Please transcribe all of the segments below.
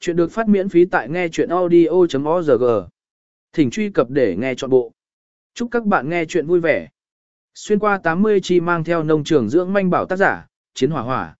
Chuyện được phát miễn phí tại nghe chuyện audio.org. Thỉnh truy cập để nghe trọn bộ. Chúc các bạn nghe chuyện vui vẻ. Xuyên qua 80 chi mang theo nông trường dưỡng manh bảo tác giả, chiến hỏa hỏa.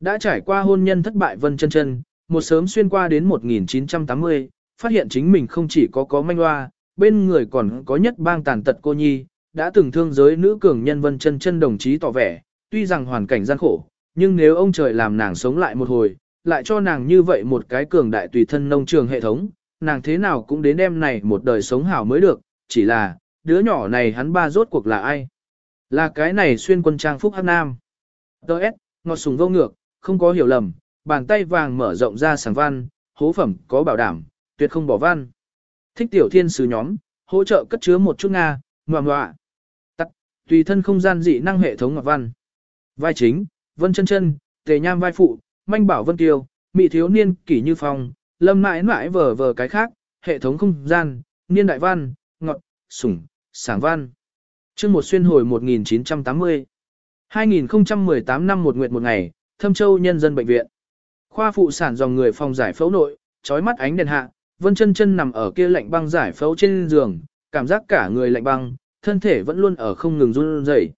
Đã trải qua hôn nhân thất bại vân chân chân, một sớm xuyên qua đến 1980, phát hiện chính mình không chỉ có có manh hoa, bên người còn có nhất bang tàn tật cô nhi, đã từng thương giới nữ cường nhân vân chân chân đồng chí tỏ vẻ, tuy rằng hoàn cảnh gian khổ, nhưng nếu ông trời làm nàng sống lại một hồi, lại cho nàng như vậy một cái cường đại tùy thân nông trường hệ thống, nàng thế nào cũng đến đêm này một đời sống hảo mới được, chỉ là, đứa nhỏ này hắn ba rốt cuộc là ai? Là cái này xuyên quân trang phúc hắc nam. Đợt, ngọt sùng vô ngược, không có hiểu lầm, bàn tay vàng mở rộng ra sáng văn, hố phẩm có bảo đảm, tuyệt không bỏ văn. Thích tiểu thiên sứ nhóm, hỗ trợ cất chứa một chút Nga, ngoà ngoạ. Tắt, tùy thân không gian dị năng hệ thống ngọc văn. Vai chính, vân chân chân, tề nham vai phụ, manh bảo vân tiêu, mỹ thiếu niên kỷ như phong, lâm mãi mãi vờ vờ cái khác, hệ thống không gian, niên đại văn, ngọt, sủng, sảng văn. chương một xuyên hồi 1980. 2018 năm một nguyệt một ngày, Thâm Châu Nhân dân Bệnh viện. Khoa phụ sản dòng người phòng giải phẫu nội, trói mắt ánh đèn hạ, Vân chân chân nằm ở kia lạnh băng giải phẫu trên giường, cảm giác cả người lạnh băng, thân thể vẫn luôn ở không ngừng run rẩy.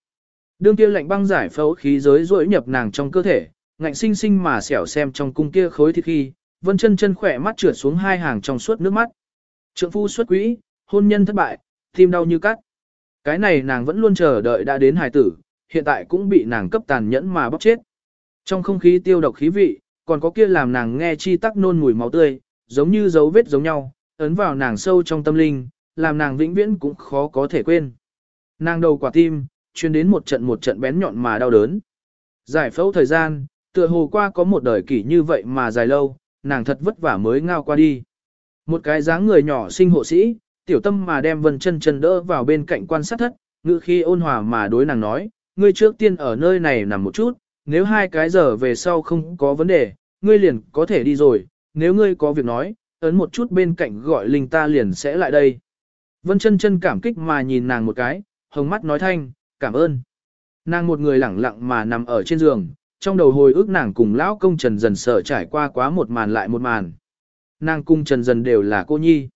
Đương kia lạnh băng giải phẫu khí giới rỗi nhập nàng trong cơ thể, ngạnh sinh sinh mà xẻo xem trong cung kia khối thịt khi, vân chân chân khỏe mắt trượt xuống hai hàng trong suốt nước mắt. Trượng phu xuất quỹ, hôn nhân thất bại, tim đau như cắt. Cái này nàng vẫn luôn chờ đợi đã đến hài tử, hiện tại cũng bị nàng cấp tàn nhẫn mà bóc chết. Trong không khí tiêu độc khí vị, còn có kia làm nàng nghe chi tắc nôn mùi máu tươi, giống như dấu vết giống nhau, ấn vào nàng sâu trong tâm linh, làm nàng vĩnh viễn cũng khó có thể quên. Nàng đầu quả tim, chuyên đến một trận một trận bén nhọn mà đau đớn. Giải phẫu thời gian, tựa hồ qua có một đời kỷ như vậy mà dài lâu, nàng thật vất vả mới ngao qua đi. Một cái dáng người nhỏ sinh hộ sĩ, tiểu tâm mà đem vân chân chân đỡ vào bên cạnh quan sát thất, ngự khi ôn hòa mà đối nàng nói, ngươi trước tiên ở nơi này nằm một chút, nếu hai cái giờ về sau không có vấn đề, ngươi liền có thể đi rồi, nếu ngươi có việc nói, ấn một chút bên cạnh gọi linh ta liền sẽ lại đây. Vân chân chân cảm kích mà nhìn nàng một cái, hồng mắt nói thanh, cảm ơn. Nàng một người lẳng lặng mà nằm ở trên giường, trong đầu hồi ức nàng cùng lão công Trần Dần sợ trải qua quá một màn lại một màn. Nàng cùng Trần Dần đều là cô nhi.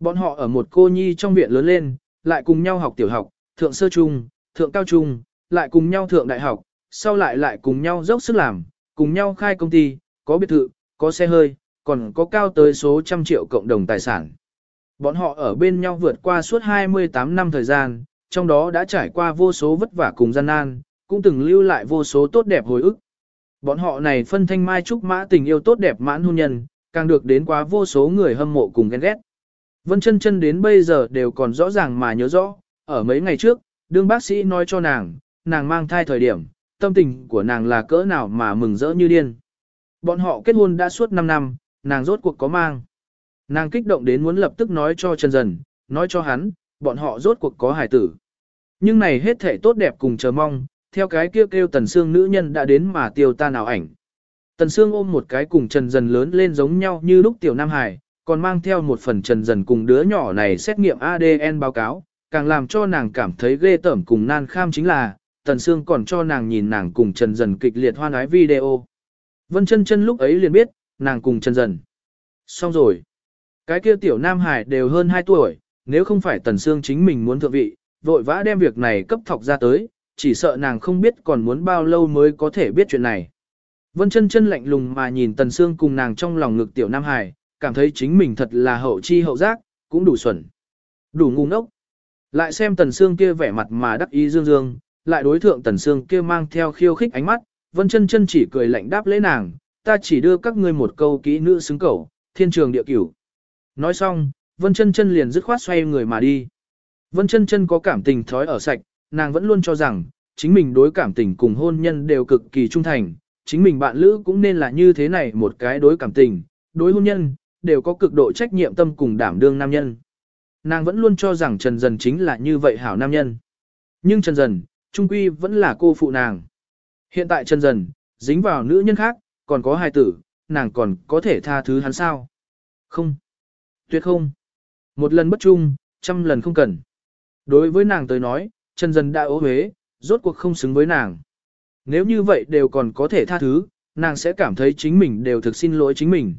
Bọn họ ở một cô nhi trong viện lớn lên, lại cùng nhau học tiểu học, thượng sơ trung, thượng cao trung, lại cùng nhau thượng đại học, sau lại lại cùng nhau dốc sức làm, cùng nhau khai công ty, có biệt thự, có xe hơi, còn có cao tới số trăm triệu cộng đồng tài sản. Bọn họ ở bên nhau vượt qua suốt 28 năm thời gian, trong đó đã trải qua vô số vất vả cùng gian nan, cũng từng lưu lại vô số tốt đẹp hồi ức. Bọn họ này phân thanh mai trúc mã tình yêu tốt đẹp mãn hôn nhân, càng được đến quá vô số người hâm mộ cùng ghen ghét. Vân chân chân đến bây giờ đều còn rõ ràng mà nhớ rõ, ở mấy ngày trước, đương bác sĩ nói cho nàng, nàng mang thai thời điểm, tâm tình của nàng là cỡ nào mà mừng rỡ như điên. Bọn họ kết hôn đã suốt 5 năm, nàng rốt cuộc có mang. Nàng kích động đến muốn lập tức nói cho Trần Dần, nói cho hắn, bọn họ rốt cuộc có hài tử. Nhưng này hết thể tốt đẹp cùng chờ mong, theo cái kêu kêu Tần xương nữ nhân đã đến mà tiêu ta nào ảnh. Tần xương ôm một cái cùng Trần Dần lớn lên giống nhau như lúc tiểu Nam Hải, còn mang theo một phần Trần Dần cùng đứa nhỏ này xét nghiệm ADN báo cáo, càng làm cho nàng cảm thấy ghê tởm cùng nan kham chính là, Tần xương còn cho nàng nhìn nàng cùng Trần Dần kịch liệt hoan ái video. Vân chân chân lúc ấy liền biết, nàng cùng Trần Dần. Xong rồi. Cái kia tiểu Nam Hải đều hơn 2 tuổi, nếu không phải Tần xương chính mình muốn thượng vị, vội vã đem việc này cấp thọc ra tới, chỉ sợ nàng không biết còn muốn bao lâu mới có thể biết chuyện này. Vân chân chân lạnh lùng mà nhìn Tần Sương cùng nàng trong lòng ngực tiểu Nam Hải, cảm thấy chính mình thật là hậu chi hậu giác, cũng đủ xuẩn. Đủ ngu ngốc. Lại xem Tần Sương kia vẻ mặt mà đắc ý dương dương, lại đối thượng Tần Sương kia mang theo khiêu khích ánh mắt, Vân chân chân chỉ cười lạnh đáp lễ nàng, ta chỉ đưa các ngươi một câu kỹ nữ xứng cầu, thiên trường địa cửu. Nói xong, Vân chân chân liền dứt khoát xoay người mà đi. Vân chân chân có cảm tình thói ở sạch, nàng vẫn luôn cho rằng, chính mình đối cảm tình cùng hôn nhân đều cực kỳ trung thành, chính mình bạn lữ cũng nên là như thế này một cái đối cảm tình, đối hôn nhân, đều có cực độ trách nhiệm tâm cùng đảm đương nam nhân. Nàng vẫn luôn cho rằng Trần Dần chính là như vậy hảo nam nhân. Nhưng Trần Dần, trung quy vẫn là cô phụ nàng. Hiện tại Trần Dần, dính vào nữ nhân khác, còn có hài tử, nàng còn có thể tha thứ hắn sao? Không. Tuyệt không. Một lần bất trung, trăm lần không cần. Đối với nàng tới nói, Trần Dần đã ố huế, rốt cuộc không xứng với nàng. Nếu như vậy đều còn có thể tha thứ, nàng sẽ cảm thấy chính mình đều thực xin lỗi chính mình.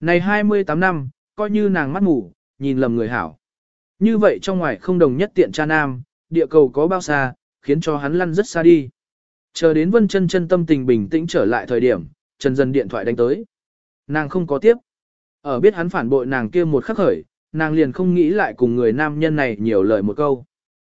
Này 28 năm, coi như nàng mắt ngủ, nhìn lầm người hảo. Như vậy trong ngoài không đồng nhất tiện cha nam, địa cầu có bao xa, khiến cho hắn lăn rất xa đi. Chờ đến Vân chân chân tâm tình bình tĩnh trở lại thời điểm, Trần Dân điện thoại đánh tới. Nàng không có tiếp. Ở biết hắn phản bội nàng kia một khắc khởi, nàng liền không nghĩ lại cùng người nam nhân này nhiều lời một câu.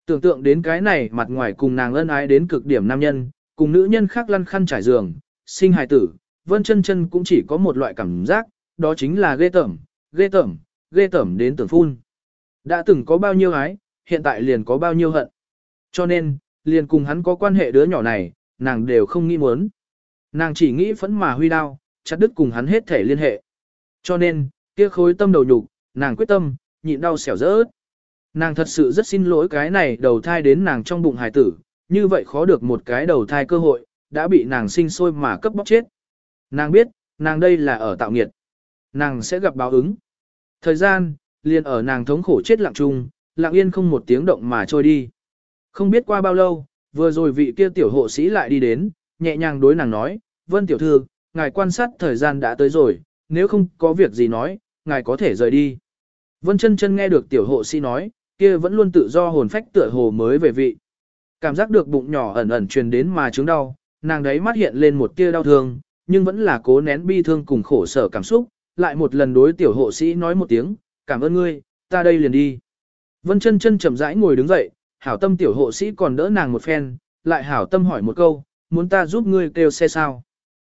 Tưởng tượng đến cái này mặt ngoài cùng nàng ân ái đến cực điểm nam nhân, cùng nữ nhân khác lăn khăn trải giường, sinh hài tử, Vân chân chân cũng chỉ có một loại cảm giác, đó chính là ghê tởm, ghê tởm, ghê tởm đến tưởng phun. Đã từng có bao nhiêu ái, hiện tại liền có bao nhiêu hận. Cho nên, liền cùng hắn có quan hệ đứa nhỏ này, nàng đều không nghĩ muốn. Nàng chỉ nghĩ phẫn mà huy đao, chặt đứt cùng hắn hết thể liên hệ. Cho nên, kia khối tâm đầu nhục, nàng quyết tâm, nhịn đau xẻo rỡ. Nàng thật sự rất xin lỗi cái này đầu thai đến nàng trong bụng hài tử, như vậy khó được một cái đầu thai cơ hội, đã bị nàng sinh sôi mà cấp bóc chết. Nàng biết, nàng đây là ở tạo nghiệt. Nàng sẽ gặp báo ứng. Thời gian, liền ở nàng thống khổ chết lặng chung, lặng yên không một tiếng động mà trôi đi. Không biết qua bao lâu, vừa rồi vị kia tiểu hộ sĩ lại đi đến, nhẹ nhàng đối nàng nói, Vân tiểu thư, ngài quan sát thời gian đã tới rồi, nếu không có việc gì nói, ngài có thể rời đi. Vân chân chân nghe được tiểu hộ sĩ nói, kia vẫn luôn tự do hồn phách tựa hồ mới về vị. Cảm giác được bụng nhỏ ẩn ẩn truyền đến mà chứng đau, nàng đấy mắt hiện lên một tia đau thương, nhưng vẫn là cố nén bi thương cùng khổ sở cảm xúc, lại một lần đối tiểu hộ sĩ nói một tiếng, cảm ơn ngươi, ta đây liền đi. Vân chân chân chậm rãi ngồi đứng dậy, hảo tâm tiểu hộ sĩ còn đỡ nàng một phen, lại hảo tâm hỏi một câu, muốn ta giúp ngươi kêu xe sao.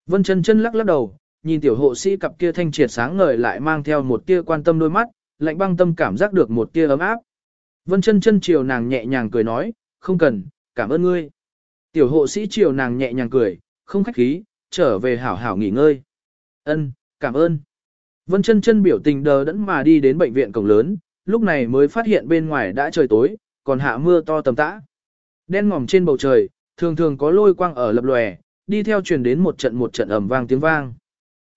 Vân chân chân lắc lắc đầu, nhìn tiểu hộ sĩ cặp kia thanh triệt sáng ngời lại mang theo một tia quan tâm đôi mắt, lạnh băng tâm cảm giác được một tia ấm áp. Vân chân chân chiều nàng nhẹ nhàng cười nói, không cần, cảm ơn ngươi. Tiểu hộ sĩ chiều nàng nhẹ nhàng cười, không khách khí, trở về hảo hảo nghỉ ngơi. Ân, cảm ơn. Vân chân chân biểu tình đờ đẫn mà đi đến bệnh viện cổng lớn, lúc này mới phát hiện bên ngoài đã trời tối, còn hạ mưa to tầm tã. Đen ngòm trên bầu trời, thường thường có lôi quang ở lập lòe, đi theo truyền đến một trận một trận ầm vang tiếng vang.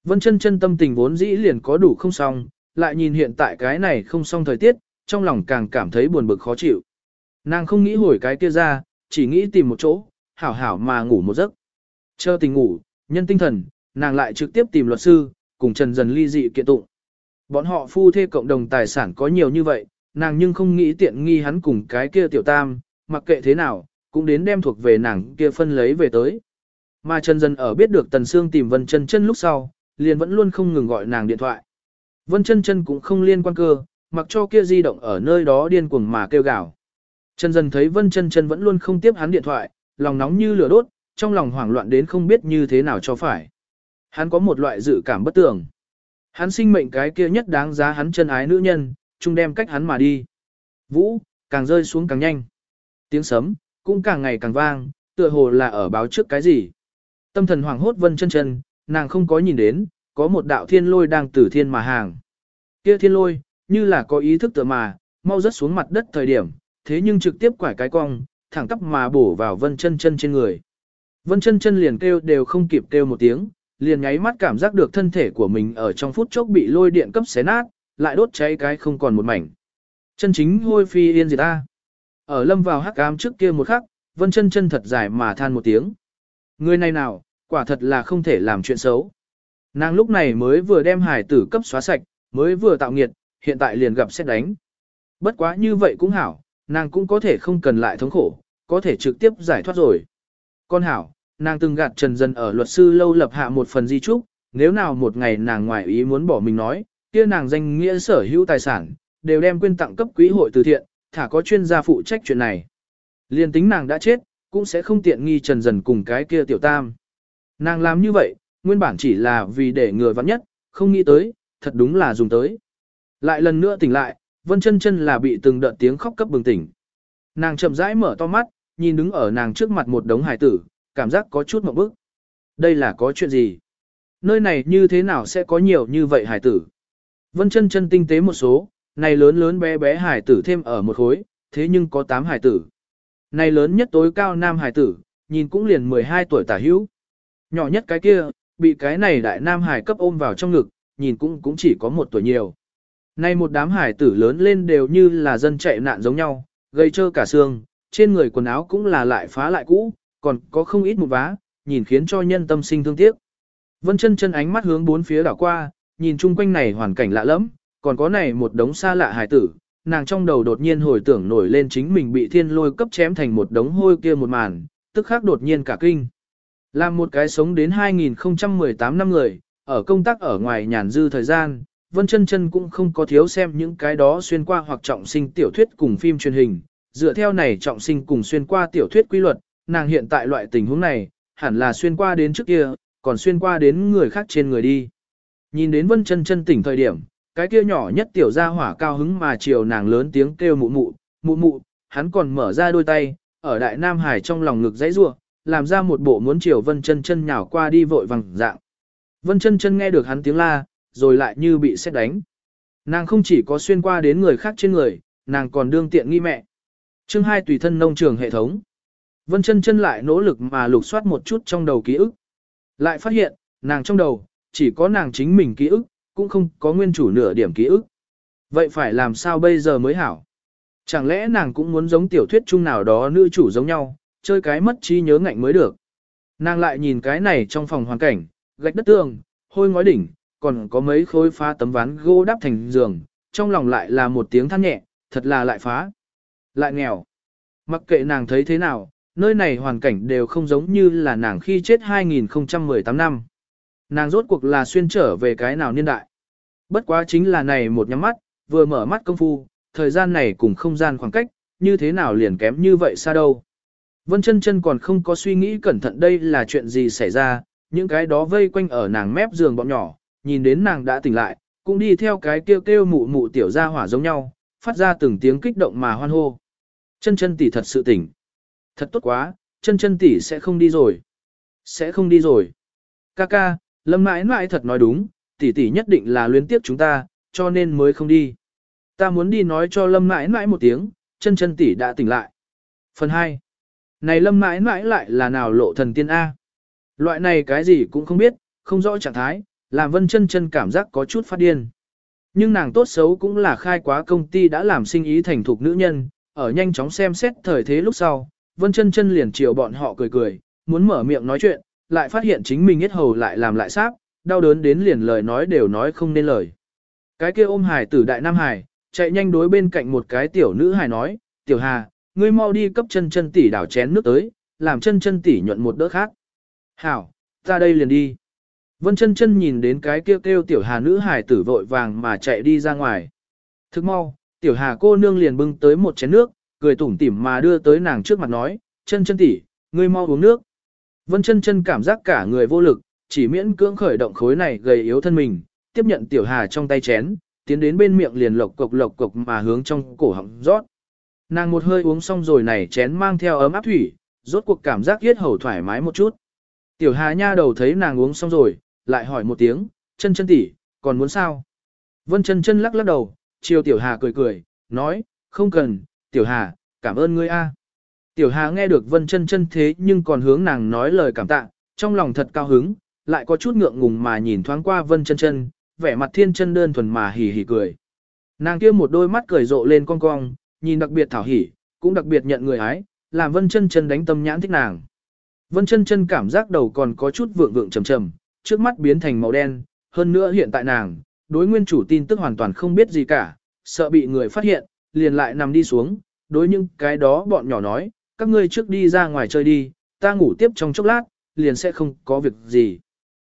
Vân chân chân tâm tình vốn dĩ liền có đủ không xong, lại nhìn hiện tại cái này không xong thời tiết, trong lòng càng cảm thấy buồn bực khó chịu. Nàng không nghĩ hồi cái kia ra, chỉ nghĩ tìm một chỗ, hảo hảo mà ngủ một giấc. Chờ tình ngủ, nhân tinh thần, nàng lại trực tiếp tìm luật sư, cùng Trần Dần ly dị kiện tụng. Bọn họ phu thê cộng đồng tài sản có nhiều như vậy, nàng nhưng không nghĩ tiện nghi hắn cùng cái kia tiểu tam, mặc kệ thế nào, cũng đến đem thuộc về nàng kia phân lấy về tới. Mà Trần Dần ở biết được Tần Sương tìm Vân Chân Chân lúc sau, liền vẫn luôn không ngừng gọi nàng điện thoại. Vân Chân Chân cũng không liên quan cơ, mặc cho kia di động ở nơi đó điên cuồng mà kêu gào. Trần Dần thấy Vân Chân Chân vẫn luôn không tiếp hắn điện thoại, lòng nóng như lửa đốt, trong lòng hoảng loạn đến không biết như thế nào cho phải. Hắn có một loại dự cảm bất tường. Hắn sinh mệnh cái kia nhất đáng giá hắn chân ái nữ nhân, chung đem cách hắn mà đi. Vũ, càng rơi xuống càng nhanh. Tiếng sấm, cũng càng ngày càng vang, tựa hồ là ở báo trước cái gì. Tâm thần hoảng hốt vân chân chân, nàng không có nhìn đến, có một đạo thiên lôi đang từ thiên mà hàng. Kia thiên lôi, như là có ý thức tựa mà, mau rớt xuống mặt đất thời điểm, thế nhưng trực tiếp quải cái cong, thẳng tắp mà bổ vào vân chân chân trên người. Vân chân chân liền kêu đều không kịp kêu một tiếng, liền nháy mắt cảm giác được thân thể của mình ở trong phút chốc bị lôi điện cấp xé nát, lại đốt cháy cái không còn một mảnh. Chân chính hôi phi yên gì ta. Ở lâm vào hắc ám trước kia một khắc, vân chân chân thật dài mà than một tiếng. Người này nào, quả thật là không thể làm chuyện xấu. Nàng lúc này mới vừa đem hải tử cấp xóa sạch, mới vừa tạo nghiệt, hiện tại liền gặp xét đánh. Bất quá như vậy cũng hảo, nàng cũng có thể không cần lại thống khổ, có thể trực tiếp giải thoát rồi. Con hảo, nàng từng gạt Trần Dân ở luật sư lâu lập hạ một phần di trúc, nếu nào một ngày nàng ngoài ý muốn bỏ mình nói, kia nàng danh nghĩa sở hữu tài sản, đều đem quyên tặng cấp quỹ hội từ thiện, thả có chuyên gia phụ trách chuyện này. Liên tính nàng đã chết, cũng sẽ không tiện nghi Trần Dần cùng cái kia tiểu tam. Nàng làm như vậy, nguyên bản chỉ là vì để người vắng nhất, không nghĩ tới, thật đúng là dùng tới. Lại lần nữa tỉnh lại, Vân chân chân là bị từng đợt tiếng khóc cấp bừng tỉnh. Nàng chậm rãi mở to mắt, nhìn đứng ở nàng trước mặt một đống hải tử, cảm giác có chút mộng bức. Đây là có chuyện gì? Nơi này như thế nào sẽ có nhiều như vậy hải tử? Vân chân chân tinh tế một số, này lớn lớn bé bé hải tử thêm ở một khối, thế nhưng có 8 hải tử. Này lớn nhất tối cao nam hải tử, nhìn cũng liền 12 tuổi tả hữu. Nhỏ nhất cái kia, bị cái này đại nam hải cấp ôm vào trong ngực, nhìn cũng cũng chỉ có một tuổi nhiều nay một đám hải tử lớn lên đều như là dân chạy nạn giống nhau, gây trơ cả xương, trên người quần áo cũng là lại phá lại cũ, còn có không ít một vá, nhìn khiến cho nhân tâm sinh thương tiếc. Vân chân chân ánh mắt hướng bốn phía đảo qua, nhìn chung quanh này hoàn cảnh lạ lẫm, còn có này một đống xa lạ hải tử, nàng trong đầu đột nhiên hồi tưởng nổi lên chính mình bị thiên lôi cấp chém thành một đống hôi kia một màn, tức khắc đột nhiên cả kinh. Làm một cái sống đến 2018 năm người, ở công tác ở ngoài nhàn dư thời gian, Vân Chân Chân cũng không có thiếu xem những cái đó xuyên qua hoặc trọng sinh tiểu thuyết cùng phim truyền hình. Dựa theo này trọng sinh cùng xuyên qua tiểu thuyết quy luật, nàng hiện tại loại tình huống này, hẳn là xuyên qua đến trước kia, còn xuyên qua đến người khác trên người đi. Nhìn đến Vân Chân Chân tỉnh thời điểm, cái kia nhỏ nhất tiểu gia hỏa cao hứng mà chiều nàng lớn tiếng kêu mụ mụ, mụ mụ, hắn còn mở ra đôi tay, ở đại nam hải trong lòng ngực dãy rủa, làm ra một bộ muốn chiều Vân Chân Chân nhào qua đi vội vàng dạng. Vân Chân Chân nghe được hắn tiếng la, rồi lại như bị xét đánh. Nàng không chỉ có xuyên qua đến người khác trên người, nàng còn đương tiện nghi mẹ. Chương 2 tùy thân nông trường hệ thống. Vân chân chân lại nỗ lực mà lục soát một chút trong đầu ký ức. Lại phát hiện, nàng trong đầu, chỉ có nàng chính mình ký ức, cũng không có nguyên chủ nửa điểm ký ức. Vậy phải làm sao bây giờ mới hảo? Chẳng lẽ nàng cũng muốn giống tiểu thuyết chung nào đó nữ chủ giống nhau, chơi cái mất trí nhớ ngạnh mới được. Nàng lại nhìn cái này trong phòng hoàn cảnh, gạch đất tường, hôi ngói đỉnh, còn có mấy khối phá tấm ván gỗ đắp thành giường, trong lòng lại là một tiếng than nhẹ, thật là lại phá. Lại nghèo. Mặc kệ nàng thấy thế nào, nơi này hoàn cảnh đều không giống như là nàng khi chết 2018 năm. Nàng rốt cuộc là xuyên trở về cái nào niên đại. Bất quá chính là này một nhắm mắt, vừa mở mắt công phu, thời gian này cùng không gian khoảng cách, như thế nào liền kém như vậy xa đâu. Vân chân chân còn không có suy nghĩ cẩn thận đây là chuyện gì xảy ra, những cái đó vây quanh ở nàng mép giường bọn nhỏ, nhìn đến nàng đã tỉnh lại, cũng đi theo cái kêu kêu mụ mụ tiểu ra hỏa giống nhau, phát ra từng tiếng kích động mà hoan hô. Chân chân tỷ thật sự tỉnh. Thật tốt quá, chân chân tỷ sẽ không đi rồi. Sẽ không đi rồi. Ca ca, lâm mãi mãi thật nói đúng, tỷ tỷ nhất định là luyến tiếp chúng ta, cho nên mới không đi. Ta muốn đi nói cho lâm mãi mãi một tiếng, chân chân tỷ đã tỉnh lại. Phần 2. Này lâm mãi mãi lại là nào lộ thần tiên A. Loại này cái gì cũng không biết, không rõ trạng thái, làm vân chân chân cảm giác có chút phát điên. Nhưng nàng tốt xấu cũng là khai quá công ty đã làm sinh ý thành thục nữ nhân, ở nhanh chóng xem xét thời thế lúc sau, vân chân chân liền chiều bọn họ cười cười, muốn mở miệng nói chuyện, lại phát hiện chính mình ít hầu lại làm lại sáp, đau đớn đến liền lời nói đều nói không nên lời. Cái kia ôm hải tử đại nam hải, chạy nhanh đối bên cạnh một cái tiểu nữ hải nói, tiểu hà, ngươi mau đi cấp chân chân tỷ đảo chén nước tới, làm chân chân tỷ nhuận một đỡ khác. Hảo, ta đây liền đi. Vân chân chân nhìn đến cái kêu kêu tiểu hà nữ hải tử vội vàng mà chạy đi ra ngoài. Thức mau, tiểu hà cô nương liền bưng tới một chén nước, cười tủm tỉm mà đưa tới nàng trước mặt nói, chân chân tỷ, ngươi mau uống nước. Vân chân chân cảm giác cả người vô lực, chỉ miễn cưỡng khởi động khối này gầy yếu thân mình, tiếp nhận tiểu hà trong tay chén, tiến đến bên miệng liền lộc cộc lộc cộc mà hướng trong cổ họng rót. Nàng một hơi uống xong rồi này chén mang theo ấm áp thủy, rốt cuộc cảm giác yết hầu thoải mái một chút. Tiểu hà nha đầu thấy nàng uống xong rồi, lại hỏi một tiếng, chân chân tỷ, còn muốn sao? Vân chân chân lắc lắc đầu, chiều tiểu hà cười cười, nói, không cần, tiểu hà, cảm ơn ngươi a. Tiểu hà nghe được vân chân chân thế nhưng còn hướng nàng nói lời cảm tạ, trong lòng thật cao hứng, lại có chút ngượng ngùng mà nhìn thoáng qua vân chân chân, vẻ mặt thiên chân đơn thuần mà hỉ hỉ cười. Nàng kia một đôi mắt cười rộ lên cong cong, nhìn đặc biệt thảo hỉ, cũng đặc biệt nhận người ái, làm vân chân chân đánh tâm nhãn thích nàng. Vân chân chân cảm giác đầu còn có chút vượng vượng trầm trầm, trước mắt biến thành màu đen, hơn nữa hiện tại nàng, đối nguyên chủ tin tức hoàn toàn không biết gì cả, sợ bị người phát hiện, liền lại nằm đi xuống, đối những cái đó bọn nhỏ nói, các ngươi trước đi ra ngoài chơi đi, ta ngủ tiếp trong chốc lát, liền sẽ không có việc gì.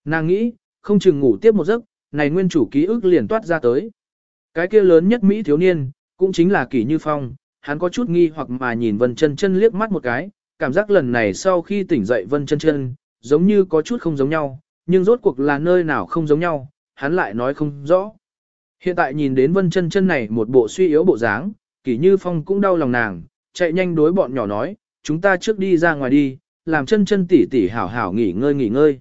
Nàng nghĩ, không chừng ngủ tiếp một giấc, này nguyên chủ ký ức liền toát ra tới. Cái kia lớn nhất Mỹ thiếu niên, cũng chính là Kỷ Như Phong, hắn có chút nghi hoặc mà nhìn Vân Chân Chân liếc mắt một cái, cảm giác lần này sau khi tỉnh dậy Vân Chân Chân, giống như có chút không giống nhau, nhưng rốt cuộc là nơi nào không giống nhau, hắn lại nói không rõ. Hiện tại nhìn đến Vân Chân Chân này một bộ suy yếu bộ dáng, Kỷ Như Phong cũng đau lòng nàng, chạy nhanh đối bọn nhỏ nói, chúng ta trước đi ra ngoài đi, làm chân chân tỉ tỉ hảo hảo nghỉ ngơi nghỉ ngơi.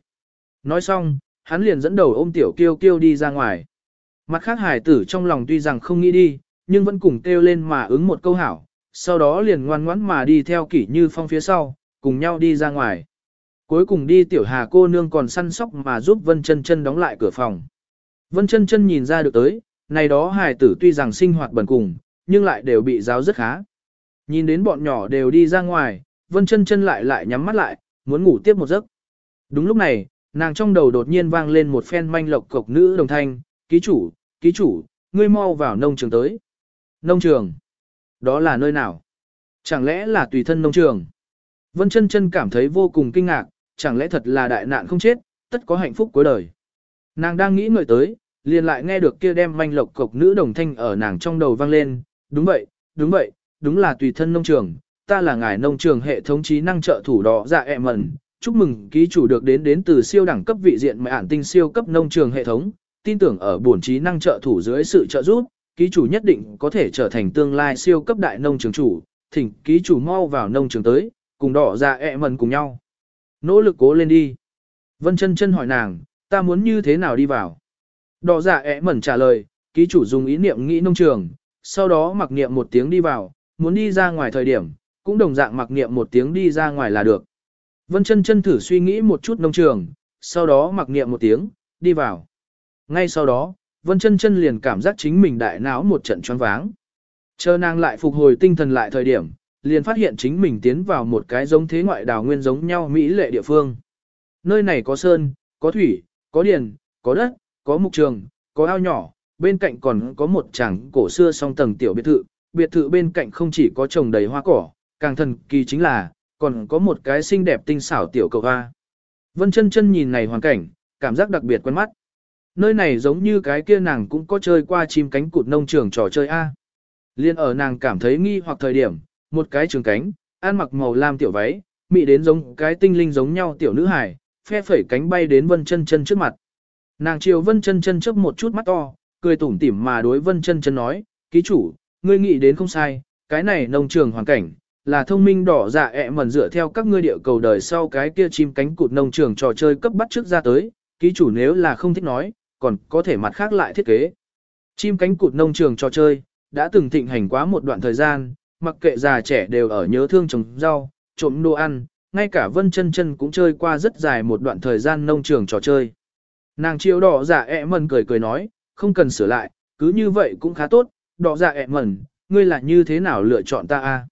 Nói xong, hắn liền dẫn đầu ôm tiểu kiêu kiêu đi ra ngoài. Mặt khác hải tử trong lòng tuy rằng không nghĩ đi, nhưng vẫn cùng kêu lên mà ứng một câu hảo, sau đó liền ngoan ngoãn mà đi theo kỷ như phong phía sau, cùng nhau đi ra ngoài. Cuối cùng đi tiểu hà cô nương còn săn sóc mà giúp Vân chân chân đóng lại cửa phòng. Vân chân chân nhìn ra được tới, này đó hài tử tuy rằng sinh hoạt bẩn cùng, nhưng lại đều bị giáo rất khá. Nhìn đến bọn nhỏ đều đi ra ngoài, Vân chân chân lại lại nhắm mắt lại, muốn ngủ tiếp một giấc. Đúng lúc này, nàng trong đầu đột nhiên vang lên một phen manh lộc cộc nữ đồng thanh, ký chủ, ký chủ, ngươi mau vào nông trường tới. Nông trường? Đó là nơi nào? Chẳng lẽ là tùy thân nông trường? Vân chân chân cảm thấy vô cùng kinh ngạc, chẳng lẽ thật là đại nạn không chết, tất có hạnh phúc cuối đời. Nàng đang nghĩ người tới, liền lại nghe được kia đem manh lộc cộc nữ đồng thanh ở nàng trong đầu vang lên, đúng vậy, đúng vậy, đúng là tùy thân nông trường, ta là ngài nông trường hệ thống trí năng trợ thủ đỏ dạ ẹ mẩn, chúc mừng ký chủ được đến đến từ siêu đẳng cấp vị diện mại ản tinh siêu cấp nông trường hệ thống, tin tưởng ở bổn trí năng trợ thủ dưới sự trợ giúp, ký chủ nhất định có thể trở thành tương lai siêu cấp đại nông trường chủ, thỉnh ký chủ mau vào nông trường tới, cùng đỏ dạ ẹ mẩn cùng nhau. Nỗ lực cố lên đi. Vân chân chân hỏi nàng, ta muốn như thế nào đi vào? Đỏ giả ẻ mẩn trả lời, ký chủ dùng ý niệm nghĩ nông trường, sau đó mặc niệm một tiếng đi vào, muốn đi ra ngoài thời điểm, cũng đồng dạng mặc niệm một tiếng đi ra ngoài là được. Vân chân chân thử suy nghĩ một chút nông trường, sau đó mặc niệm một tiếng, đi vào. Ngay sau đó, Vân chân chân liền cảm giác chính mình đại não một trận choáng váng. Chờ nàng lại phục hồi tinh thần lại thời điểm, liền phát hiện chính mình tiến vào một cái giống thế ngoại đảo nguyên giống nhau mỹ lệ địa phương. Nơi này có sơn, có thủy, có điền, có đất, có mục trường, có ao nhỏ, bên cạnh còn có một tràng cổ xưa song tầng tiểu biệt thự. Biệt thự bên cạnh không chỉ có trồng đầy hoa cỏ, càng thần kỳ chính là, còn có một cái xinh đẹp tinh xảo tiểu cầu hoa. Vân chân chân nhìn này hoàn cảnh, cảm giác đặc biệt quen mắt. Nơi này giống như cái kia nàng cũng có chơi qua chim cánh cụt nông trường trò chơi A. Liên ở nàng cảm thấy nghi hoặc thời điểm, một cái trường cánh, ăn mặc màu lam tiểu váy, mị đến giống cái tinh linh giống nhau tiểu nữ hải, phe phẩy cánh bay đến Vân Chân Chân trước mặt. Nàng chiều Vân Chân Chân chớp một chút mắt to, cười tủm tỉm mà đối Vân Chân Chân nói, "Ký chủ, ngươi nghĩ đến không sai, cái này nông trường hoàn cảnh, là thông minh đỏ dạ ẹ mẩn dựa theo các ngươi địa cầu đời sau cái kia chim cánh cụt nông trường trò chơi cấp bắt trước ra tới, ký chủ nếu là không thích nói, còn có thể mặt khác lại thiết kế. Chim cánh cụt nông trường trò chơi, đã từng thịnh hành quá một đoạn thời gian, mặc kệ già trẻ đều ở nhớ thương trồng rau, trộm đồ ăn, ngay cả Vân chân chân cũng chơi qua rất dài một đoạn thời gian nông trường trò chơi. Nàng chiêu đỏ dạ ẹ mần cười cười nói, không cần sửa lại, cứ như vậy cũng khá tốt, đỏ dạ ẹ mần, ngươi là như thế nào lựa chọn ta a?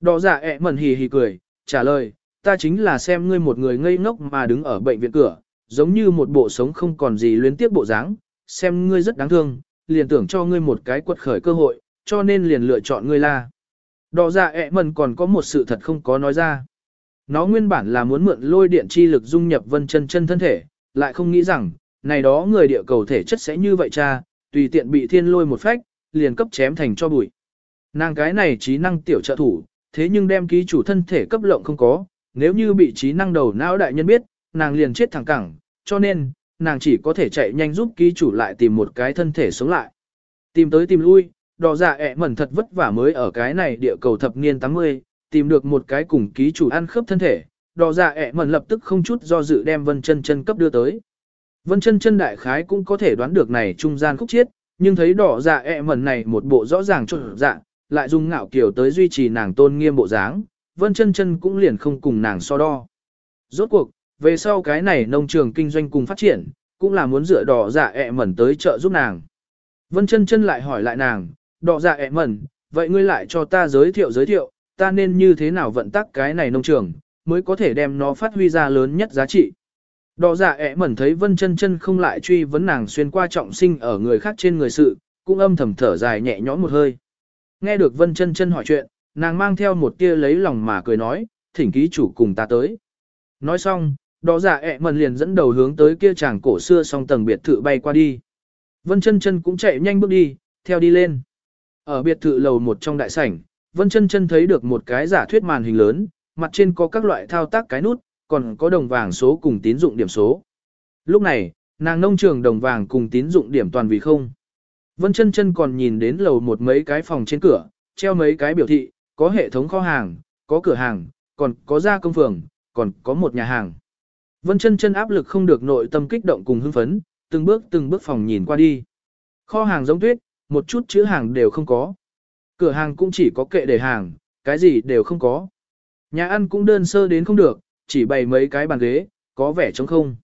Đỏ dạ ẹ mần hì hì cười, trả lời, ta chính là xem ngươi một người ngây ngốc mà đứng ở bệnh viện cửa, giống như một bộ sống không còn gì luyến tiếc bộ dáng, xem ngươi rất đáng thương, liền tưởng cho ngươi một cái quật khởi cơ hội, cho nên liền lựa chọn ngươi la. Đỏ dạ ẹ mần còn có một sự thật không có nói ra. Nó nguyên bản là muốn mượn lôi điện chi lực dung nhập vân chân chân thân thể, lại không nghĩ rằng, này đó người địa cầu thể chất sẽ như vậy cha, tùy tiện bị thiên lôi một phách, liền cấp chém thành cho bụi. Nàng cái này trí năng tiểu trợ thủ, thế nhưng đem ký chủ thân thể cấp lộng không có, nếu như bị trí năng đầu não đại nhân biết, nàng liền chết thẳng cẳng, cho nên, nàng chỉ có thể chạy nhanh giúp ký chủ lại tìm một cái thân thể sống lại. Tìm tới tìm lui, đỏ dạ ẹ mẩn thật vất vả mới ở cái này địa cầu thập niên 80, tìm được một cái cùng ký chủ ăn khớp thân thể, đỏ dạ ẹ mẩn lập tức không chút do dự đem vân chân chân cấp đưa tới. Vân chân chân đại khái cũng có thể đoán được này trung gian khúc chiết, nhưng thấy đỏ dạ ẹ mẩn này một bộ rõ ràng trộn dạ, lại dùng ngạo kiểu tới duy trì nàng tôn nghiêm bộ dáng, vân chân chân cũng liền không cùng nàng so đo. Rốt cuộc, về sau cái này nông trường kinh doanh cùng phát triển, cũng là muốn dựa đỏ dạ ẹ mẩn tới trợ giúp nàng. Vân chân chân lại hỏi lại nàng, Đọ dạ ẹ mẩn, vậy ngươi lại cho ta giới thiệu giới thiệu, ta nên như thế nào vận tắc cái này nông trường, mới có thể đem nó phát huy ra lớn nhất giá trị. Đỏ dạ ẹ mẩn thấy vân chân chân không lại truy vấn nàng xuyên qua trọng sinh ở người khác trên người sự, cũng âm thầm thở dài nhẹ nhõm một hơi. Nghe được vân chân chân hỏi chuyện, nàng mang theo một tia lấy lòng mà cười nói, thỉnh ký chủ cùng ta tới. Nói xong, đỏ dạ ẹ mẩn liền dẫn đầu hướng tới kia chàng cổ xưa song tầng biệt thự bay qua đi. Vân chân chân cũng chạy nhanh bước đi, theo đi lên. Ở biệt thự lầu một trong đại sảnh, Vân chân chân thấy được một cái giả thuyết màn hình lớn, mặt trên có các loại thao tác cái nút, còn có đồng vàng số cùng tín dụng điểm số. Lúc này, nàng nông trường đồng vàng cùng tín dụng điểm toàn vì không. Vân chân chân còn nhìn đến lầu một mấy cái phòng trên cửa, treo mấy cái biểu thị, có hệ thống kho hàng, có cửa hàng, còn có gia công phường, còn có một nhà hàng. Vân chân chân áp lực không được nội tâm kích động cùng hưng phấn, từng bước từng bước phòng nhìn qua đi. Kho hàng giống tuyết, một chút chữ hàng đều không có. Cửa hàng cũng chỉ có kệ để hàng, cái gì đều không có. Nhà ăn cũng đơn sơ đến không được, chỉ bày mấy cái bàn ghế, có vẻ trống không.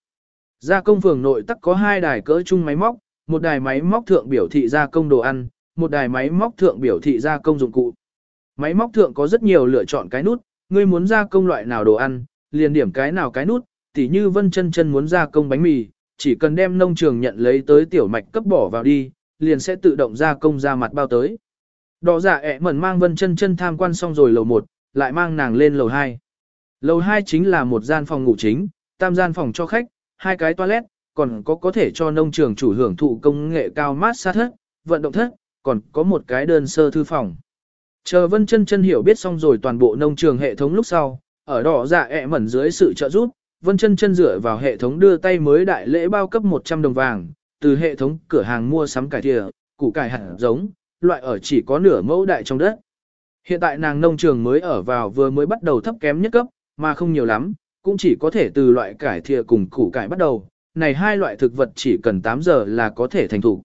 Gia công phường nội tắc có hai đài cỡ chung máy móc, một đài máy móc thượng biểu thị gia công đồ ăn, một đài máy móc thượng biểu thị gia công dụng cụ. Máy móc thượng có rất nhiều lựa chọn cái nút, ngươi muốn gia công loại nào đồ ăn, liền điểm cái nào cái nút, tỉ như vân chân chân muốn gia công bánh mì, chỉ cần đem nông trường nhận lấy tới tiểu mạch cấp bỏ vào đi, liền sẽ tự động ra công ra mặt bao tới. Đỏ giả dạ ẹ mẩn mang vân chân chân tham quan xong rồi lầu 1, lại mang nàng lên lầu 2. Lầu 2 chính là một gian phòng ngủ chính, tam gian phòng cho khách, hai cái toilet, còn có có thể cho nông trường chủ hưởng thụ công nghệ cao mát sát thất, vận động thất, còn có một cái đơn sơ thư phòng. Chờ Vân Chân Chân hiểu biết xong rồi toàn bộ nông trường hệ thống lúc sau, ở đỏ dạ ẹ mẩn dưới sự trợ giúp, Vân Chân Chân dựa vào hệ thống đưa tay mới đại lễ bao cấp 100 đồng vàng, từ hệ thống cửa hàng mua sắm cải thìa, củ cải hạt giống, loại ở chỉ có nửa mẫu đại trong đất. Hiện tại nàng nông trường mới ở vào vừa mới bắt đầu thấp kém nhất cấp, mà không nhiều lắm, cũng chỉ có thể từ loại cải thìa cùng củ cải bắt đầu, này hai loại thực vật chỉ cần 8 giờ là có thể thành thủ.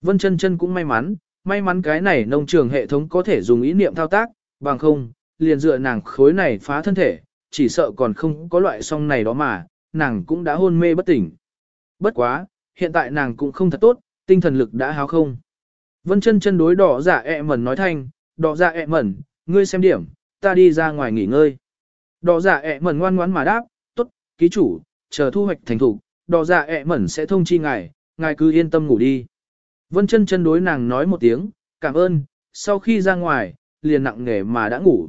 Vân chân chân cũng may mắn, may mắn cái này nông trường hệ thống có thể dùng ý niệm thao tác, bằng không, liền dựa nàng khối này phá thân thể, chỉ sợ còn không có loại song này đó mà, nàng cũng đã hôn mê bất tỉnh. Bất quá, hiện tại nàng cũng không thật tốt, tinh thần lực đã háo không. Vân chân chân đối đỏ dạ ẹ mẩn nói thanh, đỏ dạ ẹ mẩn, ngươi xem điểm, ta đi ra ngoài nghỉ ngơi. Đỏ dạ ẹ mẩn ngoan ngoãn mà đáp, tốt, ký chủ, chờ thu hoạch thành thủ, đỏ dạ ẹ mẩn sẽ thông chi ngài, ngài cứ yên tâm ngủ đi. Vân chân chân đối nàng nói một tiếng, cảm ơn, sau khi ra ngoài, liền nặng nghề mà đã ngủ.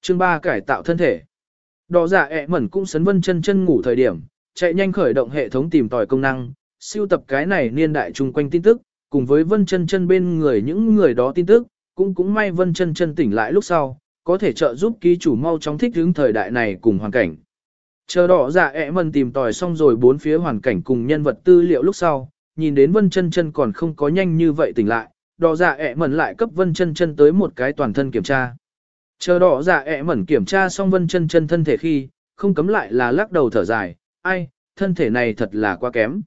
Chương 3 cải tạo thân thể. Đỏ dạ ẹ mẩn cũng sấn vân chân chân ngủ thời điểm, chạy nhanh khởi động hệ thống tìm tòi công năng, siêu tập cái này niên đại chung quanh tin tức, cùng với vân chân chân bên người những người đó tin tức, cũng cũng may vân chân chân tỉnh lại lúc sau, có thể trợ giúp ký chủ mau chóng thích ứng thời đại này cùng hoàn cảnh. Chờ đỏ dạ ẹ mần tìm tòi xong rồi bốn phía hoàn cảnh cùng nhân vật tư liệu lúc sau, nhìn đến vân chân chân còn không có nhanh như vậy tỉnh lại, đỏ dạ ẹ mần lại cấp vân chân chân tới một cái toàn thân kiểm tra. Chờ đỏ dạ ẹ mẩn kiểm tra xong vân chân chân thân thể khi, không cấm lại là lắc đầu thở dài, ai, thân thể này thật là quá kém.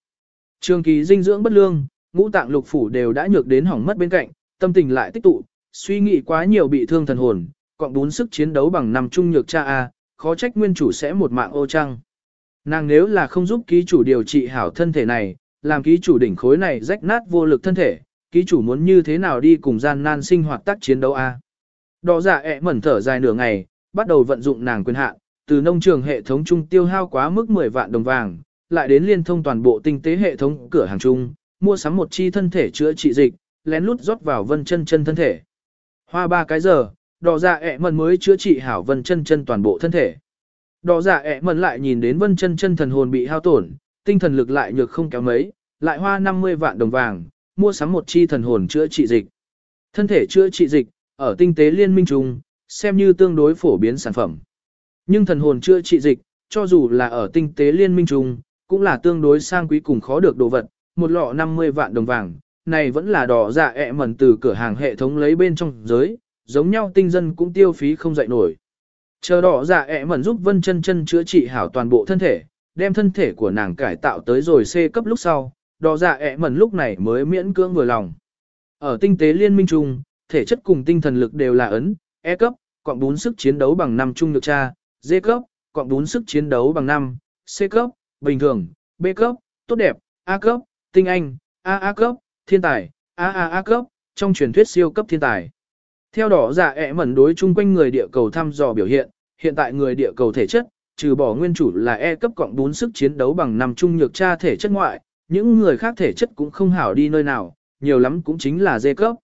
Trường kỳ dinh dưỡng bất lương, ngũ tạng lục phủ đều đã nhược đến hỏng mất bên cạnh, tâm tình lại tích tụ, suy nghĩ quá nhiều bị thương thần hồn, cộng bốn sức chiến đấu bằng năm trung nhược cha A, khó trách nguyên chủ sẽ một mạng ô trăng. Nàng nếu là không giúp ký chủ điều trị hảo thân thể này, làm ký chủ đỉnh khối này rách nát vô lực thân thể, ký chủ muốn như thế nào đi cùng gian nan sinh hoạt tác chiến đấu A. Đỏ giả dạ ẹ mẩn thở dài nửa ngày, bắt đầu vận dụng nàng quyền hạn, từ nông trường hệ thống trung tiêu hao quá mức 10 vạn đồng vàng, lại đến liên thông toàn bộ tinh tế hệ thống cửa hàng chung, mua sắm một chi thân thể chữa trị dịch, lén lút rót vào vân chân chân thân thể. Hoa ba cái giờ, đỏ dạ ẹ mần mới chữa trị hảo vân chân chân toàn bộ thân thể. Đỏ dạ ẹ mần lại nhìn đến vân chân chân thần hồn bị hao tổn, tinh thần lực lại nhược không kéo mấy, lại hoa 50 vạn đồng vàng, mua sắm một chi thần hồn chữa trị dịch. Thân thể chữa trị dịch, ở tinh tế liên minh chung, xem như tương đối phổ biến sản phẩm. Nhưng thần hồn chữa trị dịch, cho dù là ở tinh tế liên minh chung, cũng là tương đối sang quý cùng khó được đồ vật, một lọ 50 vạn đồng vàng, này vẫn là đỏ dạ ẹ mẩn từ cửa hàng hệ thống lấy bên trong giới, giống nhau tinh dân cũng tiêu phí không dậy nổi. Chờ đỏ dạ ẹ mẩn giúp Vân chân chân chữa trị hảo toàn bộ thân thể, đem thân thể của nàng cải tạo tới rồi C cấp lúc sau, đỏ dạ ẹ mẩn lúc này mới miễn cưỡng vừa lòng. Ở tinh tế liên minh chung, thể chất cùng tinh thần lực đều là ấn, E cấp, cộng 4 sức chiến đấu bằng 5 trung được tra, D cấp, cộng 4 sức chiến đấu bằng 5, C cấp, bình thường, B cấp, tốt đẹp, A cấp, tinh anh, A A cấp, thiên tài, A A A cấp, trong truyền thuyết siêu cấp thiên tài. Theo đỏ giả ẹ mẩn đối chung quanh người địa cầu thăm dò biểu hiện, hiện tại người địa cầu thể chất, trừ bỏ nguyên chủ là E cấp cộng 4 sức chiến đấu bằng năm trung nhược tra thể chất ngoại, những người khác thể chất cũng không hảo đi nơi nào, nhiều lắm cũng chính là D cấp.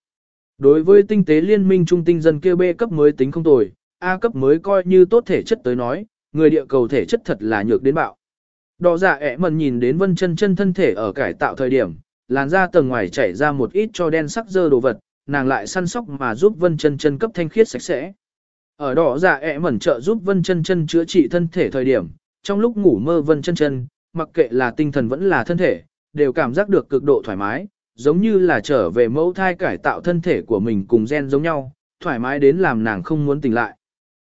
Đối với tinh tế liên minh trung tinh dân kêu B cấp mới tính không tồi, A cấp mới coi như tốt thể chất tới nói, người địa cầu thể chất thật là nhược đến bạo. Đỏ dạ ẹ mần nhìn đến vân chân chân thân thể ở cải tạo thời điểm, làn da tầng ngoài chảy ra một ít cho đen sắc dơ đồ vật, nàng lại săn sóc mà giúp vân chân chân cấp thanh khiết sạch sẽ. Ở đỏ dạ ẹ mẩn trợ giúp vân chân chân chữa trị thân thể thời điểm, trong lúc ngủ mơ vân chân chân, mặc kệ là tinh thần vẫn là thân thể, đều cảm giác được cực độ thoải mái, giống như là trở về mẫu thai cải tạo thân thể của mình cùng gen giống nhau, thoải mái đến làm nàng không muốn tỉnh lại.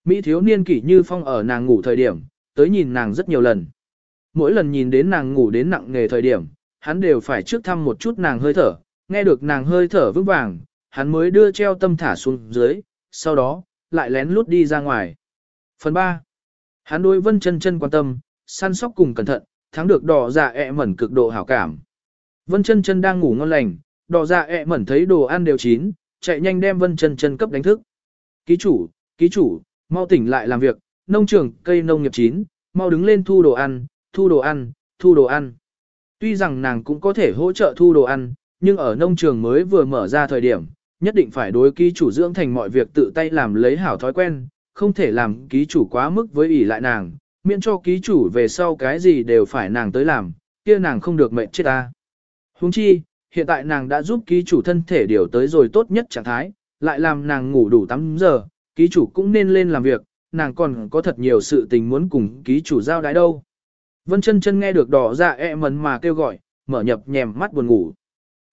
Mỹ thiếu niên kỷ như phong ở nàng ngủ thời điểm, tới nhìn nàng rất nhiều lần. Mỗi lần nhìn đến nàng ngủ đến nặng nghề thời điểm, hắn đều phải trước thăm một chút nàng hơi thở, nghe được nàng hơi thở vững vàng, hắn mới đưa treo tâm thả xuống dưới, sau đó, lại lén lút đi ra ngoài. Phần 3. Hắn đối vân chân chân quan tâm, săn sóc cùng cẩn thận, thắng được đỏ dạ ẹ mẩn cực độ hảo cảm. Vân chân chân đang ngủ ngon lành, đỏ dạ ẹ mẩn thấy đồ ăn đều chín, chạy nhanh đem vân chân chân cấp đánh thức. Ký chủ, ký chủ, mau tỉnh lại làm việc, nông trường cây nông nghiệp chín, mau đứng lên thu đồ ăn, thu đồ ăn, thu đồ ăn. Tuy rằng nàng cũng có thể hỗ trợ thu đồ ăn, nhưng ở nông trường mới vừa mở ra thời điểm, nhất định phải đối ký chủ dưỡng thành mọi việc tự tay làm lấy hảo thói quen, không thể làm ký chủ quá mức với ỷ lại nàng, miễn cho ký chủ về sau cái gì đều phải nàng tới làm, kia nàng không được mệnh chết ta. Huống chi, hiện tại nàng đã giúp ký chủ thân thể điều tới rồi tốt nhất trạng thái, lại làm nàng ngủ đủ 8 giờ, ký chủ cũng nên lên làm việc, nàng còn có thật nhiều sự tình muốn cùng ký chủ giao đái đâu. Vân chân chân nghe được đỏ dạ e mần mà kêu gọi, mở nhập nhèm mắt buồn ngủ.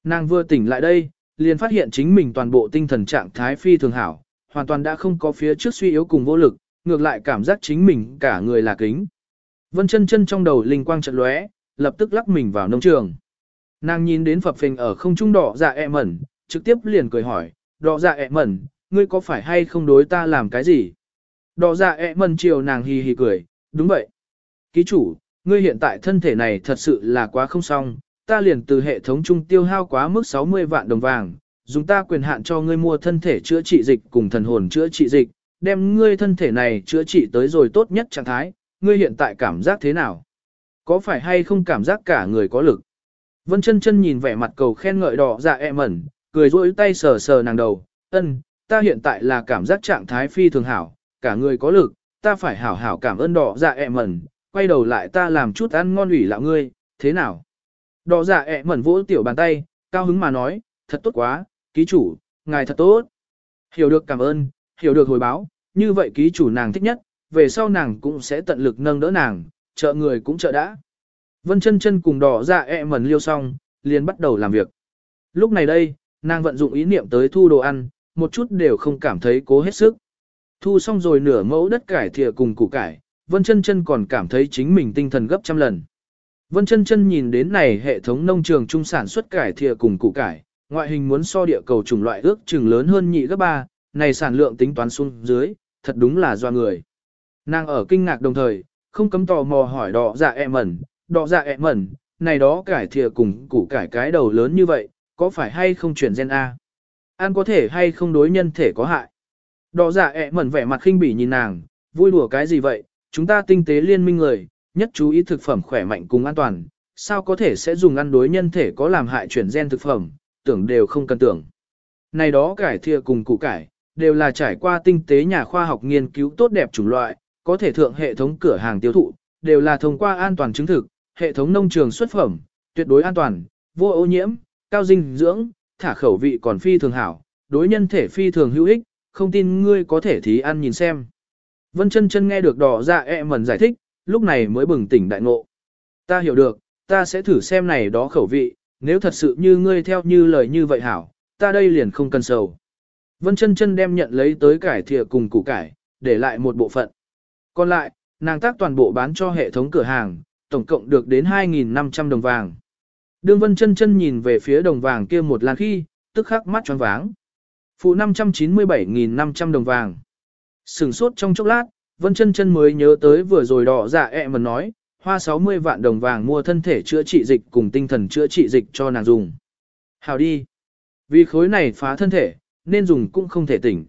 Nàng vừa tỉnh lại đây, liền phát hiện chính mình toàn bộ tinh thần trạng thái phi thường hảo, hoàn toàn đã không có phía trước suy yếu cùng vô lực, ngược lại cảm giác chính mình cả người là kính. Vân chân chân trong đầu linh quang trận lóe, lập tức lắc mình vào nông trường. Nàng nhìn đến phập phình ở không trung đỏ dạ e mẩn, trực tiếp liền cười hỏi, đỏ dạ e mẩn, ngươi có phải hay không đối ta làm cái gì? Đỏ dạ e mẩn chiều nàng hì hì cười, đúng vậy. Ký chủ, ngươi hiện tại thân thể này thật sự là quá không xong, ta liền từ hệ thống trung tiêu hao quá mức 60 vạn đồng vàng, dùng ta quyền hạn cho ngươi mua thân thể chữa trị dịch cùng thần hồn chữa trị dịch, đem ngươi thân thể này chữa trị tới rồi tốt nhất trạng thái, ngươi hiện tại cảm giác thế nào? Có phải hay không cảm giác cả người có lực? Vân chân chân nhìn vẻ mặt cầu khen ngợi đỏ dạ e mẩn, cười rỗi tay sờ sờ nàng đầu, ân, ta hiện tại là cảm giác trạng thái phi thường hảo, cả người có lực, ta phải hảo hảo cảm ơn đỏ dạ e mẩn, quay đầu lại ta làm chút ăn ngon ủy lạo ngươi, thế nào? Đỏ dạ ẹ mẩn vỗ tiểu bàn tay, cao hứng mà nói, thật tốt quá, ký chủ, ngài thật tốt. Hiểu được cảm ơn, hiểu được hồi báo, như vậy ký chủ nàng thích nhất, về sau nàng cũng sẽ tận lực nâng đỡ nàng, trợ người cũng trợ đã. Vân chân chân cùng đỏ dạ ẹ mẩn liêu xong, liền bắt đầu làm việc. Lúc này đây, nàng vận dụng ý niệm tới thu đồ ăn, một chút đều không cảm thấy cố hết sức. Thu xong rồi nửa mẫu đất cải thìa cùng củ cải, Vân chân chân còn cảm thấy chính mình tinh thần gấp trăm lần. Vân chân chân nhìn đến này hệ thống nông trường trung sản xuất cải thìa cùng củ cải, ngoại hình muốn so địa cầu chủng loại ước chừng lớn hơn nhị gấp ba, này sản lượng tính toán xuống dưới, thật đúng là do người. Nàng ở kinh ngạc đồng thời, không cấm tò mò hỏi đỏ dạ ẹ mẩn, đỏ dạ ẹ mẩn, này đó cải thìa cùng củ cải cái đầu lớn như vậy, có phải hay không chuyển gen A? Ăn có thể hay không đối nhân thể có hại? Đỏ dạ ẹ mẩn vẻ mặt khinh bỉ nhìn nàng, vui đùa cái gì vậy, chúng ta tinh tế liên minh người, nhất chú ý thực phẩm khỏe mạnh cùng an toàn, sao có thể sẽ dùng ăn đối nhân thể có làm hại chuyển gen thực phẩm, tưởng đều không cần tưởng. Này đó cải thia cùng củ cải, đều là trải qua tinh tế nhà khoa học nghiên cứu tốt đẹp chủng loại, có thể thượng hệ thống cửa hàng tiêu thụ, đều là thông qua an toàn chứng thực, hệ thống nông trường xuất phẩm, tuyệt đối an toàn, vô ô nhiễm, cao dinh dưỡng, thả khẩu vị còn phi thường hảo, đối nhân thể phi thường hữu ích, không tin ngươi có thể thí ăn nhìn xem. Vân chân chân nghe được đỏ dạ e mẩn giải thích, lúc này mới bừng tỉnh đại ngộ. Ta hiểu được, ta sẽ thử xem này đó khẩu vị, nếu thật sự như ngươi theo như lời như vậy hảo, ta đây liền không cần sầu. Vân chân chân đem nhận lấy tới cải thìa cùng củ cải, để lại một bộ phận. Còn lại, nàng tác toàn bộ bán cho hệ thống cửa hàng, tổng cộng được đến 2.500 đồng vàng. Đương Vân chân chân nhìn về phía đồng vàng kia một lần khi, tức khắc mắt choáng váng. Phụ 597.500 đồng vàng. Sừng sốt trong chốc lát, Vân chân chân mới nhớ tới vừa rồi đỏ dạ ẹ mà nói, hoa 60 vạn đồng vàng mua thân thể chữa trị dịch cùng tinh thần chữa trị dịch cho nàng dùng. Hào đi. Vì khối này phá thân thể, nên dùng cũng không thể tỉnh.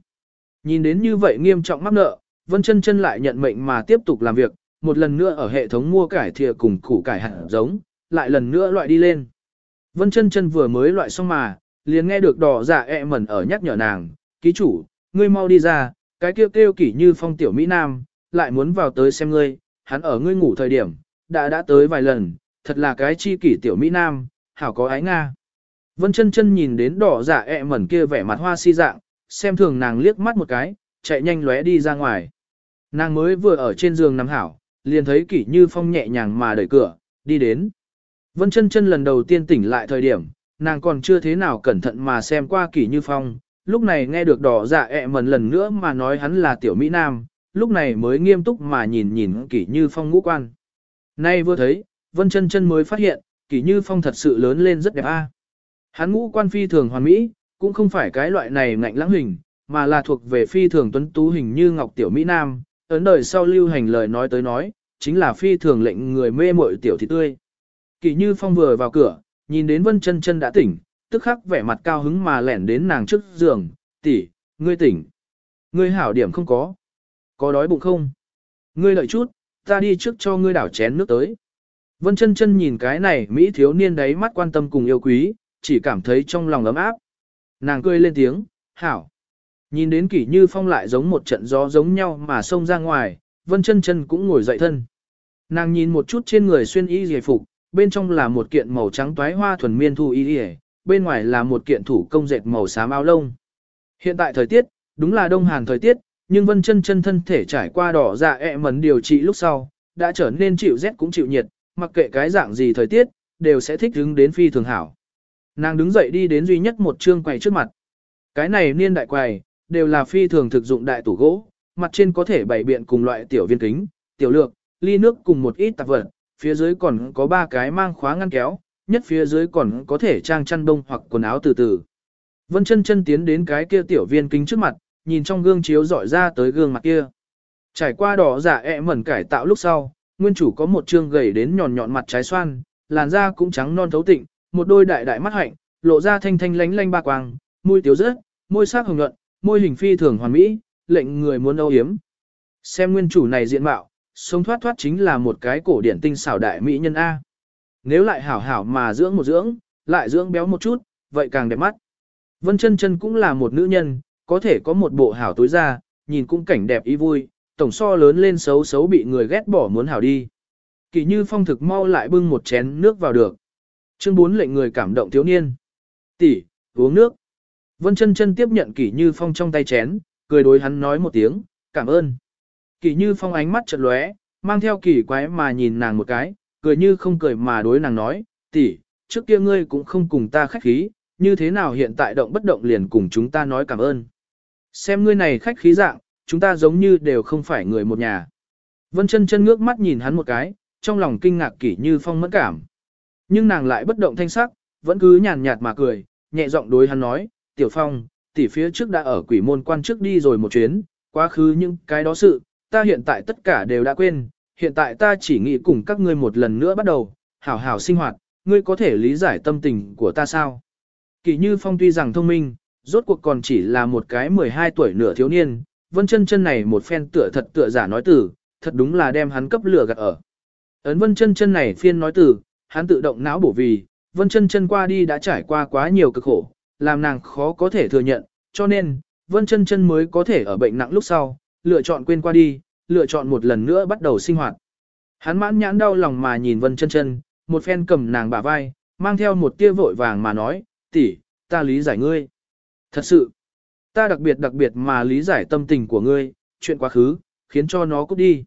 Nhìn đến như vậy nghiêm trọng mắc nợ, Vân chân chân lại nhận mệnh mà tiếp tục làm việc, một lần nữa ở hệ thống mua cải thìa cùng củ cải hạt giống, lại lần nữa loại đi lên. Vân chân chân vừa mới loại xong mà, liền nghe được đỏ dạ ẹ mẩn ở nhắc nhở nàng, ký chủ, ngươi mau đi ra, cái kêu kêu kỷ như phong tiểu Mỹ Nam, lại muốn vào tới xem ngươi, hắn ở ngươi ngủ thời điểm, đã đã tới vài lần, thật là cái chi kỷ tiểu Mỹ Nam, hảo có ái Nga. Vân chân chân nhìn đến đỏ giả ẹ mẩn kia vẻ mặt hoa si dạng, xem thường nàng liếc mắt một cái, chạy nhanh lóe đi ra ngoài. Nàng mới vừa ở trên giường nằm hảo, liền thấy kỷ như phong nhẹ nhàng mà đẩy cửa, đi đến. Vân chân chân lần đầu tiên tỉnh lại thời điểm, nàng còn chưa thế nào cẩn thận mà xem qua kỷ như phong, lúc này nghe được đỏ dạ ẹ mần lần nữa mà nói hắn là tiểu Mỹ Nam, lúc này mới nghiêm túc mà nhìn nhìn kỷ như phong ngũ quan. Nay vừa thấy, Vân chân chân mới phát hiện, kỷ như phong thật sự lớn lên rất đẹp a. Hắn ngũ quan phi thường hoàn mỹ, cũng không phải cái loại này ngạnh lãng hình, mà là thuộc về phi thường tuấn tú hình như ngọc tiểu Mỹ Nam, ấn đời sau lưu hành lời nói tới nói, chính là phi thường lệnh người mê muội tiểu thị tươi. Kỷ như phong vừa vào cửa, nhìn đến Vân chân chân đã tỉnh, tức khắc vẻ mặt cao hứng mà lẻn đến nàng trước giường, tỷ, ngươi tỉnh. Ngươi hảo điểm không có. Có đói bụng không? Ngươi lợi chút, ta đi trước cho ngươi đảo chén nước tới. Vân chân chân nhìn cái này Mỹ thiếu niên đấy mắt quan tâm cùng yêu quý, chỉ cảm thấy trong lòng ấm áp. Nàng cười lên tiếng, hảo. Nhìn đến kỷ như phong lại giống một trận gió giống nhau mà xông ra ngoài, vân chân chân cũng ngồi dậy thân. Nàng nhìn một chút trên người xuyên y dề phục, bên trong là một kiện màu trắng toái hoa thuần miên thu y dề, bên ngoài là một kiện thủ công dệt màu xám áo lông. Hiện tại thời tiết, đúng là đông hàn thời tiết, nhưng vân chân chân thân thể trải qua đỏ dạ ẹ mẩn điều trị lúc sau, đã trở nên chịu rét cũng chịu nhiệt, mặc kệ cái dạng gì thời tiết, đều sẽ thích ứng đến phi thường hảo. Nàng đứng dậy đi đến duy nhất một chương quầy trước mặt. Cái này niên đại quầy, đều là phi thường thực dụng đại tủ gỗ, mặt trên có thể bày biện cùng loại tiểu viên kính, tiểu lược, ly nước cùng một ít tạp vật, phía dưới còn có ba cái mang khóa ngăn kéo, nhất phía dưới còn có thể trang chăn đông hoặc quần áo từ từ. Vân chân chân tiến đến cái kia tiểu viên kính trước mặt, nhìn trong gương chiếu dọi ra tới gương mặt kia. Trải qua đỏ giả ẹ mẩn cải tạo lúc sau, nguyên chủ có một trương gầy đến nhọn nhọn mặt trái xoan, làn da cũng trắng non thấu tịnh, một đôi đại đại mắt hạnh, lộ ra thanh thanh lánh lánh ba quang, môi tiếu rớt, môi sắc hồng nhuận, môi hình phi thường hoàn mỹ, lệnh người muốn âu yếm. Xem nguyên chủ này diện mạo, sống thoát thoát chính là một cái cổ điển tinh xảo đại mỹ nhân A. Nếu lại hảo hảo mà dưỡng một dưỡng, lại dưỡng béo một chút, vậy càng đẹp mắt. Vân chân chân cũng là một nữ nhân, có thể có một bộ hảo tối ra, nhìn cũng cảnh đẹp ý vui, tổng so lớn lên xấu xấu bị người ghét bỏ muốn hảo đi. Kỳ như phong thực mau lại bưng một chén nước vào được. Chương 4 lệnh người cảm động thiếu niên. Tỷ, uống nước. Vân chân chân tiếp nhận kỷ như phong trong tay chén, cười đối hắn nói một tiếng, cảm ơn. Kỷ như phong ánh mắt chợt lóe, mang theo kỳ quái mà nhìn nàng một cái, cười như không cười mà đối nàng nói, tỷ, trước kia ngươi cũng không cùng ta khách khí, như thế nào hiện tại động bất động liền cùng chúng ta nói cảm ơn. Xem ngươi này khách khí dạng, chúng ta giống như đều không phải người một nhà. Vân chân chân ngước mắt nhìn hắn một cái, trong lòng kinh ngạc kỷ như phong mẫn cảm. Nhưng nàng lại bất động thanh sắc, vẫn cứ nhàn nhạt mà cười, nhẹ giọng đối hắn nói, tiểu phong, tỷ phía trước đã ở quỷ môn quan trước đi rồi một chuyến, quá khứ những cái đó sự, ta hiện tại tất cả đều đã quên, hiện tại ta chỉ nghĩ cùng các ngươi một lần nữa bắt đầu, hảo hảo sinh hoạt, ngươi có thể lý giải tâm tình của ta sao? Kỳ Như Phong tuy rằng thông minh, rốt cuộc còn chỉ là một cái 12 tuổi nửa thiếu niên, vân chân chân này một phen tựa thật tựa giả nói từ, thật đúng là đem hắn cấp lửa gạt ở. Ấn vân chân chân này phiên nói từ, hắn tự động não bổ vì, vân chân chân qua đi đã trải qua quá nhiều cực khổ, làm nàng khó có thể thừa nhận, cho nên, vân chân chân mới có thể ở bệnh nặng lúc sau, lựa chọn quên qua đi, lựa chọn một lần nữa bắt đầu sinh hoạt. Hắn mãn nhãn đau lòng mà nhìn vân chân chân, một phen cầm nàng bả vai, mang theo một tia vội vàng mà nói, tỷ, ta lý giải ngươi. Thật sự, ta đặc biệt đặc biệt mà lý giải tâm tình của ngươi, chuyện quá khứ, khiến cho nó cút đi.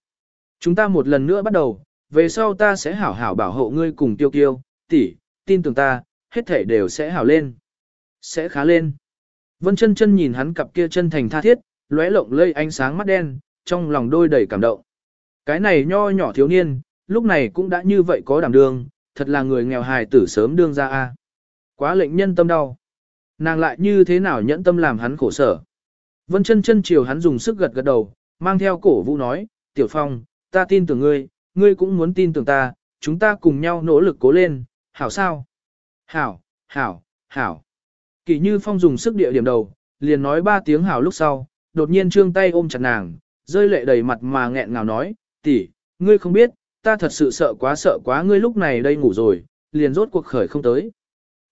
Chúng ta một lần nữa bắt đầu, về sau ta sẽ hảo hảo bảo hộ ngươi cùng tiêu kiêu, tỷ, tin tưởng ta, hết thể đều sẽ hảo lên. Sẽ khá lên. Vân chân chân nhìn hắn cặp kia chân thành tha thiết, lóe lộng lây ánh sáng mắt đen, trong lòng đôi đầy cảm động. Cái này nho nhỏ thiếu niên, lúc này cũng đã như vậy có đảm đương, thật là người nghèo hài tử sớm đương ra a. Quá lệnh nhân tâm đau. Nàng lại như thế nào nhẫn tâm làm hắn khổ sở. Vân chân chân chiều hắn dùng sức gật gật đầu, mang theo cổ vũ nói, Tiểu Phong, ta tin tưởng ngươi, ngươi cũng muốn tin tưởng ta, chúng ta cùng nhau nỗ lực cố lên, hảo sao? Hảo, hảo, hảo. Kỳ như Phong dùng sức địa điểm đầu, liền nói ba tiếng hảo lúc sau, đột nhiên trương tay ôm chặt nàng, rơi lệ đầy mặt mà nghẹn ngào nói, tỷ, ngươi không biết, ta thật sự sợ quá sợ quá ngươi lúc này đây ngủ rồi, liền rốt cuộc khởi không tới.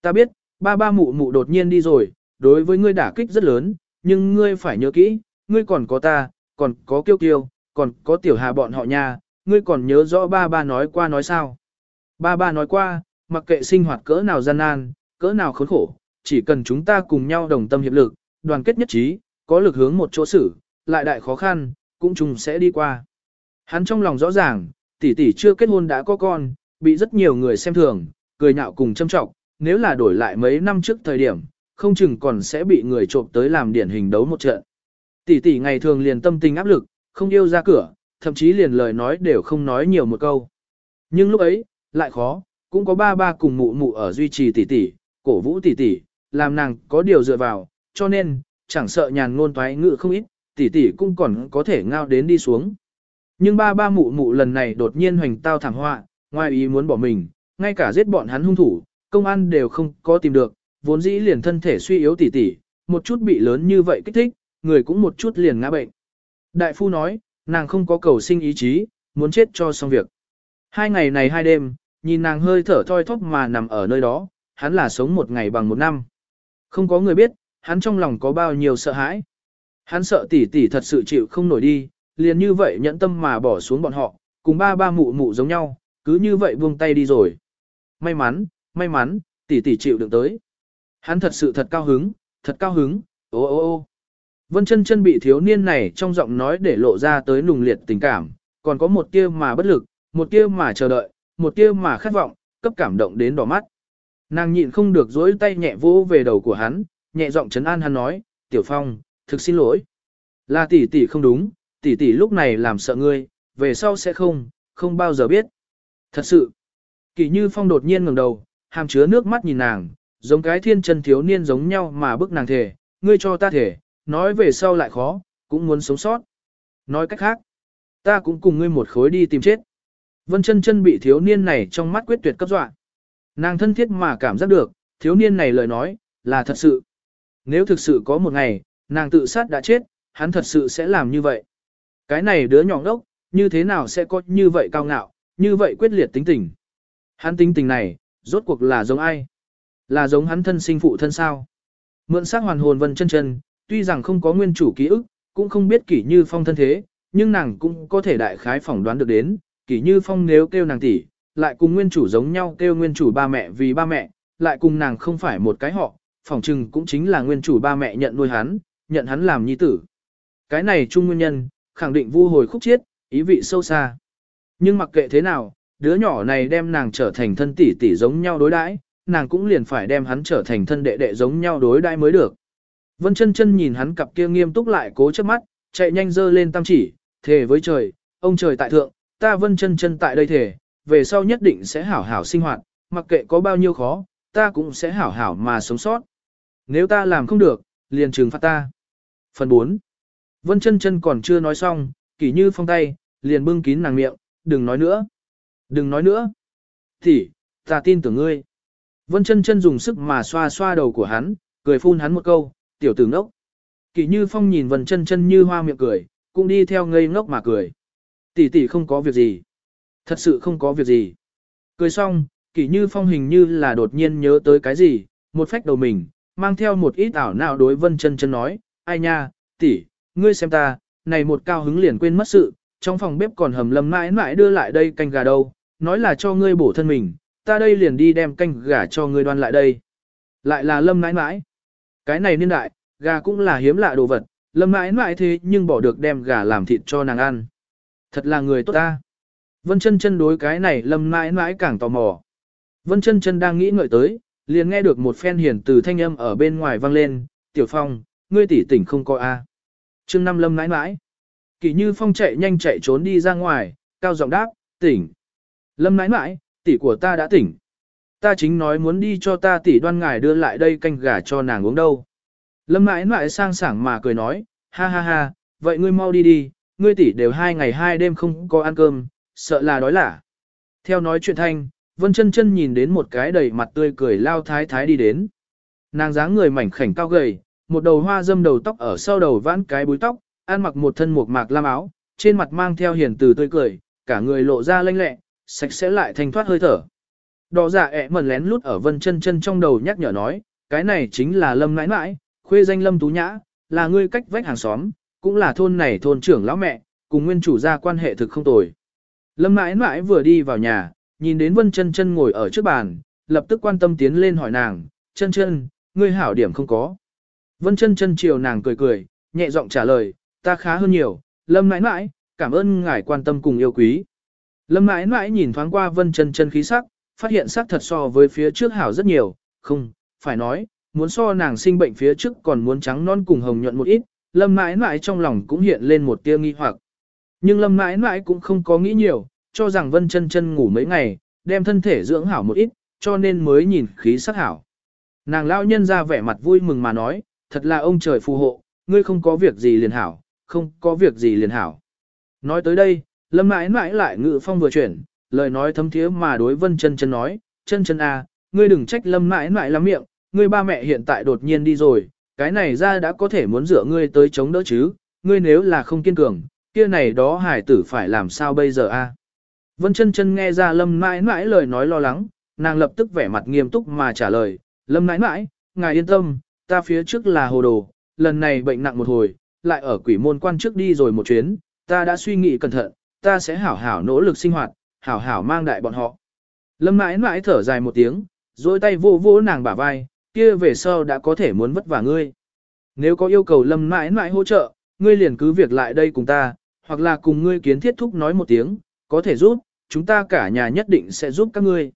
Ta biết, ba ba mụ mụ đột nhiên đi rồi, đối với ngươi đả kích rất lớn, nhưng ngươi phải nhớ kỹ, ngươi còn có ta, còn có kiêu kiêu, còn có tiểu hà bọn họ nha, ngươi còn nhớ rõ ba ba nói qua nói sao. Ba ba nói qua, mặc kệ sinh hoạt cỡ nào gian nan, cỡ nào khốn khổ, chỉ cần chúng ta cùng nhau đồng tâm hiệp lực, đoàn kết nhất trí, có lực hướng một chỗ xử, lại đại khó khăn, cũng chung sẽ đi qua. Hắn trong lòng rõ ràng, tỷ tỷ chưa kết hôn đã có con, bị rất nhiều người xem thường, cười nhạo cùng châm trọng, nếu là đổi lại mấy năm trước thời điểm, không chừng còn sẽ bị người trộm tới làm điển hình đấu một trận. Tỷ tỷ ngày thường liền tâm tình áp lực, không yêu ra cửa, thậm chí liền lời nói đều không nói nhiều một câu. Nhưng lúc ấy, lại khó, cũng có ba ba cùng mụ mụ ở duy trì tỷ tỷ, cổ vũ tỷ tỷ, làm nàng có điều dựa vào, cho nên, chẳng sợ nhàn ngôn toái ngự không ít, tỷ tỷ cũng còn có thể ngao đến đi xuống. Nhưng ba ba mụ mụ lần này đột nhiên hoành tao thảm họa, ngoài ý muốn bỏ mình, ngay cả giết bọn hắn hung thủ, công an đều không có tìm được, vốn dĩ liền thân thể suy yếu tỉ tỉ, một chút bị lớn như vậy kích thích, người cũng một chút liền ngã bệnh. Đại phu nói, nàng không có cầu sinh ý chí, muốn chết cho xong việc. Hai ngày này hai đêm, nhìn nàng hơi thở thoi thóp mà nằm ở nơi đó, hắn là sống một ngày bằng một năm. Không có người biết, hắn trong lòng có bao nhiêu sợ hãi. Hắn sợ tỷ tỷ thật sự chịu không nổi đi, liền như vậy nhẫn tâm mà bỏ xuống bọn họ, cùng ba ba mụ mụ giống nhau, cứ như vậy buông tay đi rồi. May mắn, may mắn, tỷ tỷ chịu đựng tới. Hắn thật sự thật cao hứng, thật cao hứng, ô ô ô. Vân chân chân bị thiếu niên này trong giọng nói để lộ ra tới nùng liệt tình cảm, còn có một tia mà bất lực, một tia mà chờ đợi, một tia mà khát vọng, cấp cảm động đến đỏ mắt. Nàng nhịn không được dối tay nhẹ vỗ về đầu của hắn, nhẹ giọng trấn an hắn nói, Tiểu Phong, thực xin lỗi. Là tỷ tỷ không đúng, tỷ tỷ lúc này làm sợ ngươi, về sau sẽ không, không bao giờ biết. Thật sự, Kỳ Như Phong đột nhiên ngẩng đầu, hàm chứa nước mắt nhìn nàng, giống cái thiên chân thiếu niên giống nhau mà bức nàng thể, ngươi cho ta thể, nói về sau lại khó, cũng muốn sống sót. Nói cách khác, ta cũng cùng ngươi một khối đi tìm chết. Vân chân chân bị thiếu niên này trong mắt quyết tuyệt cấp dọa. Nàng thân thiết mà cảm giác được, thiếu niên này lời nói, là thật sự. Nếu thực sự có một ngày, nàng tự sát đã chết, hắn thật sự sẽ làm như vậy. Cái này đứa nhỏ đốc, như thế nào sẽ có như vậy cao ngạo, như vậy quyết liệt tính tình. Hắn tính tình này, rốt cuộc là giống ai? Là giống hắn thân sinh phụ thân sao? Mượn xác hoàn hồn vân chân chân, tuy rằng không có nguyên chủ ký ức, cũng không biết kỷ như phong thân thế, nhưng nàng cũng có thể đại khái phỏng đoán được đến, kỷ như phong nếu kêu nàng tỷ, lại cùng nguyên chủ giống nhau kêu nguyên chủ ba mẹ vì ba mẹ, lại cùng nàng không phải một cái họ, phỏng chừng cũng chính là nguyên chủ ba mẹ nhận nuôi hắn, nhận hắn làm nhi tử. Cái này chung nguyên nhân, khẳng định vu hồi khúc chiết, ý vị sâu xa. Nhưng mặc kệ thế nào, đứa nhỏ này đem nàng trở thành thân tỷ tỷ giống nhau đối đãi, nàng cũng liền phải đem hắn trở thành thân đệ đệ giống nhau đối đãi mới được. Vân chân chân nhìn hắn cặp kia nghiêm túc lại cố chấp mắt, chạy nhanh dơ lên tam chỉ, thề với trời, ông trời tại thượng, ta vân chân chân tại đây thề, về sau nhất định sẽ hảo hảo sinh hoạt, mặc kệ có bao nhiêu khó, ta cũng sẽ hảo hảo mà sống sót. Nếu ta làm không được, liền trừng phạt ta. Phần 4. Vân chân chân còn chưa nói xong, kỷ như phong tay, liền bưng kín nàng miệng, đừng nói nữa. Đừng nói nữa. Thì, ta tin tưởng ngươi. Vân chân chân dùng sức mà xoa xoa đầu của hắn, cười phun hắn một câu, tiểu tử ngốc. Kỷ như phong nhìn vân chân chân như hoa miệng cười, cũng đi theo ngây ngốc mà cười. Tỷ tỷ không có việc gì. Thật sự không có việc gì. Cười xong, kỷ như phong hình như là đột nhiên nhớ tới cái gì, một phách đầu mình, mang theo một ít ảo nào đối vân chân chân nói, ai nha, tỷ, ngươi xem ta, này một cao hứng liền quên mất sự, trong phòng bếp còn hầm lâm mãi mãi đưa lại đây canh gà đâu, nói là cho ngươi bổ thân mình, ta đây liền đi đem canh gà cho ngươi đoan lại đây. Lại là lâm mãi mãi. Cái này niên đại, gà cũng là hiếm lạ đồ vật, lâm mãi mãi thế nhưng bỏ được đem gà làm thịt cho nàng ăn. Thật là người tốt ta. Vân chân chân đối cái này lâm mãi mãi càng tò mò. Vân chân chân đang nghĩ ngợi tới, liền nghe được một phen hiển từ thanh âm ở bên ngoài vang lên, tiểu phong, ngươi tỷ tỉnh không có a. Trương năm lâm nãi nãi, Kỳ như phong chạy nhanh chạy trốn đi ra ngoài, cao giọng đáp, tỉnh. Lâm nãi nãi, tỷ của ta đã tỉnh. Ta chính nói muốn đi cho ta tỷ đoan ngài đưa lại đây canh gà cho nàng uống đâu. Lâm nãi nãi sang sảng mà cười nói, ha ha ha, vậy ngươi mau đi đi, ngươi tỷ đều hai ngày hai đêm không có ăn cơm, sợ là đói lả. Theo nói chuyện thanh, Vân chân chân nhìn đến một cái đầy mặt tươi cười lao thái thái đi đến. Nàng dáng người mảnh khảnh cao gầy, một đầu hoa dâm đầu tóc ở sau đầu vãn cái búi tóc, ăn mặc một thân mộc mạc lam áo, trên mặt mang theo hiền từ tươi cười, cả người lộ ra lanh lẹ, sạch sẽ lại thanh thoát hơi thở. Đỏ giả ẹ mẩn lén lút ở vân chân chân trong đầu nhắc nhở nói, cái này chính là lâm nãi nãi, khuê danh lâm tú nhã, là người cách vách hàng xóm, cũng là thôn này thôn trưởng lão mẹ, cùng nguyên chủ gia quan hệ thực không tồi. Lâm nãi nãi vừa đi vào nhà, nhìn đến vân chân chân ngồi ở trước bàn, lập tức quan tâm tiến lên hỏi nàng, chân chân, ngươi hảo điểm không có. Vân chân chân chiều nàng cười cười, nhẹ giọng trả lời, ta khá hơn nhiều, lâm nãi nãi, cảm ơn ngài quan tâm cùng yêu quý. Lâm Nãi Nãi nhìn thoáng qua vân chân chân khí sắc, phát hiện sắc thật so với phía trước hảo rất nhiều, không, phải nói, muốn so nàng sinh bệnh phía trước còn muốn trắng non cùng hồng nhuận một ít, lâm Nãi Nãi trong lòng cũng hiện lên một tia nghi hoặc. Nhưng lâm Nãi Nãi cũng không có nghĩ nhiều, cho rằng vân chân chân ngủ mấy ngày, đem thân thể dưỡng hảo một ít, cho nên mới nhìn khí sắc hảo. Nàng lão nhân ra vẻ mặt vui mừng mà nói, thật là ông trời phù hộ, ngươi không có việc gì liền hảo, không có việc gì liền hảo. Nói tới đây, lâm mãi mãi lại ngự phong vừa chuyển, lời nói thấm thiế mà đối vân chân chân nói, chân chân à, ngươi đừng trách lâm mãi mãi lắm miệng, ngươi ba mẹ hiện tại đột nhiên đi rồi, cái này ra đã có thể muốn dựa ngươi tới chống đỡ chứ, ngươi nếu là không kiên cường, kia này đó hải tử phải làm sao bây giờ a? À? Vân chân chân nghe ra lâm mãi mãi lời nói lo lắng, nàng lập tức vẻ mặt nghiêm túc mà trả lời, lâm mãi mãi, ngài yên tâm, ta phía trước là hồ đồ, lần này bệnh nặng một hồi, lại ở quỷ môn quan trước đi rồi một chuyến, ta đã suy nghĩ cẩn thận, ta sẽ hảo hảo nỗ lực sinh hoạt, hảo hảo mang đại bọn họ. Lâm mãi mãi thở dài một tiếng, dôi tay vô vô nàng bả vai, kia về sau đã có thể muốn vất vả ngươi. Nếu có yêu cầu lâm mãi mãi hỗ trợ, ngươi liền cứ việc lại đây cùng ta, hoặc là cùng ngươi kiến thiết thúc nói một tiếng, có thể giúp, chúng ta cả nhà nhất định sẽ giúp các ngươi.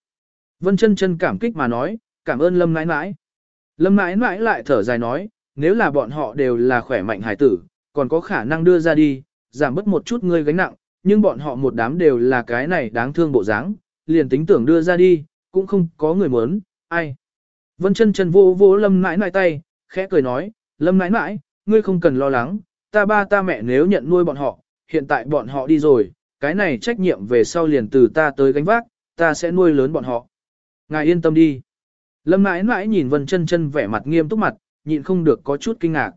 Vân chân chân cảm kích mà nói, cảm ơn lâm mãi mãi. Lâm mãi mãi lại thở dài nói, nếu là bọn họ đều là khỏe mạnh hải tử, còn có khả năng đưa ra đi, giảm bớt một chút ngươi gánh nặng, nhưng bọn họ một đám đều là cái này đáng thương bộ dáng, liền tính tưởng đưa ra đi, cũng không có người muốn, ai. Vân chân chân vô vô lâm mãi mãi tay, khẽ cười nói, lâm mãi mãi, ngươi không cần lo lắng, ta ba ta mẹ nếu nhận nuôi bọn họ, hiện tại bọn họ đi rồi, cái này trách nhiệm về sau liền từ ta tới gánh vác, ta sẽ nuôi lớn bọn họ. Ngài yên tâm đi. Lâm mãi mãi nhìn Vân chân chân vẻ mặt nghiêm túc mặt, nhịn không được có chút kinh ngạc.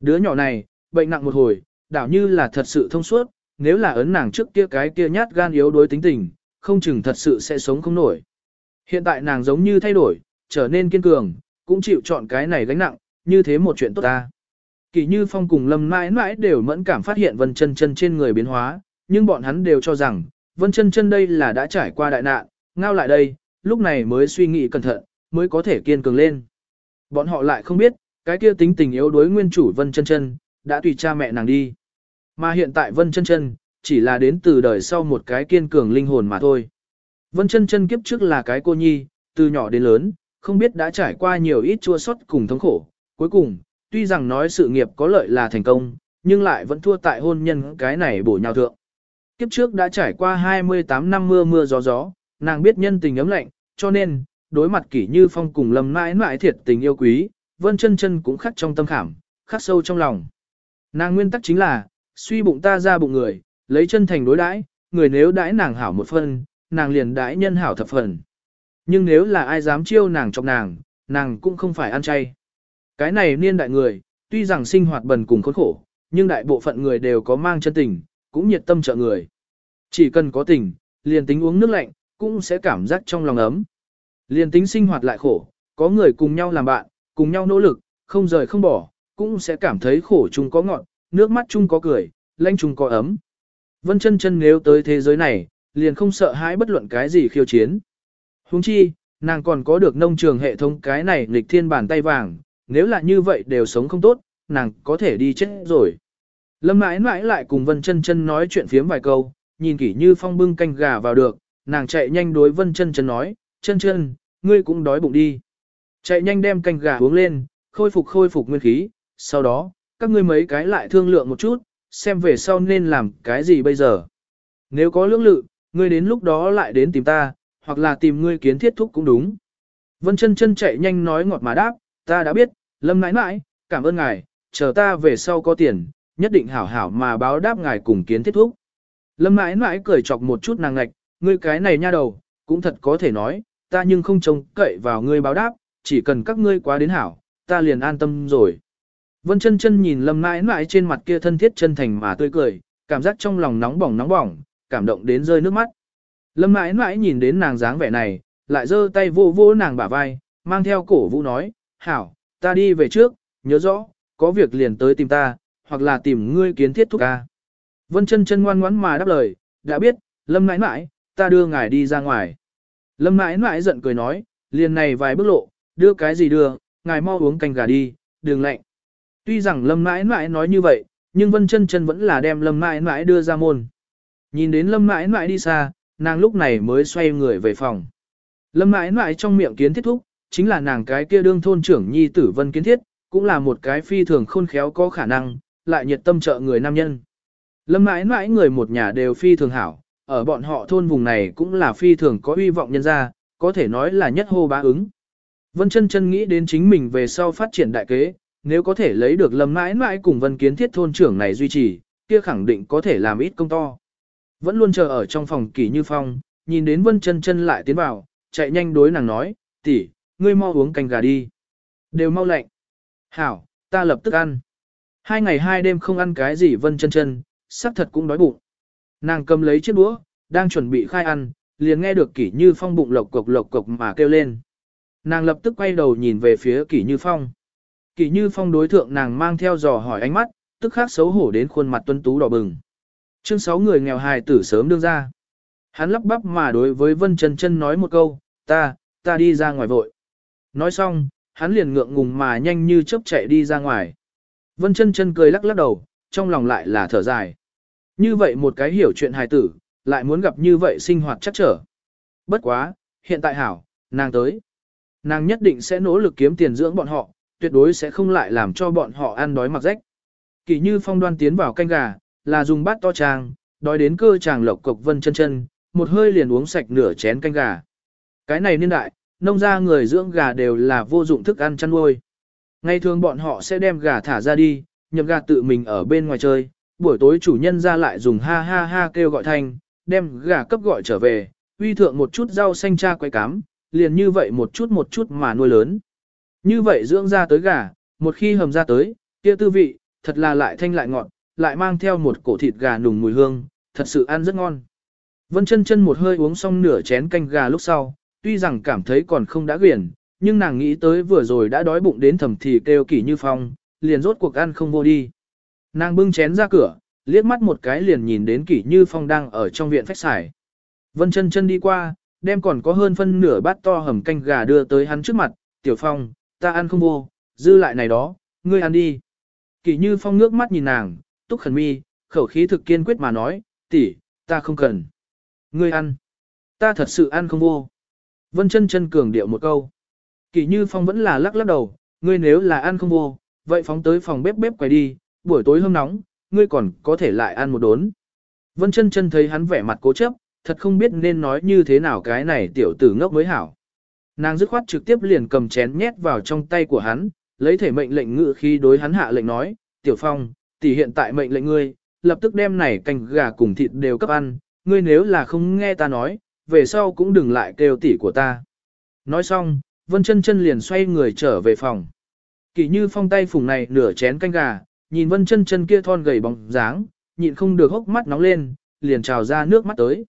Đứa nhỏ này, bệnh nặng một hồi, đảo như là thật sự thông suốt, nếu là ấn nàng trước kia cái kia nhát gan yếu đối tính tình, không chừng thật sự sẽ sống không nổi. Hiện tại nàng giống như thay đổi, trở nên kiên cường, cũng chịu chọn cái này gánh nặng, như thế một chuyện tốt ta. Kỳ Như Phong cùng Lâm mãi mãi đều mẫn cảm phát hiện Vân Chân Chân trên người biến hóa, nhưng bọn hắn đều cho rằng, Vân Chân Chân đây là đã trải qua đại nạn, ngao lại đây, lúc này mới suy nghĩ cẩn thận, mới có thể kiên cường lên. Bọn họ lại không biết, cái kia tính tình yếu đuối nguyên chủ Vân Chân Chân, đã tùy cha mẹ nàng đi. Mà hiện tại Vân Chân Chân, chỉ là đến từ đời sau một cái kiên cường linh hồn mà thôi. Vân Chân Chân kiếp trước là cái cô nhi, từ nhỏ đến lớn, không biết đã trải qua nhiều ít chua xót cùng thống khổ. Cuối cùng, tuy rằng nói sự nghiệp có lợi là thành công, nhưng lại vẫn thua tại hôn nhân cái này bổ nhào thượng. Kiếp trước đã trải qua 28 năm mưa mưa gió gió, nàng biết nhân tình ấm lạnh, cho nên, đối mặt kỷ như phong cùng lâm mãi mãi thiệt tình yêu quý, vân chân chân cũng khắc trong tâm khảm, khắc sâu trong lòng. Nàng nguyên tắc chính là, suy bụng ta ra bụng người, lấy chân thành đối đãi, người nếu đãi nàng hảo một phần, nàng liền đãi nhân hảo thập phần. Nhưng nếu là ai dám chiêu nàng trong nàng, nàng cũng không phải ăn chay. Cái này niên đại người, tuy rằng sinh hoạt bần cùng khốn khổ, nhưng đại bộ phận người đều có mang chân tình, cũng nhiệt tâm trợ người. Chỉ cần có tình, liền tính uống nước lạnh, cũng sẽ cảm giác trong lòng ấm. Liền tính sinh hoạt lại khổ, có người cùng nhau làm bạn, cùng nhau nỗ lực, không rời không bỏ, cũng sẽ cảm thấy khổ chung có ngọn, nước mắt chung có cười, lanh chung có ấm. Vân chân chân nếu tới thế giới này, liền không sợ hãi bất luận cái gì khiêu chiến. Huống chi, nàng còn có được nông trường hệ thống cái này nghịch thiên bàn tay vàng, nếu là như vậy đều sống không tốt, nàng có thể đi chết rồi. Lâm mãi mãi lại cùng Vân chân chân nói chuyện phiếm vài câu, nhìn kỹ như phong bưng canh gà vào được, nàng chạy nhanh đối Vân chân chân nói, chân chân, ngươi cũng đói bụng đi. Chạy nhanh đem canh gà uống lên, khôi phục khôi phục nguyên khí, sau đó, các ngươi mấy cái lại thương lượng một chút, xem về sau nên làm cái gì bây giờ. Nếu có lưỡng lự, ngươi đến lúc đó lại đến tìm ta, hoặc là tìm ngươi kiến thiết thúc cũng đúng. Vân chân chân chạy nhanh nói ngọt mà đáp, ta đã biết, lâm nãi nãi, cảm ơn ngài, chờ ta về sau có tiền, nhất định hảo hảo mà báo đáp ngài cùng kiến thiết thúc. Lâm nãi nãi cười chọc một chút nàng ngạch, ngươi cái này nha đầu, cũng thật có thể nói, ta nhưng không trông cậy vào ngươi báo đáp, chỉ cần các ngươi quá đến hảo, ta liền an tâm rồi. Vân chân chân nhìn lâm mãi mãi trên mặt kia thân thiết chân thành mà tươi cười, cảm giác trong lòng nóng bỏng nóng bỏng, cảm động đến rơi nước mắt. Lâm mãi mãi nhìn đến nàng dáng vẻ này, lại giơ tay vô vô nàng bả vai, mang theo cổ vũ nói, hảo, ta đi về trước, nhớ rõ, có việc liền tới tìm ta, hoặc là tìm ngươi kiến thiết thúc ca. Vân chân chân ngoan ngoãn mà đáp lời, đã biết, lâm nãi nãi, ta đưa ngài đi ra ngoài. Lâm mãi mãi giận cười nói, liền này vài bước lộ, đưa cái gì đưa, ngài mau uống canh gà đi, đường lạnh. Tuy rằng lâm mãi mãi nói như vậy, nhưng vân chân chân vẫn là đem lâm mãi mãi đưa ra môn. Nhìn đến lâm mãi mãi đi xa, nàng lúc này mới xoay người về phòng. Lâm mãi mãi trong miệng kiến thiết thúc, chính là nàng cái kia đương thôn trưởng nhi tử vân kiến thiết, cũng là một cái phi thường khôn khéo có khả năng, lại nhiệt tâm trợ người nam nhân. Lâm mãi mãi người một nhà đều phi thường hảo, ở bọn họ thôn vùng này cũng là phi thường có uy vọng nhân gia, có thể nói là nhất hô bá ứng. Vân chân chân nghĩ đến chính mình về sau phát triển đại kế, nếu có thể lấy được lâm mãi mãi cùng vân kiến thiết thôn trưởng này duy trì, kia khẳng định có thể làm ít công to. Vẫn luôn chờ ở trong phòng kỳ như phong, nhìn đến vân chân chân lại tiến vào, chạy nhanh đối nàng nói, tỷ, ngươi mau uống canh gà đi. Đều mau lạnh. Hảo, ta lập tức ăn. Hai ngày hai đêm không ăn cái gì vân chân chân, xác thật cũng đói bụng. Nàng cầm lấy chiếc đũa, đang chuẩn bị khai ăn, liền nghe được kỷ như phong bụng lộc cộc lộc cộc mà kêu lên. Nàng lập tức quay đầu nhìn về phía kỷ như phong. Kỷ như phong đối thượng nàng mang theo dò hỏi ánh mắt, tức khắc xấu hổ đến khuôn mặt tuân tú đỏ bừng. Chương sáu người nghèo hài tử sớm đương ra. Hắn lắp bắp mà đối với Vân Chân Chân nói một câu, ta, ta đi ra ngoài vội. Nói xong, hắn liền ngượng ngùng mà nhanh như chớp chạy đi ra ngoài. Vân Chân Chân cười lắc lắc đầu, trong lòng lại là thở dài. Như vậy một cái hiểu chuyện hài tử, lại muốn gặp như vậy sinh hoạt chắc trở. Bất quá, hiện tại hảo, nàng tới. Nàng nhất định sẽ nỗ lực kiếm tiền dưỡng bọn họ, tuyệt đối sẽ không lại làm cho bọn họ ăn đói mặc rách. Kỳ như phong đoan tiến vào canh gà, là dùng bát to tràng, đói đến cơ chàng lộc cộc vân chân chân, một hơi liền uống sạch nửa chén canh gà. Cái này niên đại, nông gia người dưỡng gà đều là vô dụng thức ăn chăn nuôi. Ngày thường bọn họ sẽ đem gà thả ra đi, nhập gà tự mình ở bên ngoài chơi, buổi tối chủ nhân ra lại dùng ha ha ha kêu gọi thanh, đem gà cấp gọi trở về, uy thượng một chút rau xanh cha quay cám, liền như vậy một chút một chút mà nuôi lớn. Như vậy dưỡng ra tới gà, một khi hầm ra tới, kia tư vị, thật là lại thanh lại ngọt, lại mang theo một cổ thịt gà nùng mùi hương, thật sự ăn rất ngon. Vân chân chân một hơi uống xong nửa chén canh gà lúc sau, tuy rằng cảm thấy còn không đã quyển, nhưng nàng nghĩ tới vừa rồi đã đói bụng đến thầm thì kêu kỷ như phong, liền rốt cuộc ăn không vô đi. Nàng bưng chén ra cửa, liếc mắt một cái liền nhìn đến kỷ như phong đang ở trong viện phách xài. Vân chân chân đi qua, đem còn có hơn phân nửa bát to hầm canh gà đưa tới hắn trước mặt, tiểu phong, ta ăn không vô, dư lại này đó, ngươi ăn đi. Kỷ như phong ngước mắt nhìn nàng, túc khẩn mi, khẩu khí thực kiên quyết mà nói, tỷ, ta không cần. Ngươi ăn. Ta thật sự ăn không vô. Vân chân chân cường điệu một câu. Kỷ như phong vẫn là lắc lắc đầu, ngươi nếu là ăn không vô, vậy phóng tới phòng bếp bếp quay đi, buổi tối hôm nóng, ngươi còn có thể lại ăn một đốn. Vân chân chân thấy hắn vẻ mặt cố chấp, thật không biết nên nói như thế nào cái này tiểu tử ngốc mới hảo. Nàng dứt khoát trực tiếp liền cầm chén nhét vào trong tay của hắn, lấy thể mệnh lệnh ngự khi đối hắn hạ lệnh nói, tiểu phong, tỷ hiện tại mệnh lệnh ngươi, lập tức đem này canh gà cùng thịt đều cấp ăn, ngươi nếu là không nghe ta nói, về sau cũng đừng lại kêu tỷ của ta. Nói xong, Vân chân chân liền xoay người trở về phòng. Kỳ như phong tay phùng này nửa chén canh gà, nhìn Vân chân chân kia thon gầy bóng dáng, nhịn không được hốc mắt nóng lên, liền trào ra nước mắt tới.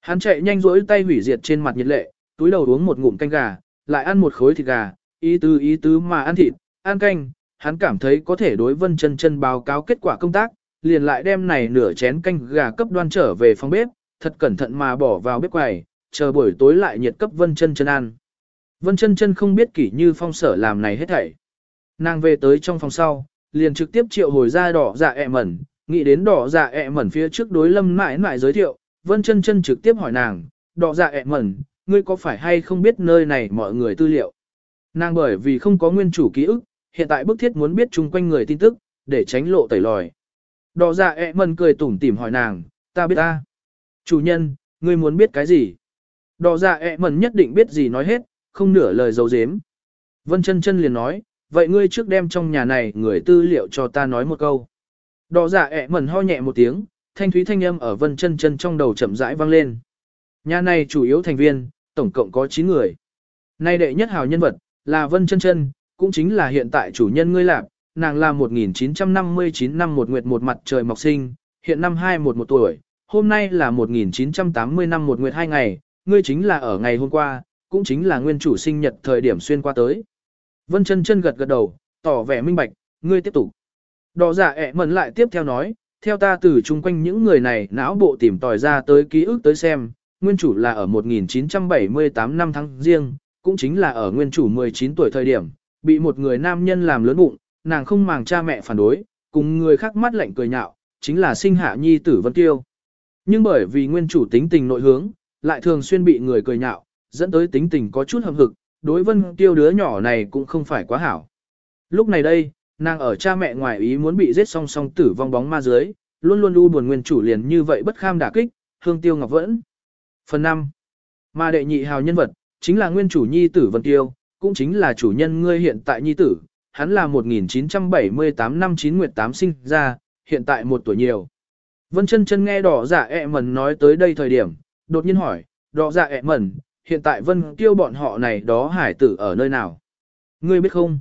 Hắn chạy nhanh rỗi tay hủy diệt trên mặt nhiệt lệ, túi đầu uống một ngụm canh gà, lại ăn một khối thịt gà, ý tứ ý tứ mà ăn thịt, ăn canh, hắn cảm thấy có thể đối Vân chân chân báo cáo kết quả công tác, liền lại đem này nửa chén canh gà cấp đoan trở về phòng bếp, thật cẩn thận mà bỏ vào bếp quầy, chờ buổi tối lại nhiệt cấp Vân chân chân ăn. Vân chân chân không biết kỷ như phong sở làm này hết thảy. Nàng về tới trong phòng sau, liền trực tiếp triệu hồi ra đỏ dạ ẹ mẩn, nghĩ đến đỏ dạ ẹ mẩn phía trước đối lâm mãi mãi giới thiệu, Vân chân chân trực tiếp hỏi nàng, đỏ dạ ẹ mẩn, ngươi có phải hay không biết nơi này mọi người tư liệu? Nàng bởi vì không có nguyên chủ ký ức, hiện tại bức thiết muốn biết chung quanh người tin tức, để tránh lộ tẩy lòi. Đỏ dạ ẹ mẩn cười tủm tỉm hỏi nàng, ta biết ta. Chủ nhân, ngươi muốn biết cái gì? Đỏ dạ ẹ mẩn nhất định biết gì nói hết, không nửa lời dấu dếm. Vân chân chân liền nói, vậy ngươi trước đem trong nhà này người tư liệu cho ta nói một câu. Đỏ giả ẹ mẩn ho nhẹ một tiếng, thanh thúy thanh âm ở vân chân chân trong đầu chậm rãi vang lên. Nhà này chủ yếu thành viên, tổng cộng có 9 người. Nay đệ nhất hào nhân vật, là vân chân chân, cũng chính là hiện tại chủ nhân ngươi lạc, nàng là 1959 năm một nguyệt một mặt trời mọc sinh, hiện năm 211 tuổi, hôm nay là 1980 năm một nguyệt hai ngày, ngươi chính là ở ngày hôm qua, cũng chính là nguyên chủ sinh nhật thời điểm xuyên qua tới. Vân chân chân gật gật đầu, tỏ vẻ minh bạch, ngươi tiếp tục. Đỏ giả ẹ mẩn lại tiếp theo nói, theo ta từ chung quanh những người này não bộ tìm tòi ra tới ký ức tới xem, nguyên chủ là ở 1978 năm tháng riêng, cũng chính là ở nguyên chủ 19 tuổi thời điểm, bị một người nam nhân làm lớn bụng, nàng không màng cha mẹ phản đối, cùng người khác mắt lạnh cười nhạo, chính là sinh hạ nhi tử Vân Tiêu. Nhưng bởi vì nguyên chủ tính tình nội hướng, lại thường xuyên bị người cười nhạo, dẫn tới tính tình có chút hầm hực, đối Vân Tiêu đứa nhỏ này cũng không phải quá hảo. Lúc này đây, nàng ở cha mẹ ngoài ý muốn bị giết song song tử vong bóng ma dưới, luôn luôn u buồn nguyên chủ liền như vậy bất kham đả kích, hương tiêu ngọc vẫn. Phần 5. Mà đệ nhị hào nhân vật, chính là nguyên chủ nhi tử Vân Tiêu, cũng chính là chủ nhân ngươi hiện tại nhi tử, hắn là 1978 năm 9 nguyệt 8 sinh ra, hiện tại một tuổi nhiều. Vân chân chân nghe đỏ dạ ẹ mẩn nói tới đây thời điểm, đột nhiên hỏi, đỏ dạ ẹ mẩn, hiện tại Vân Tiêu bọn họ này đó hải tử ở nơi nào? Ngươi biết không?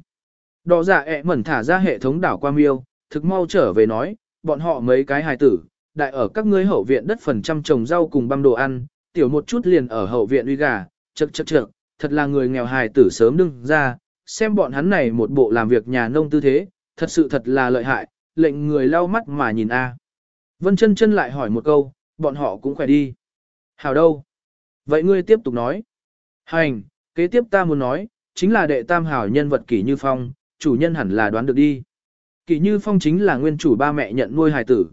Đỏ giả dạ ẹ mẩn thả ra hệ thống đảo qua miêu, thực mau trở về nói, bọn họ mấy cái hải tử, đại ở các ngươi hậu viện đất phần trăm trồng rau cùng băm đồ ăn, tiểu một chút liền ở hậu viện uy gà, chậc chậc chậc, thật là người nghèo hài tử sớm đứng ra, xem bọn hắn này một bộ làm việc nhà nông tư thế, thật sự thật là lợi hại, lệnh người lau mắt mà nhìn a. Vân chân chân lại hỏi một câu, bọn họ cũng khỏe đi. Hảo đâu? Vậy ngươi tiếp tục nói. Hành, kế tiếp ta muốn nói, chính là đệ tam hảo nhân vật kỷ như phong, chủ nhân hẳn là đoán được đi. Kỷ như phong chính là nguyên chủ ba mẹ nhận nuôi hài tử.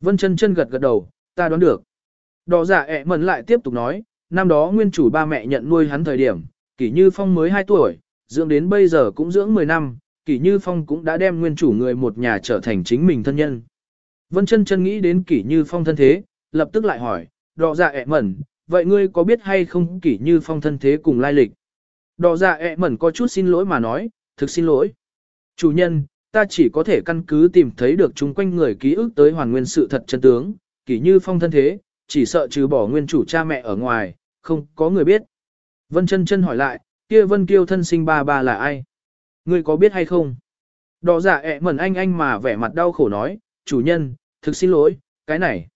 Vân chân chân gật gật đầu, ta đoán được. Đỏ giả ẹ mẩn lại tiếp tục nói, năm đó nguyên chủ ba mẹ nhận nuôi hắn thời điểm, kỷ như phong mới 2 tuổi, dưỡng đến bây giờ cũng dưỡng 10 năm, kỷ như phong cũng đã đem nguyên chủ người một nhà trở thành chính mình thân nhân. Vân chân chân nghĩ đến kỷ như phong thân thế, lập tức lại hỏi, đỏ dạ ẹ mẩn, vậy ngươi có biết hay không kỷ như phong thân thế cùng lai lịch? Đỏ dạ ẹ mẩn có chút xin lỗi mà nói, thực xin lỗi. Chủ nhân, ta chỉ có thể căn cứ tìm thấy được chung quanh người ký ức tới hoàn nguyên sự thật chân tướng, kỷ như phong thân thế, chỉ sợ trừ bỏ nguyên chủ cha mẹ ở ngoài, không có người biết. Vân chân chân hỏi lại, kia Vân Kiêu thân sinh ba ba là ai? Ngươi có biết hay không? Đỏ giả dạ ẹ mẩn anh anh mà vẻ mặt đau khổ nói, chủ nhân, thực xin lỗi, cái này.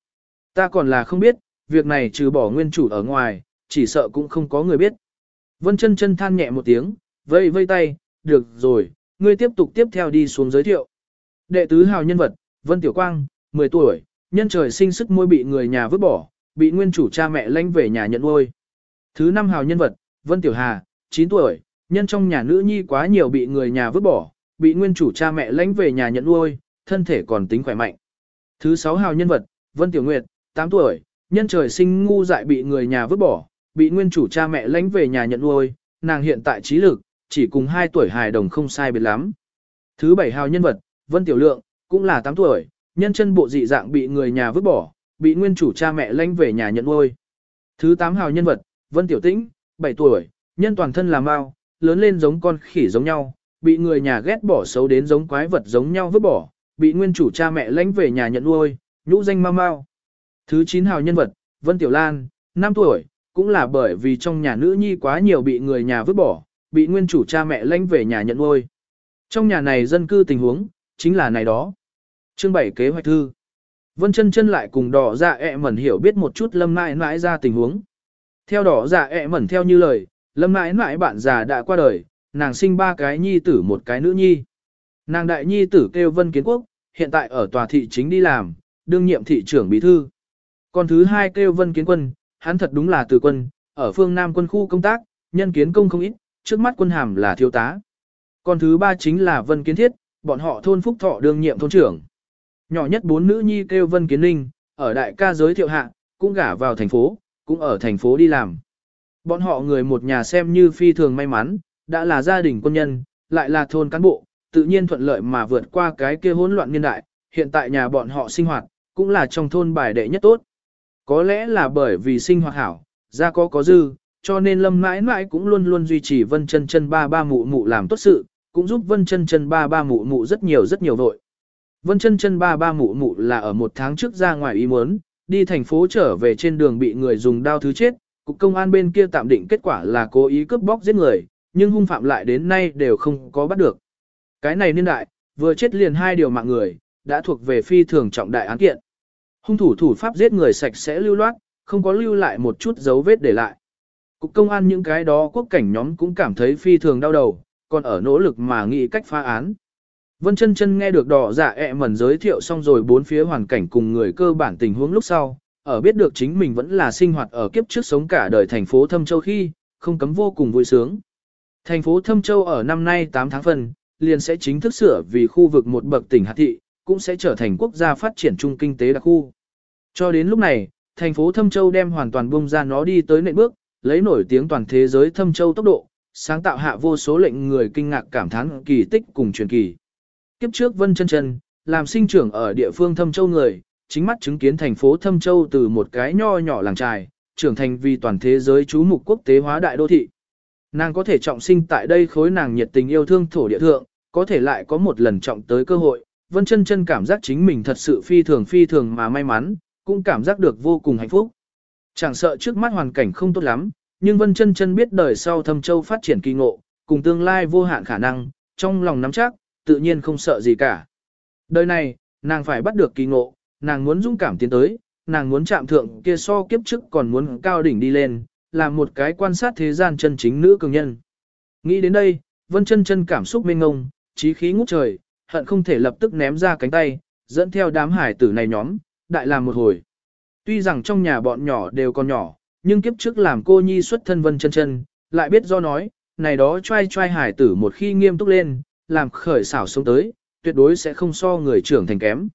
Ta còn là không biết, việc này trừ bỏ nguyên chủ ở ngoài, chỉ sợ cũng không có người biết. Vân chân chân than nhẹ một tiếng, vây vây tay, được rồi, ngươi tiếp tục tiếp theo đi xuống giới thiệu. Đệ tứ hào nhân vật, Vân Tiểu Quang, 10 tuổi, nhân trời sinh sức môi bị người nhà vứt bỏ, bị nguyên chủ cha mẹ lãnh về nhà nhận nuôi. Thứ năm hào nhân vật, Vân Tiểu Hà, 9 tuổi, nhân trong nhà nữ nhi quá nhiều bị người nhà vứt bỏ, bị nguyên chủ cha mẹ lãnh về nhà nhận nuôi, thân thể còn tính khỏe mạnh. Thứ sáu hào nhân vật, Vân Tiểu Nguyệt, 8 tuổi, nhân trời sinh ngu dại bị người nhà vứt bỏ, bị nguyên chủ cha mẹ lãnh về nhà nhận nuôi, nàng hiện tại trí lực, chỉ cùng 2 tuổi hài đồng không sai biệt lắm. Thứ bảy hào nhân vật, Vân Tiểu Lượng, cũng là 8 tuổi, nhân chân bộ dị dạng bị người nhà vứt bỏ, bị nguyên chủ cha mẹ lãnh về nhà nhận nuôi. Thứ 8 hào nhân vật, Vân Tiểu Tĩnh, 7 tuổi, nhân toàn thân là mau, lớn lên giống con khỉ giống nhau, bị người nhà ghét bỏ xấu đến giống quái vật giống nhau vứt bỏ, bị nguyên chủ cha mẹ lãnh về nhà nhận nuôi, nhũ danh mau mau. Thứ 9 hào nhân vật, Vân Tiểu Lan, 5 tuổi, cũng là bởi vì trong nhà nữ nhi quá nhiều bị người nhà vứt bỏ, bị nguyên chủ cha mẹ lãnh về nhà nhận nuôi. Trong nhà này dân cư tình huống, chính là này đó. Chương 7 kế hoạch thư. Vân chân chân lại cùng đỏ dạ ẹ mẩn hiểu biết một chút lâm mãi mãi ra tình huống. Theo đỏ dạ ẹ mẩn theo như lời, lâm mãi mãi bạn già đã qua đời, nàng sinh ba cái nhi tử một cái nữ nhi. Nàng đại nhi tử kêu Vân Kiến Quốc, hiện tại ở tòa thị chính đi làm, đương nhiệm thị trưởng bí thư. Còn thứ hai kêu Vân Kiến Quân, hắn thật đúng là từ quân, ở phương Nam quân khu công tác, nhân kiến công không ít, trước mắt quân hàm là thiếu tá. Còn thứ ba chính là Vân Kiến Thiết, bọn họ thôn Phúc Thọ đương nhiệm thôn trưởng. Nhỏ nhất bốn nữ nhi kêu Vân Kiến Linh, ở đại ca giới thiệu hạ, cũng gả vào thành phố, cũng ở thành phố đi làm. Bọn họ người một nhà xem như phi thường may mắn, đã là gia đình quân nhân, lại là thôn cán bộ, tự nhiên thuận lợi mà vượt qua cái kia hỗn loạn niên đại, hiện tại nhà bọn họ sinh hoạt, cũng là trong thôn bài đệ nhất tốt. Có lẽ là bởi vì sinh hoạt hảo, gia có có dư, cho nên lâm mãi mãi cũng luôn luôn duy trì vân chân chân ba ba mụ mụ làm tốt sự, cũng giúp vân chân chân ba ba mụ mụ rất nhiều rất nhiều vội. Vân chân chân ba ba mụ mụ là ở một tháng trước ra ngoài ý muốn, đi thành phố trở về trên đường bị người dùng đao thứ chết, cục công an bên kia tạm định kết quả là cố ý cướp bóc giết người, nhưng hung phạm lại đến nay đều không có bắt được. Cái này niên đại, vừa chết liền hai điều mạng người, đã thuộc về phi thường trọng đại án kiện. Hung thủ thủ pháp giết người sạch sẽ lưu loát, không có lưu lại một chút dấu vết để lại. Cục công an những cái đó quốc cảnh nhóm cũng cảm thấy phi thường đau đầu, còn ở nỗ lực mà nghĩ cách phá án. Vân chân chân nghe được đỏ dạ ẹ mẩn giới thiệu xong rồi bốn phía hoàn cảnh cùng người cơ bản tình huống lúc sau, ở biết được chính mình vẫn là sinh hoạt ở kiếp trước sống cả đời thành phố Thâm Châu khi, không cấm vô cùng vui sướng. Thành phố Thâm Châu ở năm nay 8 tháng phần, liền sẽ chính thức sửa vì khu vực một bậc tỉnh hạt thị, cũng sẽ trở thành quốc gia phát triển chung kinh tế đặc khu. Cho đến lúc này, thành phố Thâm Châu đem hoàn toàn bung ra nó đi tới nệm bước, lấy nổi tiếng toàn thế giới Thâm Châu tốc độ, sáng tạo hạ vô số lệnh người kinh ngạc cảm thán kỳ tích cùng truyền kỳ. Kiếp trước Vân Chân Chân, làm sinh trưởng ở địa phương Thâm Châu người, chính mắt chứng kiến thành phố Thâm Châu từ một cái nho nhỏ làng trài, trưởng thành vì toàn thế giới chú mục quốc tế hóa đại đô thị. Nàng có thể trọng sinh tại đây khối nàng nhiệt tình yêu thương thổ địa thượng, có thể lại có một lần trọng tới cơ hội, Vân Chân Chân cảm giác chính mình thật sự phi thường phi thường mà may mắn, cũng cảm giác được vô cùng hạnh phúc. Chẳng sợ trước mắt hoàn cảnh không tốt lắm, nhưng Vân Chân Chân biết đời sau Thâm Châu phát triển kỳ ngộ, cùng tương lai vô hạn khả năng, trong lòng nắm chắc, tự nhiên không sợ gì cả. Đời này, nàng phải bắt được kỳ ngộ, nàng muốn dũng cảm tiến tới, nàng muốn chạm thượng kia so kiếp trước còn muốn cao đỉnh đi lên, làm một cái quan sát thế gian chân chính nữ cường nhân. Nghĩ đến đây, Vân chân chân cảm xúc mênh ngông, trí khí ngút trời, hận không thể lập tức ném ra cánh tay, dẫn theo đám hải tử này nhóm, đại làm một hồi. Tuy rằng trong nhà bọn nhỏ đều còn nhỏ, nhưng kiếp trước làm cô nhi xuất thân Vân chân chân, lại biết do nói, này đó trai trai hải tử một khi nghiêm túc lên, làm khởi xảo sống tới, tuyệt đối sẽ không so người trưởng thành kém.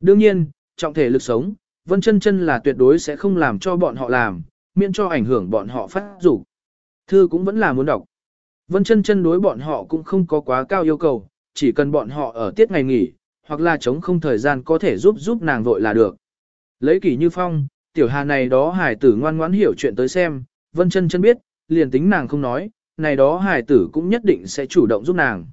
Đương nhiên, trọng thể lực sống, Vân chân chân là tuyệt đối sẽ không làm cho bọn họ làm, miễn cho ảnh hưởng bọn họ phát dục. Thư cũng vẫn là muốn đọc. Vân chân chân đối bọn họ cũng không có quá cao yêu cầu, chỉ cần bọn họ ở tiết ngày nghỉ, hoặc là chống không thời gian có thể giúp giúp nàng vội là được. Lấy kỷ như phong, tiểu hà này đó hải tử ngoan ngoãn hiểu chuyện tới xem, vân chân chân biết, liền tính nàng không nói, này đó hải tử cũng nhất định sẽ chủ động giúp nàng.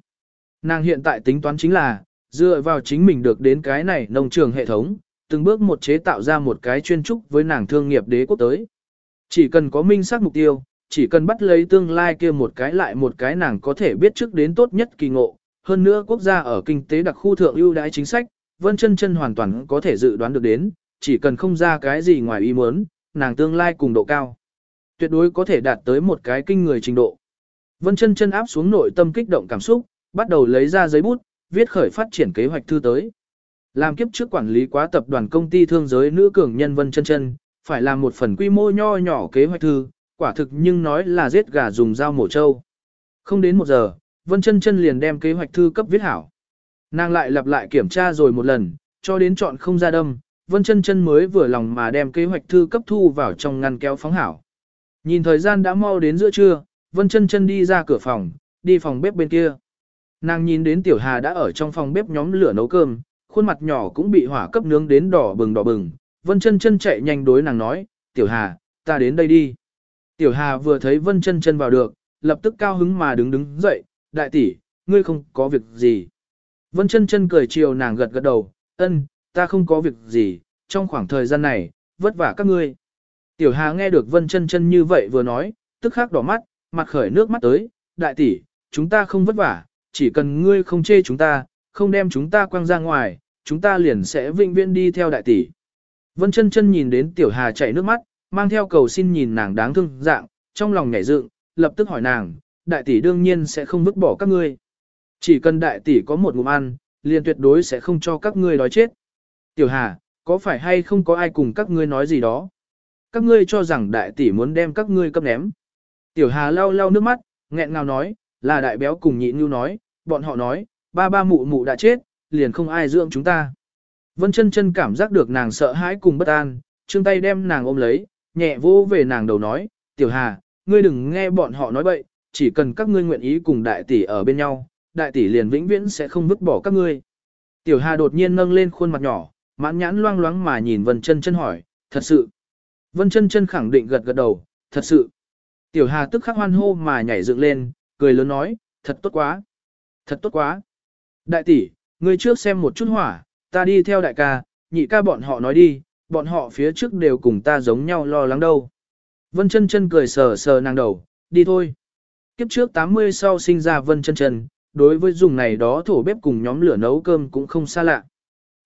Nàng hiện tại tính toán chính là, dựa vào chính mình được đến cái này nông trường hệ thống, từng bước một chế tạo ra một cái chuyên trúc với nàng thương nghiệp đế quốc tới. Chỉ cần có minh xác mục tiêu, chỉ cần bắt lấy tương lai kia một cái lại một cái nàng có thể biết trước đến tốt nhất kỳ ngộ. Hơn nữa quốc gia ở kinh tế đặc khu thượng ưu đãi chính sách, Vân chân chân hoàn toàn có thể dự đoán được đến, chỉ cần không ra cái gì ngoài ý muốn, nàng tương lai cùng độ cao. Tuyệt đối có thể đạt tới một cái kinh người trình độ. Vân chân chân áp xuống nội tâm kích động cảm xúc, bắt đầu lấy ra giấy bút, viết khởi phát triển kế hoạch thư tới. Làm kiếp trước quản lý quá tập đoàn công ty thương giới nữ cường nhân Vân chân chân, phải làm một phần quy mô nho nhỏ kế hoạch thư, quả thực nhưng nói là giết gà dùng dao mổ trâu. Không đến một giờ, Vân chân chân liền đem kế hoạch thư cấp viết hảo. Nàng lại lặp lại kiểm tra rồi một lần, cho đến chọn không ra đâm, Vân chân chân mới vừa lòng mà đem kế hoạch thư cấp thu vào trong ngăn kéo phóng hảo. Nhìn thời gian đã mau đến giữa trưa, Vân chân chân đi ra cửa phòng, đi phòng bếp bên kia. Nàng nhìn đến Tiểu Hà đã ở trong phòng bếp nhóm lửa nấu cơm, khuôn mặt nhỏ cũng bị hỏa cấp nướng đến đỏ bừng đỏ bừng. Vân chân chân chạy nhanh đối nàng nói, Tiểu Hà, ta đến đây đi. Tiểu Hà vừa thấy Vân chân chân vào được, lập tức cao hứng mà đứng đứng dậy, đại tỷ, ngươi không có việc gì. Vân chân chân cười chiều nàng gật gật đầu, ân, ta không có việc gì, trong khoảng thời gian này, vất vả các ngươi. Tiểu Hà nghe được Vân chân chân như vậy vừa nói, tức khắc đỏ mắt, mặt khởi nước mắt tới, đại tỷ, chúng ta không vất vả, chỉ cần ngươi không chê chúng ta, không đem chúng ta quăng ra ngoài, chúng ta liền sẽ vinh viễn đi theo đại tỷ. Vân chân chân nhìn đến Tiểu Hà chảy nước mắt, mang theo cầu xin nhìn nàng đáng thương dạng, trong lòng nhảy dựng, lập tức hỏi nàng, đại tỷ đương nhiên sẽ không vứt bỏ các ngươi. Chỉ cần đại tỷ có một ngụm ăn, liền tuyệt đối sẽ không cho các ngươi đói chết. Tiểu Hà, có phải hay không có ai cùng các ngươi nói gì đó? Các ngươi cho rằng đại tỷ muốn đem các ngươi cấp ném. Tiểu Hà lau lau nước mắt, nghẹn ngào nói, là đại béo cùng nhị như nói, bọn họ nói, ba ba mụ mụ đã chết, liền không ai dưỡng chúng ta. Vân chân chân cảm giác được nàng sợ hãi cùng bất an, trương tay đem nàng ôm lấy, nhẹ vô về nàng đầu nói, tiểu hà, ngươi đừng nghe bọn họ nói bậy, chỉ cần các ngươi nguyện ý cùng đại tỷ ở bên nhau, đại tỷ liền vĩnh viễn sẽ không vứt bỏ các ngươi. Tiểu hà đột nhiên nâng lên khuôn mặt nhỏ, mãn nhãn loang loáng mà nhìn Vân chân chân hỏi, thật sự. Vân chân chân khẳng định gật gật đầu, thật sự. Tiểu hà tức khắc hoan hô mà nhảy dựng lên, cười lớn nói, thật tốt quá. Thật tốt quá. Đại tỷ, ngươi trước xem một chút hỏa, ta đi theo đại ca, nhị ca bọn họ nói đi, bọn họ phía trước đều cùng ta giống nhau lo lắng đâu. Vân chân chân cười sờ sờ nàng đầu, đi thôi. Kiếp trước 80 sau sinh ra Vân chân chân, đối với dùng này đó thổ bếp cùng nhóm lửa nấu cơm cũng không xa lạ.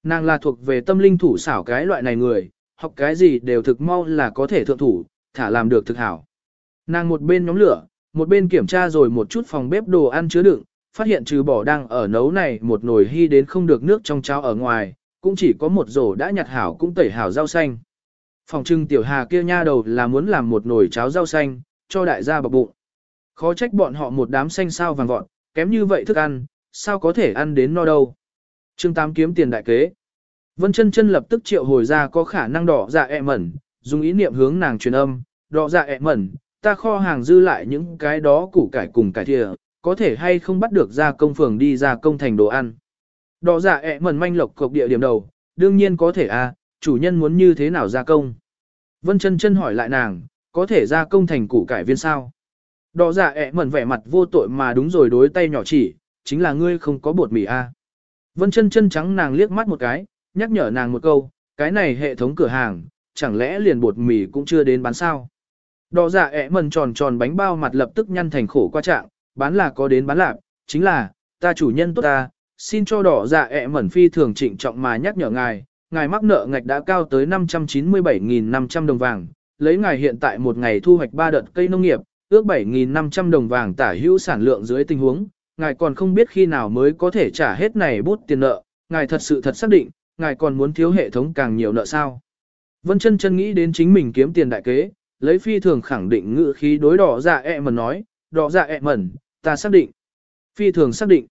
Nàng là thuộc về tâm linh thủ xảo cái loại này người, học cái gì đều thực mau là có thể thượng thủ, thả làm được thực hảo. Nàng một bên nhóm lửa, một bên kiểm tra rồi một chút phòng bếp đồ ăn chứa đựng, phát hiện trừ bỏ đang ở nấu này một nồi hy đến không được nước trong cháo ở ngoài, cũng chỉ có một rổ đã nhặt hảo cũng tẩy hảo rau xanh. Phòng trưng tiểu hà kia nha đầu là muốn làm một nồi cháo rau xanh, cho đại gia bọc bụng. Khó trách bọn họ một đám xanh sao vàng vọt, kém như vậy thức ăn, sao có thể ăn đến no đâu. Trương Tám kiếm tiền đại kế. Vân chân chân lập tức triệu hồi ra có khả năng đỏ dạ ẹ mẩn, dùng ý niệm hướng nàng truyền âm, đỏ dạ ẹ mẩn, ta kho hàng dư lại những cái đó củ cải cùng cải thìa, có thể hay không bắt được ra công phường đi ra công thành đồ ăn. Đỏ dạ ẹ mẩn manh lộc cộc địa điểm đầu, đương nhiên có thể a, à, chủ nhân muốn như thế nào ra công. Vân chân chân hỏi lại nàng, có thể ra công thành củ cải viên sao. Đỏ giả dạ ẹ mẩn vẻ mặt vô tội mà đúng rồi đối tay nhỏ chỉ, chính là ngươi không có bột mì a. À. Vân chân chân trắng nàng liếc mắt một cái, nhắc nhở nàng một câu, cái này hệ thống cửa hàng, chẳng lẽ liền bột mì cũng chưa đến bán sao. Đỏ giả dạ ẹ mẩn tròn tròn bánh bao mặt lập tức nhăn thành khổ qua trạng, bán là có đến bán lạc, chính là, ta chủ nhân tốt ta, xin cho đỏ dạ ẹ mẩn phi thường trịnh trọng mà nhắc nhở ngài, ngài mắc nợ ngạch đã cao tới 597.500 đồng vàng, lấy ngài hiện tại một ngày thu hoạch 3 đợt cây nông nghiệp, ước 7.500 đồng vàng tả hữu sản lượng dưới tình huống, ngài còn không biết khi nào mới có thể trả hết này bút tiền nợ, ngài thật sự thật xác định, ngài còn muốn thiếu hệ thống càng nhiều nợ sao. Vân chân chân nghĩ đến chính mình kiếm tiền đại kế, lấy phi thường khẳng định ngữ khí đối đỏ dạ ẹ mẩn nói, đỏ dạ ẹ mẩn, ta xác định. Phi thường xác định.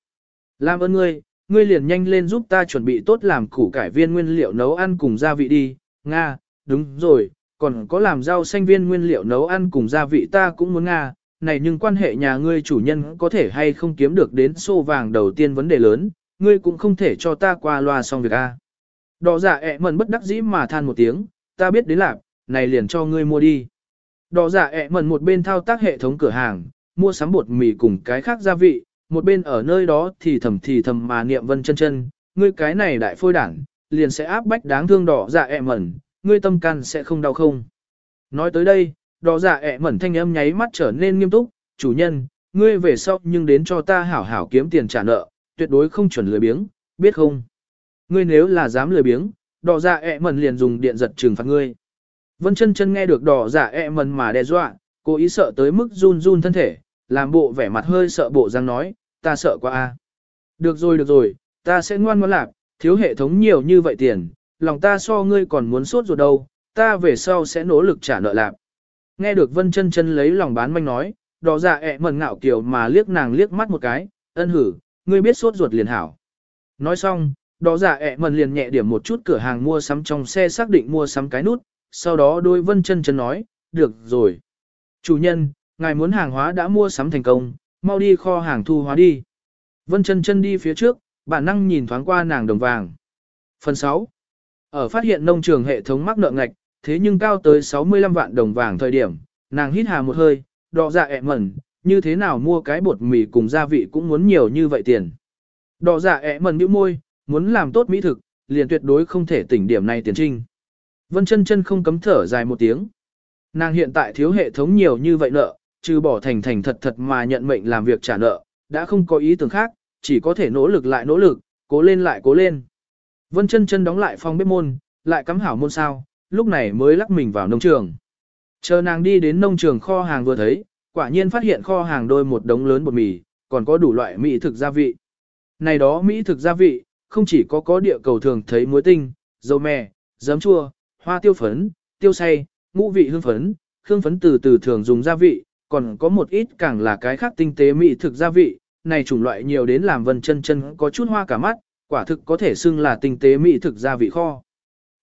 Làm ơn ngươi, ngươi liền nhanh lên giúp ta chuẩn bị tốt làm củ cải viên nguyên liệu nấu ăn cùng gia vị đi, Nga, đúng rồi, còn có làm rau xanh viên nguyên liệu nấu ăn cùng gia vị ta cũng muốn Nga, này nhưng quan hệ nhà ngươi chủ nhân có thể hay không kiếm được đến xô vàng đầu tiên vấn đề lớn, ngươi cũng không thể cho ta qua loa xong việc A. Đỏ giả ẹ mần bất đắc dĩ mà than một tiếng, ta biết đến lạc, này liền cho ngươi mua đi. Đỏ giả ẹ mần một bên thao tác hệ thống cửa hàng, mua sắm bột mì cùng cái khác gia vị, một bên ở nơi đó thì thầm thì thầm mà niệm vân chân chân, ngươi cái này đại phôi đảng, liền sẽ áp bách đáng thương đỏ dạ ẹ mẩn, ngươi tâm can sẽ không đau không. Nói tới đây, đỏ dạ ẹ mẩn thanh âm nháy mắt trở nên nghiêm túc, chủ nhân, ngươi về sau nhưng đến cho ta hảo hảo kiếm tiền trả nợ, tuyệt đối không chuẩn lười biếng, biết không? Ngươi nếu là dám lười biếng, đỏ dạ ẹ mẩn liền dùng điện giật trừng phạt ngươi. Vân chân chân nghe được đỏ dạ ẹ mẩn mà đe dọa, cố ý sợ tới mức run run thân thể, làm bộ vẻ mặt hơi sợ bộ răng nói, ta sợ quá a. Được rồi được rồi, ta sẽ ngoan ngoãn lạc, thiếu hệ thống nhiều như vậy tiền, lòng ta so ngươi còn muốn suốt ruột đâu, ta về sau sẽ nỗ lực trả nợ lạc. Nghe được Vân chân chân lấy lòng bán manh nói, đỏ dạ ẹ mẩn ngạo kiểu mà liếc nàng liếc mắt một cái, ân hử, ngươi biết suốt ruột liền hảo. Nói xong, đỏ dạ ẹ mẩn liền nhẹ điểm một chút cửa hàng mua sắm trong xe xác định mua sắm cái nút, sau đó đôi Vân chân chân nói, được rồi. Chủ nhân, ngài muốn hàng hóa đã mua sắm thành công, mau đi kho hàng thu hóa đi. Vân chân chân đi phía trước, bản năng nhìn thoáng qua nàng đồng vàng. Phần 6. Ở phát hiện nông trường hệ thống mắc nợ ngạch, thế nhưng cao tới 65 vạn đồng vàng thời điểm, nàng hít hà một hơi, đỏ dạ ẹ mẩn, như thế nào mua cái bột mì cùng gia vị cũng muốn nhiều như vậy tiền. Đỏ dạ ẹ mẩn nhíu môi, muốn làm tốt mỹ thực, liền tuyệt đối không thể tỉnh điểm này tiền trinh. Vân chân chân không cấm thở dài một tiếng. Nàng hiện tại thiếu hệ thống nhiều như vậy nợ, trừ bỏ thành thành thật thật mà nhận mệnh làm việc trả nợ, đã không có ý tưởng khác, chỉ có thể nỗ lực lại nỗ lực, cố lên lại cố lên. Vân chân chân đóng lại phòng bếp môn, lại cắm hảo môn sao, lúc này mới lắc mình vào nông trường. Chờ nàng đi đến nông trường kho hàng vừa thấy, quả nhiên phát hiện kho hàng đôi một đống lớn bột mì, còn có đủ loại mỹ thực gia vị. Này đó mỹ thực gia vị, không chỉ có có địa cầu thường thấy muối tinh, dầu mè, giấm chua, hoa tiêu phấn, tiêu say, ngũ vị hương phấn, hương phấn từ từ thường dùng gia vị, còn có một ít càng là cái khác tinh tế mỹ thực gia vị, này chủng loại nhiều đến làm vân chân chân có chút hoa cả mắt, quả thực có thể xưng là tinh tế mỹ thực gia vị kho.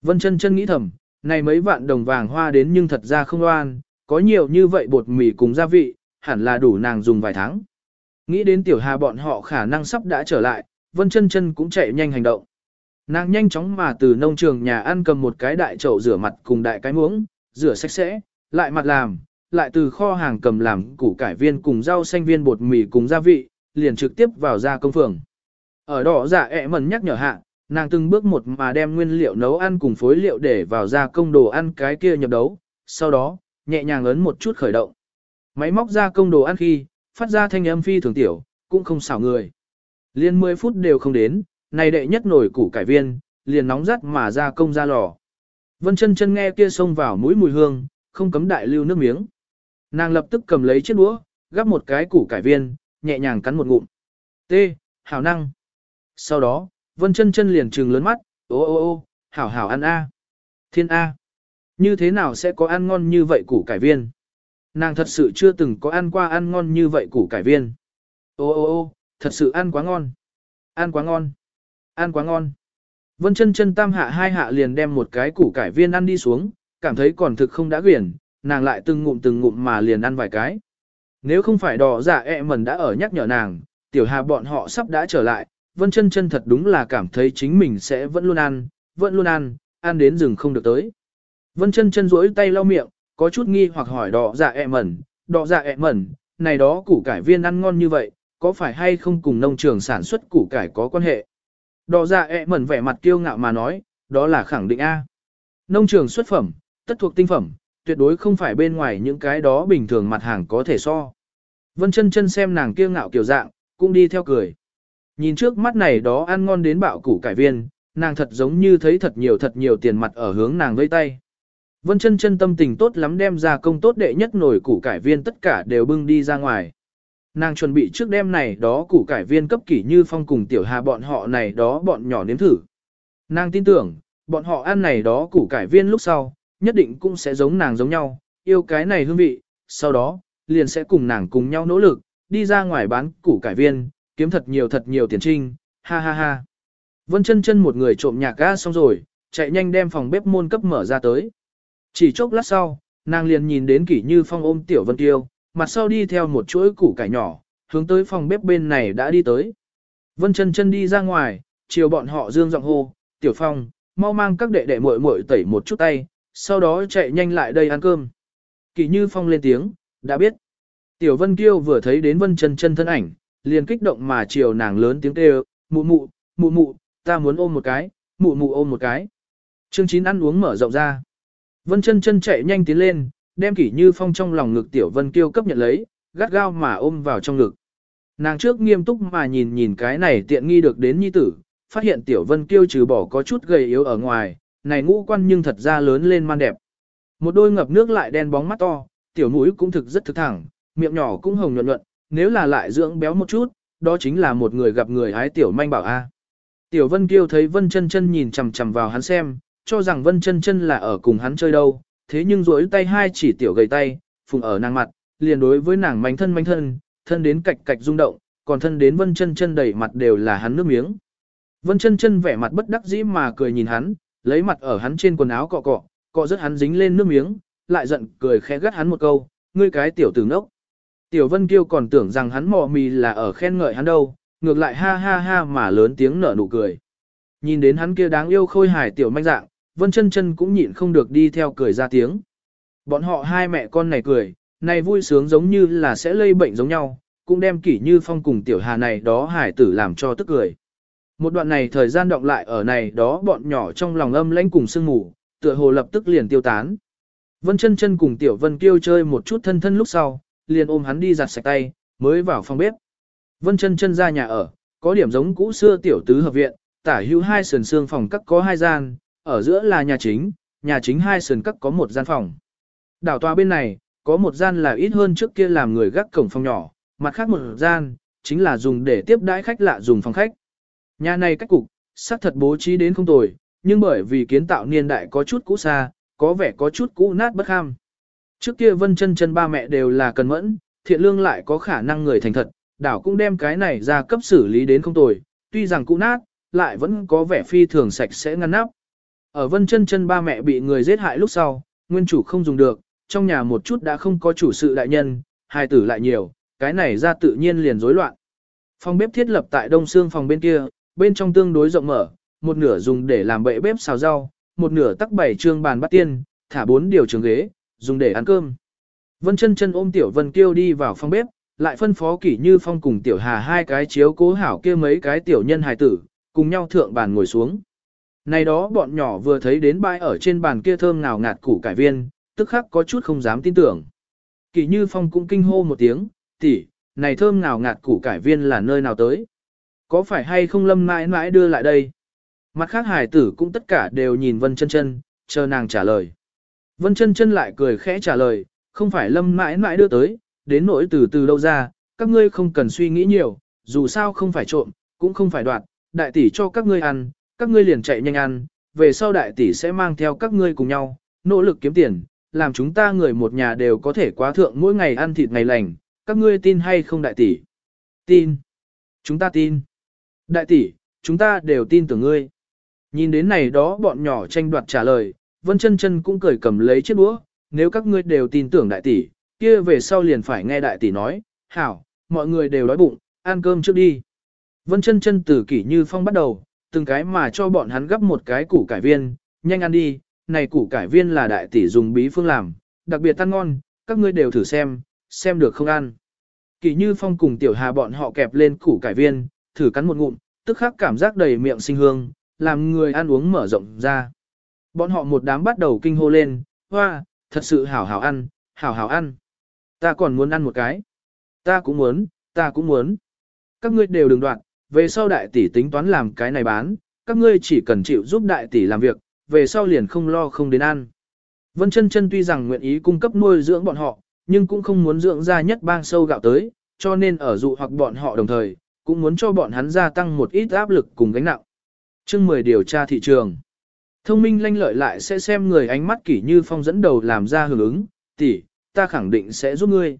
Vân chân chân nghĩ thầm, này mấy vạn đồng vàng hoa đến nhưng thật ra không oan, có nhiều như vậy bột mì cùng gia vị, hẳn là đủ nàng dùng vài tháng. Nghĩ đến tiểu hà bọn họ khả năng sắp đã trở lại, vân chân chân cũng chạy nhanh hành động. Nàng nhanh chóng mà từ nông trường nhà ăn cầm một cái đại chậu rửa mặt cùng đại cái muỗng, rửa sạch sẽ, lại mặt làm, lại từ kho hàng cầm làm củ cải viên cùng rau xanh viên bột mì cùng gia vị, liền trực tiếp vào ra công phường. Ở đó giả dạ ẹ mần nhắc nhở hạ, nàng từng bước một mà đem nguyên liệu nấu ăn cùng phối liệu để vào ra công đồ ăn cái kia nhập đấu, sau đó, nhẹ nhàng ấn một chút khởi động. Máy móc ra công đồ ăn khi, phát ra thanh âm phi thường tiểu, cũng không xảo người. Liên 10 phút đều không đến, này đệ nhất nổi củ cải viên, liền nóng rắt mà ra công ra lò. Vân chân chân nghe kia xông vào mũi mùi hương, không cấm đại lưu nước miếng. Nàng lập tức cầm lấy chiếc đũa, gắp một cái củ cải viên, nhẹ nhàng cắn một ngụm. T, hảo năng. Sau đó, Vân chân chân liền trừng lớn mắt, ô ô ô, hảo hảo ăn a. Thiên a. Như thế nào sẽ có ăn ngon như vậy củ cải viên? Nàng thật sự chưa từng có ăn qua ăn ngon như vậy củ cải viên. Ô ô ô, thật sự ăn quá ngon. Ăn quá ngon. Ăn quá ngon. Vân chân chân tam hạ hai hạ liền đem một cái củ cải viên ăn đi xuống, cảm thấy còn thực không đã quyển, nàng lại từng ngụm từng ngụm mà liền ăn vài cái. Nếu không phải đỏ giả dạ ẹ mần đã ở nhắc nhở nàng, tiểu hà bọn họ sắp đã trở lại, vân chân chân thật đúng là cảm thấy chính mình sẽ vẫn luôn ăn, vẫn luôn ăn, ăn đến rừng không được tới. Vân chân chân rỗi tay lau miệng, có chút nghi hoặc hỏi đỏ dạ ẹ mẩn, đỏ dạ ẹ mẩn, này đó củ cải viên ăn ngon như vậy, có phải hay không cùng nông trường sản xuất củ cải có quan hệ? Đỏ dạ ẹ mẩn vẻ mặt kiêu ngạo mà nói, đó là khẳng định A. Nông trường xuất phẩm, tất thuộc tinh phẩm, tuyệt đối không phải bên ngoài những cái đó bình thường mặt hàng có thể so. Vân chân chân xem nàng kiêu ngạo kiểu dạng, cũng đi theo cười. Nhìn trước mắt này đó ăn ngon đến bạo củ cải viên, nàng thật giống như thấy thật nhiều thật nhiều tiền mặt ở hướng nàng vây tay. Vân chân chân tâm tình tốt lắm đem ra công tốt đệ nhất nổi củ cải viên tất cả đều bưng đi ra ngoài. Nàng chuẩn bị trước đêm này đó củ cải viên cấp kỷ như phong cùng tiểu hà bọn họ này đó bọn nhỏ nếm thử. Nàng tin tưởng, bọn họ ăn này đó củ cải viên lúc sau, nhất định cũng sẽ giống nàng giống nhau, yêu cái này hương vị, sau đó, liền sẽ cùng nàng cùng nhau nỗ lực, đi ra ngoài bán củ cải viên, kiếm thật nhiều thật nhiều tiền trinh, ha ha ha. Vân chân chân một người trộm nhạc ga xong rồi, chạy nhanh đem phòng bếp môn cấp mở ra tới. Chỉ chốc lát sau, nàng liền nhìn đến kỷ như phong ôm tiểu vân tiêu, mặt sau đi theo một chuỗi củ cải nhỏ, hướng tới phòng bếp bên này đã đi tới. Vân chân chân đi ra ngoài, chiều bọn họ dương giọng hô, tiểu phong, mau mang các đệ đệ muội muội tẩy một chút tay, sau đó chạy nhanh lại đây ăn cơm. Kỷ như phong lên tiếng, đã biết. Tiểu vân kiêu vừa thấy đến vân chân chân thân ảnh, liền kích động mà chiều nàng lớn tiếng kêu, mụ mụ, mụ mụ, ta muốn ôm một cái, mụ mụ ôm một cái. trương chín ăn uống mở rộng ra. Vân chân chân chạy nhanh tiến lên, đem kỷ như phong trong lòng ngực tiểu vân kiêu cấp nhận lấy, gắt gao mà ôm vào trong ngực. Nàng trước nghiêm túc mà nhìn nhìn cái này tiện nghi được đến nhi tử, phát hiện tiểu vân kiêu trừ bỏ có chút gầy yếu ở ngoài, này ngũ quan nhưng thật ra lớn lên man đẹp. Một đôi ngập nước lại đen bóng mắt to, tiểu mũi cũng thực rất thực thẳng, miệng nhỏ cũng hồng nhuận nhuận, nếu là lại dưỡng béo một chút, đó chính là một người gặp người hái tiểu manh bảo a. Tiểu Vân Kiêu thấy Vân Chân Chân nhìn chằm chằm vào hắn xem, cho rằng Vân Chân Chân là ở cùng hắn chơi đâu, thế nhưng duỗi tay hai chỉ tiểu gầy tay, phùng ở nàng mặt, liền đối với nàng manh thân manh thân, thân đến cạch cạch rung động, còn thân đến Vân Chân Chân đầy mặt đều là hắn nước miếng. Vân Chân Chân vẻ mặt bất đắc dĩ mà cười nhìn hắn, lấy mặt ở hắn trên quần áo cọ cọ, cọ rất hắn dính lên nước miếng, lại giận cười khẽ gắt hắn một câu, ngươi cái tiểu tử ngốc. Tiểu Vân Kiêu còn tưởng rằng hắn mò mì là ở khen ngợi hắn đâu, ngược lại ha ha ha mà lớn tiếng nở nụ cười. Nhìn đến hắn kia đáng yêu khôi hài tiểu manh dạng, Vân chân chân cũng nhịn không được đi theo cười ra tiếng. Bọn họ hai mẹ con này cười, này vui sướng giống như là sẽ lây bệnh giống nhau, cũng đem kỷ như phong cùng tiểu hà này đó hải tử làm cho tức cười. Một đoạn này thời gian động lại ở này đó bọn nhỏ trong lòng âm lãnh cùng sương ngủ, tựa hồ lập tức liền tiêu tán. Vân chân chân cùng tiểu vân kêu chơi một chút thân thân lúc sau, liền ôm hắn đi giặt sạch tay, mới vào phòng bếp. Vân chân chân ra nhà ở, có điểm giống cũ xưa tiểu tứ hợp viện, tả hữu hai sườn xương phòng các có hai gian, ở giữa là nhà chính, nhà chính hai sườn các có một gian phòng. Đảo tòa bên này, có một gian là ít hơn trước kia làm người gác cổng phòng nhỏ, mặt khác một gian, chính là dùng để tiếp đãi khách lạ dùng phòng khách. Nhà này cách cục, xác thật bố trí đến không tồi, nhưng bởi vì kiến tạo niên đại có chút cũ xa, có vẻ có chút cũ nát bất ham. Trước kia vân chân chân ba mẹ đều là cần mẫn, thiện lương lại có khả năng người thành thật, đảo cũng đem cái này ra cấp xử lý đến không tồi, tuy rằng cũ nát, lại vẫn có vẻ phi thường sạch sẽ ngăn nắp. Ở vân chân chân ba mẹ bị người giết hại lúc sau, nguyên chủ không dùng được, trong nhà một chút đã không có chủ sự đại nhân, hai tử lại nhiều, cái này ra tự nhiên liền rối loạn. Phòng bếp thiết lập tại đông xương phòng bên kia, bên trong tương đối rộng mở, một nửa dùng để làm bệ bếp xào rau, một nửa tắc bảy trương bàn bắt tiên, thả bốn điều trường ghế, dùng để ăn cơm. Vân chân chân ôm tiểu vân kêu đi vào phòng bếp, lại phân phó kỷ như phong cùng tiểu hà hai cái chiếu cố hảo kia mấy cái tiểu nhân hài tử, cùng nhau thượng bàn ngồi xuống. Này đó bọn nhỏ vừa thấy đến bãi ở trên bàn kia thơm ngào ngạt củ cải viên, tức khắc có chút không dám tin tưởng. Kỷ như phong cũng kinh hô một tiếng, tỷ, này thơm ngào ngạt củ cải viên là nơi nào tới? Có phải hay không lâm mãi mãi đưa lại đây? Mặt khác hài tử cũng tất cả đều nhìn Vân chân chân, chờ nàng trả lời. Vân chân chân lại cười khẽ trả lời, không phải lâm mãi mãi đưa tới, đến nỗi từ từ đâu ra, các ngươi không cần suy nghĩ nhiều, dù sao không phải trộm, cũng không phải đoạt, đại tỷ cho các ngươi ăn, các ngươi liền chạy nhanh ăn, về sau đại tỷ sẽ mang theo các ngươi cùng nhau, nỗ lực kiếm tiền, làm chúng ta người một nhà đều có thể quá thượng mỗi ngày ăn thịt ngày lành, các ngươi tin hay không đại tỷ? Tin. Chúng ta tin. Đại tỷ, chúng ta đều tin tưởng ngươi. Nhìn đến này đó bọn nhỏ tranh đoạt trả lời, Vân chân chân cũng cười cầm lấy chiếc đũa, nếu các ngươi đều tin tưởng đại tỷ, kia về sau liền phải nghe đại tỷ nói, hảo, mọi người đều đói bụng, ăn cơm trước đi. Vân chân chân từ kỷ như phong bắt đầu, từng cái mà cho bọn hắn gấp một cái củ cải viên, nhanh ăn đi, này củ cải viên là đại tỷ dùng bí phương làm, đặc biệt ăn ngon, các ngươi đều thử xem, xem được không ăn. Kỷ như phong cùng tiểu hà bọn họ kẹp lên củ cải viên, thử cắn một ngụm, tức khắc cảm giác đầy miệng sinh hương, làm người ăn uống mở rộng ra. Bọn họ một đám bắt đầu kinh hô lên, hoa, thật sự hảo hảo ăn, hảo hảo ăn. Ta còn muốn ăn một cái. Ta cũng muốn, ta cũng muốn. Các ngươi đều đừng đoạn, về sau đại tỷ tính toán làm cái này bán, các ngươi chỉ cần chịu giúp đại tỷ làm việc, về sau liền không lo không đến ăn. Vân chân chân tuy rằng nguyện ý cung cấp nuôi dưỡng bọn họ, nhưng cũng không muốn dưỡng ra nhất bang sâu gạo tới, cho nên ở dụ hoặc bọn họ đồng thời, cũng muốn cho bọn hắn gia tăng một ít áp lực cùng gánh nặng. Chương 10 điều tra thị trường. Thông minh lanh lợi lại sẽ xem người ánh mắt kỷ như phong dẫn đầu làm ra hưởng ứng, tỷ, ta khẳng định sẽ giúp ngươi.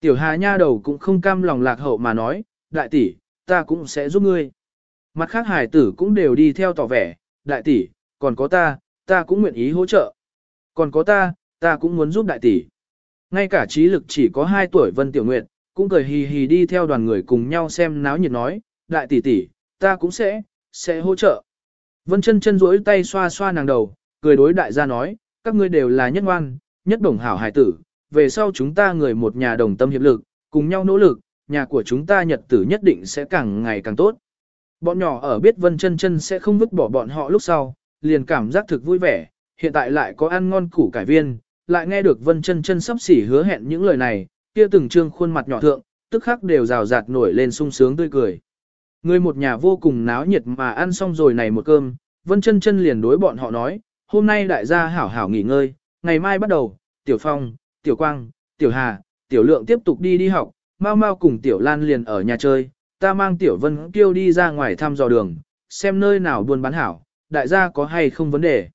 Tiểu Hà nha đầu cũng không cam lòng lạc hậu mà nói, đại tỷ, ta cũng sẽ giúp ngươi. Mặt khác hải tử cũng đều đi theo tỏ vẻ, đại tỷ, còn có ta, ta cũng nguyện ý hỗ trợ. Còn có ta, ta cũng muốn giúp đại tỷ. Ngay cả trí lực chỉ có 2 tuổi Vân Tiểu Nguyệt, cũng cười hì hì đi theo đoàn người cùng nhau xem náo nhiệt nói, đại tỷ tỷ, ta cũng sẽ, sẽ hỗ trợ. Vân chân chân duỗi tay xoa xoa nàng đầu, cười đối đại gia nói, các ngươi đều là nhất ngoan, nhất đồng hảo hải tử, về sau chúng ta người một nhà đồng tâm hiệp lực, cùng nhau nỗ lực, nhà của chúng ta nhật tử nhất định sẽ càng ngày càng tốt. Bọn nhỏ ở biết Vân chân chân sẽ không vứt bỏ bọn họ lúc sau, liền cảm giác thực vui vẻ, hiện tại lại có ăn ngon củ cải viên, lại nghe được Vân chân chân sắp xỉ hứa hẹn những lời này, kia từng trương khuôn mặt nhỏ thượng, tức khắc đều rào rạt nổi lên sung sướng tươi cười. Người một nhà vô cùng náo nhiệt mà ăn xong rồi này một cơm, Vân chân chân liền đối bọn họ nói, hôm nay đại gia hảo hảo nghỉ ngơi, ngày mai bắt đầu, Tiểu Phong, Tiểu Quang, Tiểu Hà, Tiểu Lượng tiếp tục đi đi học, Mau Mau cùng Tiểu Lan liền ở nhà chơi, ta mang Tiểu Vân kêu đi ra ngoài thăm dò đường, xem nơi nào buôn bán hảo, đại gia có hay không vấn đề.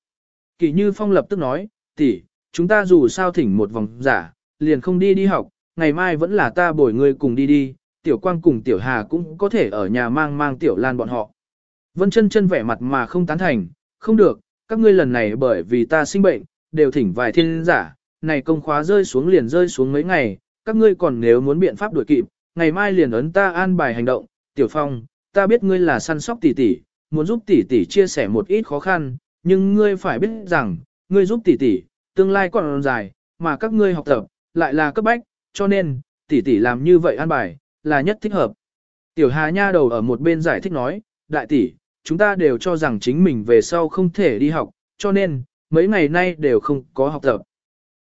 Kỳ Như Phong lập tức nói, tỷ, chúng ta dù sao thỉnh một vòng giả, liền không đi đi học, ngày mai vẫn là ta bồi người cùng đi đi, Tiểu Quang cùng Tiểu Hà cũng có thể ở nhà mang mang Tiểu Lan bọn họ. Vân chân chân vẻ mặt mà không tán thành, không được, các ngươi lần này bởi vì ta sinh bệnh, đều thỉnh vài thiên giả, này công khóa rơi xuống liền rơi xuống mấy ngày, các ngươi còn nếu muốn biện pháp đuổi kịp, ngày mai liền ấn ta an bài hành động, tiểu phong, ta biết ngươi là săn sóc tỷ tỷ, muốn giúp tỷ tỷ chia sẻ một ít khó khăn, nhưng ngươi phải biết rằng, ngươi giúp tỷ tỷ, tương lai còn dài, mà các ngươi học tập, lại là cấp bách, cho nên, tỷ tỷ làm như vậy an bài, là nhất thích hợp. Tiểu Hà nha đầu ở một bên giải thích nói, đại tỷ, chúng ta đều cho rằng chính mình về sau không thể đi học, cho nên, mấy ngày nay đều không có học tập.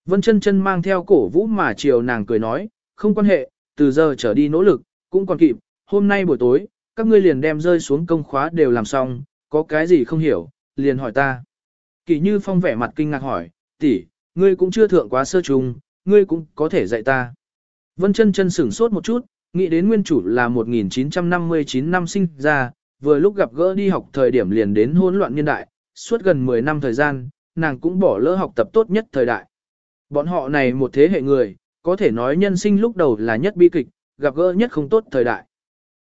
Vân chân chân mang theo cổ vũ mà chiều nàng cười nói, không quan hệ, từ giờ trở đi nỗ lực, cũng còn kịp, hôm nay buổi tối, các ngươi liền đem rơi xuống công khóa đều làm xong, có cái gì không hiểu, liền hỏi ta. Kỳ như phong vẻ mặt kinh ngạc hỏi, tỷ, ngươi cũng chưa thượng quá sơ trùng, ngươi cũng có thể dạy ta. Vân chân chân sửng sốt một chút, nghĩ đến nguyên chủ là 1959 năm sinh ra, vừa lúc gặp gỡ đi học thời điểm liền đến hỗn loạn niên đại, suốt gần 10 năm thời gian, nàng cũng bỏ lỡ học tập tốt nhất thời đại. Bọn họ này một thế hệ người, có thể nói nhân sinh lúc đầu là nhất bi kịch, gặp gỡ nhất không tốt thời đại.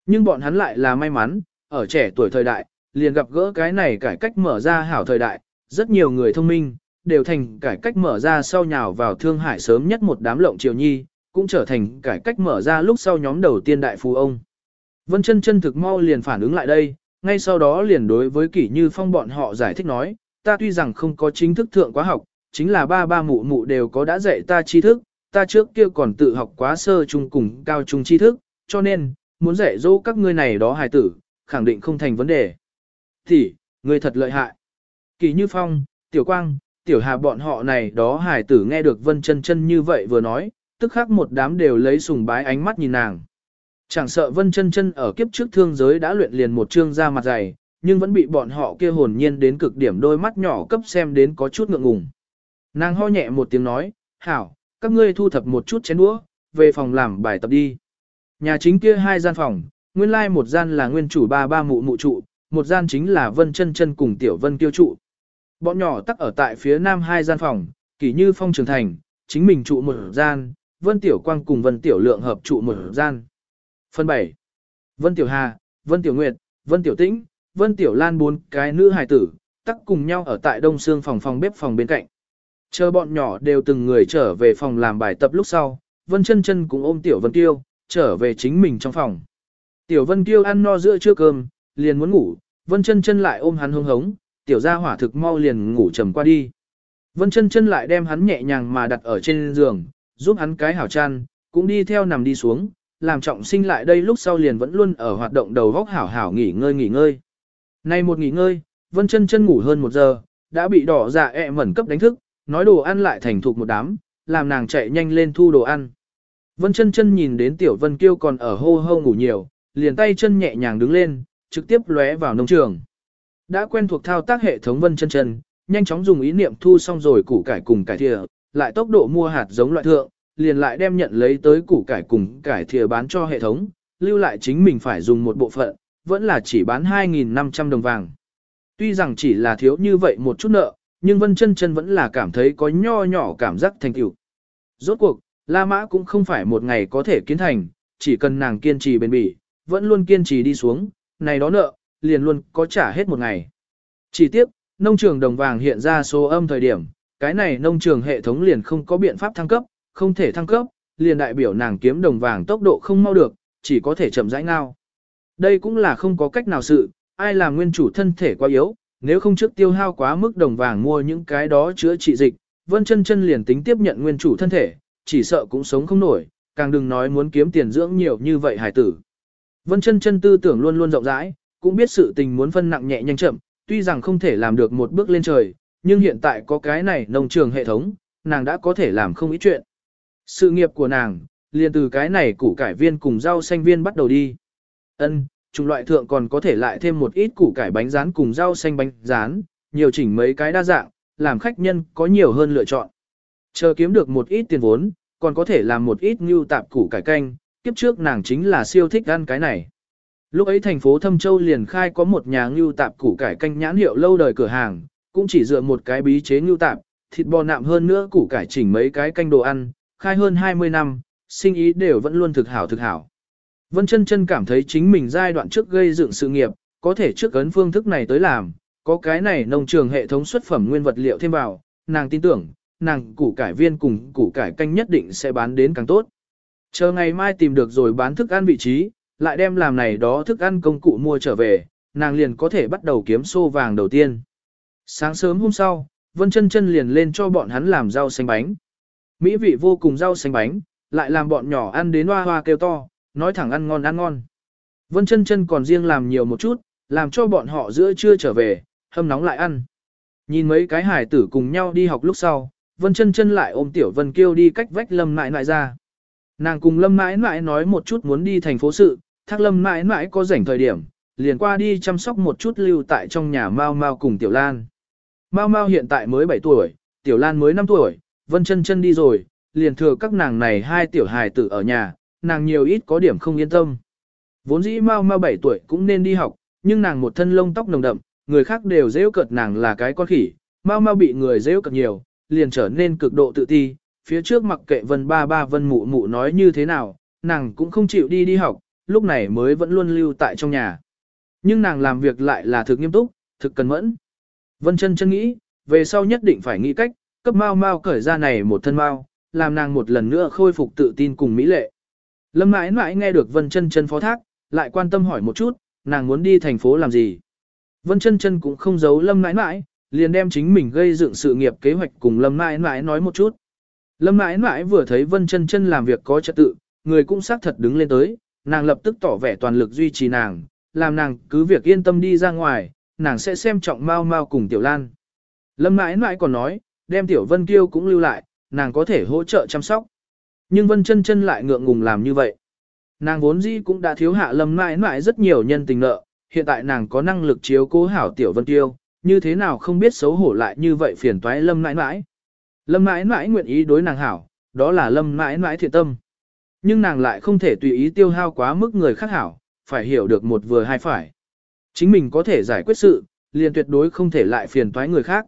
Nhưng bọn hắn lại là may mắn, ở trẻ tuổi thời đại, liền gặp gỡ cái này cải cách mở ra hảo thời đại, rất nhiều người thông minh, đều thành cải cách mở ra sau nhào vào Thương Hải sớm nhất một đám lộng triều nhi, cũng trở thành cải cách mở ra lúc sau nhóm đầu tiên đại phú ông. Vân chân chân thực mau liền phản ứng lại đây, ngay sau đó liền đối với kỷ như phong bọn họ giải thích nói, ta tuy rằng không có chính thức thượng quá học, chính là ba ba mụ mụ đều có đã dạy ta tri thức, ta trước kia còn tự học quá sơ trung cùng cao trung tri thức, cho nên, muốn dạy dỗ các ngươi này đó hài tử, khẳng định không thành vấn đề. Thì, ngươi thật lợi hại. Kỳ Như Phong, Tiểu Quang, Tiểu Hà bọn họ này đó hài tử nghe được Vân chân chân như vậy vừa nói, tức khắc một đám đều lấy sùng bái ánh mắt nhìn nàng. Chẳng sợ Vân chân chân ở kiếp trước thương giới đã luyện liền một chương ra mặt dày, nhưng vẫn bị bọn họ kia hồn nhiên đến cực điểm đôi mắt nhỏ cấp xem đến có chút ngượng ngùng. Nàng ho nhẹ một tiếng nói, hảo, các ngươi thu thập một chút chén đũa, về phòng làm bài tập đi. Nhà chính kia hai gian phòng, nguyên lai một gian là nguyên chủ ba ba mụ mụ trụ, một gian chính là Vân chân chân cùng Tiểu Vân Kiêu trụ. Bọn nhỏ tắc ở tại phía nam hai gian phòng, kỳ như phong trường thành, chính mình trụ một gian, Vân Tiểu Quang cùng Vân Tiểu Lượng hợp trụ một gian. Phần 7. Vân Tiểu Hà, Vân Tiểu Nguyệt, Vân Tiểu Tĩnh, Vân Tiểu Lan bốn cái nữ hài tử, tắc cùng nhau ở tại đông sương phòng phòng bếp phòng bên cạnh. Chờ bọn nhỏ đều từng người trở về phòng làm bài tập lúc sau, Vân chân chân cũng ôm Tiểu Vân Kiêu, trở về chính mình trong phòng. Tiểu Vân Kiêu ăn no giữa trưa cơm, liền muốn ngủ, Vân chân chân lại ôm hắn hống hống, Tiểu gia hỏa thực mau liền ngủ trầm qua đi. Vân chân chân lại đem hắn nhẹ nhàng mà đặt ở trên giường, giúp hắn cái hảo chăn, cũng đi theo nằm đi xuống, làm trọng sinh lại đây lúc sau liền vẫn luôn ở hoạt động đầu góc hảo hảo nghỉ ngơi nghỉ ngơi. Nay một nghỉ ngơi, Vân chân chân ngủ hơn một giờ, đã bị đỏ dạ ẹ mẩn cấp đánh thức, nói đồ ăn lại thành thục một đám, làm nàng chạy nhanh lên thu đồ ăn. Vân chân chân nhìn đến tiểu Vân Kiêu còn ở hô hô ngủ nhiều, liền tay chân nhẹ nhàng đứng lên, trực tiếp lóe vào nông trường. Đã quen thuộc thao tác hệ thống vân chân chân, nhanh chóng dùng ý niệm thu xong rồi củ cải cùng cải thịa, lại tốc độ mua hạt giống loại thượng, liền lại đem nhận lấy tới củ cải cùng cải thìa bán cho hệ thống, lưu lại chính mình phải dùng một bộ phận, vẫn là chỉ bán 2.500 đồng vàng. Tuy rằng chỉ là thiếu như vậy một chút nợ, nhưng Vân chân chân vẫn là cảm thấy có nho nhỏ cảm giác thành tựu. Rốt cuộc, La Mã cũng không phải một ngày có thể kiến thành, chỉ cần nàng kiên trì bền bỉ, vẫn luôn kiên trì đi xuống, này đó nợ, liền luôn có trả hết một ngày. Chỉ tiếc, nông trường đồng vàng hiện ra số âm thời điểm, cái này nông trường hệ thống liền không có biện pháp thăng cấp, không thể thăng cấp, liền đại biểu nàng kiếm đồng vàng tốc độ không mau được, chỉ có thể chậm rãi ngao. Đây cũng là không có cách nào sự, ai làm nguyên chủ thân thể quá yếu, nếu không trước tiêu hao quá mức đồng vàng mua những cái đó chữa trị dịch, Vân chân chân liền tính tiếp nhận nguyên chủ thân thể, chỉ sợ cũng sống không nổi, càng đừng nói muốn kiếm tiền dưỡng nhiều như vậy hải tử. Vân chân chân tư tưởng luôn luôn rộng rãi, cũng biết sự tình muốn phân nặng nhẹ nhanh chậm, tuy rằng không thể làm được một bước lên trời, nhưng hiện tại có cái này nông trường hệ thống, nàng đã có thể làm không ít chuyện. Sự nghiệp của nàng, liền từ cái này củ cải viên cùng rau xanh viên bắt đầu đi. Ân, chủng loại thượng còn có thể lại thêm một ít củ cải bánh rán cùng rau xanh bánh rán, nhiều chỉnh mấy cái đa dạng, làm khách nhân có nhiều hơn lựa chọn. Chờ kiếm được một ít tiền vốn, còn có thể làm một ít như tạp củ cải canh, kiếp trước nàng chính là siêu thích ăn cái này. Lúc ấy thành phố Thâm Châu liền khai có một nhà ngưu tạp củ cải canh nhãn hiệu lâu đời cửa hàng, cũng chỉ dựa một cái bí chế ngưu tạp, thịt bò nạm hơn nữa củ cải chỉnh mấy cái canh đồ ăn, khai hơn 20 năm, sinh ý đều vẫn luôn thực hảo thực hảo. Vân chân chân cảm thấy chính mình giai đoạn trước gây dựng sự nghiệp, có thể trước ấn phương thức này tới làm, có cái này nông trường hệ thống xuất phẩm nguyên vật liệu thêm vào, nàng tin tưởng, nàng củ cải viên cùng củ cải canh nhất định sẽ bán đến càng tốt. Chờ ngày mai tìm được rồi bán thức ăn vị trí, lại đem làm này đó thức ăn công cụ mua trở về, nàng liền có thể bắt đầu kiếm xô vàng đầu tiên. Sáng sớm hôm sau, Vân chân chân liền lên cho bọn hắn làm rau xanh bánh. Mỹ vị vô cùng rau xanh bánh, lại làm bọn nhỏ ăn đến hoa hoa kêu to, nói thẳng ăn ngon ăn ngon. Vân chân chân còn riêng làm nhiều một chút, làm cho bọn họ giữa trưa trở về, hâm nóng lại ăn. Nhìn mấy cái hải tử cùng nhau đi học lúc sau, Vân chân chân lại ôm Tiểu Vân kêu đi cách vách Lâm mãi mãi ra. Nàng cùng Lâm mãi mãi nói một chút muốn đi thành phố sự, thác Lâm mãi mãi có rảnh thời điểm, liền qua đi chăm sóc một chút lưu tại trong nhà Mao Mao cùng Tiểu Lan. Mao Mao hiện tại mới 7 tuổi, Tiểu Lan mới 5 tuổi, Vân chân chân đi rồi, liền thừa các nàng này hai tiểu hài tử ở nhà, nàng nhiều ít có điểm không yên tâm. Vốn dĩ Mao Mao 7 tuổi cũng nên đi học, nhưng nàng một thân lông tóc nồng đậm, người khác đều dễ cợt nàng là cái con khỉ, Mao Mao bị người dễ cợt nhiều, liền trở nên cực độ tự ti, phía trước mặc kệ Vân Ba Ba Vân Mụ Mụ nói như thế nào, nàng cũng không chịu đi đi học, lúc này mới vẫn luôn lưu tại trong nhà. Nhưng nàng làm việc lại là thực nghiêm túc, thực cần mẫn. Vân chân chân nghĩ, về sau nhất định phải nghĩ cách, cấp mau mau cởi ra này một thân mau, làm nàng một lần nữa khôi phục tự tin cùng mỹ lệ. Lâm mãi mãi nghe được Vân chân chân phó thác, lại quan tâm hỏi một chút, nàng muốn đi thành phố làm gì. Vân chân chân cũng không giấu Lâm mãi mãi, liền đem chính mình gây dựng sự nghiệp kế hoạch cùng Lâm mãi mãi nói một chút. Lâm mãi mãi vừa thấy Vân chân chân làm việc có trật tự, người cũng xác thật đứng lên tới, nàng lập tức tỏ vẻ toàn lực duy trì nàng, làm nàng cứ việc yên tâm đi ra ngoài, nàng sẽ xem trọng Mao Mao cùng Tiểu Lan. Lâm mãi mãi còn nói, đem Tiểu Vân Kiêu cũng lưu lại, nàng có thể hỗ trợ chăm sóc. Nhưng Vân chân chân lại ngượng ngùng làm như vậy. Nàng vốn dĩ cũng đã thiếu hạ Lâm mãi mãi rất nhiều nhân tình nợ, hiện tại nàng có năng lực chiếu cố hảo Tiểu Vân Kiêu, như thế nào không biết xấu hổ lại như vậy phiền toái Lâm mãi mãi. Lâm mãi mãi nguyện ý đối nàng hảo, đó là Lâm mãi mãi thiện tâm. Nhưng nàng lại không thể tùy ý tiêu hao quá mức người khác hảo, phải hiểu được một vừa hai phải. Chính mình có thể giải quyết sự, liền tuyệt đối không thể lại phiền toái người khác.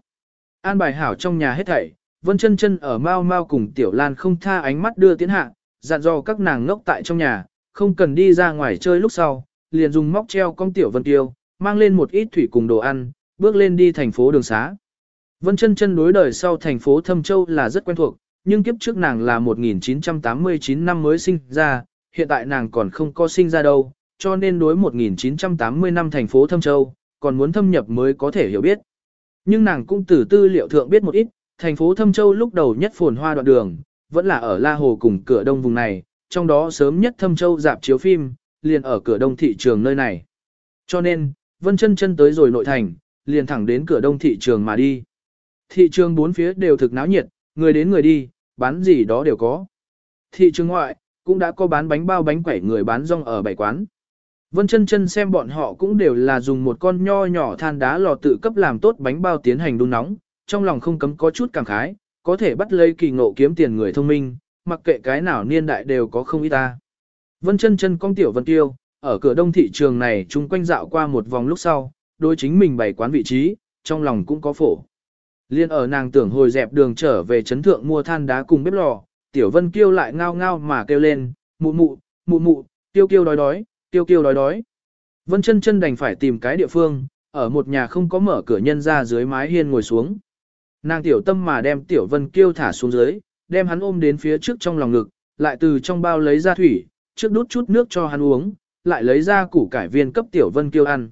An bài hảo trong nhà hết thảy, Vân chân chân ở mau mau cùng Tiểu Lan không tha ánh mắt đưa tiến hạ, dặn dò các nàng ngốc tại trong nhà, không cần đi ra ngoài chơi lúc sau, liền dùng móc treo con Tiểu Vân Tiêu, mang lên một ít thủy cùng đồ ăn, bước lên đi thành phố đường xá. Vân chân chân đối đời sau thành phố Thâm Châu là rất quen thuộc, nhưng kiếp trước nàng là 1989 năm mới sinh ra, hiện tại nàng còn không có sinh ra đâu, cho nên đối 1980 năm thành phố Thâm Châu, còn muốn thâm nhập mới có thể hiểu biết. Nhưng nàng cũng từ tư liệu thượng biết một ít, thành phố Thâm Châu lúc đầu nhất phồn hoa đoạn đường, vẫn là ở La Hồ cùng cửa đông vùng này, trong đó sớm nhất Thâm Châu dạp chiếu phim, liền ở cửa đông thị trường nơi này. Cho nên, Vân chân chân tới rồi nội thành, liền thẳng đến cửa đông thị trường mà đi. Thị trường bốn phía đều thực náo nhiệt, người đến người đi, bán gì đó đều có. Thị trường ngoại, cũng đã có bán bánh bao bánh quẩy người bán rong ở bảy quán. Vân chân chân xem bọn họ cũng đều là dùng một con nho nhỏ than đá lò tự cấp làm tốt bánh bao tiến hành đun nóng, trong lòng không cấm có chút cảm khái, có thể bắt lấy kỳ ngộ kiếm tiền người thông minh, mặc kệ cái nào niên đại đều có không ít ta. Vân chân chân con tiểu Vân Tiêu, ở cửa đông thị trường này chung quanh dạo qua một vòng lúc sau, đối chính mình bày quán vị trí, trong lòng cũng có phổ. Liên ở nàng tưởng hồi dẹp đường trở về chấn thượng mua than đá cùng bếp lò, tiểu Vân Kiêu lại ngao ngao mà kêu lên, mụ mụ, mụ mụ, tiêu kiêu đói đói, tiêu kiêu đói đói. Vân chân chân đành phải tìm cái địa phương, ở một nhà không có mở cửa nhân ra dưới mái hiên ngồi xuống. Nàng tiểu tâm mà đem tiểu Vân Kiêu thả xuống dưới, đem hắn ôm đến phía trước trong lòng ngực, lại từ trong bao lấy ra thủy, trước đút chút nước cho hắn uống, lại lấy ra củ cải viên cấp Tiểu Vân Kiêu ăn.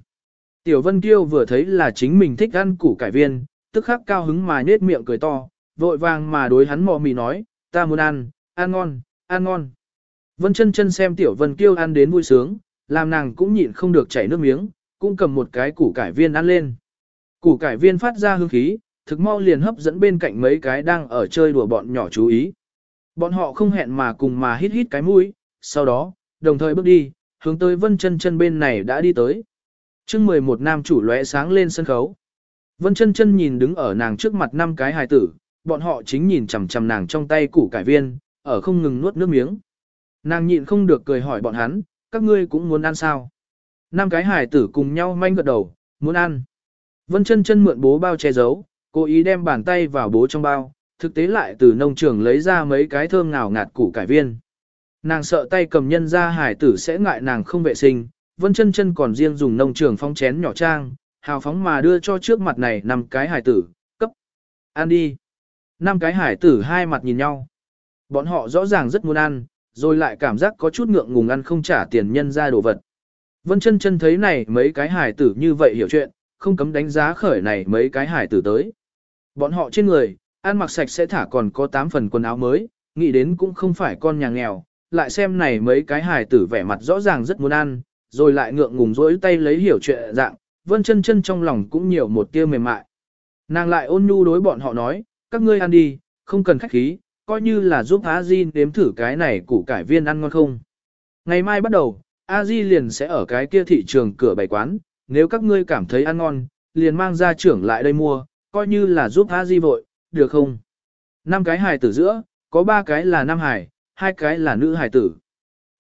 Tiểu Vân Kiêu vừa thấy là chính mình thích ăn củ cải viên, tức khắc cao hứng mà nết miệng cười to, vội vàng mà đối hắn mò mì nói, ta muốn ăn, ăn ngon, ăn ngon. Vân chân chân xem Tiểu Vân Kiêu ăn đến vui sướng, làm nàng cũng nhịn không được chảy nước miếng, cũng cầm một cái củ cải viên ăn lên. Củ cải viên phát ra hương khí, thực mau liền hấp dẫn bên cạnh mấy cái đang ở chơi đùa bọn nhỏ chú ý. Bọn họ không hẹn mà cùng mà hít hít cái mũi, sau đó, đồng thời bước đi, hướng tới Vân Chân Chân bên này đã đi tới. Chương 11 nam chủ lóe sáng lên sân khấu. Vân Chân Chân nhìn đứng ở nàng trước mặt năm cái hài tử, bọn họ chính nhìn chằm chằm nàng trong tay củ cải viên, ở không ngừng nuốt nước miếng. Nàng nhịn không được cười hỏi bọn hắn, các ngươi cũng muốn ăn sao? Năm cái hài tử cùng nhau manh gật đầu, muốn ăn. Vân Chân Chân mượn bố bao che giấu, cố ý đem bàn tay vào bố trong bao, thực tế lại từ nông trường lấy ra mấy cái thơm ngào ngạt củ cải viên. Nàng sợ tay cầm nhân ra hải tử sẽ ngại nàng không vệ sinh, vân chân chân còn riêng dùng nông trường phong chén nhỏ trang, hào phóng mà đưa cho trước mặt này năm cái hải tử, cấp. Ăn đi. Năm cái hải tử hai mặt nhìn nhau. Bọn họ rõ ràng rất muốn ăn, rồi lại cảm giác có chút ngượng ngùng ăn không trả tiền nhân ra đồ vật. Vân chân chân thấy này mấy cái hải tử như vậy hiểu chuyện, không cấm đánh giá khởi này mấy cái hải tử tới. Bọn họ trên người, ăn mặc sạch sẽ thả còn có 8 phần quần áo mới, nghĩ đến cũng không phải con nhà nghèo, lại xem này mấy cái hài tử vẻ mặt rõ ràng rất muốn ăn, rồi lại ngượng ngùng rỗi tay lấy hiểu chuyện dạng, vân chân chân trong lòng cũng nhiều một tia mềm mại. Nàng lại ôn nhu đối bọn họ nói, các ngươi ăn đi, không cần khách khí, coi như là giúp A Di nếm thử cái này củ cải viên ăn ngon không. Ngày mai bắt đầu, A Di liền sẽ ở cái kia thị trường cửa bày quán, nếu các ngươi cảm thấy ăn ngon, liền mang ra trưởng lại đây mua, coi như là giúp A Di vội, được không? Năm cái hài tử giữa, có ba cái là nam hài, hai cái là nữ hài tử.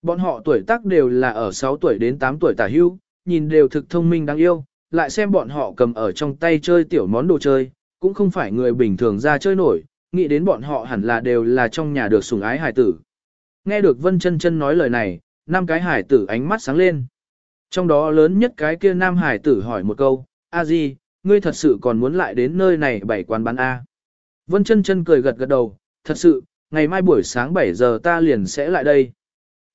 Bọn họ tuổi tác đều là ở 6 tuổi đến 8 tuổi tả hưu, nhìn đều thực thông minh đáng yêu, lại xem bọn họ cầm ở trong tay chơi tiểu món đồ chơi, cũng không phải người bình thường ra chơi nổi, nghĩ đến bọn họ hẳn là đều là trong nhà được sủng ái hải tử. Nghe được Vân chân chân nói lời này, năm cái hải tử ánh mắt sáng lên. Trong đó lớn nhất cái kia nam hải tử hỏi một câu, a di, ngươi thật sự còn muốn lại đến nơi này bảy quán bán A. Vân chân chân cười gật gật đầu, thật sự, ngày mai buổi sáng 7 giờ ta liền sẽ lại đây.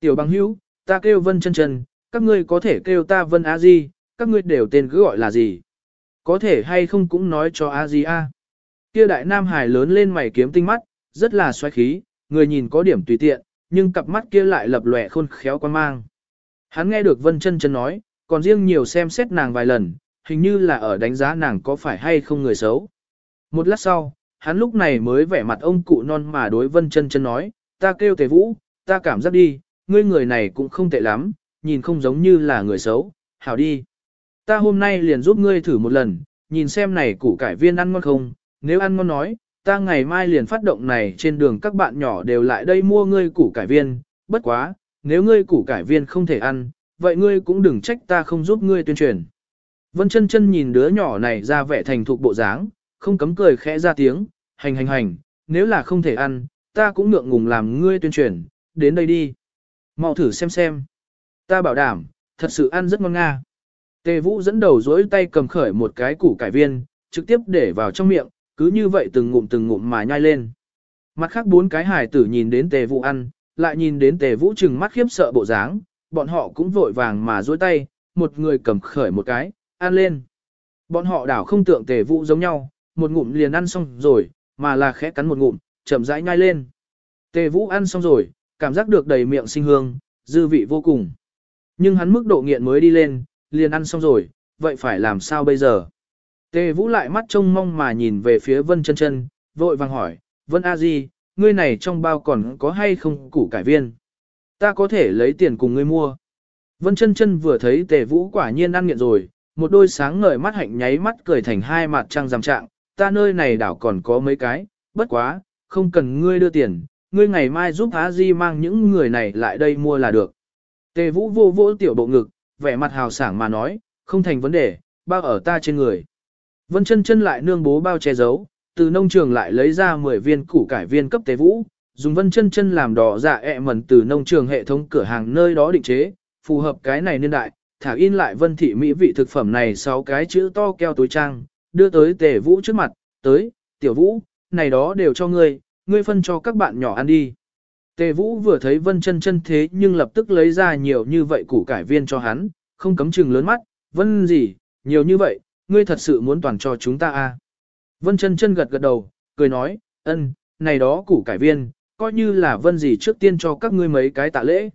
Tiểu bằng hữu, ta kêu Vân chân chân, các ngươi có thể kêu ta Vân A Di, các ngươi đều tên cứ gọi là gì. Có thể hay không cũng nói cho A Di A. Kia đại nam hải lớn lên mày kiếm tinh mắt, rất là xoáy khí, người nhìn có điểm tùy tiện, nhưng cặp mắt kia lại lập lòe khôn khéo quan mang. Hắn nghe được Vân chân chân nói, còn riêng nhiều xem xét nàng vài lần, hình như là ở đánh giá nàng có phải hay không người xấu. Một lát sau, hắn lúc này mới vẻ mặt ông cụ non mà đối vân chân chân nói, ta kêu tề vũ, ta cảm giác đi, ngươi người này cũng không tệ lắm, nhìn không giống như là người xấu, hảo đi. Ta hôm nay liền giúp ngươi thử một lần, nhìn xem này củ cải viên ăn ngon không, nếu ăn ngon nói, ta ngày mai liền phát động này trên đường các bạn nhỏ đều lại đây mua ngươi củ cải viên, bất quá, nếu ngươi củ cải viên không thể ăn, vậy ngươi cũng đừng trách ta không giúp ngươi tuyên truyền. Vân chân chân nhìn đứa nhỏ này ra vẻ thành thục bộ dáng, không cấm cười khẽ ra tiếng, hành hành hành, nếu là không thể ăn, ta cũng ngượng ngùng làm ngươi tuyên truyền, đến đây đi. mau thử xem xem. Ta bảo đảm, thật sự ăn rất ngon nga. Tề Vũ dẫn đầu dối tay cầm khởi một cái củ cải viên, trực tiếp để vào trong miệng, cứ như vậy từng ngụm từng ngụm mà nhai lên. Mặt khác bốn cái hải tử nhìn đến Tề Vũ ăn, lại nhìn đến Tề Vũ trừng mắt khiếp sợ bộ dáng, bọn họ cũng vội vàng mà dối tay, một người cầm khởi một cái, ăn lên. Bọn họ đảo không tượng Tề Vũ giống nhau, một ngụm liền ăn xong rồi, mà là khẽ cắn một ngụm, chậm rãi nhai lên. Tề Vũ ăn xong rồi, cảm giác được đầy miệng sinh hương, dư vị vô cùng. Nhưng hắn mức độ nghiện mới đi lên, liền ăn xong rồi, vậy phải làm sao bây giờ? Tề Vũ lại mắt trông mong mà nhìn về phía Vân chân chân, vội vàng hỏi, Vân A Di, ngươi này trong bao còn có hay không củ cải viên? Ta có thể lấy tiền cùng ngươi mua. Vân chân chân vừa thấy tề vũ quả nhiên ăn nghiện rồi, một đôi sáng ngời mắt hạnh nháy mắt cười thành hai mặt trăng rằm trạng, ta nơi này đảo còn có mấy cái, bất quá, không cần ngươi đưa tiền, ngươi ngày mai giúp A Di mang những người này lại đây mua là được. Tề vũ vô vô tiểu bộ ngực, vẻ mặt hào sảng mà nói, không thành vấn đề, bao ở ta trên người. Vân chân chân lại nương bố bao che giấu, từ nông trường lại lấy ra 10 viên củ cải viên cấp tề vũ, dùng vân chân chân làm đỏ dạ ẹ mẩn từ nông trường hệ thống cửa hàng nơi đó định chế, phù hợp cái này niên đại, thả in lại vân thị mỹ vị thực phẩm này 6 cái chữ to keo túi trang, đưa tới tề vũ trước mặt, tới, tiểu vũ, này đó đều cho ngươi, ngươi phân cho các bạn nhỏ ăn đi. Tề vũ vừa thấy vân chân chân thế nhưng lập tức lấy ra nhiều như vậy củ cải viên cho hắn, không cấm chừng lớn mắt, vân gì, nhiều như vậy, ngươi thật sự muốn toàn cho chúng ta à. Vân chân chân gật gật đầu, cười nói, ân, này đó củ cải viên, coi như là vân gì trước tiên cho các ngươi mấy cái tạ lễ.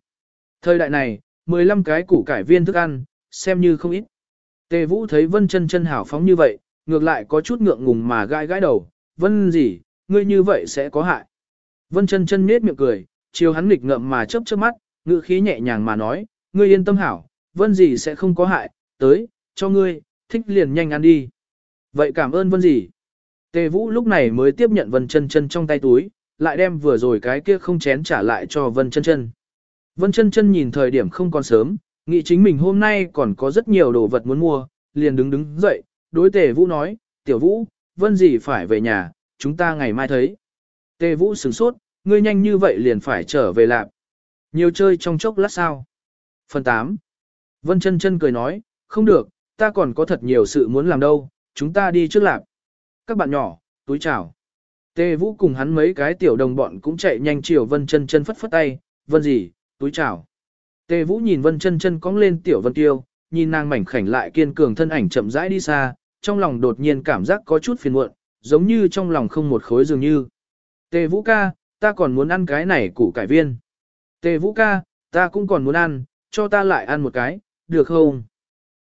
Thời đại này, 15 cái củ cải viên thức ăn, xem như không ít. Tề Vũ thấy Vân chân chân hảo phóng như vậy, ngược lại có chút ngượng ngùng mà gai gai đầu, Vân gì, ngươi như vậy sẽ có hại. Vân chân chân nết miệng cười, chiều hắn nghịch ngợm mà chớp chớp mắt, ngữ khí nhẹ nhàng mà nói, ngươi yên tâm hảo, Vân gì sẽ không có hại, tới, cho ngươi, thích liền nhanh ăn đi. Vậy cảm ơn Vân gì. Tề Vũ lúc này mới tiếp nhận Vân chân chân trong tay túi, lại đem vừa rồi cái kia không chén trả lại cho Vân chân chân. Vân chân chân nhìn thời điểm không còn sớm, nghĩ chính mình hôm nay còn có rất nhiều đồ vật muốn mua, liền đứng đứng dậy, đối tề vũ nói, tiểu vũ, vân gì phải về nhà, chúng ta ngày mai thấy. Tề vũ sửng sốt, ngươi nhanh như vậy liền phải trở về lạp. Nhiều chơi trong chốc lát sao. Phần 8. Vân chân chân cười nói, không được, ta còn có thật nhiều sự muốn làm đâu, chúng ta đi trước lạc. Các bạn nhỏ, túi chào. Tề vũ cùng hắn mấy cái tiểu đồng bọn cũng chạy nhanh chiều vân chân chân phất phất tay, vân gì, túi chào. Tề Vũ nhìn Vân Chân Chân cong lên tiểu Vân Tiêu, nhìn nàng mảnh khảnh lại kiên cường thân ảnh chậm rãi đi xa, trong lòng đột nhiên cảm giác có chút phiền muộn, giống như trong lòng không một khối dường như. Tề Vũ ca, ta còn muốn ăn cái này củ cải viên. Tề Vũ ca, ta cũng còn muốn ăn, cho ta lại ăn một cái, được không?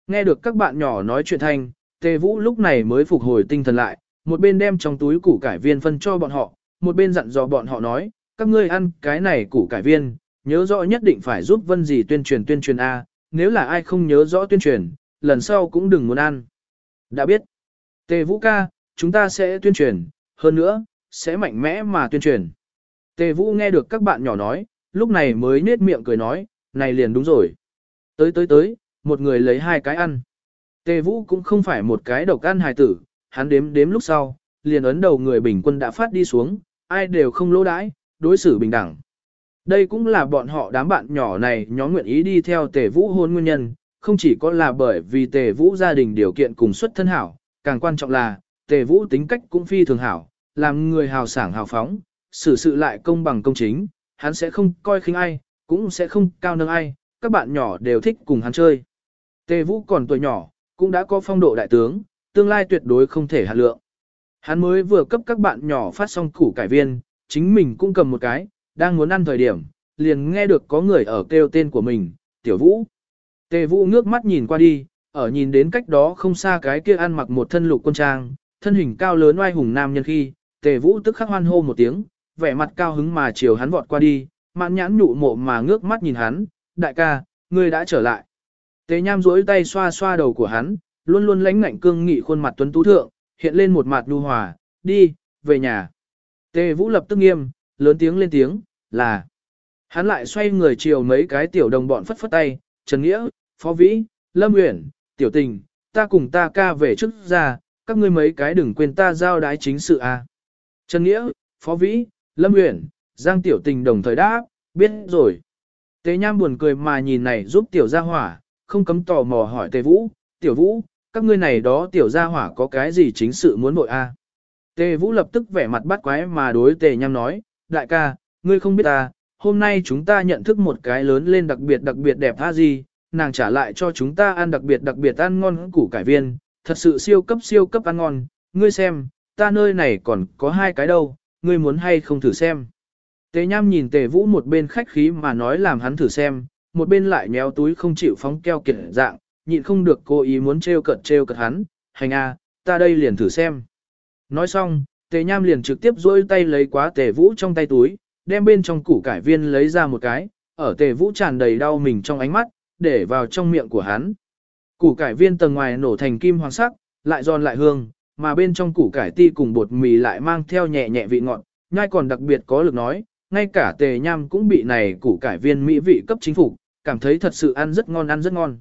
Nghe được các bạn nhỏ nói chuyện thanh, Tề Vũ lúc này mới phục hồi tinh thần lại, một bên đem trong túi củ cải viên phân cho bọn họ, một bên dặn dò bọn họ nói, các ngươi ăn cái này củ cải viên, nhớ rõ nhất định phải giúp vân gì tuyên truyền tuyên truyền A, nếu là ai không nhớ rõ tuyên truyền, lần sau cũng đừng muốn ăn. Đã biết, Tề Vũ ca, chúng ta sẽ tuyên truyền, hơn nữa, sẽ mạnh mẽ mà tuyên truyền. Tề Vũ nghe được các bạn nhỏ nói, lúc này mới nết miệng cười nói, này liền đúng rồi. Tới tới tới, một người lấy hai cái ăn. Tề Vũ cũng không phải một cái độc ăn hài tử, hắn đếm đếm lúc sau, liền ấn đầu người bình quân đã phát đi xuống, ai đều không lỗ đãi, đối xử bình đẳng. Đây cũng là bọn họ đám bạn nhỏ này nhóm nguyện ý đi theo tề vũ hôn nguyên nhân, không chỉ có là bởi vì tề vũ gia đình điều kiện cùng xuất thân hảo, càng quan trọng là, tề vũ tính cách cũng phi thường hảo, làm người hào sảng hào phóng, xử sự lại công bằng công chính, hắn sẽ không coi khinh ai, cũng sẽ không cao nâng ai, các bạn nhỏ đều thích cùng hắn chơi. Tề vũ còn tuổi nhỏ, cũng đã có phong độ đại tướng, tương lai tuyệt đối không thể hạt lượng. Hắn mới vừa cấp các bạn nhỏ phát xong củ cải viên, chính mình cũng cầm một cái, đang muốn ăn thời điểm, liền nghe được có người ở kêu tên của mình, tiểu vũ. Tề vũ ngước mắt nhìn qua đi, ở nhìn đến cách đó không xa cái kia ăn mặc một thân lục quân trang, thân hình cao lớn oai hùng nam nhân khi, tề vũ tức khắc hoan hô một tiếng, vẻ mặt cao hứng mà chiều hắn vọt qua đi, mạn nhãn nhụ mộ mà ngước mắt nhìn hắn, đại ca, ngươi đã trở lại. Tề nham duỗi tay xoa xoa đầu của hắn, luôn luôn lãnh ngạnh cương nghị khuôn mặt tuấn tú thượng, hiện lên một mặt nhu hòa, đi, về nhà. Tề vũ lập tức nghiêm, lớn tiếng lên tiếng, là. Hắn lại xoay người chiều mấy cái tiểu đồng bọn phất phất tay, Trần Nghĩa, Phó Vĩ, Lâm Uyển, Tiểu Tình, ta cùng ta ca về trước ra, các ngươi mấy cái đừng quên ta giao đái chính sự. À. Trần Nghĩa, Phó Vĩ, Lâm Uyển, Giang Tiểu Tình đồng thời đáp, biết rồi. Tế Nham buồn cười mà nhìn này giúp Tiểu Gia Hỏa, không cấm tò mò hỏi Tề Vũ, Tiểu Vũ, các ngươi này đó Tiểu Gia Hỏa có cái gì chính sự muốn bội a? À? Tề Vũ lập tức vẻ mặt bắt quái mà đối Tề Nham nói, đại ca, ngươi không biết ta, hôm nay chúng ta nhận thức một cái lớn lên đặc biệt đặc biệt đẹp tha gì, nàng trả lại cho chúng ta ăn đặc biệt đặc biệt ăn ngon củ cải viên, thật sự siêu cấp siêu cấp ăn ngon, ngươi xem, ta nơi này còn có hai cái đâu, ngươi muốn hay không thử xem. Tề nham nhìn tề vũ một bên khách khí mà nói làm hắn thử xem, một bên lại nhéo túi không chịu phóng keo kiệt dạng, nhịn không được cô ý muốn trêu cợt trêu cợt hắn, hành a, ta đây liền thử xem. Nói xong, tề nham liền trực tiếp duỗi tay lấy quá tề vũ trong tay túi, đem bên trong củ cải viên lấy ra một cái, ở tề vũ tràn đầy đau mình trong ánh mắt, để vào trong miệng của hắn. Củ cải viên tầng ngoài nổ thành kim hoàng sắc, lại giòn lại hương, mà bên trong củ cải ti cùng bột mì lại mang theo nhẹ nhẹ vị ngọt, nhai còn đặc biệt có lực nói, ngay cả tề nham cũng bị này củ cải viên mỹ vị cấp chính phủ, cảm thấy thật sự ăn rất ngon ăn rất ngon.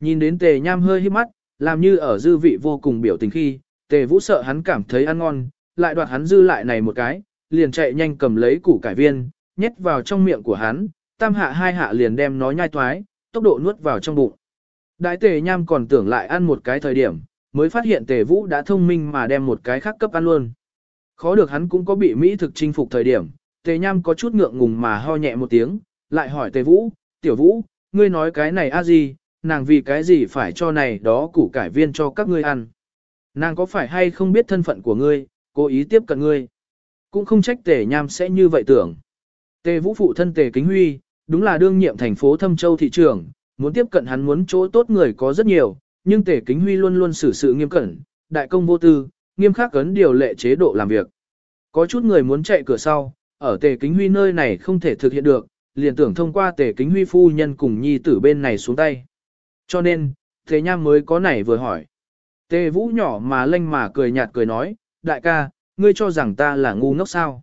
Nhìn đến tề nham hơi hít mắt, làm như ở dư vị vô cùng biểu tình khi, tề vũ sợ hắn cảm thấy ăn ngon, lại đoạt hắn dư lại này một cái, liền chạy nhanh cầm lấy củ cải viên, nhét vào trong miệng của hắn, tam hạ hai hạ liền đem nó nhai toái, tốc độ nuốt vào trong bụng. Đại tề nham còn tưởng lại ăn một cái thời điểm, mới phát hiện tề vũ đã thông minh mà đem một cái khác cấp ăn luôn. Khó được hắn cũng có bị Mỹ thực chinh phục thời điểm, tề nham có chút ngượng ngùng mà ho nhẹ một tiếng, lại hỏi tề vũ, tiểu vũ, ngươi nói cái này a gì, nàng vì cái gì phải cho này đó củ cải viên cho các ngươi ăn. Nàng có phải hay không biết thân phận của ngươi, cố ý tiếp cận ngươi. Cũng không trách tề nham sẽ như vậy tưởng. Tề vũ phụ thân tề kính huy, đúng là đương nhiệm thành phố Thâm Châu thị trường, muốn tiếp cận hắn muốn chỗ tốt người có rất nhiều, nhưng tề kính huy luôn luôn xử sự nghiêm cẩn, đại công vô tư, nghiêm khắc cấn điều lệ chế độ làm việc. Có chút người muốn chạy cửa sau, ở tề kính huy nơi này không thể thực hiện được, liền tưởng thông qua tề kính huy phu nhân cùng nhi tử bên này xuống tay. Cho nên, tề nham mới có này vừa hỏi. Tề vũ nhỏ mà lanh mà cười nhạt cười nói, đại ca, ngươi cho rằng ta là ngu ngốc sao.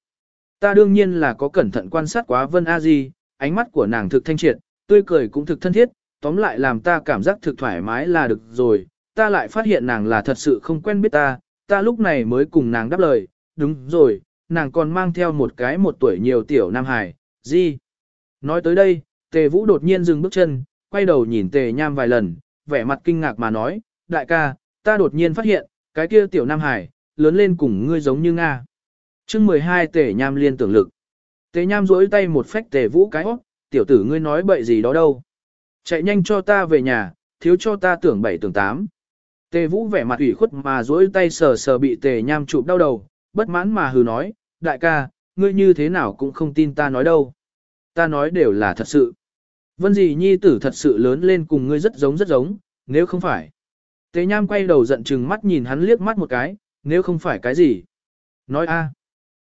Ta đương nhiên là có cẩn thận quan sát quá Vân A Di, ánh mắt của nàng thực thanh triệt, tươi cười cũng thực thân thiết, tóm lại làm ta cảm giác thực thoải mái là được rồi, ta lại phát hiện nàng là thật sự không quen biết ta, ta lúc này mới cùng nàng đáp lời, đúng rồi, nàng còn mang theo một cái một tuổi nhiều tiểu Nam Hải, gì Nói tới đây, tề vũ đột nhiên dừng bước chân, quay đầu nhìn tề nham vài lần, vẻ mặt kinh ngạc mà nói, đại ca, ta đột nhiên phát hiện, cái kia tiểu Nam Hải, lớn lên cùng ngươi giống như Nga. chương 12 tề nham liên tưởng lực. Tề nham duỗi tay một phách tề vũ cái hót, tiểu tử ngươi nói bậy gì đó đâu. Chạy nhanh cho ta về nhà, thiếu cho ta tưởng bảy tưởng tám. Tề vũ vẻ mặt ủy khuất mà duỗi tay sờ sờ bị tề nham chụp đau đầu, bất mãn mà hừ nói, đại ca, ngươi như thế nào cũng không tin ta nói đâu. Ta nói đều là thật sự. Vân gì nhi tử thật sự lớn lên cùng ngươi rất giống rất giống, nếu không phải. Tề nham quay đầu giận chừng mắt nhìn hắn liếc mắt một cái, nếu không phải cái gì. Nói a.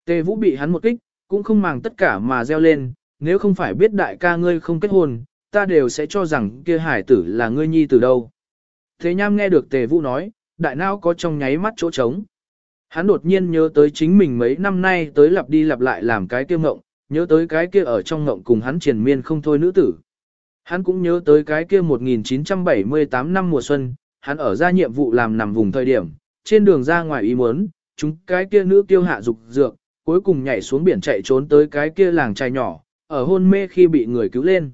Tề vũ bị hắn một kích, cũng không màng tất cả mà reo lên, nếu không phải biết đại ca ngươi không kết hôn, ta đều sẽ cho rằng kia hải tử là ngươi nhi từ đâu. Thế nham nghe được tề vũ nói, đại nao có trong nháy mắt chỗ trống. Hắn đột nhiên nhớ tới chính mình mấy năm nay tới lặp đi lặp lại làm cái kia ngộng, nhớ tới cái kia ở trong ngộng cùng hắn triền miên không thôi nữ tử. Hắn cũng nhớ tới cái kia 1978 năm mùa xuân, hắn ở ra nhiệm vụ làm nằm vùng thời điểm, trên đường ra ngoài ý muốn, chúng cái kia nữ tiêu hạ dục dược, cuối cùng nhảy xuống biển chạy trốn tới cái kia làng trai nhỏ, ở hôn mê khi bị người cứu lên.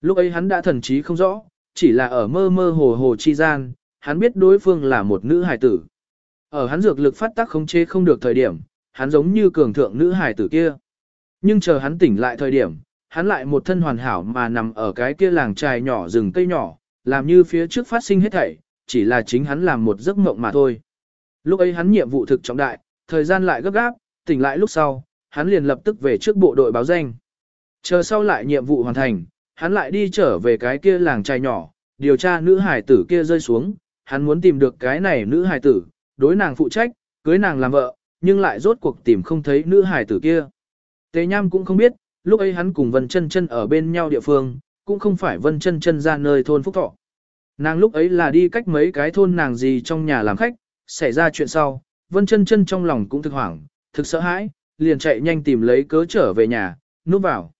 Lúc ấy hắn đã thần trí không rõ, chỉ là ở mơ mơ hồ hồ chi gian, hắn biết đối phương là một nữ hài tử. Ở hắn dược lực phát tác khống chế không được thời điểm, hắn giống như cường thượng nữ hài tử kia. Nhưng chờ hắn tỉnh lại thời điểm, hắn lại một thân hoàn hảo mà nằm ở cái kia làng trài nhỏ rừng cây nhỏ, làm như phía trước phát sinh hết thảy, chỉ là chính hắn làm một giấc mộng mà thôi. Lúc ấy hắn nhiệm vụ thực trọng đại, thời gian lại gấp gáp, tỉnh lại lúc sau, hắn liền lập tức về trước bộ đội báo danh. Chờ sau lại nhiệm vụ hoàn thành, hắn lại đi trở về cái kia làng trai nhỏ, điều tra nữ hải tử kia rơi xuống, hắn muốn tìm được cái này nữ hải tử, đối nàng phụ trách, cưới nàng làm vợ, nhưng lại rốt cuộc tìm không thấy nữ hải tử kia. Tề Nham cũng không biết, lúc ấy hắn cùng Vân Chân Chân ở bên nhau địa phương, cũng không phải Vân Chân Chân ra nơi thôn Phúc Thọ. Nàng lúc ấy là đi cách mấy cái thôn nàng gì trong nhà làm khách, xảy ra chuyện sau, Vân Chân Chân trong lòng cũng thực hoảng, thực sợ hãi, liền chạy nhanh tìm lấy cớ trở về nhà, núp vào.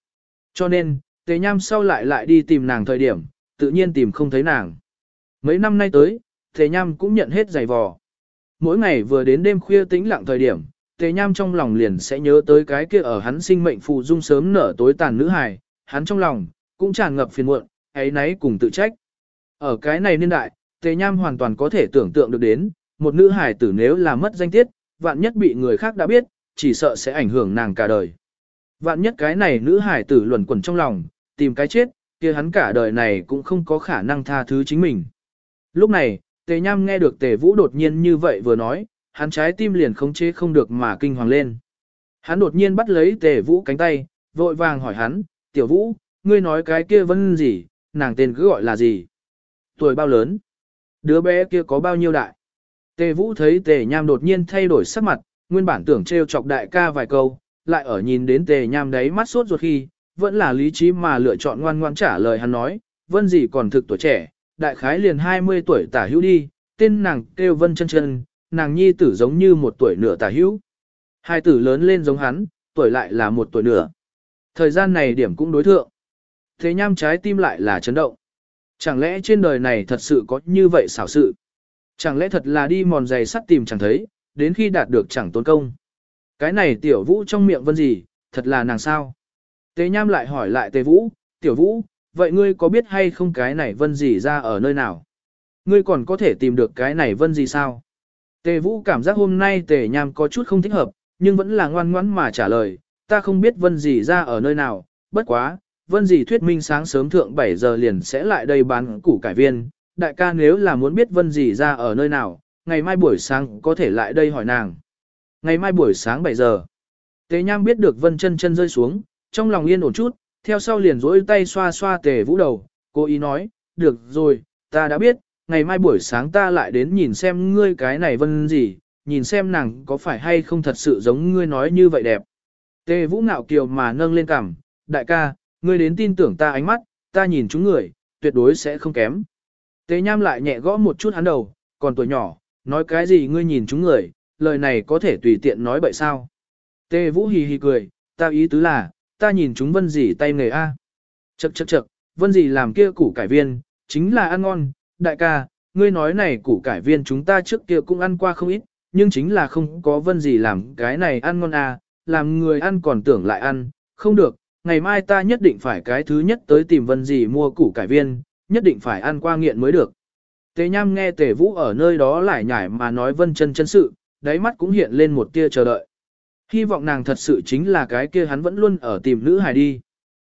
Cho nên, Tề Nham sau lại lại đi tìm nàng thời điểm, tự nhiên tìm không thấy nàng. Mấy năm nay tới, Tề Nham cũng nhận hết giày vò. Mỗi ngày vừa đến đêm khuya tĩnh lặng thời điểm, Tề Nham trong lòng liền sẽ nhớ tới cái kia ở hắn sinh mệnh phù dung sớm nở tối tàn nữ hài, hắn trong lòng cũng tràn ngập phiền muộn, ấy nấy cùng tự trách. Ở cái này niên đại, Tề Nham hoàn toàn có thể tưởng tượng được đến, một nữ hài tử nếu là mất danh tiết, vạn nhất bị người khác đã biết, chỉ sợ sẽ ảnh hưởng nàng cả đời. Vạn nhất cái này nữ hài tử luẩn quẩn trong lòng, tìm cái chết, kia hắn cả đời này cũng không có khả năng tha thứ chính mình. Lúc này, Tề Nham nghe được Tề Vũ đột nhiên như vậy vừa nói, hắn trái tim liền khống chế không được mà kinh hoàng lên. Hắn đột nhiên bắt lấy Tề Vũ cánh tay, vội vàng hỏi hắn, Tiểu Vũ, ngươi nói cái kia vân gì, nàng tên cứ gọi là gì? Tuổi bao lớn? Đứa bé kia có bao nhiêu đại? Tề Vũ thấy Tề Nham đột nhiên thay đổi sắc mặt, nguyên bản tưởng trêu chọc đại ca vài câu, lại ở nhìn đến Tề Nham đấy mắt sốt ruột khi, vẫn là lý trí mà lựa chọn ngoan ngoan trả lời hắn nói, vân gì còn thực tuổi trẻ, đại khái liền 20 tuổi tả hữu đi, tên nàng kêu vân chân chân, nàng nhi tử giống như một tuổi nửa tả hữu. Hai tử lớn lên giống hắn, tuổi lại là một tuổi nửa. Thời gian này điểm cũng đối thượng. Thế nham trái tim lại là chấn động. Chẳng lẽ trên đời này thật sự có như vậy xảo sự? Chẳng lẽ thật là đi mòn giày sắt tìm chẳng thấy, đến khi đạt được chẳng tốn công. Cái này tiểu vũ trong miệng vân gì, thật là nàng sao? Tế nham lại hỏi lại tề vũ, tiểu vũ, vậy ngươi có biết hay không cái này vân gì ra ở nơi nào? Ngươi còn có thể tìm được cái này vân gì sao? Tề vũ cảm giác hôm nay tề nham có chút không thích hợp, nhưng vẫn là ngoan ngoãn mà trả lời, ta không biết vân gì ra ở nơi nào, bất quá, vân gì thuyết minh sáng sớm thượng 7 giờ liền sẽ lại đây bán củ cải viên, đại ca nếu là muốn biết vân gì ra ở nơi nào, ngày mai buổi sáng có thể lại đây hỏi nàng. Ngày mai buổi sáng 7 giờ, Tề Nham biết được Vân chân chân rơi xuống, trong lòng yên ổn chút, theo sau liền rỗi tay xoa xoa Tề Vũ đầu, cố ý nói, được rồi, ta đã biết, ngày mai buổi sáng ta lại đến nhìn xem ngươi cái này vân gì, nhìn xem nàng có phải hay không thật sự giống ngươi nói như vậy đẹp. Tề Vũ ngạo kiều mà nâng lên cằm, đại ca, ngươi đến tin tưởng ta ánh mắt, ta nhìn chúng người, tuyệt đối sẽ không kém. Tề Nham lại nhẹ gõ một chút hắn đầu, còn tuổi nhỏ, nói cái gì ngươi nhìn chúng người, lời này có thể tùy tiện nói bậy sao. Tề Vũ hì hì cười, ta ý tứ là, ta nhìn chúng vân dì tay nghề A. Chậc chậc chậc, vân dì làm kia củ cải viên, chính là ăn ngon, đại ca, ngươi nói này củ cải viên chúng ta trước kia cũng ăn qua không ít, nhưng chính là không có vân dì làm cái này ăn ngon A, làm người ăn còn tưởng lại ăn, không được, ngày mai ta nhất định phải cái thứ nhất tới tìm vân dì mua củ cải viên, nhất định phải ăn qua nghiện mới được. Tề Nham nghe Tề Vũ ở nơi đó lại nhải mà nói vân chân chân sự, đáy mắt cũng hiện lên một tia chờ đợi. Hy vọng nàng thật sự chính là cái kia hắn vẫn luôn ở tìm nữ hài đi.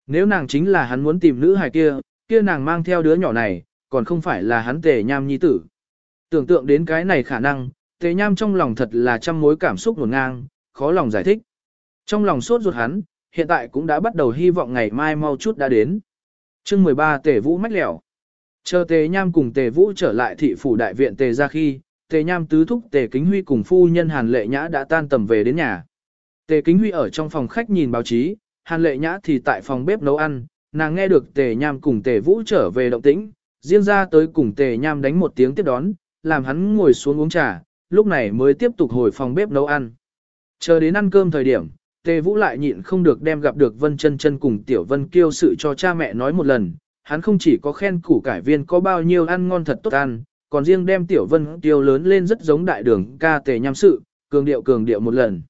Nếu nàng chính là hắn muốn tìm nữ hài kia, kia nàng mang theo đứa nhỏ này, còn không phải là hắn tề nham nhi tử. Tưởng tượng đến cái này khả năng, tề nham trong lòng thật là trăm mối cảm xúc nguồn ngang, khó lòng giải thích. Trong lòng sốt ruột hắn, hiện tại cũng đã bắt đầu hy vọng ngày mai mau chút đã đến. chương 13 tề vũ mách lẻo. Chờ tề nham cùng tề vũ trở lại thị phủ đại viện tề ra khi, tề nham tứ thúc tề kính huy cùng phu nhân hàn lệ nhã đã tan tầm về đến nhà. Tề Kính Huy ở trong phòng khách nhìn báo chí, Hàn Lệ Nhã thì tại phòng bếp nấu ăn, nàng nghe được Tề Nham cùng Tề Vũ trở về động tĩnh, riêng ra tới cùng Tề Nham đánh một tiếng tiếp đón, làm hắn ngồi xuống uống trà, lúc này mới tiếp tục hồi phòng bếp nấu ăn. Chờ đến ăn cơm thời điểm, Tề Vũ lại nhịn không được đem gặp được Vân Chân Chân cùng Tiểu Vân Kiêu sự cho cha mẹ nói một lần, hắn không chỉ có khen củ cải viên có bao nhiêu ăn ngon thật tốt ăn, còn riêng đem Tiểu Vân Kiêu lớn lên rất giống đại đường ca Tề Nham sự, cường điệu cường điệu một lần.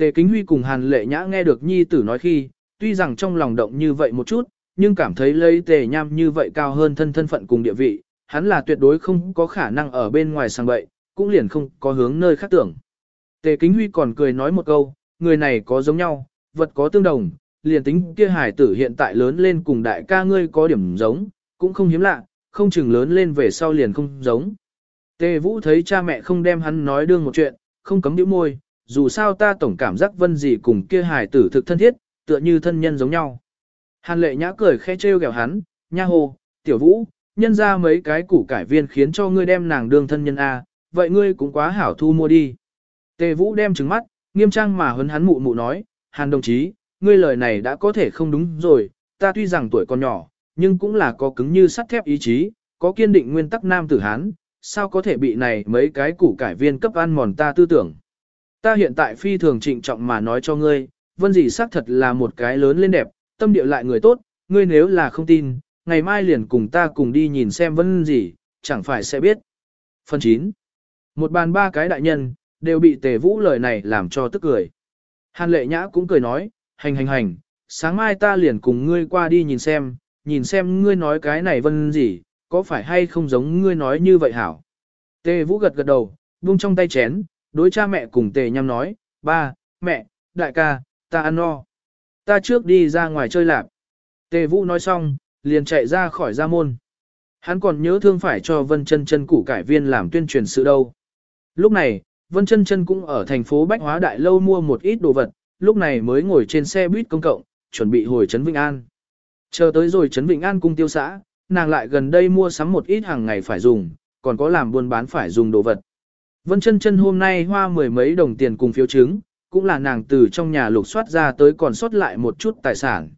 Tề Kính Huy cùng Hàn Lệ Nhã nghe được nhi tử nói khi, tuy rằng trong lòng động như vậy một chút, nhưng cảm thấy lấy Tề Nham như vậy cao hơn thân thân phận cùng địa vị, hắn là tuyệt đối không có khả năng ở bên ngoài sang bậy, cũng liền không có hướng nơi khác tưởng. Tề Kính Huy còn cười nói một câu, người này có giống nhau, vật có tương đồng, liền tính kia hải tử hiện tại lớn lên cùng đại ca ngươi có điểm giống, cũng không hiếm lạ, không chừng lớn lên về sau liền không giống. Tề Vũ thấy cha mẹ không đem hắn nói đương một chuyện, không cấm điểm môi, dù sao ta tổng cảm giác vân gì cùng kia hài tử thực thân thiết, tựa như thân nhân giống nhau. Hàn lệ nhã cười khẽ trêu ghẹo hắn, nha hồ, tiểu vũ, nhân ra mấy cái củ cải viên khiến cho ngươi đem nàng đương thân nhân A, vậy ngươi cũng quá hảo thu mua đi. Tề vũ đem trứng mắt, nghiêm trang mà hấn hắn mụ mụ nói, hàn đồng chí, ngươi lời này đã có thể không đúng rồi, ta tuy rằng tuổi còn nhỏ, nhưng cũng là có cứng như sắt thép ý chí, có kiên định nguyên tắc nam tử hán, sao có thể bị này mấy cái củ cải viên cấp ăn mòn ta tư tưởng. Ta hiện tại phi thường trịnh trọng mà nói cho ngươi, vân Dị xác thật là một cái lớn lên đẹp, tâm địa lại người tốt, ngươi nếu là không tin, ngày mai liền cùng ta cùng đi nhìn xem vân Dị, chẳng phải sẽ biết. Phần 9. Một bàn ba cái đại nhân, đều bị tề vũ lời này làm cho tức cười. Hàn lệ nhã cũng cười nói, hành hành hành, sáng mai ta liền cùng ngươi qua đi nhìn xem, nhìn xem ngươi nói cái này vân gì, có phải hay không giống ngươi nói như vậy hảo. Tề vũ gật gật đầu, buông trong tay chén, đối cha mẹ cùng tề nhằm nói, ba, mẹ, đại ca, ta ăn no. Ta trước đi ra ngoài chơi lạp. Tề vũ nói xong, liền chạy ra khỏi gia môn. Hắn còn nhớ thương phải cho Vân chân chân củ cải viên làm tuyên truyền sự đâu. Lúc này, Vân chân chân cũng ở thành phố Bách Hóa Đại Lâu mua một ít đồ vật, lúc này mới ngồi trên xe buýt công cộng, chuẩn bị hồi Trấn Vĩnh An. Chờ tới rồi Trấn Vĩnh An cung tiêu xã, nàng lại gần đây mua sắm một ít hàng ngày phải dùng, còn có làm buôn bán phải dùng đồ vật. Vân chân chân hôm nay hoa mười mấy đồng tiền cùng phiếu chứng, cũng là nàng từ trong nhà lục soát ra tới còn sót lại một chút tài sản.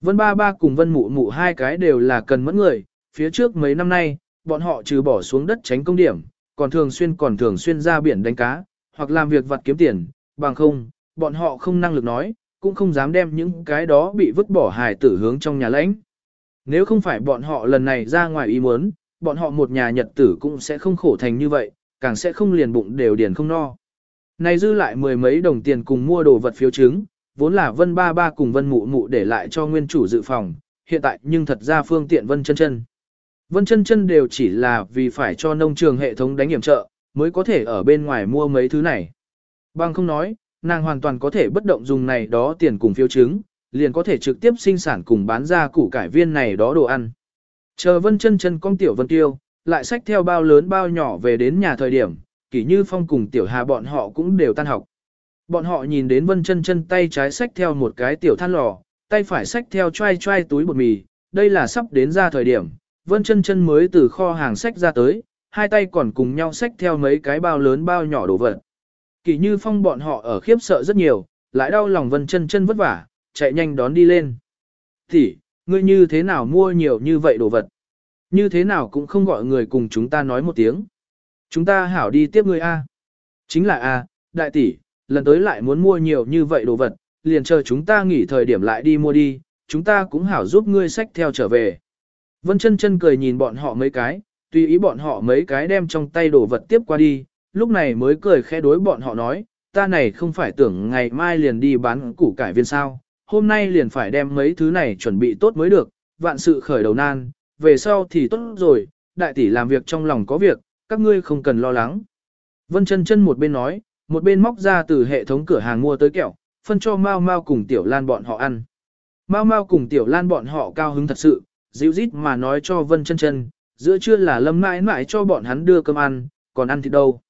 Vân ba ba cùng vân mụ mụ hai cái đều là cần mẫn người, phía trước mấy năm nay, bọn họ trừ bỏ xuống đất tránh công điểm, còn thường xuyên còn thường xuyên ra biển đánh cá, hoặc làm việc vặt kiếm tiền, bằng không, bọn họ không năng lực nói, cũng không dám đem những cái đó bị vứt bỏ hài tử hướng trong nhà lãnh. Nếu không phải bọn họ lần này ra ngoài ý muốn, bọn họ một nhà nhật tử cũng sẽ không khổ thành như vậy, càng sẽ không liền bụng đều điền không no. Này dư lại mười mấy đồng tiền cùng mua đồ vật phiếu chứng, vốn là vân ba ba cùng vân mụ mụ để lại cho nguyên chủ dự phòng, hiện tại nhưng thật ra phương tiện vân chân chân. Vân chân chân đều chỉ là vì phải cho nông trường hệ thống đánh hiểm trợ, mới có thể ở bên ngoài mua mấy thứ này. Bằng không nói, nàng hoàn toàn có thể bất động dùng này đó tiền cùng phiếu chứng, liền có thể trực tiếp sinh sản cùng bán ra củ cải viên này đó đồ ăn. Chờ vân chân chân con tiểu vân tiêu, lại xách theo bao lớn bao nhỏ về đến nhà thời điểm, kỷ như phong cùng tiểu hà bọn họ cũng đều tan học. Bọn họ nhìn đến vân chân chân tay trái xách theo một cái tiểu than lò, tay phải xách theo choai choai túi bột mì, đây là sắp đến ra thời điểm, vân chân chân mới từ kho hàng xách ra tới, hai tay còn cùng nhau xách theo mấy cái bao lớn bao nhỏ đồ vật. kỷ như phong bọn họ ở khiếp sợ rất nhiều, lại đau lòng vân chân chân vất vả, chạy nhanh đón đi lên. Thì, ngươi như thế nào mua nhiều như vậy đồ vật? Như thế nào cũng không gọi người cùng chúng ta nói một tiếng. Chúng ta hảo đi tiếp ngươi A. Chính là A, đại tỷ, lần tới lại muốn mua nhiều như vậy đồ vật, liền chờ chúng ta nghỉ thời điểm lại đi mua đi, chúng ta cũng hảo giúp ngươi sách theo trở về. Vân chân chân cười nhìn bọn họ mấy cái, tùy ý bọn họ mấy cái đem trong tay đồ vật tiếp qua đi, lúc này mới cười khẽ đối bọn họ nói, ta này không phải tưởng ngày mai liền đi bán củ cải viên sao, hôm nay liền phải đem mấy thứ này chuẩn bị tốt mới được, vạn sự khởi đầu nan, về sau thì tốt rồi, đại tỷ làm việc trong lòng có việc, các ngươi không cần lo lắng. Vân chân chân một bên nói, một bên móc ra từ hệ thống cửa hàng mua tới kẹo, phân cho Mao Mao cùng Tiểu Lan bọn họ ăn. Mao Mao cùng Tiểu Lan bọn họ cao hứng thật sự, dịu rít mà nói cho Vân chân chân, giữa trưa là lâm mãi mãi cho bọn hắn đưa cơm ăn, còn ăn thì đâu.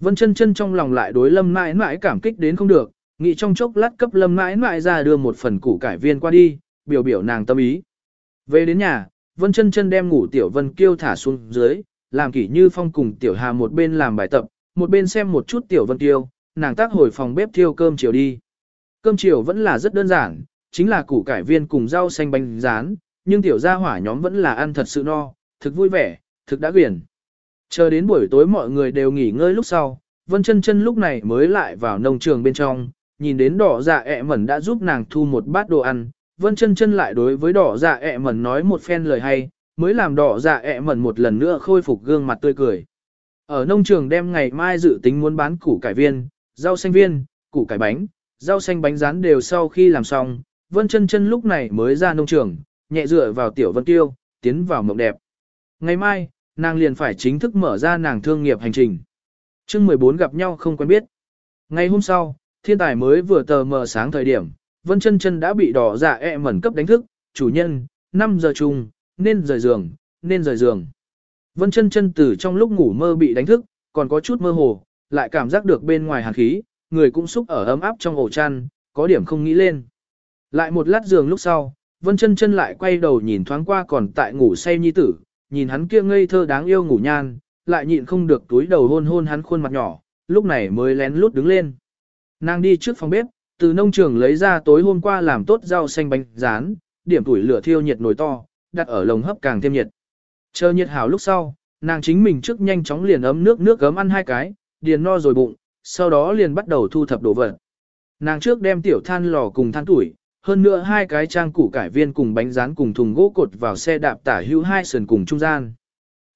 Vân chân chân trong lòng lại đối lâm mãi mãi cảm kích đến không được, nghĩ trong chốc lát cấp lâm mãi mãi ra đưa một phần củ cải viên qua đi, biểu biểu nàng tâm ý. Về đến nhà, Vân chân chân đem ngủ tiểu Vân kêu thả xuống dưới, làm kỷ như phong cùng tiểu hà một bên làm bài tập, một bên xem một chút tiểu Vân Kiêu, nàng tác hồi phòng bếp thiêu cơm chiều đi. Cơm chiều vẫn là rất đơn giản, chính là củ cải viên cùng rau xanh bánh rán, nhưng tiểu gia hỏa nhóm vẫn là ăn thật sự no, thực vui vẻ, thực đã quyển. Chờ đến buổi tối mọi người đều nghỉ ngơi lúc sau, Vân chân chân lúc này mới lại vào nông trường bên trong, nhìn đến đỏ dạ ẹ mẩn đã giúp nàng thu một bát đồ ăn, Vân chân chân lại đối với đỏ dạ ẹ mẩn nói một phen lời hay, mới làm đỏ dạ ẹ mẩn một lần nữa khôi phục gương mặt tươi cười. Ở nông trường đem ngày mai dự tính muốn bán củ cải viên, rau xanh viên, củ cải bánh, rau xanh bánh rán đều sau khi làm xong, Vân chân chân lúc này mới ra nông trường, nhẹ dựa vào tiểu Vân Tiêu, tiến vào mộng đẹp. Ngày mai, nàng liền phải chính thức mở ra nàng thương nghiệp hành trình. chương 14 gặp nhau không quen biết. Ngày hôm sau, thiên tài mới vừa tờ mờ sáng thời điểm, Vân chân chân đã bị đỏ dạ e mẩn cấp đánh thức, chủ nhân, 5 giờ chung, nên rời giường, nên rời giường. Vân chân chân từ trong lúc ngủ mơ bị đánh thức, còn có chút mơ hồ, lại cảm giác được bên ngoài hàn khí, người cũng xúc ở ấm áp trong ổ chăn, có điểm không nghĩ lên. Lại một lát giường lúc sau, Vân chân chân lại quay đầu nhìn thoáng qua còn tại ngủ say nhi tử, nhìn hắn kia ngây thơ đáng yêu ngủ nhan, lại nhịn không được túi đầu hôn hôn hắn khuôn mặt nhỏ, lúc này mới lén lút đứng lên. Nàng đi trước phòng bếp, từ nông trường lấy ra tối hôm qua làm tốt rau xanh bánh rán, điểm tuổi lửa thiêu nhiệt nồi to, đặt ở lồng hấp càng thêm nhiệt. Chờ nhiệt hảo lúc sau, nàng chính mình trước nhanh chóng liền ấm nước nước gấm ăn hai cái, điền no rồi bụng, sau đó liền bắt đầu thu thập đồ vật. Nàng trước đem tiểu than lò cùng than tuổi, hơn nữa hai cái trang củ cải viên cùng bánh rán cùng thùng gỗ cột vào xe đạp tả hữu hai sườn cùng trung gian.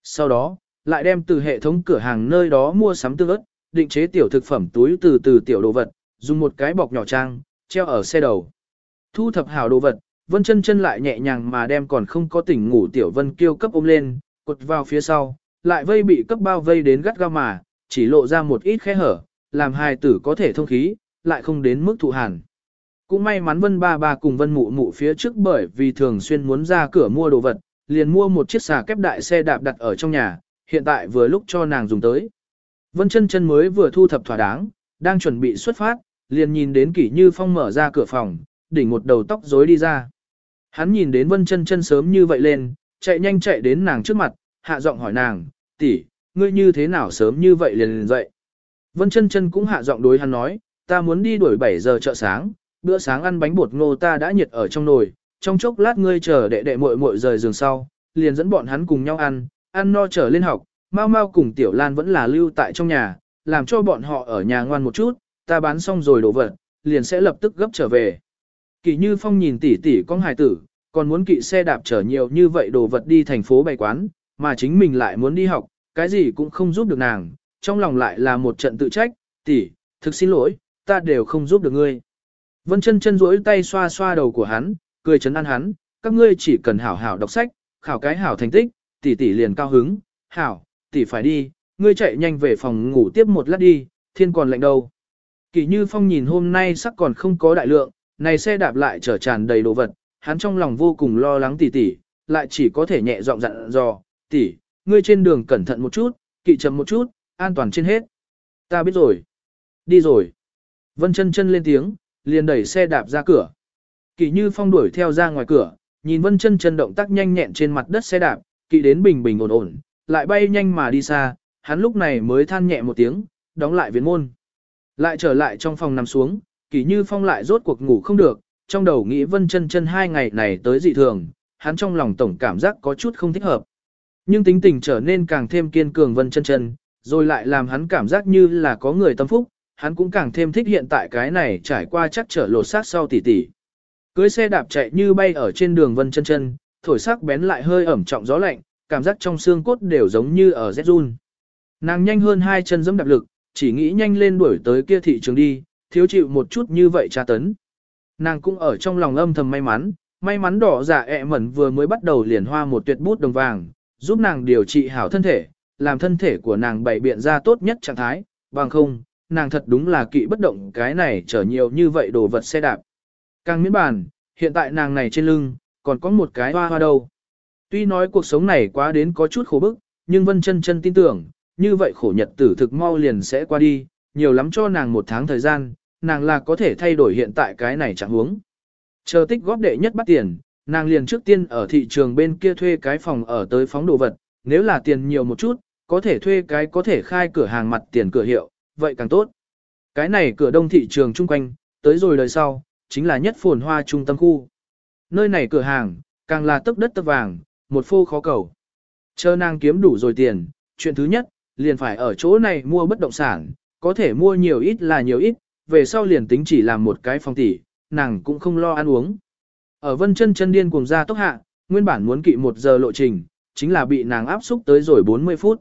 Sau đó, lại đem từ hệ thống cửa hàng nơi đó mua sắm tương ớt, định chế tiểu thực phẩm túi từ từ tiểu đồ vật, dùng một cái bọc nhỏ trang, treo ở xe đầu. Thu thập hảo đồ vật, Vân chân chân lại nhẹ nhàng mà đem còn không có tỉnh ngủ tiểu Vân kêu cấp ôm lên, cột vào phía sau, lại vây bị cấp bao vây đến gắt gao mà, chỉ lộ ra một ít khe hở, làm hài tử có thể thông khí, lại không đến mức thụ hàn. Cũng may mắn Vân ba ba cùng Vân mụ mụ phía trước bởi vì thường xuyên muốn ra cửa mua đồ vật, liền mua một chiếc xà kép đại xe đạp đặt ở trong nhà, hiện tại vừa lúc cho nàng dùng tới. Vân chân chân mới vừa thu thập thỏa đáng, đang chuẩn bị xuất phát, liền nhìn đến kỷ như phong mở ra cửa phòng, đỉnh một đầu tóc rối đi ra. Hắn nhìn đến vân chân chân sớm như vậy lên, chạy nhanh chạy đến nàng trước mặt, hạ giọng hỏi nàng, tỷ, ngươi như thế nào sớm như vậy liền liền dậy. Vân chân chân cũng hạ giọng đối hắn nói, ta muốn đi đuổi 7 giờ chợ sáng, bữa sáng ăn bánh bột ngô ta đã nhiệt ở trong nồi, trong chốc lát ngươi chờ đệ đệ muội muội rời giường sau, liền dẫn bọn hắn cùng nhau ăn, ăn no trở lên học, mau mau cùng Tiểu Lan vẫn là lưu tại trong nhà, làm cho bọn họ ở nhà ngoan một chút, ta bán xong rồi đồ vật, liền sẽ lập tức gấp trở về. Kỳ Như Phong nhìn tỷ tỷ con hài tử, còn muốn kỵ xe đạp chở nhiều như vậy đồ vật đi thành phố bày quán, mà chính mình lại muốn đi học, cái gì cũng không giúp được nàng, trong lòng lại là một trận tự trách, tỷ, thực xin lỗi, ta đều không giúp được ngươi. Vân chân chân duỗi tay xoa xoa đầu của hắn, cười chấn an hắn, các ngươi chỉ cần hảo hảo đọc sách, khảo cái hảo thành tích, tỷ tỷ liền cao hứng, hảo, tỷ phải đi, ngươi chạy nhanh về phòng ngủ tiếp một lát đi, thiên còn lạnh đâu. Kỳ như phong nhìn hôm nay sắc còn không có đại lượng, này xe đạp lại chở tràn đầy đồ vật, hắn trong lòng vô cùng lo lắng tỷ tỷ, lại chỉ có thể nhẹ giọng dặn dò, tỷ, ngươi trên đường cẩn thận một chút, kỵ chậm một chút, an toàn trên hết. Ta biết rồi. Đi rồi. Vân chân chân lên tiếng, liền đẩy xe đạp ra cửa. Kỳ Như Phong đuổi theo ra ngoài cửa, nhìn Vân chân chân động tác nhanh nhẹn trên mặt đất xe đạp, kỵ đến bình bình ổn ổn, lại bay nhanh mà đi xa, hắn lúc này mới than nhẹ một tiếng, đóng lại viện môn. Lại trở lại trong phòng nằm xuống, Kỷ Như Phong lại rốt cuộc ngủ không được, trong đầu nghĩ Vân chân chân hai ngày này tới dị thường, hắn trong lòng tổng cảm giác có chút không thích hợp. Nhưng tính tình trở nên càng thêm kiên cường Vân chân chân, rồi lại làm hắn cảm giác như là có người tâm phúc, hắn cũng càng thêm thích hiện tại cái này trải qua chắc trở lột xác sau tỉ tỉ. Cưới xe đạp chạy như bay ở trên đường Vân chân chân, thổi sắc bén lại hơi ẩm trọng gió lạnh, cảm giác trong xương cốt đều giống như ở rét run. Nàng nhanh hơn hai chân giẫm đạp lực, chỉ nghĩ nhanh lên đuổi tới kia thị trường đi, thiếu chịu một chút như vậy tra tấn. Nàng cũng ở trong lòng âm thầm may mắn, may mắn đỏ giả ẹ mẩn vừa mới bắt đầu liền hoa một tuyệt bút đồng vàng, giúp nàng điều trị hảo thân thể, làm thân thể của nàng bày biện ra tốt nhất trạng thái, bằng không, nàng thật đúng là kỵ bất động cái này chở nhiều như vậy đồ vật xe đạp. Càng miễn bàn, hiện tại nàng này trên lưng, còn có một cái hoa hoa đâu. Tuy nói cuộc sống này quá đến có chút khổ bức, nhưng Vân chân chân tin tưởng, như vậy khổ nhật tử thực mau liền sẽ qua đi, nhiều lắm cho nàng một tháng thời gian, nàng là có thể thay đổi hiện tại cái này chẳng huống. Chờ tích góp đệ nhất bắt tiền, nàng liền trước tiên ở thị trường bên kia thuê cái phòng ở tới phóng đồ vật, nếu là tiền nhiều một chút, có thể thuê cái có thể khai cửa hàng mặt tiền cửa hiệu, vậy càng tốt. Cái này cửa đông thị trường chung quanh, tới rồi đời sau, chính là nhất phồn hoa trung tâm khu. Nơi này cửa hàng, càng là tấp đất tấp vàng, một phô khó cầu. Chờ nàng kiếm đủ rồi tiền, chuyện thứ nhất, liền phải ở chỗ này mua bất động sản, có thể mua nhiều ít là nhiều ít, về sau liền tính chỉ làm một cái phòng tỷ, nàng cũng không lo ăn uống. Ở vân chân chân điên cuồng ra tốc hạ, nguyên bản muốn kỵ một giờ lộ trình, chính là bị nàng áp xúc tới rồi 40 phút.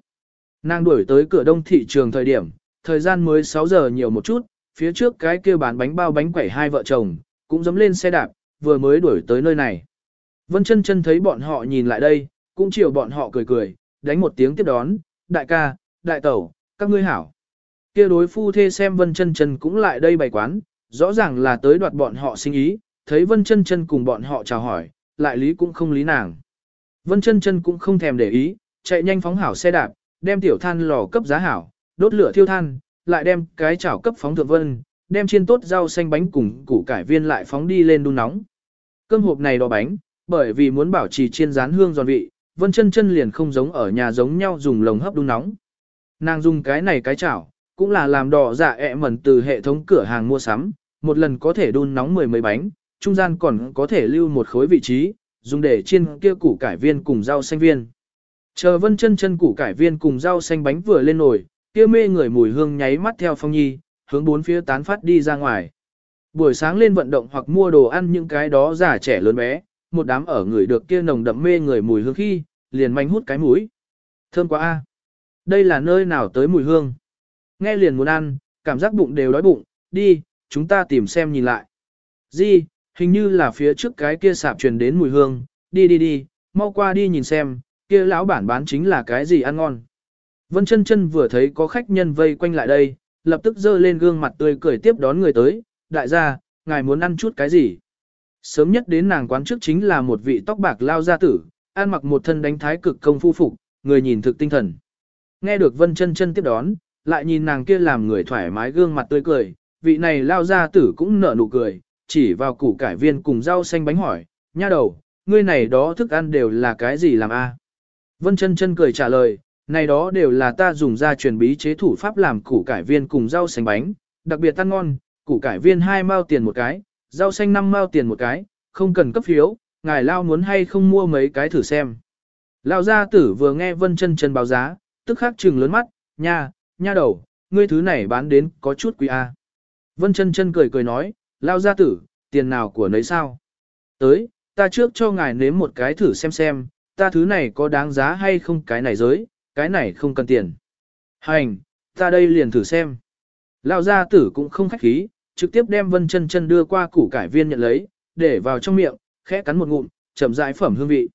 Nàng đuổi tới cửa đông thị trường thời điểm, thời gian mới 6 giờ nhiều một chút, phía trước cái kia bán bánh bao bánh quẩy hai vợ chồng, cũng dám lên xe đạp, vừa mới đuổi tới nơi này. Vân chân chân thấy bọn họ nhìn lại đây, cũng chiều bọn họ cười cười, đánh một tiếng tiếp đón, đại ca, đại tẩu, các ngươi hảo. kia đối phu thê xem Vân chân chân cũng lại đây bày quán, rõ ràng là tới đoạt bọn họ sinh ý, thấy Vân chân chân cùng bọn họ chào hỏi, lại lý cũng không lý nàng. Vân chân chân cũng không thèm để ý, chạy nhanh phóng hảo xe đạp, đem tiểu than lò cấp giá hảo, đốt lửa thiêu than, lại đem cái chảo cấp phóng thượng vân, đem chiên tốt rau xanh bánh cùng củ cải viên lại phóng đi lên đun nóng. Cơm hộp này đỏ bánh, bởi vì muốn bảo trì chiên rán hương giòn vị, vân chân chân liền không giống ở nhà giống nhau dùng lồng hấp đun nóng. Nàng dùng cái này cái chảo, cũng là làm đỏ dạ ẹ mẩn từ hệ thống cửa hàng mua sắm, một lần có thể đun nóng mười mấy bánh, trung gian còn có thể lưu một khối vị trí, dùng để chiên kia củ cải viên cùng rau xanh viên. Chờ vân chân chân củ cải viên cùng rau xanh bánh vừa lên nồi, kia mê người mùi hương nháy mắt theo phong nhi, hướng bốn phía tán phát đi ra ngoài. Buổi sáng lên vận động hoặc mua đồ ăn những cái đó già trẻ lớn bé, một đám ở người được kia nồng đậm mê người mùi hương khi, liền manh hút cái mũi. Thơm quá a. Đây là nơi nào tới mùi hương. Nghe liền muốn ăn, cảm giác bụng đều đói bụng, đi, chúng ta tìm xem nhìn lại. Di, hình như là phía trước cái kia sạp truyền đến mùi hương, đi đi đi, mau qua đi nhìn xem, kia lão bản bán chính là cái gì ăn ngon. Vân chân chân vừa thấy có khách nhân vây quanh lại đây, lập tức dơ lên gương mặt tươi cười tiếp đón người tới, đại gia, ngài muốn ăn chút cái gì? Sớm nhất đến nàng quán trước chính là một vị tóc bạc lao gia tử, ăn mặc một thân đánh thái cực công phu phục, người nhìn thực tinh thần. Nghe được Vân chân chân tiếp đón, lại nhìn nàng kia làm người thoải mái gương mặt tươi cười, vị này lao gia tử cũng nở nụ cười, chỉ vào củ cải viên cùng rau xanh bánh hỏi, nha đầu, ngươi này đó thức ăn đều là cái gì làm a? Vân chân chân cười trả lời, này đó đều là ta dùng ra truyền bí chế thủ pháp làm củ cải viên cùng rau xanh bánh, đặc biệt ăn ngon, củ cải viên 2 mao tiền một cái, rau xanh 5 mao tiền một cái, không cần cấp phiếu, ngài lao muốn hay không mua mấy cái thử xem. Lao gia tử vừa nghe Vân chân chân báo giá, tức khắc trừng lớn mắt, nha, nha đầu, ngươi thứ này bán đến có chút quý a. Vân chân chân cười cười nói, Lao gia tử, tiền nào của nấy sao? Tới, ta trước cho ngài nếm một cái thử xem xem, ta thứ này có đáng giá hay không cái này giới, cái này không cần tiền. Hành, ta đây liền thử xem. lao gia tử cũng không khách khí, trực tiếp đem vân chân chân đưa qua củ cải viên nhận lấy, để vào trong miệng, khẽ cắn một ngụm, chậm rãi phẩm hương vị.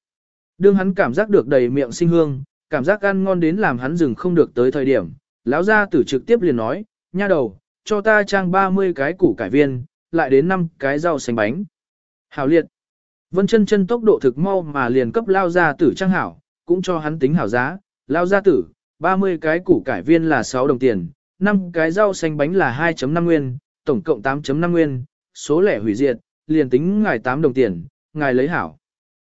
Đương hắn cảm giác được đầy miệng sinh hương, cảm giác ăn ngon đến làm hắn dừng không được tới thời điểm, lão gia tử trực tiếp liền nói, nha đầu, cho ta trang 30 cái củ cải viên, lại đến 5 cái rau xanh bánh. Hảo liệt. Vân chân chân tốc độ thực mau mà liền cấp lao gia tử trang hảo, cũng cho hắn tính hảo giá, lao gia tử, 30 cái củ cải viên là 6 đồng tiền, 5 cái rau xanh bánh là 2.5 nguyên, tổng cộng 8.5 nguyên, số lẻ hủy diệt, liền tính ngài 8 đồng tiền, ngài lấy hảo.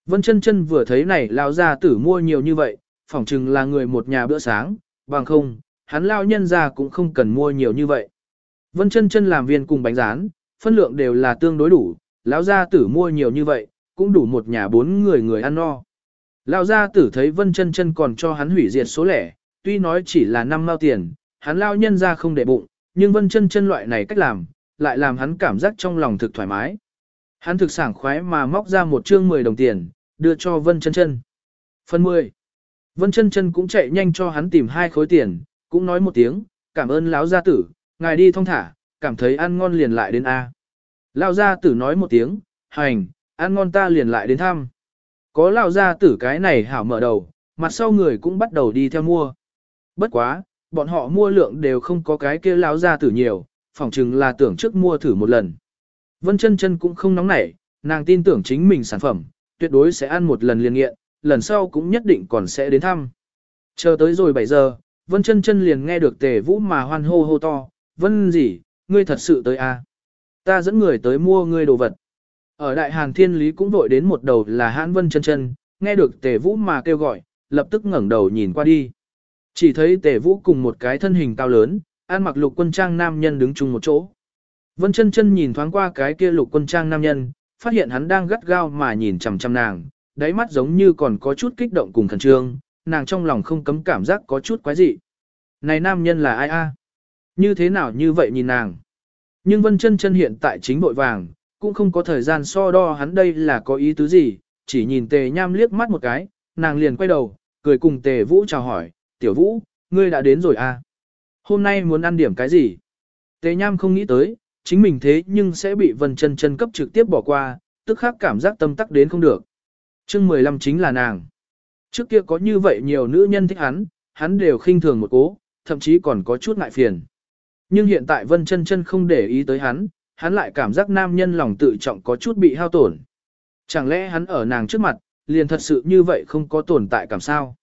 Vân chân chân vừa thấy này lao gia tử mua nhiều như vậy, phỏng chừng là người một nhà bữa sáng, bằng không, hắn lao nhân ra cũng không cần mua nhiều như vậy. Vân chân chân làm viên cùng bánh rán, phân lượng đều là tương đối đủ, lão gia tử mua nhiều như vậy, cũng đủ một nhà bốn người người ăn no. Lão gia tử thấy Vân Chân Chân còn cho hắn hủy diệt số lẻ, tuy nói chỉ là năm mao tiền, hắn lao nhân ra không để bụng, nhưng Vân Chân Chân loại này cách làm, lại làm hắn cảm giác trong lòng thực thoải mái. Hắn thực sảng khoái mà móc ra một chương 10 đồng tiền, đưa cho Vân Chân Chân. Phần 10. Vân Chân Chân cũng chạy nhanh cho hắn tìm hai khối tiền, cũng nói một tiếng, cảm ơn lão gia tử, ngài đi thong thả, cảm thấy ăn ngon liền lại đến A. Lão gia tử nói một tiếng, hành, ăn ngon ta liền lại đến thăm. Có lão gia tử cái này hảo mở đầu, mặt sau người cũng bắt đầu đi theo mua. Bất quá, bọn họ mua lượng đều không có cái kia lão gia tử nhiều, phỏng chừng là tưởng trước mua thử một lần. Vân chân chân cũng không nóng nảy, nàng tin tưởng chính mình sản phẩm, tuyệt đối sẽ ăn một lần liền nghiện, lần sau cũng nhất định còn sẽ đến thăm. Chờ tới rồi 7 giờ, Vân chân chân liền nghe được tề vũ mà hoan hô hô to, Vân gì, ngươi thật sự tới à? Ta dẫn người tới mua ngươi đồ vật. Ở Đại Hàn Thiên Lý cũng vội đến một đầu là Hãn Vân chân chân, nghe được Tề Vũ mà kêu gọi, lập tức ngẩng đầu nhìn qua đi. Chỉ thấy Tề Vũ cùng một cái thân hình cao lớn, ăn mặc lục quân trang nam nhân đứng chung một chỗ. Vân chân chân nhìn thoáng qua cái kia lục quân trang nam nhân, phát hiện hắn đang gắt gao mà nhìn chằm chằm nàng, đáy mắt giống như còn có chút kích động cùng khẩn trương, nàng trong lòng không cấm cảm giác có chút quái dị. Này nam nhân là ai a? Như thế nào như vậy nhìn nàng? Nhưng Vân chân chân hiện tại chính vội vàng, cũng không có thời gian so đo hắn đây là có ý tứ gì, chỉ nhìn tề nham liếc mắt một cái, nàng liền quay đầu, cười cùng tề vũ chào hỏi, tiểu vũ, ngươi đã đến rồi à? Hôm nay muốn ăn điểm cái gì? Tề nham không nghĩ tới, chính mình thế nhưng sẽ bị vân chân chân cấp trực tiếp bỏ qua, tức khắc cảm giác tâm tắc đến không được chương 15 chính là nàng. Trước kia có như vậy nhiều nữ nhân thích hắn, hắn đều khinh thường một cố, thậm chí còn có chút ngại phiền. Nhưng hiện tại vân chân chân không để ý tới hắn, hắn lại cảm giác nam nhân lòng tự trọng có chút bị hao tổn. Chẳng lẽ hắn ở nàng trước mặt, liền thật sự như vậy không có tồn tại cảm sao?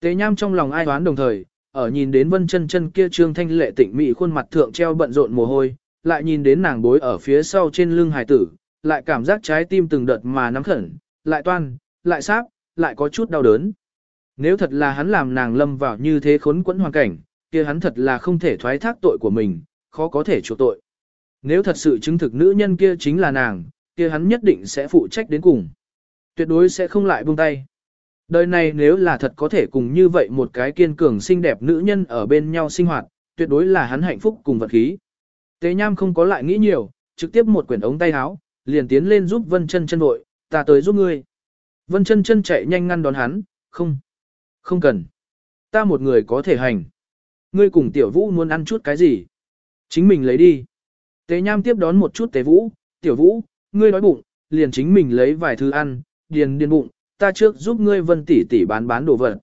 Tế nham trong lòng ai đoán đồng thời, ở nhìn đến vân chân chân kia trương thanh lệ tịnh mị khuôn mặt thượng treo bận rộn mồ hôi, lại nhìn đến nàng bối ở phía sau trên lưng hài tử, lại cảm giác trái tim từng đợt mà nắm khẩn, lại toan, lại sáp, lại có chút đau đớn. Nếu thật là hắn làm nàng lâm vào như thế khốn quẫn hoàn cảnh, kia hắn thật là không thể thoái thác tội của mình, khó có thể chuộc tội. Nếu thật sự chứng thực nữ nhân kia chính là nàng, kia hắn nhất định sẽ phụ trách đến cùng. Tuyệt đối sẽ không lại buông tay. Đời này nếu là thật có thể cùng như vậy một cái kiên cường xinh đẹp nữ nhân ở bên nhau sinh hoạt, tuyệt đối là hắn hạnh phúc cùng vật khí. Tế Nham không có lại nghĩ nhiều, trực tiếp một quyển ống tay áo, liền tiến lên giúp Vân Chân Chân vội, "Ta tới giúp ngươi." Vân Chân Chân chạy nhanh ngăn đón hắn, "Không, không cần. Ta một người có thể hành. Ngươi cùng Tiểu Vũ muốn ăn chút cái gì? Chính mình lấy đi." Tế Nham tiếp đón một chút Tế Vũ, "Tiểu Vũ, ngươi đói bụng, liền chính mình lấy vài thứ ăn, điền điền bụng, ta trước giúp ngươi Vân tỷ tỷ bán bán đồ vật."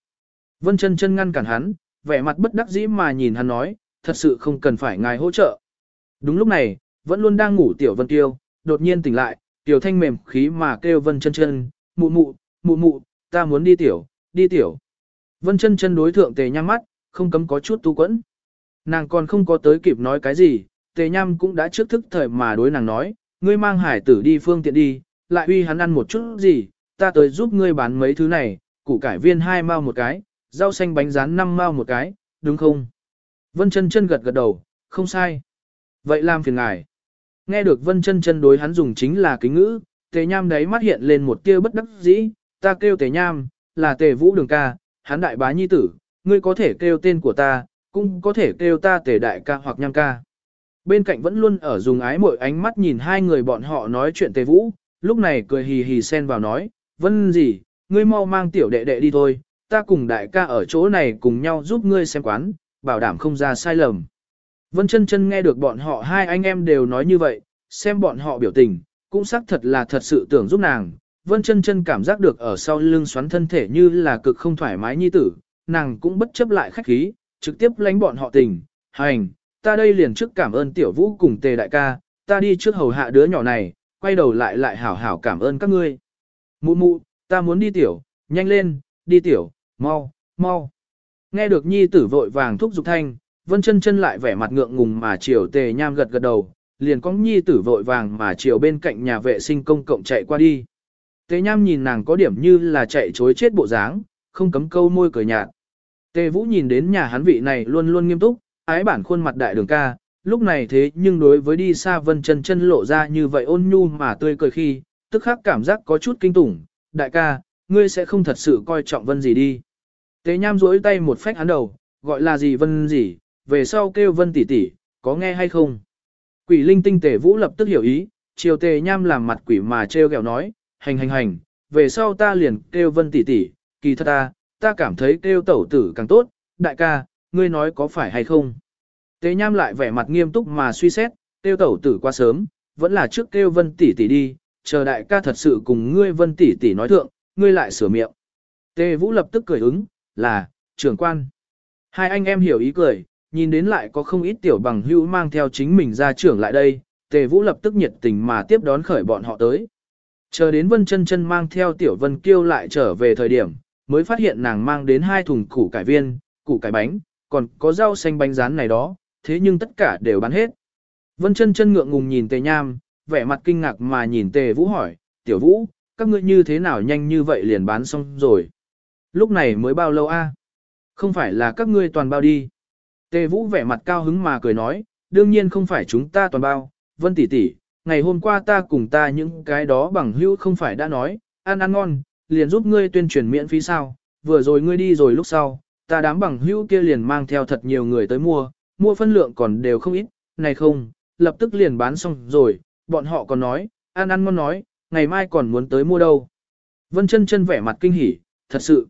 Vân Chân Chân ngăn cản hắn, vẻ mặt bất đắc dĩ mà nhìn hắn nói, "Thật sự không cần phải ngài hỗ trợ." Đúng lúc này, vẫn luôn đang ngủ Tiểu Vân Tiêu, đột nhiên tỉnh lại, Tiểu Thanh mềm khí mà kêu Vân Chân Chân, "Mụ mụ, mụ mụ, ta muốn đi tiểu, đi tiểu." Vân Chân Chân đối thượng Tề Nham mắt, không cấm có chút tu quẫn. Nàng còn không có tới kịp nói cái gì, Tề Nham cũng đã trước thức thời mà đối nàng nói, ngươi mang hải tử đi phương tiện đi, lại uy hắn ăn một chút gì, ta tới giúp ngươi bán mấy thứ này, củ cải viên hai mao một cái, rau xanh bánh rán năm mao một cái, đúng không? Vân chân chân gật gật đầu, không sai. Vậy làm phiền ngài. Nghe được Vân chân chân đối hắn dùng chính là kính ngữ, tề nham đấy mắt hiện lên một tia bất đắc dĩ, ta kêu tề nham, là tề vũ đường ca, hắn đại bá nhi tử, ngươi có thể kêu tên của ta, cũng có thể kêu ta tề đại ca hoặc nham ca. Bên cạnh vẫn luôn ở dùng ái mội ánh mắt nhìn hai người bọn họ nói chuyện tề vũ, lúc này cười hì hì xen vào nói, vân gì, ngươi mau mang tiểu đệ đệ đi thôi, ta cùng đại ca ở chỗ này cùng nhau giúp ngươi xem quán, bảo đảm không ra sai lầm. Vân chân chân nghe được bọn họ hai anh em đều nói như vậy, xem bọn họ biểu tình, cũng xác thật là thật sự tưởng giúp nàng. Vân chân chân cảm giác được ở sau lưng xoắn thân thể như là cực không thoải mái nhi tử, nàng cũng bất chấp lại khách khí, trực tiếp lánh bọn họ tình, hành, ta đây liền trước cảm ơn tiểu vũ cùng tề đại ca, ta đi trước hầu hạ đứa nhỏ này, quay đầu lại lại hảo hảo cảm ơn các ngươi. Mụ mụ, ta muốn đi tiểu, nhanh lên, đi tiểu, mau, mau. Nghe được nhi tử vội vàng thúc giục thanh, vân chân chân lại vẻ mặt ngượng ngùng mà chiều tề nham gật gật đầu, liền có nhi tử vội vàng mà chiều bên cạnh nhà vệ sinh công cộng chạy qua đi. Tề nham nhìn nàng có điểm như là chạy chối chết bộ dáng, không cấm câu môi cười nhạt. Tề vũ nhìn đến nhà hắn vị này luôn luôn nghiêm túc, ái bản khuôn mặt đại đường ca, lúc này thế nhưng đối với đi xa vân chân chân lộ ra như vậy ôn nhu mà tươi cười khi, tức khắc cảm giác có chút kinh tủng, đại ca, ngươi sẽ không thật sự coi trọng vân gì đi. Tế nham duỗi tay một phách hắn đầu, gọi là gì vân gì, về sau kêu vân tỷ tỷ, có nghe hay không? Quỷ linh tinh tề vũ lập tức hiểu ý, chiều tề nham làm mặt quỷ mà treo gẹo nói, hành hành hành, về sau ta liền kêu vân tỷ tỷ, kỳ thật ta, ta cảm thấy kêu tẩu tử càng tốt, đại ca, ngươi nói có phải hay không? Tề nham lại vẻ mặt nghiêm túc mà suy xét, kêu tẩu tử quá sớm, vẫn là trước kêu vân tỷ tỷ đi, chờ đại ca thật sự cùng ngươi vân tỷ tỷ nói thượng, ngươi lại sửa miệng. Tề vũ lập tức cười ứng, là, trưởng quan. Hai anh em hiểu ý cười, nhìn đến lại có không ít tiểu bằng hữu mang theo chính mình ra trưởng lại đây, tề vũ lập tức nhiệt tình mà tiếp đón khởi bọn họ tới. Chờ đến vân chân chân mang theo tiểu vân kiêu lại trở về thời điểm, mới phát hiện nàng mang đến hai thùng củ cải viên, củ cải bánh, còn có rau xanh bánh rán này đó, thế nhưng tất cả đều bán hết. Vân chân chân ngượng ngùng nhìn tề nham, vẻ mặt kinh ngạc mà nhìn tề vũ hỏi, tiểu vũ, các ngươi như thế nào nhanh như vậy liền bán xong rồi. Lúc này mới bao lâu a? Không phải là các ngươi toàn bao đi. Tề Vũ vẻ mặt cao hứng mà cười nói, đương nhiên không phải chúng ta toàn bao, Vân tỷ tỷ, ngày hôm qua ta cùng ta những cái đó bằng hữu không phải đã nói, ăn ăn ngon, liền giúp ngươi tuyên truyền miễn phí sao, vừa rồi ngươi đi rồi lúc sau, ta đám bằng hữu kia liền mang theo thật nhiều người tới mua, mua phân lượng còn đều không ít, này không, lập tức liền bán xong rồi, bọn họ còn nói, ăn ăn ngon nói, ngày mai còn muốn tới mua đâu. Vân chân chân vẻ mặt kinh hỉ, thật sự,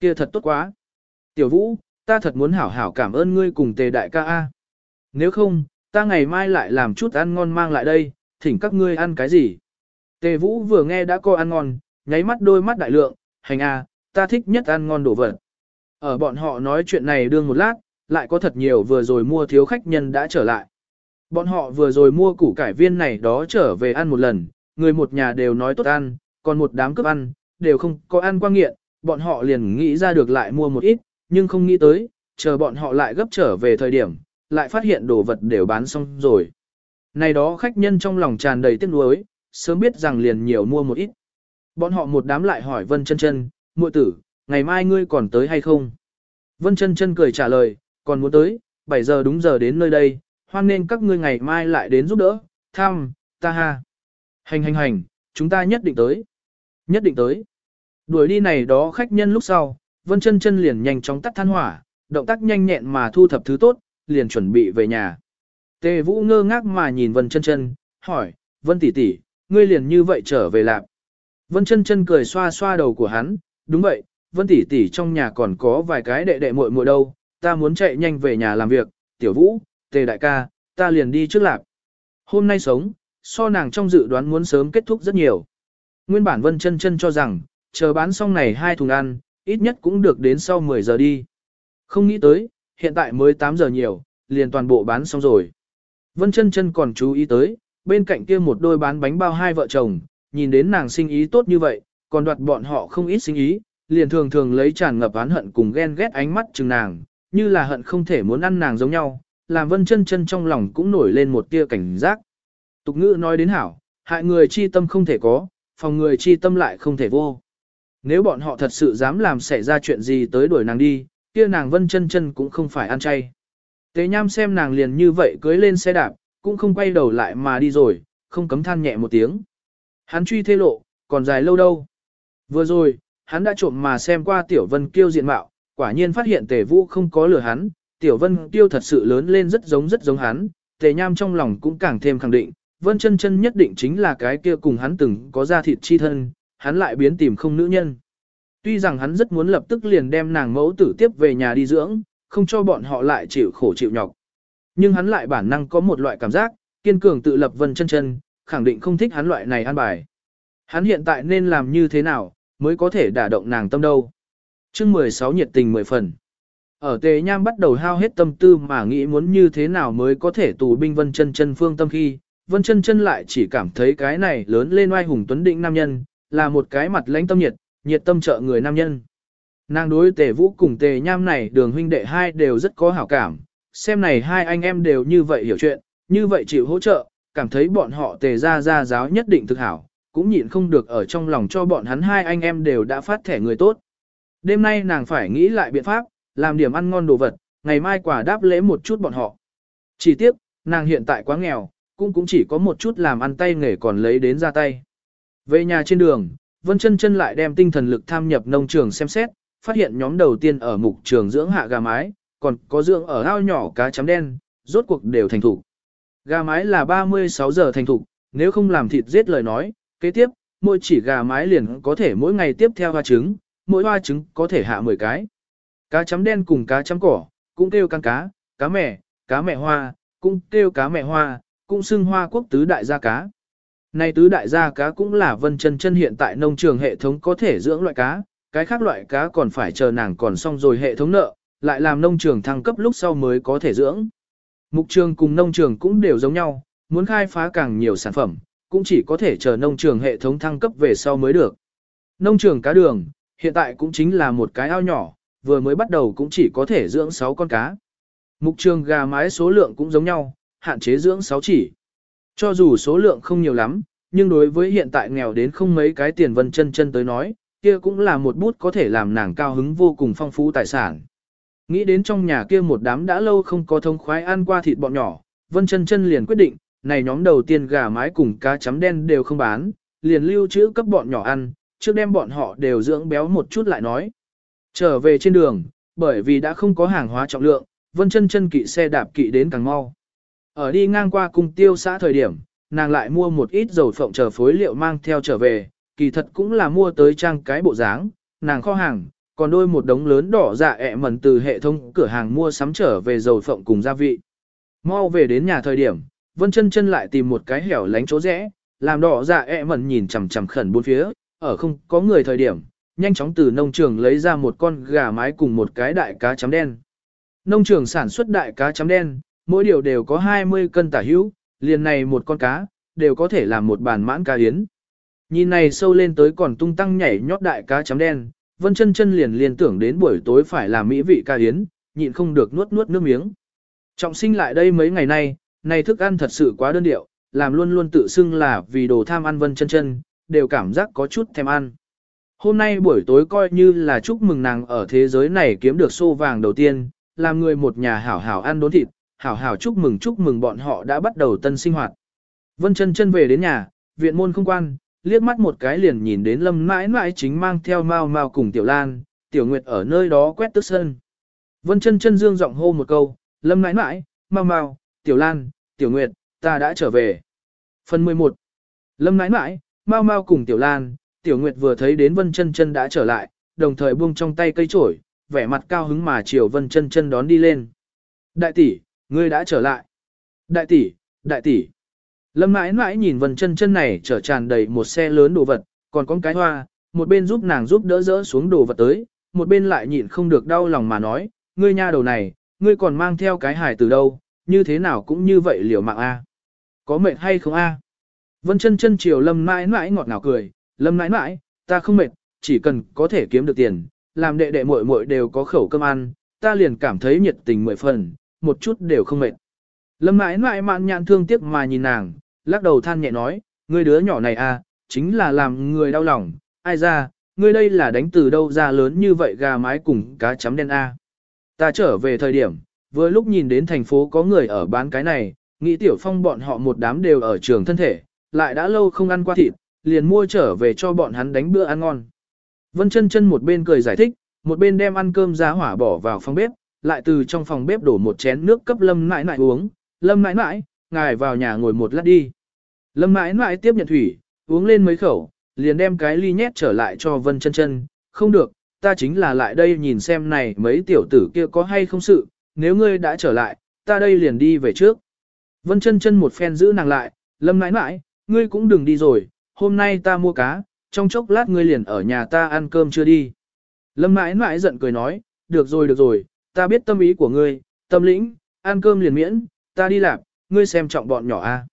kia thật tốt quá. Tiểu Vũ, ta thật muốn hảo hảo cảm ơn ngươi cùng tề đại ca A. Nếu không, ta ngày mai lại làm chút ăn ngon mang lại đây, thỉnh các ngươi ăn cái gì. Tề Vũ vừa nghe đã coi ăn ngon, nháy mắt đôi mắt đại lượng, hành A, ta thích nhất ăn ngon đồ vật. Ở bọn họ nói chuyện này đương một lát, lại có thật nhiều vừa rồi mua thiếu khách nhân đã trở lại. Bọn họ vừa rồi mua củ cải viên này đó trở về ăn một lần, người một nhà đều nói tốt ăn, còn một đám cướp ăn, đều không có ăn qua nghiện, bọn họ liền nghĩ ra được lại mua một ít, nhưng không nghĩ tới, chờ bọn họ lại gấp trở về thời điểm, lại phát hiện đồ vật đều bán xong rồi. Này đó khách nhân trong lòng tràn đầy tiếc nuối, sớm biết rằng liền nhiều mua một ít. Bọn họ một đám lại hỏi Vân chân chân, muội tử, ngày mai ngươi còn tới hay không? Vân chân chân cười trả lời, còn muốn tới, 7 giờ đúng giờ đến nơi đây, hoan nên các ngươi ngày mai lại đến giúp đỡ, Tham, ta ha. Hành hành hành, chúng ta nhất định tới. Nhất định tới. Đuổi đi này đó khách nhân lúc sau, Vân chân chân liền nhanh chóng tắt than hỏa, động tác nhanh nhẹn mà thu thập thứ tốt, liền chuẩn bị về nhà. Tề Vũ ngơ ngác mà nhìn Vân chân chân, hỏi, Vân tỷ tỷ, ngươi liền như vậy trở về làm? Vân chân chân cười xoa xoa đầu của hắn, đúng vậy, Vân tỷ tỷ trong nhà còn có vài cái đệ đệ muội muội đâu, ta muốn chạy nhanh về nhà làm việc, tiểu Vũ, Tề đại ca, ta liền đi trước lạc. Hôm nay sống, so nàng trong dự đoán muốn sớm kết thúc rất nhiều. Nguyên bản Vân chân chân cho rằng, chờ bán xong này hai thùng ăn, ít nhất cũng được đến sau 10 giờ đi. Không nghĩ tới, hiện tại mới 8 giờ nhiều, liền toàn bộ bán xong rồi. Vân chân chân còn chú ý tới, bên cạnh kia một đôi bán bánh bao hai vợ chồng, nhìn đến nàng sinh ý tốt như vậy, còn đoạt bọn họ không ít sinh ý, liền thường thường lấy tràn ngập oán hận cùng ghen ghét ánh mắt chừng nàng, như là hận không thể muốn ăn nàng giống nhau, làm vân chân chân trong lòng cũng nổi lên một tia cảnh giác. Tục ngữ nói đến hảo, hại người chi tâm không thể có, phòng người chi tâm lại không thể vô. Nếu bọn họ thật sự dám làm xảy ra chuyện gì tới đuổi nàng đi, kia nàng vân chân chân cũng không phải ăn chay. Tế nham xem nàng liền như vậy cưới lên xe đạp, cũng không quay đầu lại mà đi rồi, không cấm than nhẹ một tiếng. Hắn truy thê lộ, còn dài lâu đâu. Vừa rồi, hắn đã trộm mà xem qua Tiểu Vân Kiêu diện mạo, quả nhiên phát hiện Tề Vũ không có lừa hắn, Tiểu Vân Kiêu thật sự lớn lên rất giống rất giống hắn, Tề Nham trong lòng cũng càng thêm khẳng định, Vân Chân Chân nhất định chính là cái kia cùng hắn từng có ra thịt chi thân, hắn lại biến tìm không nữ nhân. Tuy rằng hắn rất muốn lập tức liền đem nàng mẫu tử tiếp về nhà đi dưỡng, không cho bọn họ lại chịu khổ chịu nhọc. Nhưng hắn lại bản năng có một loại cảm giác, kiên cường tự lập Vân Chân Chân, khẳng định không thích hắn loại này an bài. Hắn hiện tại nên làm như thế nào, mới có thể đả động nàng tâm đâu. chương 16 nhiệt tình 10 phần. Ở tề nham bắt đầu hao hết tâm tư mà nghĩ muốn như thế nào mới có thể tù binh vân chân chân phương tâm khi, vân chân chân lại chỉ cảm thấy cái này lớn lên oai hùng tuấn định nam nhân, là một cái mặt lãnh tâm nhiệt, nhiệt tâm trợ người nam nhân. Nàng đối tề vũ cùng tề nham này đường huynh đệ hai đều rất có hảo cảm, xem này hai anh em đều như vậy hiểu chuyện, như vậy chịu hỗ trợ, cảm thấy bọn họ tề ra ra giáo nhất định thực hảo, cũng nhịn không được ở trong lòng cho bọn hắn hai anh em đều đã phát thẻ người tốt. Đêm nay nàng phải nghĩ lại biện pháp, làm điểm ăn ngon đồ vật, ngày mai quả đáp lễ một chút bọn họ. Chỉ tiếc, nàng hiện tại quá nghèo, cũng cũng chỉ có một chút làm ăn tay nghề còn lấy đến ra tay. Về nhà trên đường, Vân chân chân lại đem tinh thần lực tham nhập nông trường xem xét, phát hiện nhóm đầu tiên ở mục trường dưỡng hạ gà mái, còn có dưỡng ở ao nhỏ cá chấm đen, rốt cuộc đều thành thủ. Gà mái là 36 giờ thành thủ, nếu không làm thịt giết lời nói, kế tiếp, mỗi chỉ gà mái liền có thể mỗi ngày tiếp theo hoa trứng, mỗi hoa trứng có thể hạ 10 cái. Cá chấm đen cùng cá chấm cỏ, cũng kêu căng cá, cá mẹ, cá mẹ hoa, cũng kêu cá mẹ hoa, cũng xưng hoa quốc tứ đại gia cá. Này tứ đại gia cá cũng là vân chân chân hiện tại nông trường hệ thống có thể dưỡng loại cá, cái khác loại cá còn phải chờ nàng còn xong rồi hệ thống nợ, lại làm nông trường thăng cấp lúc sau mới có thể dưỡng. Mục trường cùng nông trường cũng đều giống nhau, muốn khai phá càng nhiều sản phẩm, cũng chỉ có thể chờ nông trường hệ thống thăng cấp về sau mới được. Nông trường cá đường, hiện tại cũng chính là một cái ao nhỏ, vừa mới bắt đầu cũng chỉ có thể dưỡng 6 con cá. Mục trường gà mái số lượng cũng giống nhau, hạn chế dưỡng 6 chỉ. Cho dù số lượng không nhiều lắm, nhưng đối với hiện tại nghèo đến không mấy cái tiền vân chân chân tới nói, kia cũng là một bút có thể làm nàng cao hứng vô cùng phong phú tài sản. Nghĩ đến trong nhà kia một đám đã lâu không có thông khoái ăn qua thịt bọn nhỏ, vân chân chân liền quyết định, này nhóm đầu tiên gà mái cùng cá chấm đen đều không bán, liền lưu trữ cấp bọn nhỏ ăn, trước đem bọn họ đều dưỡng béo một chút lại nói. Trở về trên đường, bởi vì đã không có hàng hóa trọng lượng, vân chân chân kỵ xe đạp kỵ đến càng mau. Ở đi ngang qua cung tiêu xã thời điểm, nàng lại mua một ít dầu phộng chờ phối liệu mang theo trở về, kỳ thật cũng là mua tới trang cái bộ dáng, nàng kho hàng, còn đôi một đống lớn đỏ dạ ẹ mần từ hệ thống cửa hàng mua sắm trở về dầu phộng cùng gia vị. Mau về đến nhà thời điểm, Vân chân chân lại tìm một cái hẻo lánh chỗ rẽ, làm đỏ dạ ẹ mần nhìn chằm chằm khẩn bốn phía, ở không có người thời điểm, nhanh chóng từ nông trường lấy ra một con gà mái cùng một cái đại cá chấm đen. Nông trường sản xuất đại cá chấm đen, mỗi điều đều có 20 cân tả hữu, liền này một con cá, đều có thể làm một bàn mãn cá yến. Nhìn này sâu lên tới còn tung tăng nhảy nhót đại cá chấm đen, Vân chân chân liền liền tưởng đến buổi tối phải làm mỹ vị cá yến, nhịn không được nuốt nuốt nước miếng. Trọng sinh lại đây mấy ngày nay, này thức ăn thật sự quá đơn điệu, làm luôn luôn tự xưng là vì đồ tham ăn vân chân chân, đều cảm giác có chút thèm ăn. Hôm nay buổi tối coi như là chúc mừng nàng ở thế giới này kiếm được xô vàng đầu tiên, làm người một nhà hảo hảo ăn đốn thịt, hảo hảo chúc mừng chúc mừng bọn họ đã bắt đầu tân sinh hoạt. Vân chân chân về đến nhà, viện môn không quan, liếc mắt một cái liền nhìn đến lâm mãi mãi chính mang theo mau mau cùng tiểu lan, tiểu nguyệt ở nơi đó quét tức sân. Vân chân chân dương giọng hô một câu, lâm mãi mãi, mau mau, tiểu lan, tiểu nguyệt, ta đã trở về. Phần 11 Lâm nãi nãi, mau mau cùng tiểu lan, tiểu nguyệt vừa thấy đến vân chân chân đã trở lại, đồng thời buông trong tay cây trổi, vẻ mặt cao hứng mà chiều vân chân chân đón đi lên. Đại tỷ, ngươi đã trở lại. Đại tỷ, đại tỷ. Lâm mãi mãi nhìn vân chân chân này trở tràn đầy một xe lớn đồ vật, còn có cái hoa, một bên giúp nàng giúp đỡ dỡ xuống đồ vật tới, một bên lại nhịn không được đau lòng mà nói, ngươi nha đầu này, ngươi còn mang theo cái hài từ đâu, như thế nào cũng như vậy liều mạng a. Có mệt hay không a? Vân chân chân chiều lâm mãi mãi ngọt ngào cười, lâm mãi mãi, ta không mệt, chỉ cần có thể kiếm được tiền, làm đệ đệ muội muội đều có khẩu cơm ăn, ta liền cảm thấy nhiệt tình mười phần, một chút đều không mệt. Lâm mãi mãi mạn nhạn thương tiếc mà nhìn nàng, lắc đầu than nhẹ nói, ngươi đứa nhỏ này a, chính là làm người đau lòng, ai ra, ngươi đây là đánh từ đâu ra lớn như vậy gà mái cùng cá chấm đen a. Ta trở về thời điểm, vừa lúc nhìn đến thành phố có người ở bán cái này, nghĩ tiểu phong bọn họ một đám đều ở trường thân thể, lại đã lâu không ăn qua thịt, liền mua trở về cho bọn hắn đánh bữa ăn ngon. Vân chân chân một bên cười giải thích, một bên đem ăn cơm giá hỏa bỏ vào phòng bếp, lại từ trong phòng bếp đổ một chén nước cấp lâm nãi nãi uống, lâm nãi nãi, ngài vào nhà ngồi một lát đi. Lâm nãi nãi tiếp nhận thủy, uống lên mấy khẩu, liền đem cái ly nhét trở lại cho Vân chân chân, không được, ta chính là lại đây nhìn xem này mấy tiểu tử kia có hay không sự, nếu ngươi đã trở lại, ta đây liền đi về trước. Vân chân chân một phen giữ nàng lại, lâm nãi nãi, ngươi cũng đừng đi rồi, hôm nay ta mua cá, trong chốc lát ngươi liền ở nhà ta ăn cơm chưa đi. Lâm nãi nãi giận cười nói, được rồi được rồi, ta biết tâm ý của ngươi, tâm lĩnh, ăn cơm liền miễn, ta đi làm, ngươi xem trọng bọn nhỏ a.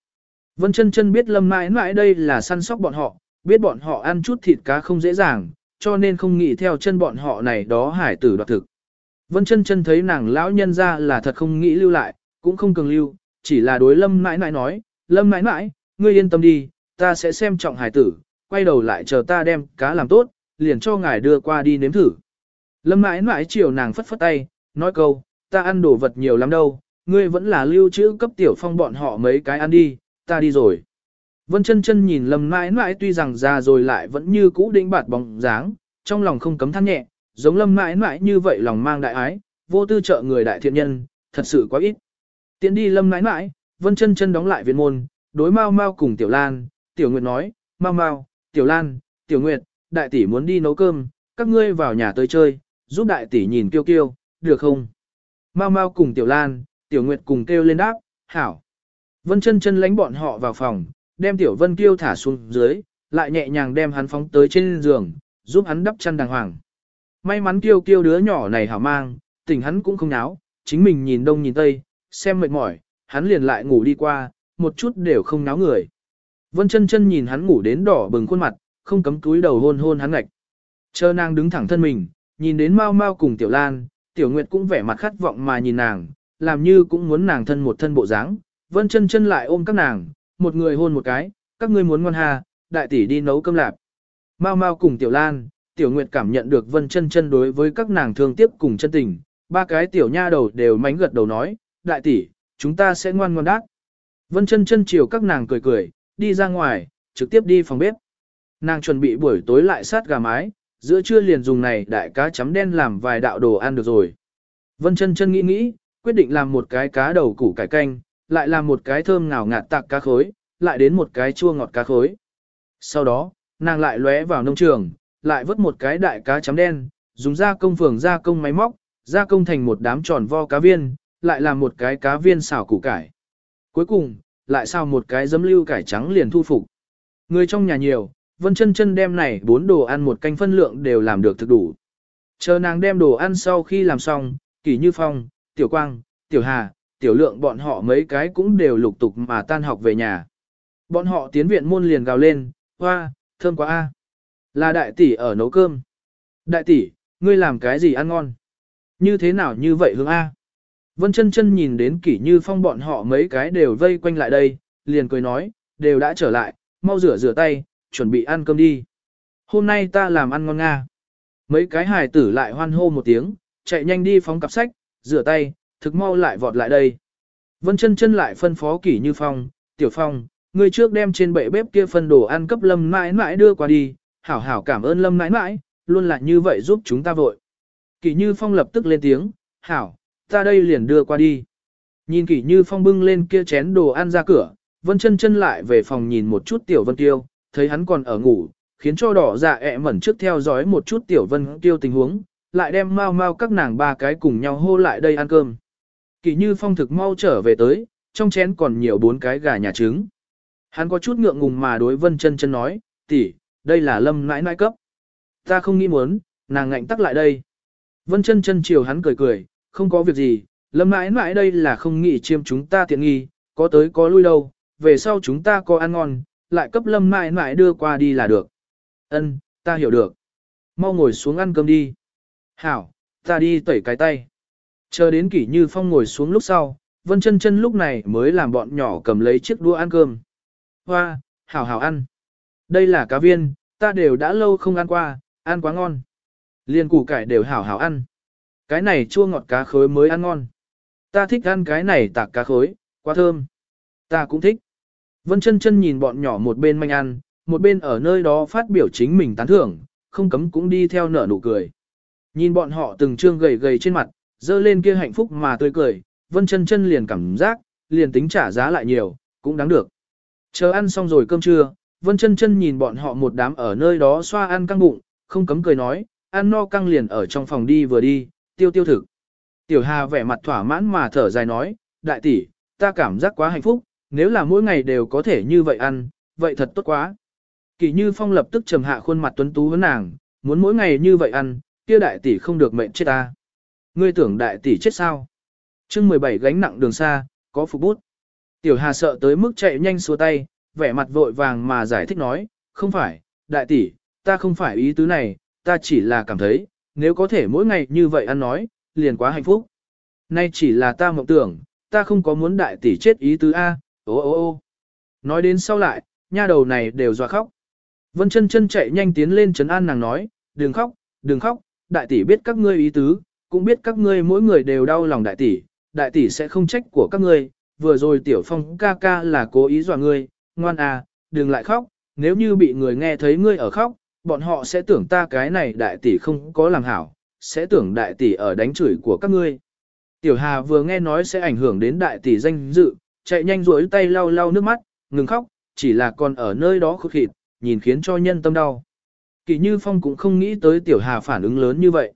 Vân chân chân biết lâm nãi nãi đây là săn sóc bọn họ, biết bọn họ ăn chút thịt cá không dễ dàng, cho nên không nghĩ theo chân bọn họ này đó hải tử đoạt thực. Vân chân chân thấy nàng lão nhân ra là thật không nghĩ lưu lại, cũng không cần lưu, chỉ là đối lâm nãi nãi nói, lâm nãi nãi, ngươi yên tâm đi, ta sẽ xem trọng hải tử, quay đầu lại chờ ta đem cá làm tốt, liền cho ngài đưa qua đi nếm thử. Lâm nãi nãi chiều nàng phất phất tay, nói câu, ta ăn đồ vật nhiều lắm đâu, ngươi vẫn là lưu trữ cấp tiểu phong bọn họ mấy cái ăn đi, ta đi rồi. Vân chân chân nhìn lâm nãi nãi tuy rằng già rồi lại vẫn như cũ đĩnh bạt bóng dáng, trong lòng không cấm than nhẹ, giống lâm nãi nãi như vậy lòng mang đại ái, vô tư trợ người đại thiện nhân, thật sự quá ít. Tiến đi lâm nãi nãi, vân chân chân đóng lại viện môn, đối mau mau cùng tiểu lan, tiểu nguyệt nói, mau mau, tiểu lan, tiểu nguyệt, đại tỷ muốn đi nấu cơm, các ngươi vào nhà tới chơi, giúp đại tỷ nhìn kiêu kiêu, được không? Mau mau cùng tiểu lan, tiểu nguyệt cùng kêu lên đáp, hảo. Vân chân chân lánh bọn họ vào phòng, đem tiểu vân kiêu thả xuống dưới, lại nhẹ nhàng đem hắn phóng tới trên giường, giúp hắn đắp chăn đàng hoàng. May mắn kiêu kiêu đứa nhỏ này hảo mang, tỉnh hắn cũng không náo, chính mình nhìn đông nhìn tây, xem mệt mỏi, hắn liền lại ngủ đi qua, một chút đều không náo người. Vân chân chân nhìn hắn ngủ đến đỏ bừng khuôn mặt, không cấm túi đầu hôn hôn hắn ngạch. Chờ nàng đứng thẳng thân mình, nhìn đến Mao Mao cùng Tiểu Lan, Tiểu Nguyệt cũng vẻ mặt khát vọng mà nhìn nàng, làm như cũng muốn nàng thân một thân bộ dáng. Vân chân chân lại ôm các nàng, một người hôn một cái, các ngươi muốn ngoan hà, đại tỷ đi nấu cơm lạp. Mau mau cùng Tiểu Lan, Tiểu Nguyệt cảm nhận được Vân chân chân đối với các nàng thương tiếp cùng chân tình, ba cái tiểu nha đầu đều mánh gật đầu nói, đại tỷ, chúng ta sẽ ngoan ngoan đát. Vân chân chân chiều các nàng cười cười, đi ra ngoài, trực tiếp đi phòng bếp. Nàng chuẩn bị buổi tối lại sát gà mái, giữa trưa liền dùng này đại cá chấm đen làm vài đạo đồ ăn được rồi. Vân chân chân nghĩ nghĩ, quyết định làm một cái cá đầu củ cải canh, lại làm một cái thơm ngào ngạt tạc cá khối, lại đến một cái chua ngọt cá khối. Sau đó, nàng lại lóe vào nông trường, lại vớt một cái đại cá chấm đen, dùng gia công phường gia công máy móc, gia công thành một đám tròn vo cá viên, lại làm một cái cá viên xào củ cải. Cuối cùng, lại sao một cái giấm lưu cải trắng liền thu phục. Người trong nhà nhiều, Vân chân chân đem này bốn đồ ăn một canh phân lượng đều làm được thực đủ. Chờ nàng đem đồ ăn sau khi làm xong, Kỷ Như Phong, Tiểu Quang, Tiểu Hà, Tiểu Lượng bọn họ mấy cái cũng đều lục tục mà tan học về nhà. Bọn họ tiến viện môn liền gào lên, hoa, thơm quá a. Là đại tỷ ở nấu cơm. Đại tỷ, ngươi làm cái gì ăn ngon? Như thế nào như vậy hương A? Vân chân chân nhìn đến kỷ như phong bọn họ mấy cái đều vây quanh lại đây, liền cười nói, đều đã trở lại, mau rửa rửa tay, chuẩn bị ăn cơm đi. Hôm nay ta làm ăn ngon nga. Mấy cái hài tử lại hoan hô một tiếng, chạy nhanh đi phóng cặp sách, rửa tay, thực mau lại vọt lại đây. Vân chân chân lại phân phó kỷ như phong, tiểu phong, người trước đem trên bệ bếp kia phân đồ ăn cấp lâm mãi mãi đưa qua đi, hảo hảo cảm ơn lâm mãi mãi, luôn là như vậy giúp chúng ta vội. Kỷ như phong lập tức lên tiếng, hảo, ta đây liền đưa qua đi. Nhìn kỷ như phong bưng lên kia chén đồ ăn ra cửa, vân chân chân lại về phòng nhìn một chút tiểu vân tiêu, thấy hắn còn ở ngủ, khiến cho đỏ dạ ẹ mẩn trước theo dõi một chút tiểu vân tiêu tình huống, lại đem mau mau các nàng ba cái cùng nhau hô lại đây ăn cơm. kỳ như phong thực mau trở về tới, trong chén còn nhiều bốn cái gà nhà trứng. Hắn có chút ngượng ngùng mà đối vân chân chân nói, tỷ, đây là lâm nãi nãi cấp. Ta không nghĩ muốn, nàng ngạnh tắc lại đây. Vân chân chân chiều hắn cười cười, không có việc gì, lâm nãi nãi đây là không nghĩ chiêm chúng ta tiện nghi, có tới có lui đâu, về sau chúng ta có ăn ngon, lại cấp lâm mãi mãi đưa qua đi là được. Ân, ta hiểu được. Mau ngồi xuống ăn cơm đi. Hảo, ta đi tẩy cái tay. Chờ đến kỷ như phong ngồi xuống lúc sau, vân chân chân lúc này mới làm bọn nhỏ cầm lấy chiếc đũa ăn cơm. Hoa, hảo hảo ăn. Đây là cá viên, ta đều đã lâu không ăn qua, ăn quá ngon. Liên củ cải đều hảo hảo ăn. Cái này chua ngọt cá khối mới ăn ngon. Ta thích ăn cái này tạc cá khối, quá thơm. Ta cũng thích. Vân chân chân nhìn bọn nhỏ một bên manh ăn, một bên ở nơi đó phát biểu chính mình tán thưởng, không cấm cũng đi theo nở nụ cười. Nhìn bọn họ từng trương gầy gầy trên mặt, dơ lên kia hạnh phúc mà tươi cười, vân chân chân liền cảm giác, liền tính trả giá lại nhiều, cũng đáng được. Chờ ăn xong rồi cơm trưa, vân chân chân nhìn bọn họ một đám ở nơi đó xoa ăn căng bụng, không cấm cười nói, ăn no căng liền ở trong phòng đi vừa đi, tiêu tiêu thực. Tiểu Hà vẻ mặt thỏa mãn mà thở dài nói, đại tỷ, ta cảm giác quá hạnh phúc, nếu là mỗi ngày đều có thể như vậy ăn, vậy thật tốt quá. Kỳ Như Phong lập tức trầm hạ khuôn mặt tuấn tú với nàng, muốn mỗi ngày như vậy ăn, kia đại tỷ không được mệnh chết ta. Ngươi tưởng đại tỷ chết sao? chương 17 gánh nặng đường xa, có phục bút. Tiểu Hà sợ tới mức chạy nhanh xua tay, vẻ mặt vội vàng mà giải thích nói, không phải, đại tỷ, ta không phải ý tứ này, ta chỉ là cảm thấy, nếu có thể mỗi ngày như vậy ăn nói, liền quá hạnh phúc. Nay chỉ là ta mộng tưởng, ta không có muốn đại tỷ chết ý tứ A, ô ô ô. Nói đến sau lại, nha đầu này đều dọa khóc. Vân chân chân chạy nhanh tiến lên trấn an nàng nói, đừng khóc, đừng khóc, đại tỷ biết các ngươi ý tứ, cũng biết các ngươi mỗi người đều đau lòng đại tỷ, đại tỷ sẽ không trách của các ngươi, vừa rồi tiểu phong ca ca là cố ý dọa ngươi, ngoan à, đừng lại khóc, nếu như bị người nghe thấy ngươi ở khóc, bọn họ sẽ tưởng ta cái này đại tỷ không có làm hảo, sẽ tưởng đại tỷ ở đánh chửi của các ngươi. Tiểu Hà vừa nghe nói sẽ ảnh hưởng đến đại tỷ danh dự, chạy nhanh rũi tay lau lau nước mắt, ngừng khóc, chỉ là còn ở nơi đó khúc khịt, nhìn khiến cho nhân tâm đau. Kỳ Như Phong cũng không nghĩ tới Tiểu Hà phản ứng lớn như vậy.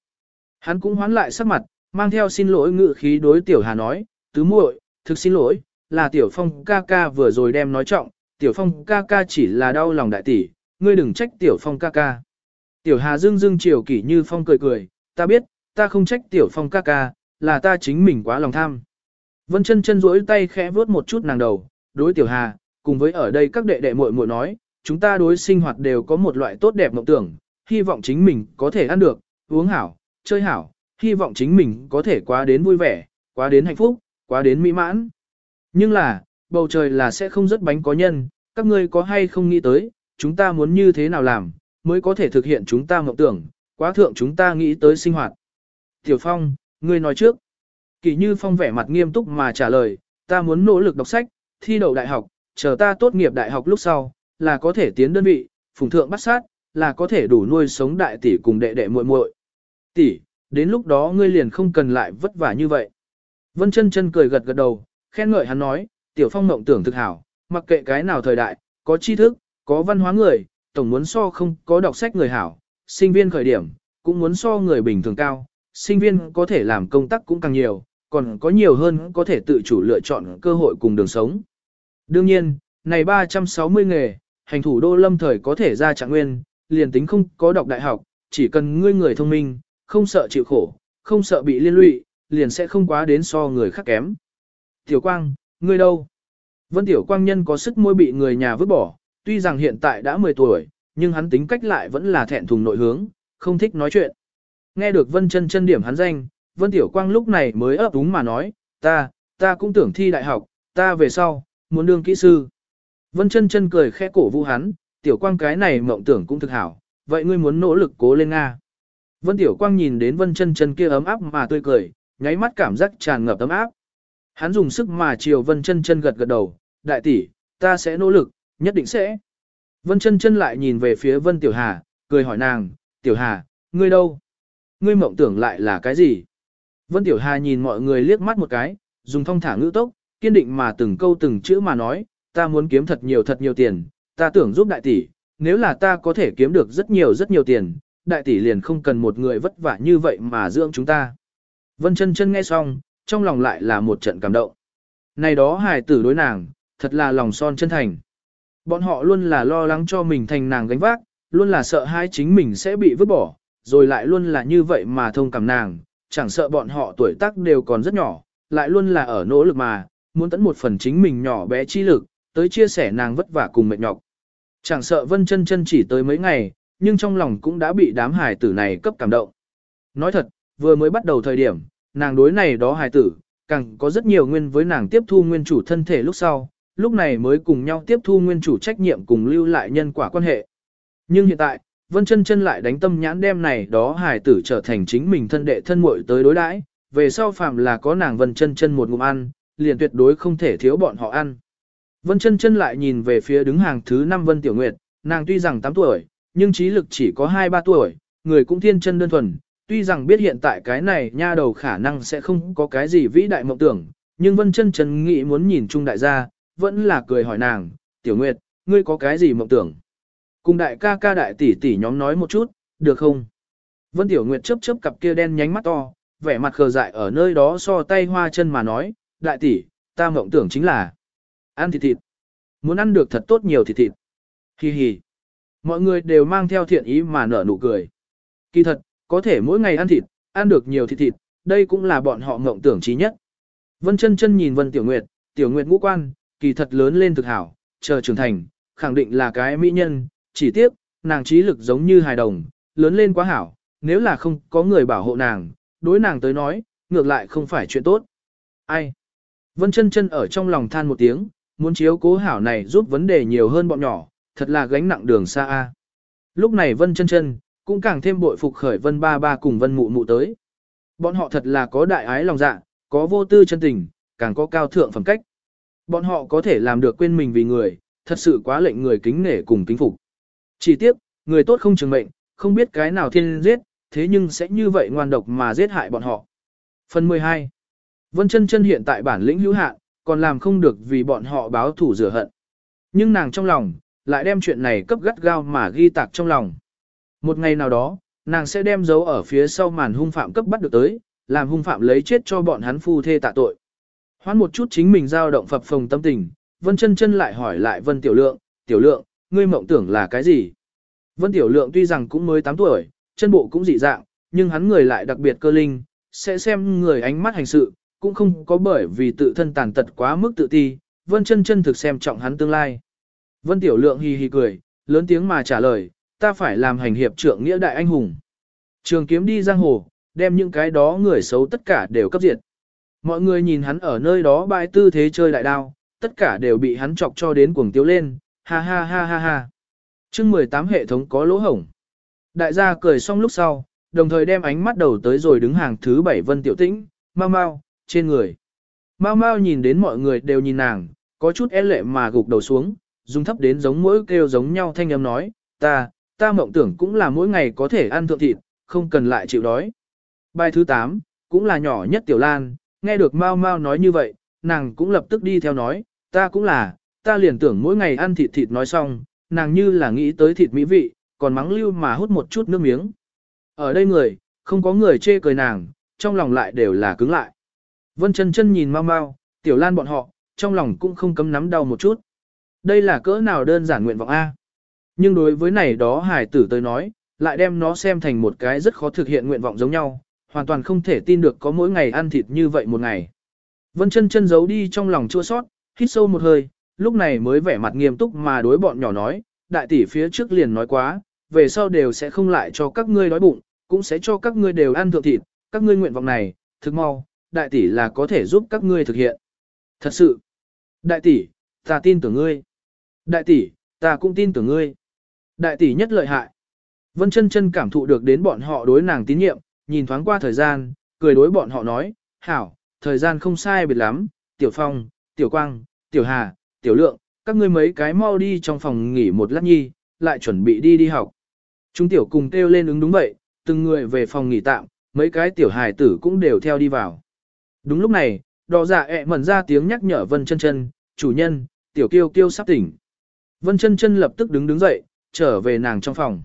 Hắn cũng hoán lại sắc mặt, mang theo xin lỗi ngự khí đối Tiểu Hà nói, tứ muội, thực xin lỗi, là Tiểu Phong ca ca vừa rồi đem nói trọng, Tiểu Phong ca ca chỉ là đau lòng đại tỷ, ngươi đừng trách Tiểu Phong ca ca. Tiểu Hà dương dương chiều Kỷ Như Phong cười cười, ta biết, ta không trách Tiểu Phong ca ca, là ta chính mình quá lòng tham. Vân chân chân duỗi tay khẽ vuốt một chút nàng đầu, đối Tiểu Hà, cùng với ở đây các đệ đệ muội muội nói, chúng ta đối sinh hoạt đều có một loại tốt đẹp mộng tưởng, hy vọng chính mình có thể ăn được, uống hảo, chơi hảo, hy vọng chính mình có thể quá đến vui vẻ, quá đến hạnh phúc, quá đến mỹ mãn. Nhưng là, bầu trời là sẽ không rất bánh có nhân, các ngươi có hay không nghĩ tới, chúng ta muốn như thế nào làm, mới có thể thực hiện chúng ta mộng tưởng, quá thượng chúng ta nghĩ tới sinh hoạt. Tiểu Phong, ngươi nói trước. Kỳ Như Phong vẻ mặt nghiêm túc mà trả lời, ta muốn nỗ lực đọc sách, thi đậu đại học, chờ ta tốt nghiệp đại học lúc sau, là có thể tiến đơn vị, phùng thượng bắt sát, là có thể đủ nuôi sống đại tỷ cùng đệ đệ muội muội. Tỷ, đến lúc đó ngươi liền không cần lại vất vả như vậy. Vân chân chân cười gật gật đầu, khen ngợi hắn nói, tiểu phong mộng tưởng thực hảo, mặc kệ cái nào thời đại, có tri thức, có văn hóa người, tổng muốn so không có đọc sách người hảo, sinh viên khởi điểm, cũng muốn so người bình thường cao, sinh viên có thể làm công tác cũng càng nhiều, còn có nhiều hơn có thể tự chủ lựa chọn cơ hội cùng đường sống. Đương nhiên, này 360 nghề, hành thủ đô lâm thời có thể ra trạng nguyên, liền tính không có đọc đại học, chỉ cần ngươi người thông minh, không sợ chịu khổ, không sợ bị liên lụy, liền sẽ không quá đến so người khác kém. Tiểu Quang, ngươi đâu? Vân Tiểu Quang nhân có sức môi bị người nhà vứt bỏ, tuy rằng hiện tại đã 10 tuổi, nhưng hắn tính cách lại vẫn là thẹn thùng nội hướng, không thích nói chuyện. Nghe được Vân chân chân điểm hắn danh, Vân Tiểu Quang lúc này mới ấp úng mà nói, ta, ta cũng tưởng thi đại học, ta về sau, muốn đương kỹ sư. Vân chân chân cười khẽ cổ vũ hắn, Tiểu Quang cái này mộng tưởng cũng thực hảo, vậy ngươi muốn nỗ lực cố lên Nga. Vân Tiểu Quang nhìn đến Vân chân chân kia ấm áp mà tươi cười, nháy mắt cảm giác tràn ngập ấm áp. Hắn dùng sức mà chiều Vân chân chân gật gật đầu, đại tỷ, ta sẽ nỗ lực, nhất định sẽ. Vân chân chân lại nhìn về phía Vân Tiểu Hà, cười hỏi nàng, Tiểu Hà, ngươi đâu? Ngươi mộng tưởng lại là cái gì? Vân Tiểu Hà nhìn mọi người liếc mắt một cái, dùng thong thả ngữ tốc, kiên định mà từng câu từng chữ mà nói, ta muốn kiếm thật nhiều thật nhiều tiền, ta tưởng giúp đại tỷ, nếu là ta có thể kiếm được rất nhiều rất nhiều tiền, đại tỷ liền không cần một người vất vả như vậy mà dưỡng chúng ta. Vân chân chân nghe xong, trong lòng lại là một trận cảm động. Này đó hài tử đối nàng, thật là lòng son chân thành. Bọn họ luôn là lo lắng cho mình thành nàng gánh vác, luôn là sợ hai chính mình sẽ bị vứt bỏ, rồi lại luôn là như vậy mà thông cảm nàng, chẳng sợ bọn họ tuổi tác đều còn rất nhỏ, lại luôn là ở nỗ lực mà, muốn tận một phần chính mình nhỏ bé chi lực, tới chia sẻ nàng vất vả cùng mệt nhọc. Chẳng sợ Vân chân chân chỉ tới mấy ngày, nhưng trong lòng cũng đã bị đám hài tử này cấp cảm động. Nói thật, vừa mới bắt đầu thời điểm, nàng đối này đó hài tử, càng có rất nhiều nguyên với nàng tiếp thu nguyên chủ thân thể lúc sau, lúc này mới cùng nhau tiếp thu nguyên chủ trách nhiệm cùng lưu lại nhân quả quan hệ. Nhưng hiện tại, Vân chân chân lại đánh tâm nhãn đem này đó hài tử trở thành chính mình thân đệ thân muội tới đối đãi, về sau phạm là có nàng Vân chân chân một ngụm ăn, liền tuyệt đối không thể thiếu bọn họ ăn. Vân chân chân lại nhìn về phía đứng hàng thứ năm Vân Tiểu Nguyệt, nàng tuy rằng 8 tuổi, nhưng trí lực chỉ có 2-3 tuổi, người cũng thiên chân đơn thuần, tuy rằng biết hiện tại cái này nha đầu khả năng sẽ không có cái gì vĩ đại mộng tưởng, nhưng Vân chân chân nghĩ muốn nhìn chung đại gia, vẫn là cười hỏi nàng, Tiểu Nguyệt, ngươi có cái gì mộng tưởng? Cùng đại ca ca đại tỷ tỷ nhóm nói một chút, được không? Vân Tiểu Nguyệt chớp chớp cặp kia đen nhánh mắt to, vẻ mặt khờ dại ở nơi đó so tay hoa chân mà nói, đại tỷ, ta mộng tưởng chính là ăn thịt thịt. Muốn ăn được thật tốt nhiều thịt thịt. Hi hi. Mọi người đều mang theo thiện ý mà nở nụ cười. Kỳ thật, có thể mỗi ngày ăn thịt, ăn được nhiều thịt thịt, đây cũng là bọn họ mộng tưởng trí nhất. Vân chân chân nhìn Vân Tiểu Nguyệt, Tiểu Nguyệt ngũ quan, kỳ thật lớn lên thực hảo, chờ trưởng thành, khẳng định là cái mỹ nhân, chỉ tiếc, nàng trí lực giống như hài đồng, lớn lên quá hảo, nếu là không có người bảo hộ nàng, đối nàng tới nói, ngược lại không phải chuyện tốt. Ai? Vân chân chân ở trong lòng than một tiếng, muốn chiếu cố hảo này giúp vấn đề nhiều hơn bọn nhỏ, thật là gánh nặng đường xa a. Lúc này Vân chân chân, cũng càng thêm bội phục khởi Vân ba ba cùng Vân mụ mụ tới. Bọn họ thật là có đại ái lòng dạ, có vô tư chân tình, càng có cao thượng phẩm cách. Bọn họ có thể làm được quên mình vì người, thật sự quá lệnh người kính nể cùng kính phục. Chỉ tiếc, người tốt không trường mệnh, không biết cái nào thiên giết, thế nhưng sẽ như vậy ngoan độc mà giết hại bọn họ. Phần 12. Vân chân chân hiện tại bản lĩnh hữu hạn, còn làm không được vì bọn họ báo thủ rửa hận. Nhưng nàng trong lòng, lại đem chuyện này cấp gắt gao mà ghi tạc trong lòng. Một ngày nào đó, nàng sẽ đem dấu ở phía sau màn hung phạm cấp bắt được tới, làm hung phạm lấy chết cho bọn hắn phu thê tạ tội. Hoán một chút chính mình dao động phập phồng tâm tình, Vân chân chân lại hỏi lại Vân Tiểu Lượng, Tiểu Lượng, ngươi mộng tưởng là cái gì? Vân Tiểu Lượng tuy rằng cũng mới 8 tuổi, chân bộ cũng dị dạng, nhưng hắn người lại đặc biệt cơ linh, sẽ xem người ánh mắt hành sự, cũng không có bởi vì tự thân tàn tật quá mức tự ti, Vân chân chân thực xem trọng hắn tương lai. Vân Tiểu Lượng hì hì cười, lớn tiếng mà trả lời, ta phải làm hành hiệp trưởng nghĩa đại anh hùng. Trường kiếm đi giang hồ, đem những cái đó người xấu tất cả đều cấp diệt. Mọi người nhìn hắn ở nơi đó bãi tư thế chơi đại đao, tất cả đều bị hắn chọc cho đến cuồng tiếu lên, ha ha ha ha ha. chương 18 hệ thống có lỗ hổng. Đại gia cười xong lúc sau, đồng thời đem ánh mắt đầu tới rồi đứng hàng thứ bảy vân tiểu tĩnh, mau mau, trên người. Mau mau nhìn đến mọi người đều nhìn nàng, có chút e lệ mà gục đầu xuống, dùng thấp đến giống mỗi kêu giống nhau thanh âm nói, ta, ta mộng tưởng cũng là mỗi ngày có thể ăn thượng thịt, không cần lại chịu đói. Bài thứ 8, cũng là nhỏ nhất Tiểu Lan, nghe được Mao Mao nói như vậy, nàng cũng lập tức đi theo nói, ta cũng là, ta liền tưởng mỗi ngày ăn thịt thịt nói xong, nàng như là nghĩ tới thịt mỹ vị, còn mắng lưu mà hút một chút nước miếng. Ở đây người, không có người chê cười nàng, trong lòng lại đều là cứng lại. Vân chân chân nhìn mau mau Tiểu Lan bọn họ, trong lòng cũng không cấm nắm đau một chút. Đây là cỡ nào đơn giản nguyện vọng A. Nhưng đối với này đó hải tử tới nói, lại đem nó xem thành một cái rất khó thực hiện nguyện vọng giống nhau, hoàn toàn không thể tin được có mỗi ngày ăn thịt như vậy một ngày. Vân chân chân giấu đi trong lòng chua sót, hít sâu một hơi, lúc này mới vẻ mặt nghiêm túc mà đối bọn nhỏ nói, đại tỷ phía trước liền nói quá, về sau đều sẽ không lại cho các ngươi đói bụng, cũng sẽ cho các ngươi đều ăn thượng thịt, các ngươi nguyện vọng này, thực mau, đại tỷ là có thể giúp các ngươi thực hiện. Thật sự, đại tỷ, ta tin tưởng ngươi. Đại tỷ, ta cũng tin tưởng ngươi. Đại tỷ nhất lợi hại. Vân chân chân cảm thụ được đến bọn họ đối nàng tín nhiệm, nhìn thoáng qua thời gian, cười đối bọn họ nói, hảo, thời gian không sai biệt lắm, tiểu phong, tiểu quang, tiểu hà, tiểu lượng, các ngươi mấy cái mau đi trong phòng nghỉ một lát nhi, lại chuẩn bị đi đi học. Chúng tiểu cùng kêu lên ứng đúng vậy, từng người về phòng nghỉ tạm, mấy cái tiểu hài tử cũng đều theo đi vào. Đúng lúc này, đỏ dạ ẹ mẩn ra tiếng nhắc nhở Vân chân chân, chủ nhân, tiểu kiêu kiêu sắp tỉnh. Vân chân chân lập tức đứng đứng dậy, trở về nàng trong phòng.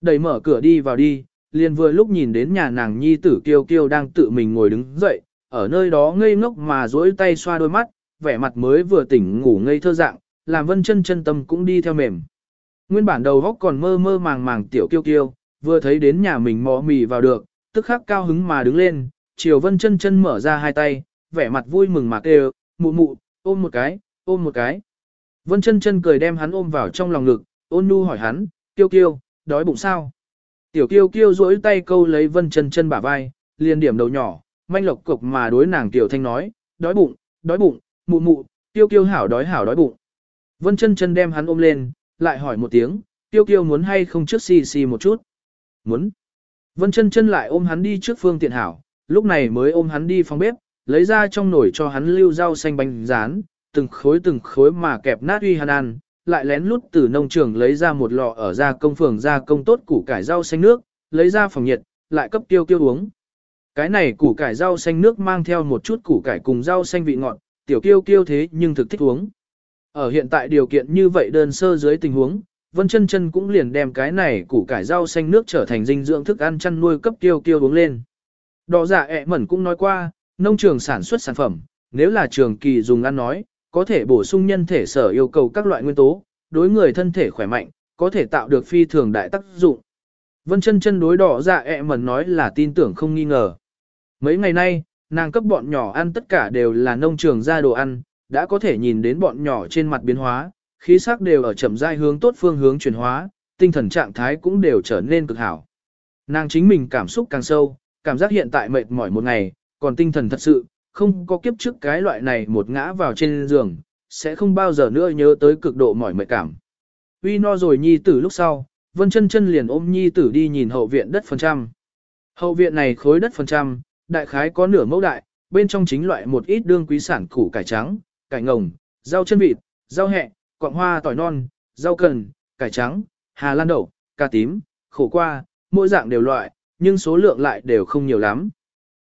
Đẩy mở cửa đi vào đi, liền vừa lúc nhìn đến nhà nàng nhi tử kiêu kiêu đang tự mình ngồi đứng dậy, ở nơi đó ngây ngốc mà duỗi tay xoa đôi mắt, vẻ mặt mới vừa tỉnh ngủ ngây thơ dạng, làm vân chân chân tâm cũng đi theo mềm. Nguyên bản đầu góc còn mơ mơ màng màng tiểu kiêu kiêu, vừa thấy đến nhà mình mò mì vào được, tức khắc cao hứng mà đứng lên, chiều vân chân chân mở ra hai tay, vẻ mặt vui mừng mà kêu, mụ mụ, ôm một cái, ôm một cái. Vân chân chân cười đem hắn ôm vào trong lòng ngực, ôn nhu hỏi hắn, kiêu kiêu, đói bụng sao? Tiểu kiêu kiêu duỗi tay câu lấy vân chân chân bả vai, liền điểm đầu nhỏ, manh lộc cục mà đối nàng tiểu thanh nói, đói bụng, đói bụng, mụ mụ, tiêu kiêu hảo đói hảo đói bụng. Vân chân chân đem hắn ôm lên, lại hỏi một tiếng, tiêu kiêu muốn hay không trước xì xì một chút? Muốn. Vân chân chân lại ôm hắn đi trước phương tiện hảo, lúc này mới ôm hắn đi phòng bếp, lấy ra trong nồi cho hắn lưu rau xanh bánh rán, từng khối từng khối mà kẹp nát uy hắn ăn, lại lén lút từ nông trường lấy ra một lọ ở gia công phường gia công tốt củ cải rau xanh nước, lấy ra phòng nhiệt, lại cấp tiêu kiêu uống. Cái này củ cải rau xanh nước mang theo một chút củ cải cùng rau xanh vị ngọt, tiểu kiêu kiêu thế nhưng thực thích uống. Ở hiện tại điều kiện như vậy đơn sơ dưới tình huống, Vân chân chân cũng liền đem cái này củ cải rau xanh nước trở thành dinh dưỡng thức ăn chăn nuôi cấp kiêu kiêu uống lên. Đỏ giả dạ ẹ mẩn cũng nói qua, nông trường sản xuất sản phẩm, nếu là trường kỳ dùng ăn nói, có thể bổ sung nhân thể sở yêu cầu các loại nguyên tố, đối người thân thể khỏe mạnh, có thể tạo được phi thường đại tác dụng. Vân chân chân đối đỏ dạ ẹ mẩn nói là tin tưởng không nghi ngờ. Mấy ngày nay, nàng cấp bọn nhỏ ăn tất cả đều là nông trường ra đồ ăn, đã có thể nhìn đến bọn nhỏ trên mặt biến hóa, khí sắc đều ở chậm rãi hướng tốt phương hướng chuyển hóa, tinh thần trạng thái cũng đều trở nên cực hảo. Nàng chính mình cảm xúc càng sâu, cảm giác hiện tại mệt mỏi một ngày, còn tinh thần thật sự, không có kiếp trước cái loại này một ngã vào trên giường, sẽ không bao giờ nữa nhớ tới cực độ mỏi mệt cảm. Uy no rồi nhi tử lúc sau, Vân chân chân liền ôm nhi tử đi nhìn hậu viện đất phần trăm. Hậu viện này khối đất phần trăm, đại khái có nửa mẫu đại, bên trong chính loại một ít đương quý sản củ cải trắng, cải ngồng, rau chân vịt, rau hẹ, quạng hoa tỏi non, rau cần, cải trắng, hà lan đậu, cà tím, khổ qua, mỗi dạng đều loại, nhưng số lượng lại đều không nhiều lắm.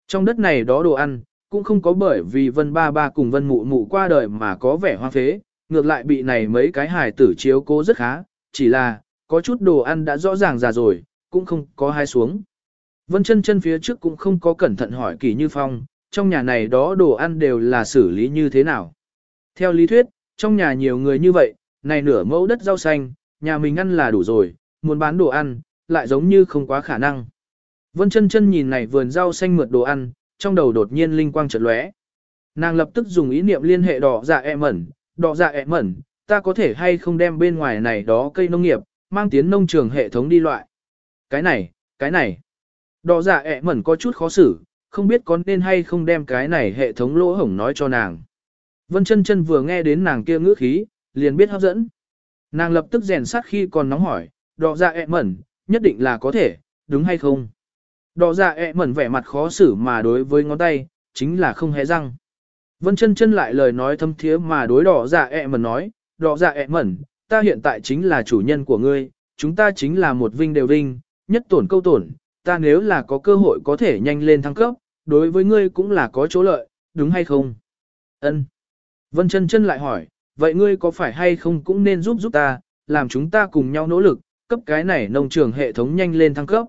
Trong đất này đó đồ ăn, cũng không có bởi vì vân ba ba cùng vân mụ mụ qua đời mà có vẻ hoang phế, ngược lại bị này mấy cái hài tử chiếu cố rất khá, chỉ là, có chút đồ ăn đã rõ ràng già rồi, cũng không có hai xuống. Vân chân chân phía trước cũng không có cẩn thận hỏi kỳ như phong, trong nhà này đó đồ ăn đều là xử lý như thế nào. Theo lý thuyết, trong nhà nhiều người như vậy, này nửa mẫu đất rau xanh, nhà mình ăn là đủ rồi, muốn bán đồ ăn, lại giống như không quá khả năng. Vân chân chân nhìn này vườn rau xanh mượt đồ ăn, trong đầu đột nhiên linh quang chợt lóe. Nàng lập tức dùng ý niệm liên hệ đỏ dạ e mẩn, đỏ dạ e mẩn, ta có thể hay không đem bên ngoài này đó cây nông nghiệp, mang tiến nông trường hệ thống đi loại. Cái này, cái này. Đỏ dạ ẹ mẩn có chút khó xử, không biết có nên hay không đem cái này hệ thống lỗ hổng nói cho nàng. Vân chân chân vừa nghe đến nàng kia ngữ khí, liền biết hấp dẫn. Nàng lập tức rèn sát khi còn nóng hỏi, đỏ dạ ẹ mẩn, nhất định là có thể, đúng hay không? Đỏ dạ ẹ mẩn vẻ mặt khó xử mà đối với ngón tay, chính là không hé răng. Vân chân chân lại lời nói thâm thiế mà đối đỏ dạ ẹ mẩn nói, đỏ dạ ẹ mẩn, ta hiện tại chính là chủ nhân của ngươi, chúng ta chính là một vinh đều vinh, nhất tổn câu tổn, ta nếu là có cơ hội có thể nhanh lên thăng cấp, đối với ngươi cũng là có chỗ lợi, đúng hay không? Ân. Vân chân chân lại hỏi, vậy ngươi có phải hay không cũng nên giúp giúp ta, làm chúng ta cùng nhau nỗ lực, cấp cái này nông trường hệ thống nhanh lên thăng cấp.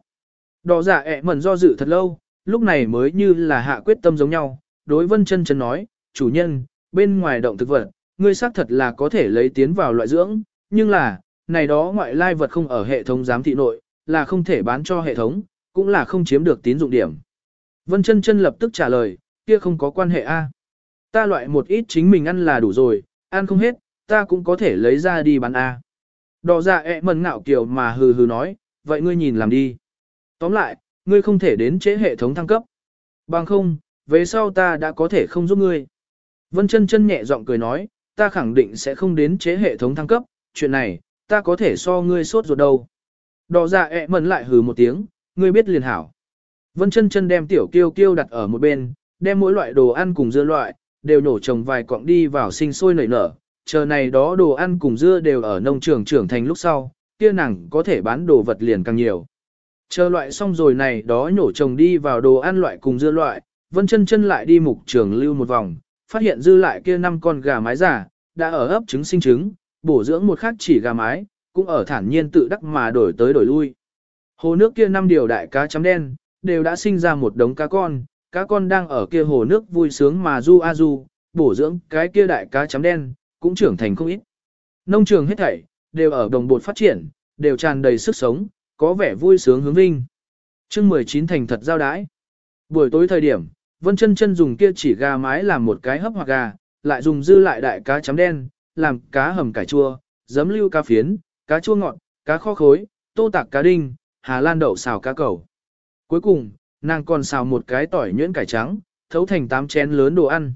Đỏ giả ẹ mẩn do dự thật lâu, lúc này mới như là hạ quyết tâm giống nhau, đối vân chân chân nói, chủ nhân, bên ngoài động thực vật, ngươi xác thật là có thể lấy tiến vào loại dưỡng, nhưng là, này đó ngoại lai vật không ở hệ thống giám thị nội, là không thể bán cho hệ thống, cũng là không chiếm được tín dụng điểm. Vân chân chân lập tức trả lời, kia không có quan hệ a. Ta loại một ít chính mình ăn là đủ rồi, ăn không hết, ta cũng có thể lấy ra đi bán a. Đỏ dạ ẹ mần ngạo kiểu mà hừ hừ nói, vậy ngươi nhìn làm đi. Tóm lại, ngươi không thể đến chế hệ thống thăng cấp. Bằng không, về sau ta đã có thể không giúp ngươi. Vân chân chân nhẹ giọng cười nói, ta khẳng định sẽ không đến chế hệ thống thăng cấp, chuyện này, ta có thể so ngươi sốt ruột đâu. Đỏ dạ ẹ mần lại hừ một tiếng, ngươi biết liền hảo. Vân chân chân đem tiểu kiêu kiêu đặt ở một bên, đem mỗi loại đồ ăn cùng dưa loại, đều nổ trồng vài cọng đi vào sinh sôi nảy nở, chờ này đó đồ ăn cùng dưa đều ở nông trường trưởng thành lúc sau, kia nàng có thể bán đồ vật liền càng nhiều. Chờ loại xong rồi này đó nhổ trồng đi vào đồ ăn loại cùng dưa loại, vân chân chân lại đi mục trường lưu một vòng, phát hiện dư lại kia năm con gà mái giả, đã ở ấp trứng sinh trứng, bổ dưỡng một khác chỉ gà mái, cũng ở thản nhiên tự đắc mà đổi tới đổi lui. Hồ nước kia năm điều đại cá chấm đen, đều đã sinh ra một đống cá con, cá con đang ở kia hồ nước vui sướng mà du a du, bổ dưỡng cái kia đại cá chấm đen, cũng trưởng thành không ít. Nông trường hết thảy, đều ở đồng bột phát triển, đều tràn đầy sức sống, có vẻ vui sướng hướng vinh. chương 19 thành thật giao đái. Buổi tối thời điểm, Vân chân chân dùng kia chỉ gà mái làm một cái hấp hoặc gà, lại dùng dư lại đại cá chấm đen, làm cá hầm cải chua, giấm lưu cá phiến, cá chua ngọt, cá kho khối, tô tạc cá đinh, Hà Lan đậu xào cá cầu. Cuối cùng, nàng còn xào một cái tỏi nhuyễn cải trắng, thấu thành tám chén lớn đồ ăn.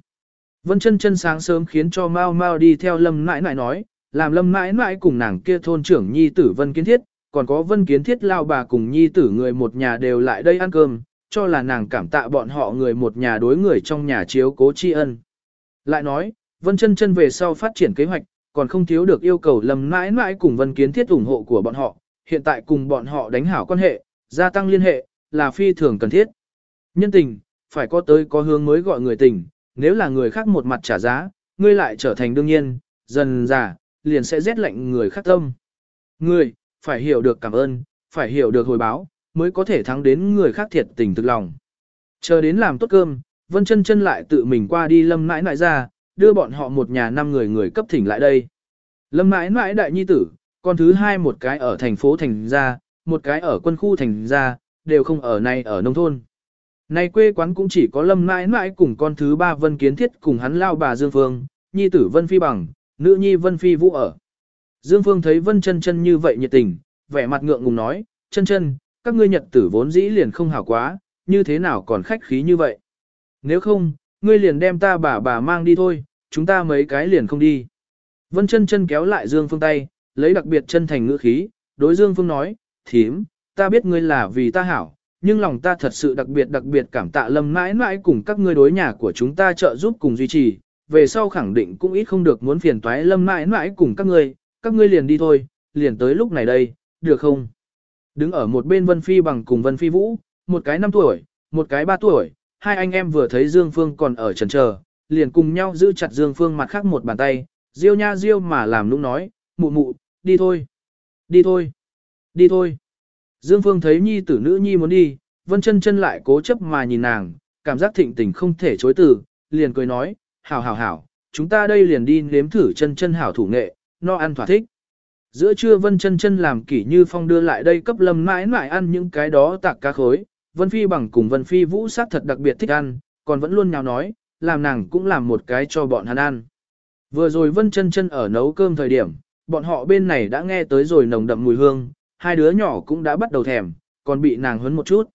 Vân chân chân sáng sớm khiến cho Mao Mao đi theo Lâm Nãi Nãi nói, làm Lâm Nãi Nãi cùng nàng kia thôn trưởng nhi tử Vân Kiến Thiết, còn có Vân Kiến Thiết lao bà cùng nhi tử người một nhà đều lại đây ăn cơm, cho là nàng cảm tạ bọn họ người một nhà đối người trong nhà chiếu cố tri ân. Lại nói, Vân chân chân về sau phát triển kế hoạch, còn không thiếu được yêu cầu Lâm nãi nãi cùng Vân Kiến Thiết ủng hộ của bọn họ, hiện tại cùng bọn họ đánh hảo quan hệ, gia tăng liên hệ, là phi thường cần thiết. Nhân tình, phải có tới có hướng mới gọi người tình, nếu là người khác một mặt trả giá, ngươi lại trở thành đương nhiên, dần già, liền sẽ rét lạnh người khác tâm. Ngươi, phải hiểu được cảm ơn, phải hiểu được hồi báo, mới có thể thắng đến người khác thiệt tình thực lòng. Chờ đến làm tốt cơm, Vân chân chân lại tự mình qua đi lâm mãi mãi ra, đưa bọn họ một nhà năm người người cấp thỉnh lại đây. Lâm mãi mãi đại nhi tử, con thứ hai một cái ở thành phố thành ra, một cái ở quân khu thành ra, đều không ở này ở nông thôn. Này quê quán cũng chỉ có lâm mãi mãi cùng con thứ ba Vân Kiến Thiết cùng hắn lao bà Dương Phương, nhi tử Vân Phi bằng, nữ nhi Vân Phi Vũ ở. Dương Phương thấy Vân chân chân như vậy nhiệt tình, vẻ mặt ngượng ngùng nói, chân chân, các ngươi nhật tử vốn dĩ liền không hảo quá, như thế nào còn khách khí như vậy. Nếu không, ngươi liền đem ta bà bà mang đi thôi, chúng ta mấy cái liền không đi. Vân chân chân kéo lại Dương Phương tay, lấy đặc biệt chân thành ngữ khí, đối Dương Phương nói, thím, ta biết ngươi là vì ta hảo, nhưng lòng ta thật sự đặc biệt đặc biệt cảm tạ lâm mãi mãi cùng các ngươi đối nhà của chúng ta trợ giúp cùng duy trì, về sau khẳng định cũng ít không được muốn phiền toái lâm mãi mãi cùng các ngươi, các ngươi liền đi thôi, liền tới lúc này đây, được không? Đứng ở một bên Vân Phi bằng cùng Vân Phi Vũ, một cái 5 tuổi, một cái 3 tuổi, hai anh em vừa thấy Dương Phương còn ở trần chờ, liền cùng nhau giữ chặt Dương Phương mặt khác một bàn tay, riêu nha riêu mà làm nũng nói, mụ mụ, đi thôi, đi thôi, đi thôi. Dương Phương thấy nhi tử nữ nhi muốn đi, Vân chân chân lại cố chấp mà nhìn nàng, cảm giác thịnh tình không thể chối từ, liền cười nói, hảo hảo hảo, chúng ta đây liền đi nếm thử chân chân hảo thủ nghệ, no ăn thỏa thích. Giữa trưa Vân chân chân làm kỷ như phong đưa lại đây cấp lâm mãi mãi ăn những cái đó tạc cá khối, Vân Phi bằng cùng Vân Phi vũ sát thật đặc biệt thích ăn, còn vẫn luôn nhào nói, làm nàng cũng làm một cái cho bọn hắn ăn. Vừa rồi Vân chân chân ở nấu cơm thời điểm, bọn họ bên này đã nghe tới rồi nồng đậm mùi hương, hai đứa nhỏ cũng đã bắt đầu thèm, còn bị nàng huấn một chút.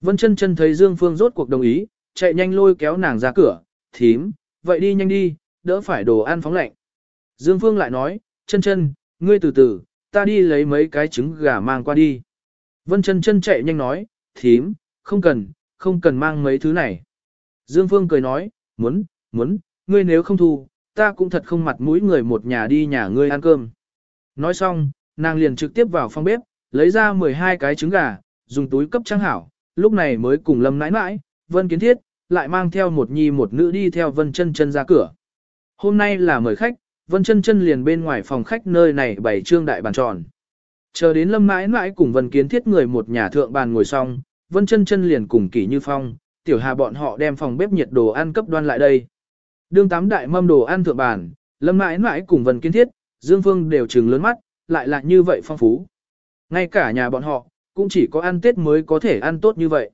Vân chân chân thấy Dương Phương rốt cuộc đồng ý, chạy nhanh lôi kéo nàng ra cửa, thím, vậy đi nhanh đi, đỡ phải đồ ăn phóng lạnh. Dương Phương lại nói, chân chân, ngươi từ từ, ta đi lấy mấy cái trứng gà mang qua đi. Vân chân chân chạy nhanh nói, thím, không cần, không cần mang mấy thứ này. Dương Phương cười nói, muốn, muốn, ngươi nếu không thu, ta cũng thật không mặt mũi người một nhà đi nhà ngươi ăn cơm. Nói xong, nàng liền trực tiếp vào phòng bếp, lấy ra 12 cái trứng gà, dùng túi cấp trang hảo, lúc này mới cùng lâm nãi nãi, Vân Kiến Thiết, lại mang theo một nhi một nữ đi theo Vân chân chân ra cửa. Hôm nay là mời khách, Vân chân chân liền bên ngoài phòng khách nơi này bày trương đại bàn tròn. Chờ đến lâm mãi mãi cùng Vân Kiến Thiết người một nhà thượng bàn ngồi xong, Vân chân chân liền cùng kỷ như phong, tiểu hà bọn họ đem phòng bếp nhiệt đồ ăn cấp đoan lại đây. Đương tám đại mâm đồ ăn thượng bàn, lâm mãi mãi cùng Vân Kiến Thiết, Dương Phương đều trừng lớn mắt, lại là như vậy phong phú. Ngay cả nhà bọn họ, cũng chỉ có ăn Tết mới có thể ăn tốt như vậy.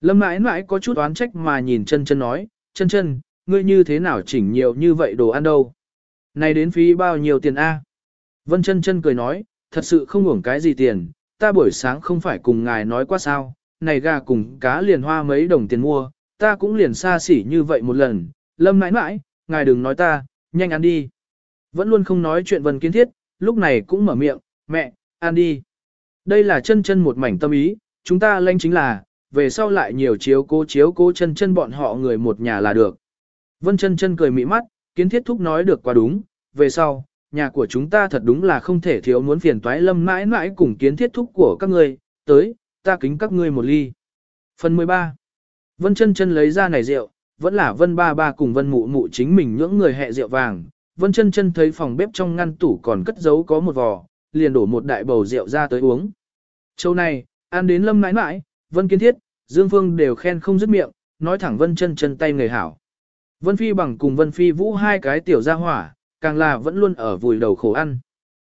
Lâm mãi mãi có chút oán trách mà nhìn chân chân nói, chân chân, ngươi như thế nào chỉnh nhiều như vậy đồ ăn đâu. Này đến phí bao nhiêu tiền a? Vân chân chân cười nói, thật sự không hưởng cái gì tiền, ta buổi sáng không phải cùng ngài nói qua sao, này gà cùng cá liền hoa mấy đồng tiền mua, ta cũng liền xa xỉ như vậy một lần, lâm mãi mãi, ngài đừng nói ta, nhanh ăn đi. Vẫn luôn không nói chuyện vân kiến thiết, lúc này cũng mở miệng, mẹ, ăn đi. Đây là chân chân một mảnh tâm ý, chúng ta lanh chính là, về sau lại nhiều chiếu cố chiếu cố chân chân bọn họ người một nhà là được. Vân chân chân cười mị mắt, kiến thiết thúc nói được quá đúng, về sau, nhà của chúng ta thật đúng là không thể thiếu muốn phiền toái lâm mãi mãi cùng kiến thiết thúc của các ngươi, tới, ta kính các ngươi một ly. Phần 13. Vân chân chân lấy ra này rượu, vẫn là vân ba ba cùng vân mụ mụ chính mình những người hẹ rượu vàng, Vân chân chân thấy phòng bếp trong ngăn tủ còn cất giấu có một vò, liền đổ một đại bầu rượu ra tới uống. Châu này, ăn đến lâm mãi mãi, Vân kiến thiết, Dương Phương đều khen không dứt miệng, nói thẳng Vân chân chân tay người hảo. Vân Phi bằng cùng Vân Phi vũ hai cái tiểu gia hỏa, càng là vẫn luôn ở vùi đầu khổ ăn.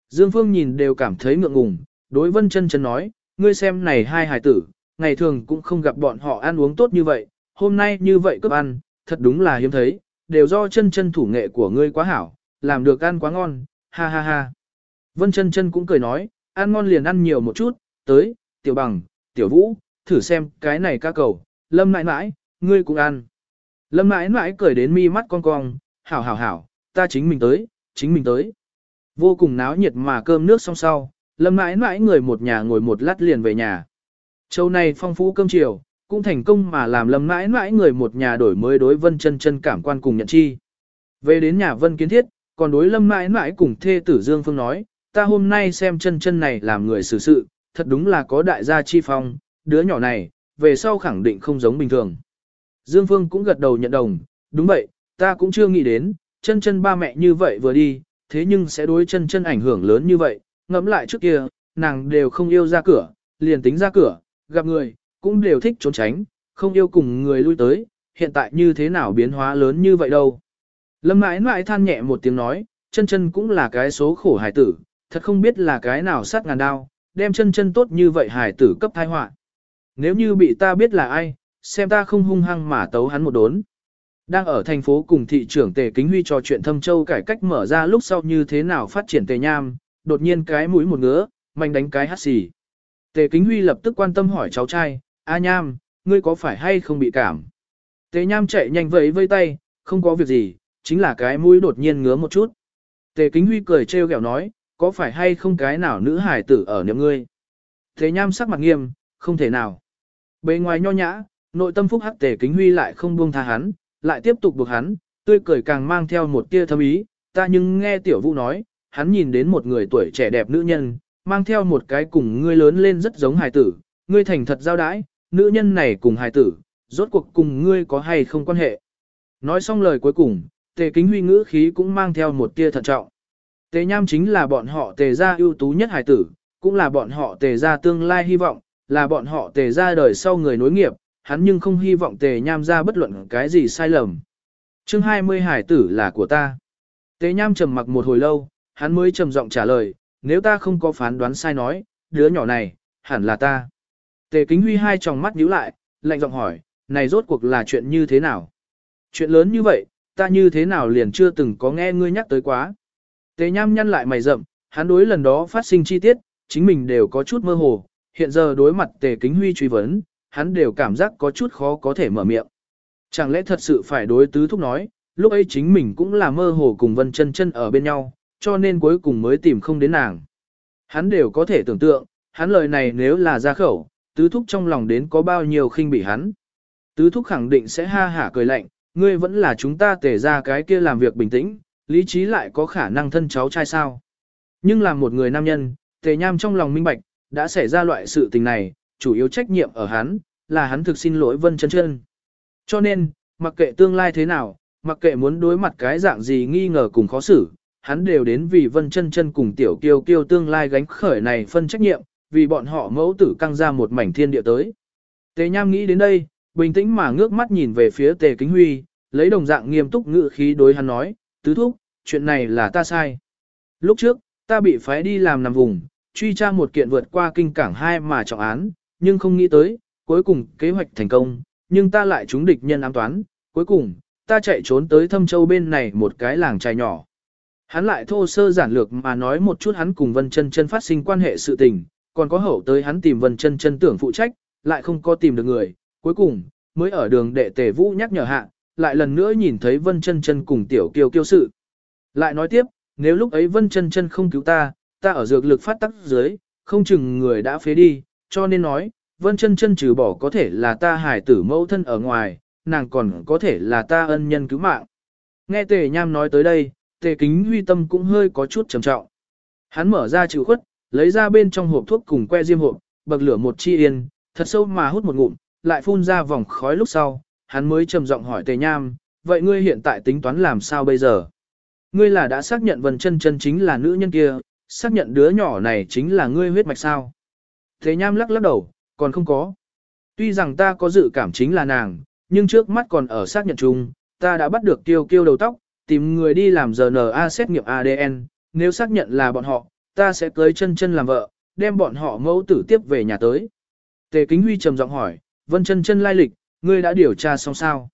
Dương Phương nhìn đều cảm thấy ngượng ngùng, đối Vân chân chân nói, ngươi xem này hai hài tử, ngày thường cũng không gặp bọn họ ăn uống tốt như vậy, hôm nay như vậy cướp ăn, thật đúng là hiếm thấy, đều do chân chân thủ nghệ của ngươi quá hảo, làm được ăn quá ngon, ha ha ha. Vân chân chân cũng cười nói, ăn ngon liền ăn nhiều một chút, tới, tiểu bằng, tiểu vũ, thử xem cái này ca cầu, lâm mãi mãi, ngươi cũng ăn. Lâm mãi mãi cười đến mi mắt con cong, hảo hảo hảo, ta chính mình tới, chính mình tới. Vô cùng náo nhiệt mà cơm nước xong sau, lâm mãi mãi người một nhà ngồi một lát liền về nhà. Châu này phong phú cơm chiều, cũng thành công mà làm lâm mãi mãi người một nhà đổi mới đối vân chân chân cảm quan cùng nhận chi. Về đến nhà vân kiến thiết, còn đối lâm mãi mãi cùng thê tử Dương Phương nói, ta hôm nay xem chân chân này làm người xử sự, thật đúng là có đại gia chi phong, đứa nhỏ này, về sau khẳng định không giống bình thường. Dương Phương cũng gật đầu nhận đồng, đúng vậy, ta cũng chưa nghĩ đến, chân chân ba mẹ như vậy vừa đi, thế nhưng sẽ đối chân chân ảnh hưởng lớn như vậy, ngẫm lại trước kia, nàng đều không yêu ra cửa, liền tính ra cửa, gặp người, cũng đều thích trốn tránh, không yêu cùng người lui tới, hiện tại như thế nào biến hóa lớn như vậy đâu. Lâm mãi mãi than nhẹ một tiếng nói, chân chân cũng là cái số khổ hải tử, thật không biết là cái nào sát ngàn đao, đem chân chân tốt như vậy hải tử cấp thai họa. Nếu như bị ta biết là ai, xem ta không hung hăng mà tấu hắn một đốn. Đang ở thành phố cùng thị trưởng Tề Kính Huy trò chuyện thâm châu cải cách mở ra lúc sau như thế nào phát triển Tề Nham, đột nhiên cái mũi một ngứa, mạnh đánh cái hát xì. Tề Kính Huy lập tức quan tâm hỏi cháu trai, A Nham, ngươi có phải hay không bị cảm? Tề Nham chạy nhanh vẫy vây tay, không có việc gì, chính là cái mũi đột nhiên ngứa một chút. Tề Kính Huy cười trêu ghẹo nói, có phải hay không cái nào nữ hải tử ở niệm ngươi? Tề Nham sắc mặt nghiêm, không thể nào. Bề ngoài nho nhã, nội tâm phúc hắc Tề Kính Huy lại không buông tha hắn, lại tiếp tục buộc hắn, tươi cười càng mang theo một tia thâm ý, ta nhưng nghe tiểu vũ nói, hắn nhìn đến một người tuổi trẻ đẹp nữ nhân, mang theo một cái cùng ngươi lớn lên rất giống hài tử, ngươi thành thật giao đãi, nữ nhân này cùng hài tử, rốt cuộc cùng ngươi có hay không quan hệ. Nói xong lời cuối cùng, tề kính huy ngữ khí cũng mang theo một tia thận trọng. Tề nham chính là bọn họ tề gia ưu tú nhất hài tử, cũng là bọn họ tề gia tương lai hy vọng, là bọn họ tề gia đời sau người nối nghiệp, hắn nhưng không hy vọng tề nham ra bất luận cái gì sai lầm. chương 20 hải tử là của ta. Tề nham trầm mặc một hồi lâu, hắn mới trầm giọng trả lời, nếu ta không có phán đoán sai nói, đứa nhỏ này, hẳn là ta. Tề kính huy hai tròng mắt nhíu lại, lạnh giọng hỏi, này rốt cuộc là chuyện như thế nào? Chuyện lớn như vậy, ta như thế nào liền chưa từng có nghe ngươi nhắc tới quá. Tề nham nhăn lại mày rậm, hắn đối lần đó phát sinh chi tiết, chính mình đều có chút mơ hồ, hiện giờ đối mặt tề kính huy truy vấn, hắn đều cảm giác có chút khó có thể mở miệng. Chẳng lẽ thật sự phải đối tứ thúc nói, lúc ấy chính mình cũng là mơ hồ cùng Vân chân chân ở bên nhau, cho nên cuối cùng mới tìm không đến nàng. Hắn đều có thể tưởng tượng, hắn lời này nếu là ra khẩu, tứ thúc trong lòng đến có bao nhiêu khinh bị hắn. Tứ thúc khẳng định sẽ ha hả cười lạnh, ngươi vẫn là chúng ta tể ra cái kia làm việc bình tĩnh, lý trí lại có khả năng thân cháu trai sao. Nhưng làm một người nam nhân, tề nham trong lòng minh bạch, đã xảy ra loại sự tình này, chủ yếu trách nhiệm ở hắn, là hắn thực xin lỗi Vân Chân Chân. Cho nên, mặc kệ tương lai thế nào, mặc kệ muốn đối mặt cái dạng gì nghi ngờ cùng khó xử, hắn đều đến vì Vân Chân Chân cùng Tiểu Kiêu Kiêu tương lai gánh khởi này phân trách nhiệm, vì bọn họ mẫu tử căng ra một mảnh thiên địa tới. Tề Nham nghĩ đến đây, bình tĩnh mà ngước mắt nhìn về phía Tề Kính Huy, lấy đồng dạng nghiêm túc ngữ khí đối hắn nói, tứ thúc, chuyện này là ta sai. Lúc trước, ta bị phái đi làm nằm vùng, truy tra một kiện vượt qua kinh cảng hai mà trọng án, nhưng không nghĩ tới, cuối cùng kế hoạch thành công, nhưng ta lại trúng địch nhân ám toán, cuối cùng, ta chạy trốn tới thâm châu bên này một cái làng trai nhỏ. Hắn lại thô sơ giản lược mà nói một chút hắn cùng Vân Chân Chân phát sinh quan hệ sự tình, còn có hậu tới hắn tìm Vân Chân Chân tưởng phụ trách, lại không có tìm được người, cuối cùng, mới ở đường đệ tề vũ nhắc nhở hạ, lại lần nữa nhìn thấy Vân Chân Chân cùng tiểu kiều kiêu sự. Lại nói tiếp, nếu lúc ấy Vân Chân Chân không cứu ta, ta ở dược lực phát tác dưới, không chừng người đã phế đi, cho nên nói, Vân chân chân trừ bỏ có thể là ta hài tử mẫu thân ở ngoài, nàng còn có thể là ta ân nhân cứu mạng. Nghe tề nham nói tới đây, tề kính huy tâm cũng hơi có chút trầm trọng. Hắn mở ra trừ khuất, lấy ra bên trong hộp thuốc cùng que diêm hộp, bậc lửa một chi yên, thật sâu mà hút một ngụm, lại phun ra vòng khói lúc sau, hắn mới trầm giọng hỏi tề nham, vậy ngươi hiện tại tính toán làm sao bây giờ? Ngươi là đã xác nhận Vân chân chân chính là nữ nhân kia, xác nhận đứa nhỏ này chính là ngươi huyết mạch sao? Tề nham lắc lắc đầu, còn không có. Tuy rằng ta có dự cảm chính là nàng, nhưng trước mắt còn ở xác nhận chung, ta đã bắt được tiêu kiêu đầu tóc, tìm người đi làm RNA xét nghiệm ADN, nếu xác nhận là bọn họ, ta sẽ cưới chân chân làm vợ, đem bọn họ mẫu tử tiếp về nhà tới. Tề Kính Huy trầm giọng hỏi, Vân chân chân lai lịch, ngươi đã điều tra xong sao?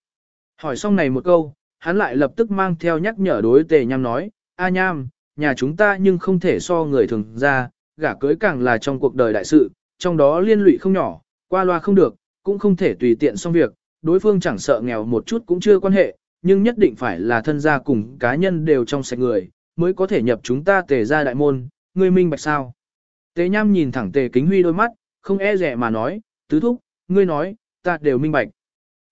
Hỏi xong này một câu, hắn lại lập tức mang theo nhắc nhở đối Tề Nham nói, A Nham, nhà chúng ta nhưng không thể so người thường ra, gả cưới càng là trong cuộc đời đại sự, trong đó liên lụy không nhỏ, qua loa không được, cũng không thể tùy tiện xong việc, đối phương chẳng sợ nghèo một chút cũng chưa quan hệ, nhưng nhất định phải là thân gia cùng cá nhân đều trong sạch người, mới có thể nhập chúng ta tề ra đại môn, ngươi minh bạch sao. Tề nham nhìn thẳng tề kính huy đôi mắt, không e rẻ mà nói, tứ thúc, ngươi nói, ta đều minh bạch.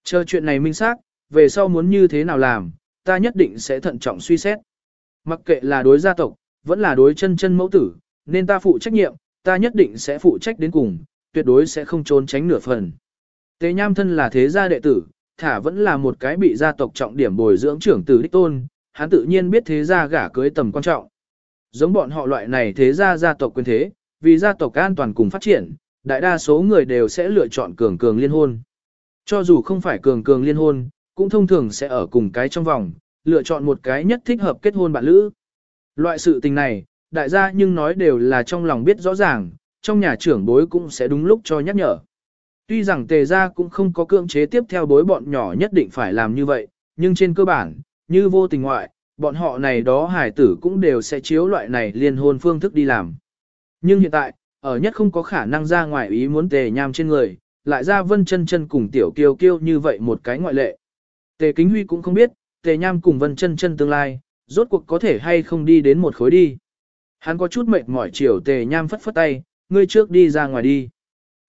Chờ chuyện này minh xác, về sau muốn như thế nào làm, ta nhất định sẽ thận trọng suy xét. mặc kệ là đối gia tộc, vẫn là đối chân chân mẫu tử, nên ta phụ trách nhiệm, ta nhất định sẽ phụ trách đến cùng, tuyệt đối sẽ không trốn tránh nửa phần. Tế Nham thân là thế gia đệ tử, thả vẫn là một cái bị gia tộc trọng điểm bồi dưỡng trưởng tử đích tôn, hắn tự nhiên biết thế gia gả cưới tầm quan trọng. Giống bọn họ loại này thế gia gia tộc quyền thế, vì gia tộc an toàn cùng phát triển, đại đa số người đều sẽ lựa chọn cường cường liên hôn. Cho dù không phải cường cường liên hôn, cũng thông thường sẽ ở cùng cái trong vòng, lựa chọn một cái nhất thích hợp kết hôn bạn lữ. Loại sự tình này, đại gia nhưng nói đều là trong lòng biết rõ ràng, trong nhà trưởng bối cũng sẽ đúng lúc cho nhắc nhở. Tuy rằng tề gia cũng không có cưỡng chế tiếp theo bối bọn nhỏ nhất định phải làm như vậy, nhưng trên cơ bản, như vô tình ngoại, bọn họ này đó hải tử cũng đều sẽ chiếu loại này liên hôn phương thức đi làm. Nhưng hiện tại, ở nhất không có khả năng ra ngoài ý muốn tề nham trên người, lại ra vân chân chân cùng tiểu kiêu kiêu như vậy một cái ngoại lệ. Tề kính huy cũng không biết, tề nham cùng vân chân chân tương lai, rốt cuộc có thể hay không đi đến một khối đi. Hắn có chút mệt mỏi chiều tề nham phất phất tay, ngươi trước đi ra ngoài đi.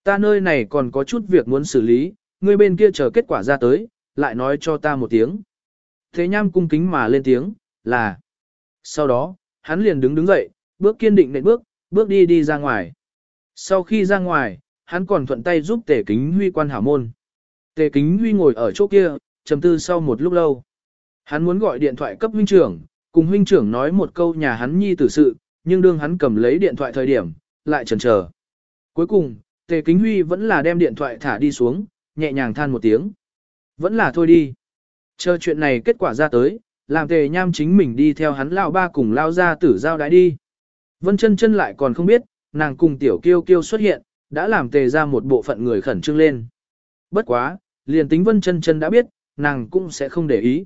Ta nơi này còn có chút việc muốn xử lý, ngươi bên kia chờ kết quả ra tới, lại nói cho ta một tiếng. Thế nham cung kính mà lên tiếng, là. Sau đó, hắn liền đứng đứng dậy, bước kiên định nện bước, bước đi đi ra ngoài. Sau khi ra ngoài, hắn còn thuận tay giúp tề kính huy quan hảo môn. Tề kính huy ngồi ở chỗ kia, trầm tư sau một lúc lâu. Hắn muốn gọi điện thoại cấp huynh trưởng, cùng huynh trưởng nói một câu nhà hắn nhi tử sự, nhưng đương hắn cầm lấy điện thoại thời điểm, lại chần chờ. Cuối cùng, Tề Kính Huy vẫn là đem điện thoại thả đi xuống, nhẹ nhàng than một tiếng. Vẫn là thôi đi. Chờ chuyện này kết quả ra tới, làm Tề Nham chính mình đi theo hắn lao ba cùng lao ra tử giao đái đi. Vân chân chân lại còn không biết, nàng cùng tiểu kiêu kiêu xuất hiện, đã làm Tề ra một bộ phận người khẩn trương lên. Bất quá, liền tính Vân chân chân đã biết, nàng cũng sẽ không để ý.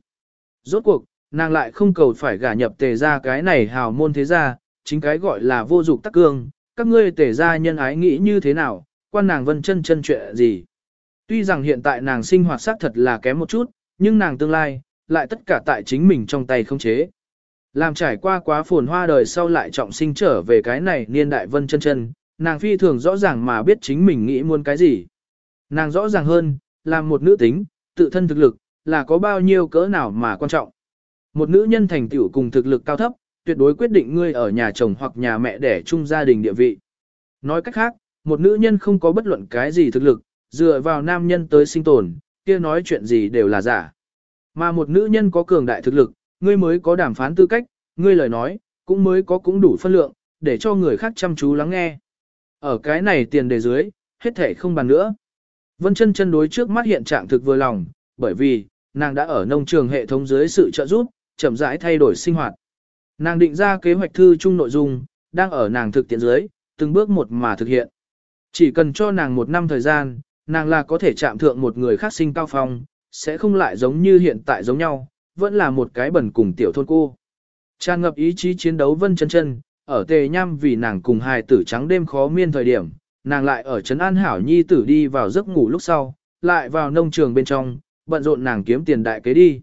Rốt cuộc, nàng lại không cầu phải gả nhập Tề ra cái này hào môn thế gia, chính cái gọi là vô dục tắc cương, các ngươi Tề ra nhân ái nghĩ như thế nào, quan nàng vân chân chân chuyện gì. Tuy rằng hiện tại nàng sinh hoạt xác thật là kém một chút, nhưng nàng tương lai, lại tất cả tại chính mình trong tay không chế. Làm trải qua quá phồn hoa đời sau lại trọng sinh trở về cái này niên đại vân chân chân, nàng phi thường rõ ràng mà biết chính mình nghĩ muốn cái gì. Nàng rõ ràng hơn, làm một nữ tính, tự thân thực lực, là có bao nhiêu cỡ nào mà quan trọng. Một nữ nhân thành tựu cùng thực lực cao thấp, tuyệt đối quyết định ngươi ở nhà chồng hoặc nhà mẹ đẻ chung gia đình địa vị. Nói cách khác, một nữ nhân không có bất luận cái gì thực lực, dựa vào nam nhân tới sinh tồn, kia nói chuyện gì đều là giả. Mà một nữ nhân có cường đại thực lực, ngươi mới có đàm phán tư cách, ngươi lời nói, cũng mới có cũng đủ phân lượng, để cho người khác chăm chú lắng nghe. Ở cái này tiền đề dưới, hết thể không bàn nữa. Vân chân chân đối trước mắt hiện trạng thực vừa lòng, bởi vì, nàng đã ở nông trường hệ thống dưới sự trợ giúp, chậm rãi thay đổi sinh hoạt. Nàng định ra kế hoạch thư chung nội dung, đang ở nàng thực tiễn dưới, từng bước một mà thực hiện. Chỉ cần cho nàng một năm thời gian, nàng là có thể chạm thượng một người khác sinh cao phong, sẽ không lại giống như hiện tại giống nhau, vẫn là một cái bẩn cùng tiểu thôn cô. Tràn ngập ý chí chiến đấu vân chân chân, ở tề nham vì nàng cùng hài tử trắng đêm khó miên thời điểm, nàng lại ở trấn an hảo nhi tử đi vào giấc ngủ lúc sau, lại vào nông trường bên trong, bận rộn nàng kiếm tiền đại kế đi.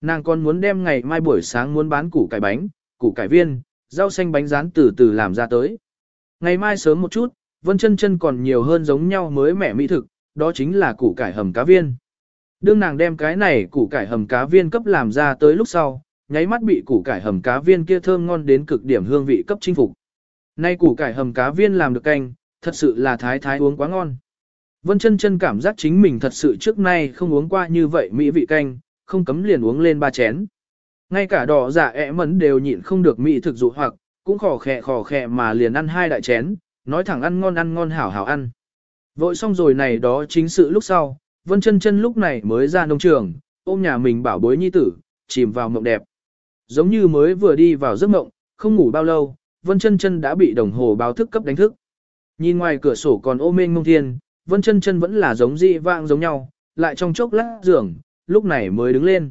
Nàng còn muốn đem ngày mai buổi sáng muốn bán củ cải bánh, củ cải viên, rau xanh bánh rán từ từ làm ra tới. Ngày mai sớm một chút, Vân chân chân còn nhiều hơn giống nhau mới mẻ mỹ thực, đó chính là củ cải hầm cá viên. Đương nàng đem cái này củ cải hầm cá viên cấp làm ra tới lúc sau, nháy mắt bị củ cải hầm cá viên kia thơm ngon đến cực điểm hương vị cấp chinh phục. Nay củ cải hầm cá viên làm được canh, thật sự là thái thái uống quá ngon. Vân chân chân cảm giác chính mình thật sự trước nay không uống qua như vậy mỹ vị canh, không cấm liền uống lên ba chén. Ngay cả đỏ giả ẹ mẫn đều nhịn không được mỹ thực dụ hoặc, cũng khò khẹ khò khẹ mà liền ăn hai đại chén, nói thẳng ăn ngon ăn ngon hảo hảo ăn. Vội xong rồi này đó chính sự lúc sau, Vân chân chân lúc này mới ra nông trường, ôm nhà mình bảo bối nhi tử, chìm vào mộng đẹp. Giống như mới vừa đi vào giấc mộng, không ngủ bao lâu, Vân chân chân đã bị đồng hồ báo thức cấp đánh thức. Nhìn ngoài cửa sổ còn ô mênh mông thiên, Vân chân chân vẫn là giống dị vang giống nhau, lại trong chốc lát giường, lúc này mới đứng lên.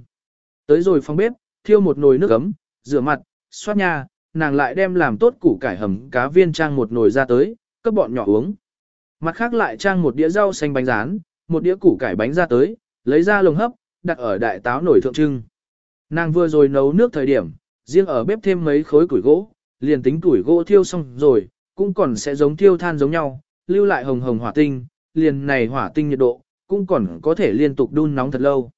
Tới rồi phòng bếp, thiêu một nồi nước ấm, rửa mặt, xoát nhà, nàng lại đem làm tốt củ cải hầm cá viên trang một nồi ra tới, cấp bọn nhỏ uống. Mặt khác lại trang một đĩa rau xanh bánh rán, một đĩa củ cải bánh ra tới, lấy ra lồng hấp, đặt ở đại táo nổi thượng trưng. Nàng vừa rồi nấu nước thời điểm, riêng ở bếp thêm mấy khối củi gỗ, liền tính củi gỗ thiêu xong rồi, cũng còn sẽ giống thiêu than giống nhau, lưu lại hồng hồng hỏa tinh, liền này hỏa tinh nhiệt độ, cũng còn có thể liên tục đun nóng thật lâu.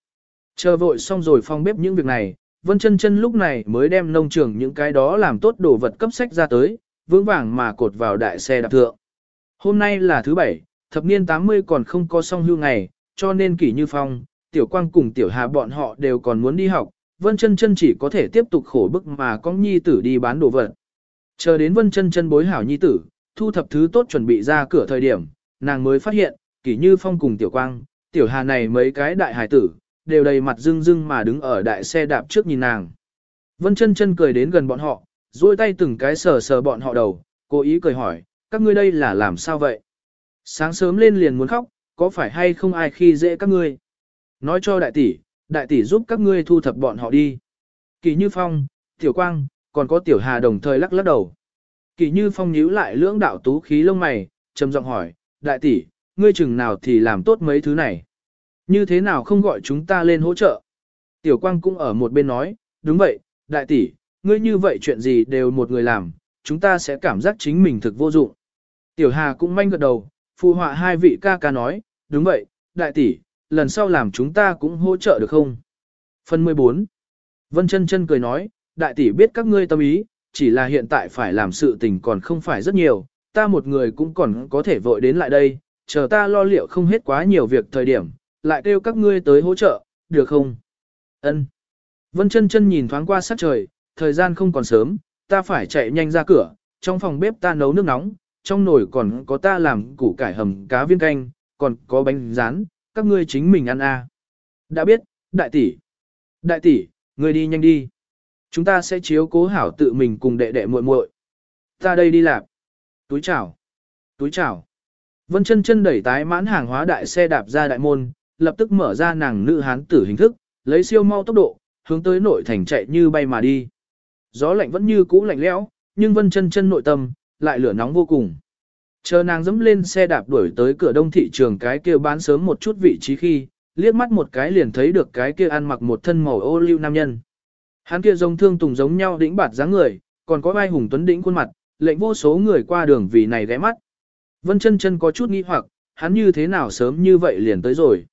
Chờ vội xong rồi phong bếp những việc này, Vân chân chân lúc này mới đem nông trường những cái đó làm tốt đồ vật cấp sách ra tới, vững vàng mà cột vào đại xe đạp thượng. Hôm nay là thứ bảy, thập niên 80 còn không có song hưu ngày, cho nên kỷ như phong, tiểu quang cùng tiểu hà bọn họ đều còn muốn đi học, Vân chân chân chỉ có thể tiếp tục khổ bức mà con nhi tử đi bán đồ vật. Chờ đến Vân chân chân bối hảo nhi tử, thu thập thứ tốt chuẩn bị ra cửa thời điểm, nàng mới phát hiện, kỷ như phong cùng tiểu quang, tiểu hà này mấy cái đại hải tử, đều đầy mặt rưng rưng mà đứng ở đại xe đạp trước nhìn nàng. Vân chân chân cười đến gần bọn họ, duỗi tay từng cái sờ sờ bọn họ đầu, cố ý cười hỏi, các ngươi đây là làm sao vậy? Sáng sớm lên liền muốn khóc, có phải hay không ai khi dễ các ngươi? Nói cho đại tỷ, đại tỷ giúp các ngươi thu thập bọn họ đi. Kỳ Như Phong, Tiểu Quang, còn có Tiểu Hà đồng thời lắc lắc đầu. Kỳ Như Phong nhíu lại lưỡng đạo tú khí lông mày, trầm giọng hỏi, đại tỷ, ngươi chừng nào thì làm tốt mấy thứ này? Như thế nào không gọi chúng ta lên hỗ trợ? Tiểu Quang cũng ở một bên nói, đúng vậy, đại tỷ, ngươi như vậy chuyện gì đều một người làm, chúng ta sẽ cảm giác chính mình thực vô dụng. Tiểu Hà cũng manh gật đầu, phụ họa hai vị ca ca nói, đúng vậy, đại tỷ, lần sau làm chúng ta cũng hỗ trợ được không? Phần 14 Vân chân chân cười nói, đại tỷ biết các ngươi tâm ý, chỉ là hiện tại phải làm sự tình còn không phải rất nhiều, ta một người cũng còn có thể vội đến lại đây, chờ ta lo liệu không hết quá nhiều việc thời điểm, lại kêu các ngươi tới hỗ trợ, được không? Ân. Vân chân chân nhìn thoáng qua sát trời, thời gian không còn sớm, ta phải chạy nhanh ra cửa, trong phòng bếp ta nấu nước nóng, trong nồi còn có ta làm củ cải hầm cá viên canh, còn có bánh rán, các ngươi chính mình ăn à. Đã biết, đại tỷ. Đại tỷ, ngươi đi nhanh đi. Chúng ta sẽ chiếu cố hảo tự mình cùng đệ đệ muội muội. Ta đây đi làm. Túi chảo. Túi chảo. Vân chân chân đẩy tái mãn hàng hóa đại xe đạp ra đại môn, lập tức mở ra nàng nữ hán tử hình thức, lấy siêu mau tốc độ, hướng tới nội thành chạy như bay mà đi. Gió lạnh vẫn như cũ lạnh lẽo, nhưng vân chân chân nội tâm, lại lửa nóng vô cùng. Chờ nàng dẫm lên xe đạp đuổi tới cửa đông thị trường cái kia bán sớm một chút vị trí khi, liếc mắt một cái liền thấy được cái kia ăn mặc một thân màu ô lưu nam nhân. Hắn kia giống thương tùng giống nhau đĩnh bạt dáng người, còn có vai hùng tuấn đĩnh khuôn mặt, lệnh vô số người qua đường vì này ghé mắt. Vân chân chân có chút nghi hoặc, hắn như thế nào sớm như vậy liền tới rồi.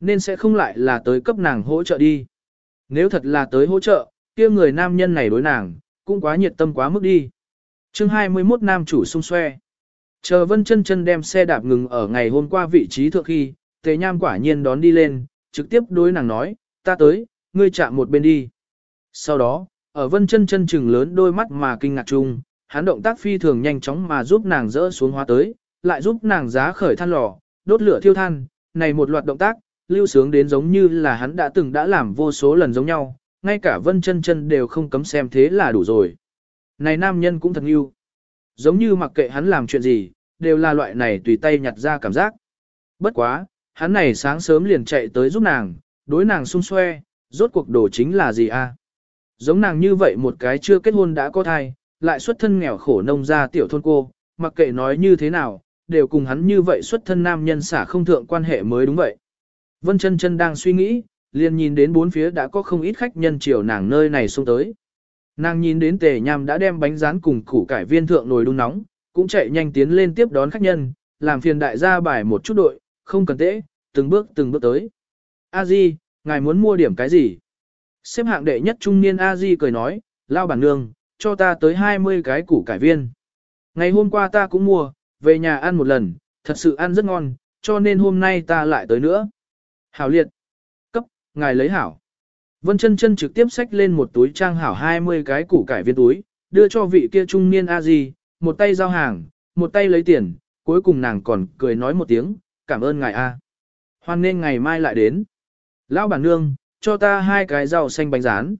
Nên sẽ không lại là tới cấp nàng hỗ trợ đi. Nếu thật là tới hỗ trợ, kia người nam nhân này đối nàng, cũng quá nhiệt tâm quá mức đi chương 21 nam chủ xung xoe. Chờ Vân chân chân đem xe đạp ngừng ở ngày hôm qua vị trí thượng khi, Tề Nham quả nhiên đón đi lên, trực tiếp đối nàng nói, ta tới, ngươi chạm một bên đi. Sau đó, ở Vân chân chân chừng lớn đôi mắt mà kinh ngạc chung, hắn động tác phi thường nhanh chóng mà giúp nàng dỡ xuống hóa tới, lại giúp nàng giá khởi than lò, đốt lửa thiêu than, này một loạt động tác, lưu sướng đến giống như là hắn đã từng đã làm vô số lần giống nhau, ngay cả Vân chân chân đều không cấm xem thế là đủ rồi. Này nam nhân cũng thật yêu. Giống như mặc kệ hắn làm chuyện gì, đều là loại này tùy tay nhặt ra cảm giác. Bất quá, hắn này sáng sớm liền chạy tới giúp nàng, đối nàng xung xoe, rốt cuộc đồ chính là gì a? Giống nàng như vậy một cái chưa kết hôn đã có thai, lại xuất thân nghèo khổ nông gia tiểu thôn cô, mặc kệ nói như thế nào, đều cùng hắn như vậy xuất thân nam nhân xả không thượng quan hệ mới đúng vậy. Vân chân chân đang suy nghĩ, liền nhìn đến bốn phía đã có không ít khách nhân chiều nàng nơi này xông tới. Nàng nhìn đến tề nham đã đem bánh rán cùng củ cải viên thượng nồi đun nóng, cũng chạy nhanh tiến lên tiếp đón khách nhân, làm phiền đại gia bài một chút đội, không cần tễ, từng bước từng bước tới. A Di, ngài muốn mua điểm cái gì? Xếp hạng đệ nhất trung niên A Di cười nói, lao bản nương, cho ta tới 20 cái củ cải viên. Ngày hôm qua ta cũng mua, về nhà ăn một lần, thật sự ăn rất ngon, cho nên hôm nay ta lại tới nữa. Hảo liệt. Cấp, ngài lấy hảo. Vân chân chân trực tiếp xách lên một túi trang hảo 20 cái củ cải viên túi, đưa cho vị kia trung niên a di, một tay giao hàng, một tay lấy tiền, cuối cùng nàng còn cười nói một tiếng, cảm ơn ngài a. Hoan nên ngày mai lại đến. Lão bản nương, cho ta hai cái rau xanh bánh rán.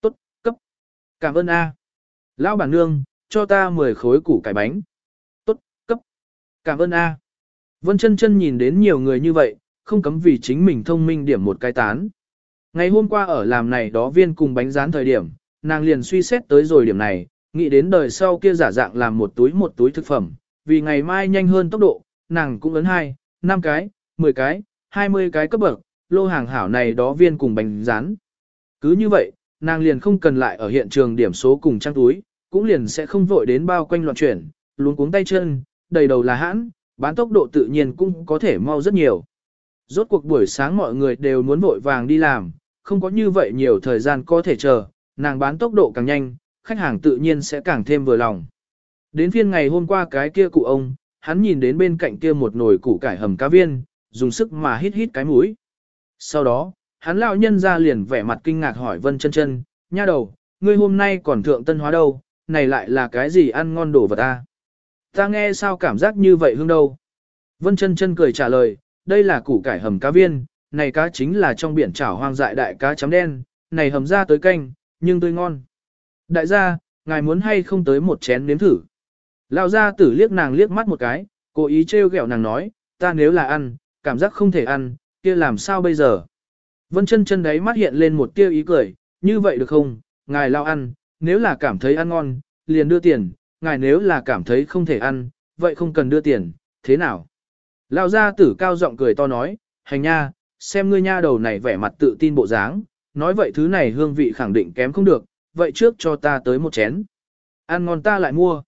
Tốt, cấp. Cảm ơn a. Lão bản nương, cho ta 10 khối củ cải bánh. Tốt, cấp. Cảm ơn a. Vân chân chân nhìn đến nhiều người như vậy, không cấm vì chính mình thông minh điểm một cái tán. Ngày hôm qua ở làm này đó viên cùng bánh rán thời điểm, nàng liền suy xét tới rồi điểm này, nghĩ đến đời sau kia giả dạng làm một túi một túi thực phẩm, vì ngày mai nhanh hơn tốc độ, nàng cũng ấn 2, 5 cái, 10 cái, 20 cái cấp bậc, lô hàng hảo này đó viên cùng bánh rán. Cứ như vậy, nàng liền không cần lại ở hiện trường điểm số cùng trang túi, cũng liền sẽ không vội đến bao quanh loạn chuyển, luống cuống tay chân, đầy đầu là hãn, bán tốc độ tự nhiên cũng có thể mau rất nhiều. Rốt cuộc buổi sáng mọi người đều muốn vội vàng đi làm, không có như vậy nhiều thời gian có thể chờ, nàng bán tốc độ càng nhanh, khách hàng tự nhiên sẽ càng thêm vừa lòng. Đến phiên ngày hôm qua cái kia cụ ông, hắn nhìn đến bên cạnh kia một nồi củ cải hầm cá viên, dùng sức mà hít hít cái mũi. Sau đó, hắn lão nhân ra liền vẻ mặt kinh ngạc hỏi Vân chân chân, nha đầu, ngươi hôm nay còn thượng tân hóa đâu, này lại là cái gì ăn ngon đồ vật ta? Ta nghe sao cảm giác như vậy hương đâu? Vân chân chân cười trả lời, đây là củ cải hầm cá viên, này cá chính là trong biển chảo hoang dại đại cá chấm đen, này hầm ra tới canh, nhưng tươi ngon. Đại gia, ngài muốn hay không tới một chén nếm thử? Lão gia tử liếc nàng liếc mắt một cái, cố ý trêu ghẹo nàng nói, ta nếu là ăn, cảm giác không thể ăn, kia làm sao bây giờ? Vân chân chân đấy mắt hiện lên một tia ý cười, như vậy được không, ngài lao ăn, nếu là cảm thấy ăn ngon, liền đưa tiền, ngài nếu là cảm thấy không thể ăn, vậy không cần đưa tiền, thế nào? Lão gia tử cao giọng cười to nói, hành nha, xem ngươi nha đầu này vẻ mặt tự tin bộ dáng, nói vậy thứ này hương vị khẳng định kém không được, vậy trước cho ta tới một chén. Ăn ngon ta lại mua.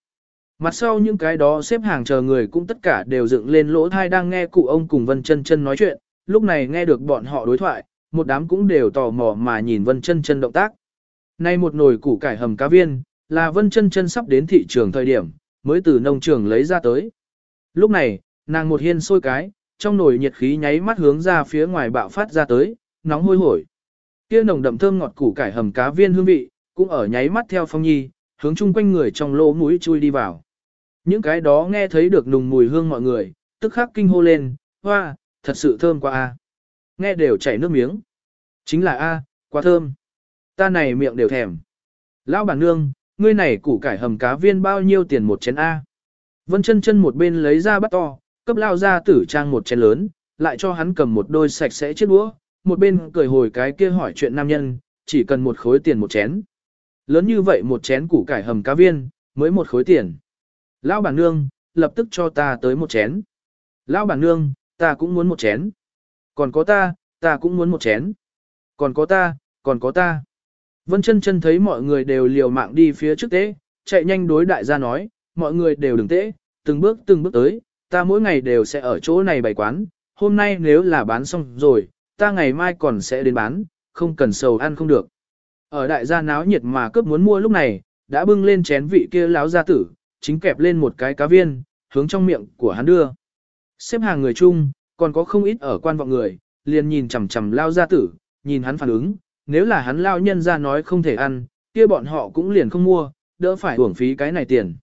Mặt sau những cái đó xếp hàng chờ người cũng tất cả đều dựng lên lỗ thai đang nghe cụ ông cùng Vân chân chân nói chuyện, lúc này nghe được bọn họ đối thoại, một đám cũng đều tò mò mà nhìn Vân chân chân động tác. Nay một nồi củ cải hầm cá viên, là Vân chân chân sắp đến thị trường thời điểm, mới từ nông trường lấy ra tới. Lúc này, nàng một hiên sôi cái, trong nồi nhiệt khí nháy mắt hướng ra phía ngoài bạo phát ra tới, nóng hôi hổi. Kia nồng đậm thơm ngọt củ cải hầm cá viên hương vị, cũng ở nháy mắt theo phong nhi, hướng chung quanh người trong lỗ mũi chui đi vào. Những cái đó nghe thấy được nùng mùi hương mọi người, tức khắc kinh hô lên, hoa, thật sự thơm quá a. Nghe đều chảy nước miếng. Chính là a, quá thơm. Ta này miệng đều thèm. Lão bản nương, ngươi này củ cải hầm cá viên bao nhiêu tiền một chén a? Vân chân chân một bên lấy ra bắt to, cấp lao ra tử trang một chén lớn, lại cho hắn cầm một đôi sạch sẽ chiếc đũa, một bên cười hồi cái kia hỏi chuyện nam nhân, chỉ cần một khối tiền một chén. Lớn như vậy một chén củ cải hầm cá viên, mới một khối tiền. Lão bản nương, lập tức cho ta tới một chén. Lão bản nương, ta cũng muốn một chén. Còn có ta, ta cũng muốn một chén. Còn có ta, còn có ta. Vân chân chân thấy mọi người đều liều mạng đi phía trước tế, chạy nhanh đối đại gia nói, mọi người đều đừng tế, từng bước từng bước tới, ta mỗi ngày đều sẽ ở chỗ này bày quán, hôm nay nếu là bán xong rồi, ta ngày mai còn sẽ đến bán, không cần sầu ăn không được. Ở đại gia náo nhiệt mà cướp muốn mua lúc này, đã bưng lên chén vị kia láo gia tử, chính kẹp lên một cái cá viên, hướng trong miệng của hắn đưa. Xếp hàng người chung, còn có không ít ở quan vọng người, liền nhìn chằm chằm lao gia tử, nhìn hắn phản ứng, nếu là hắn lao nhân ra nói không thể ăn, kia bọn họ cũng liền không mua, đỡ phải uổng phí cái này tiền.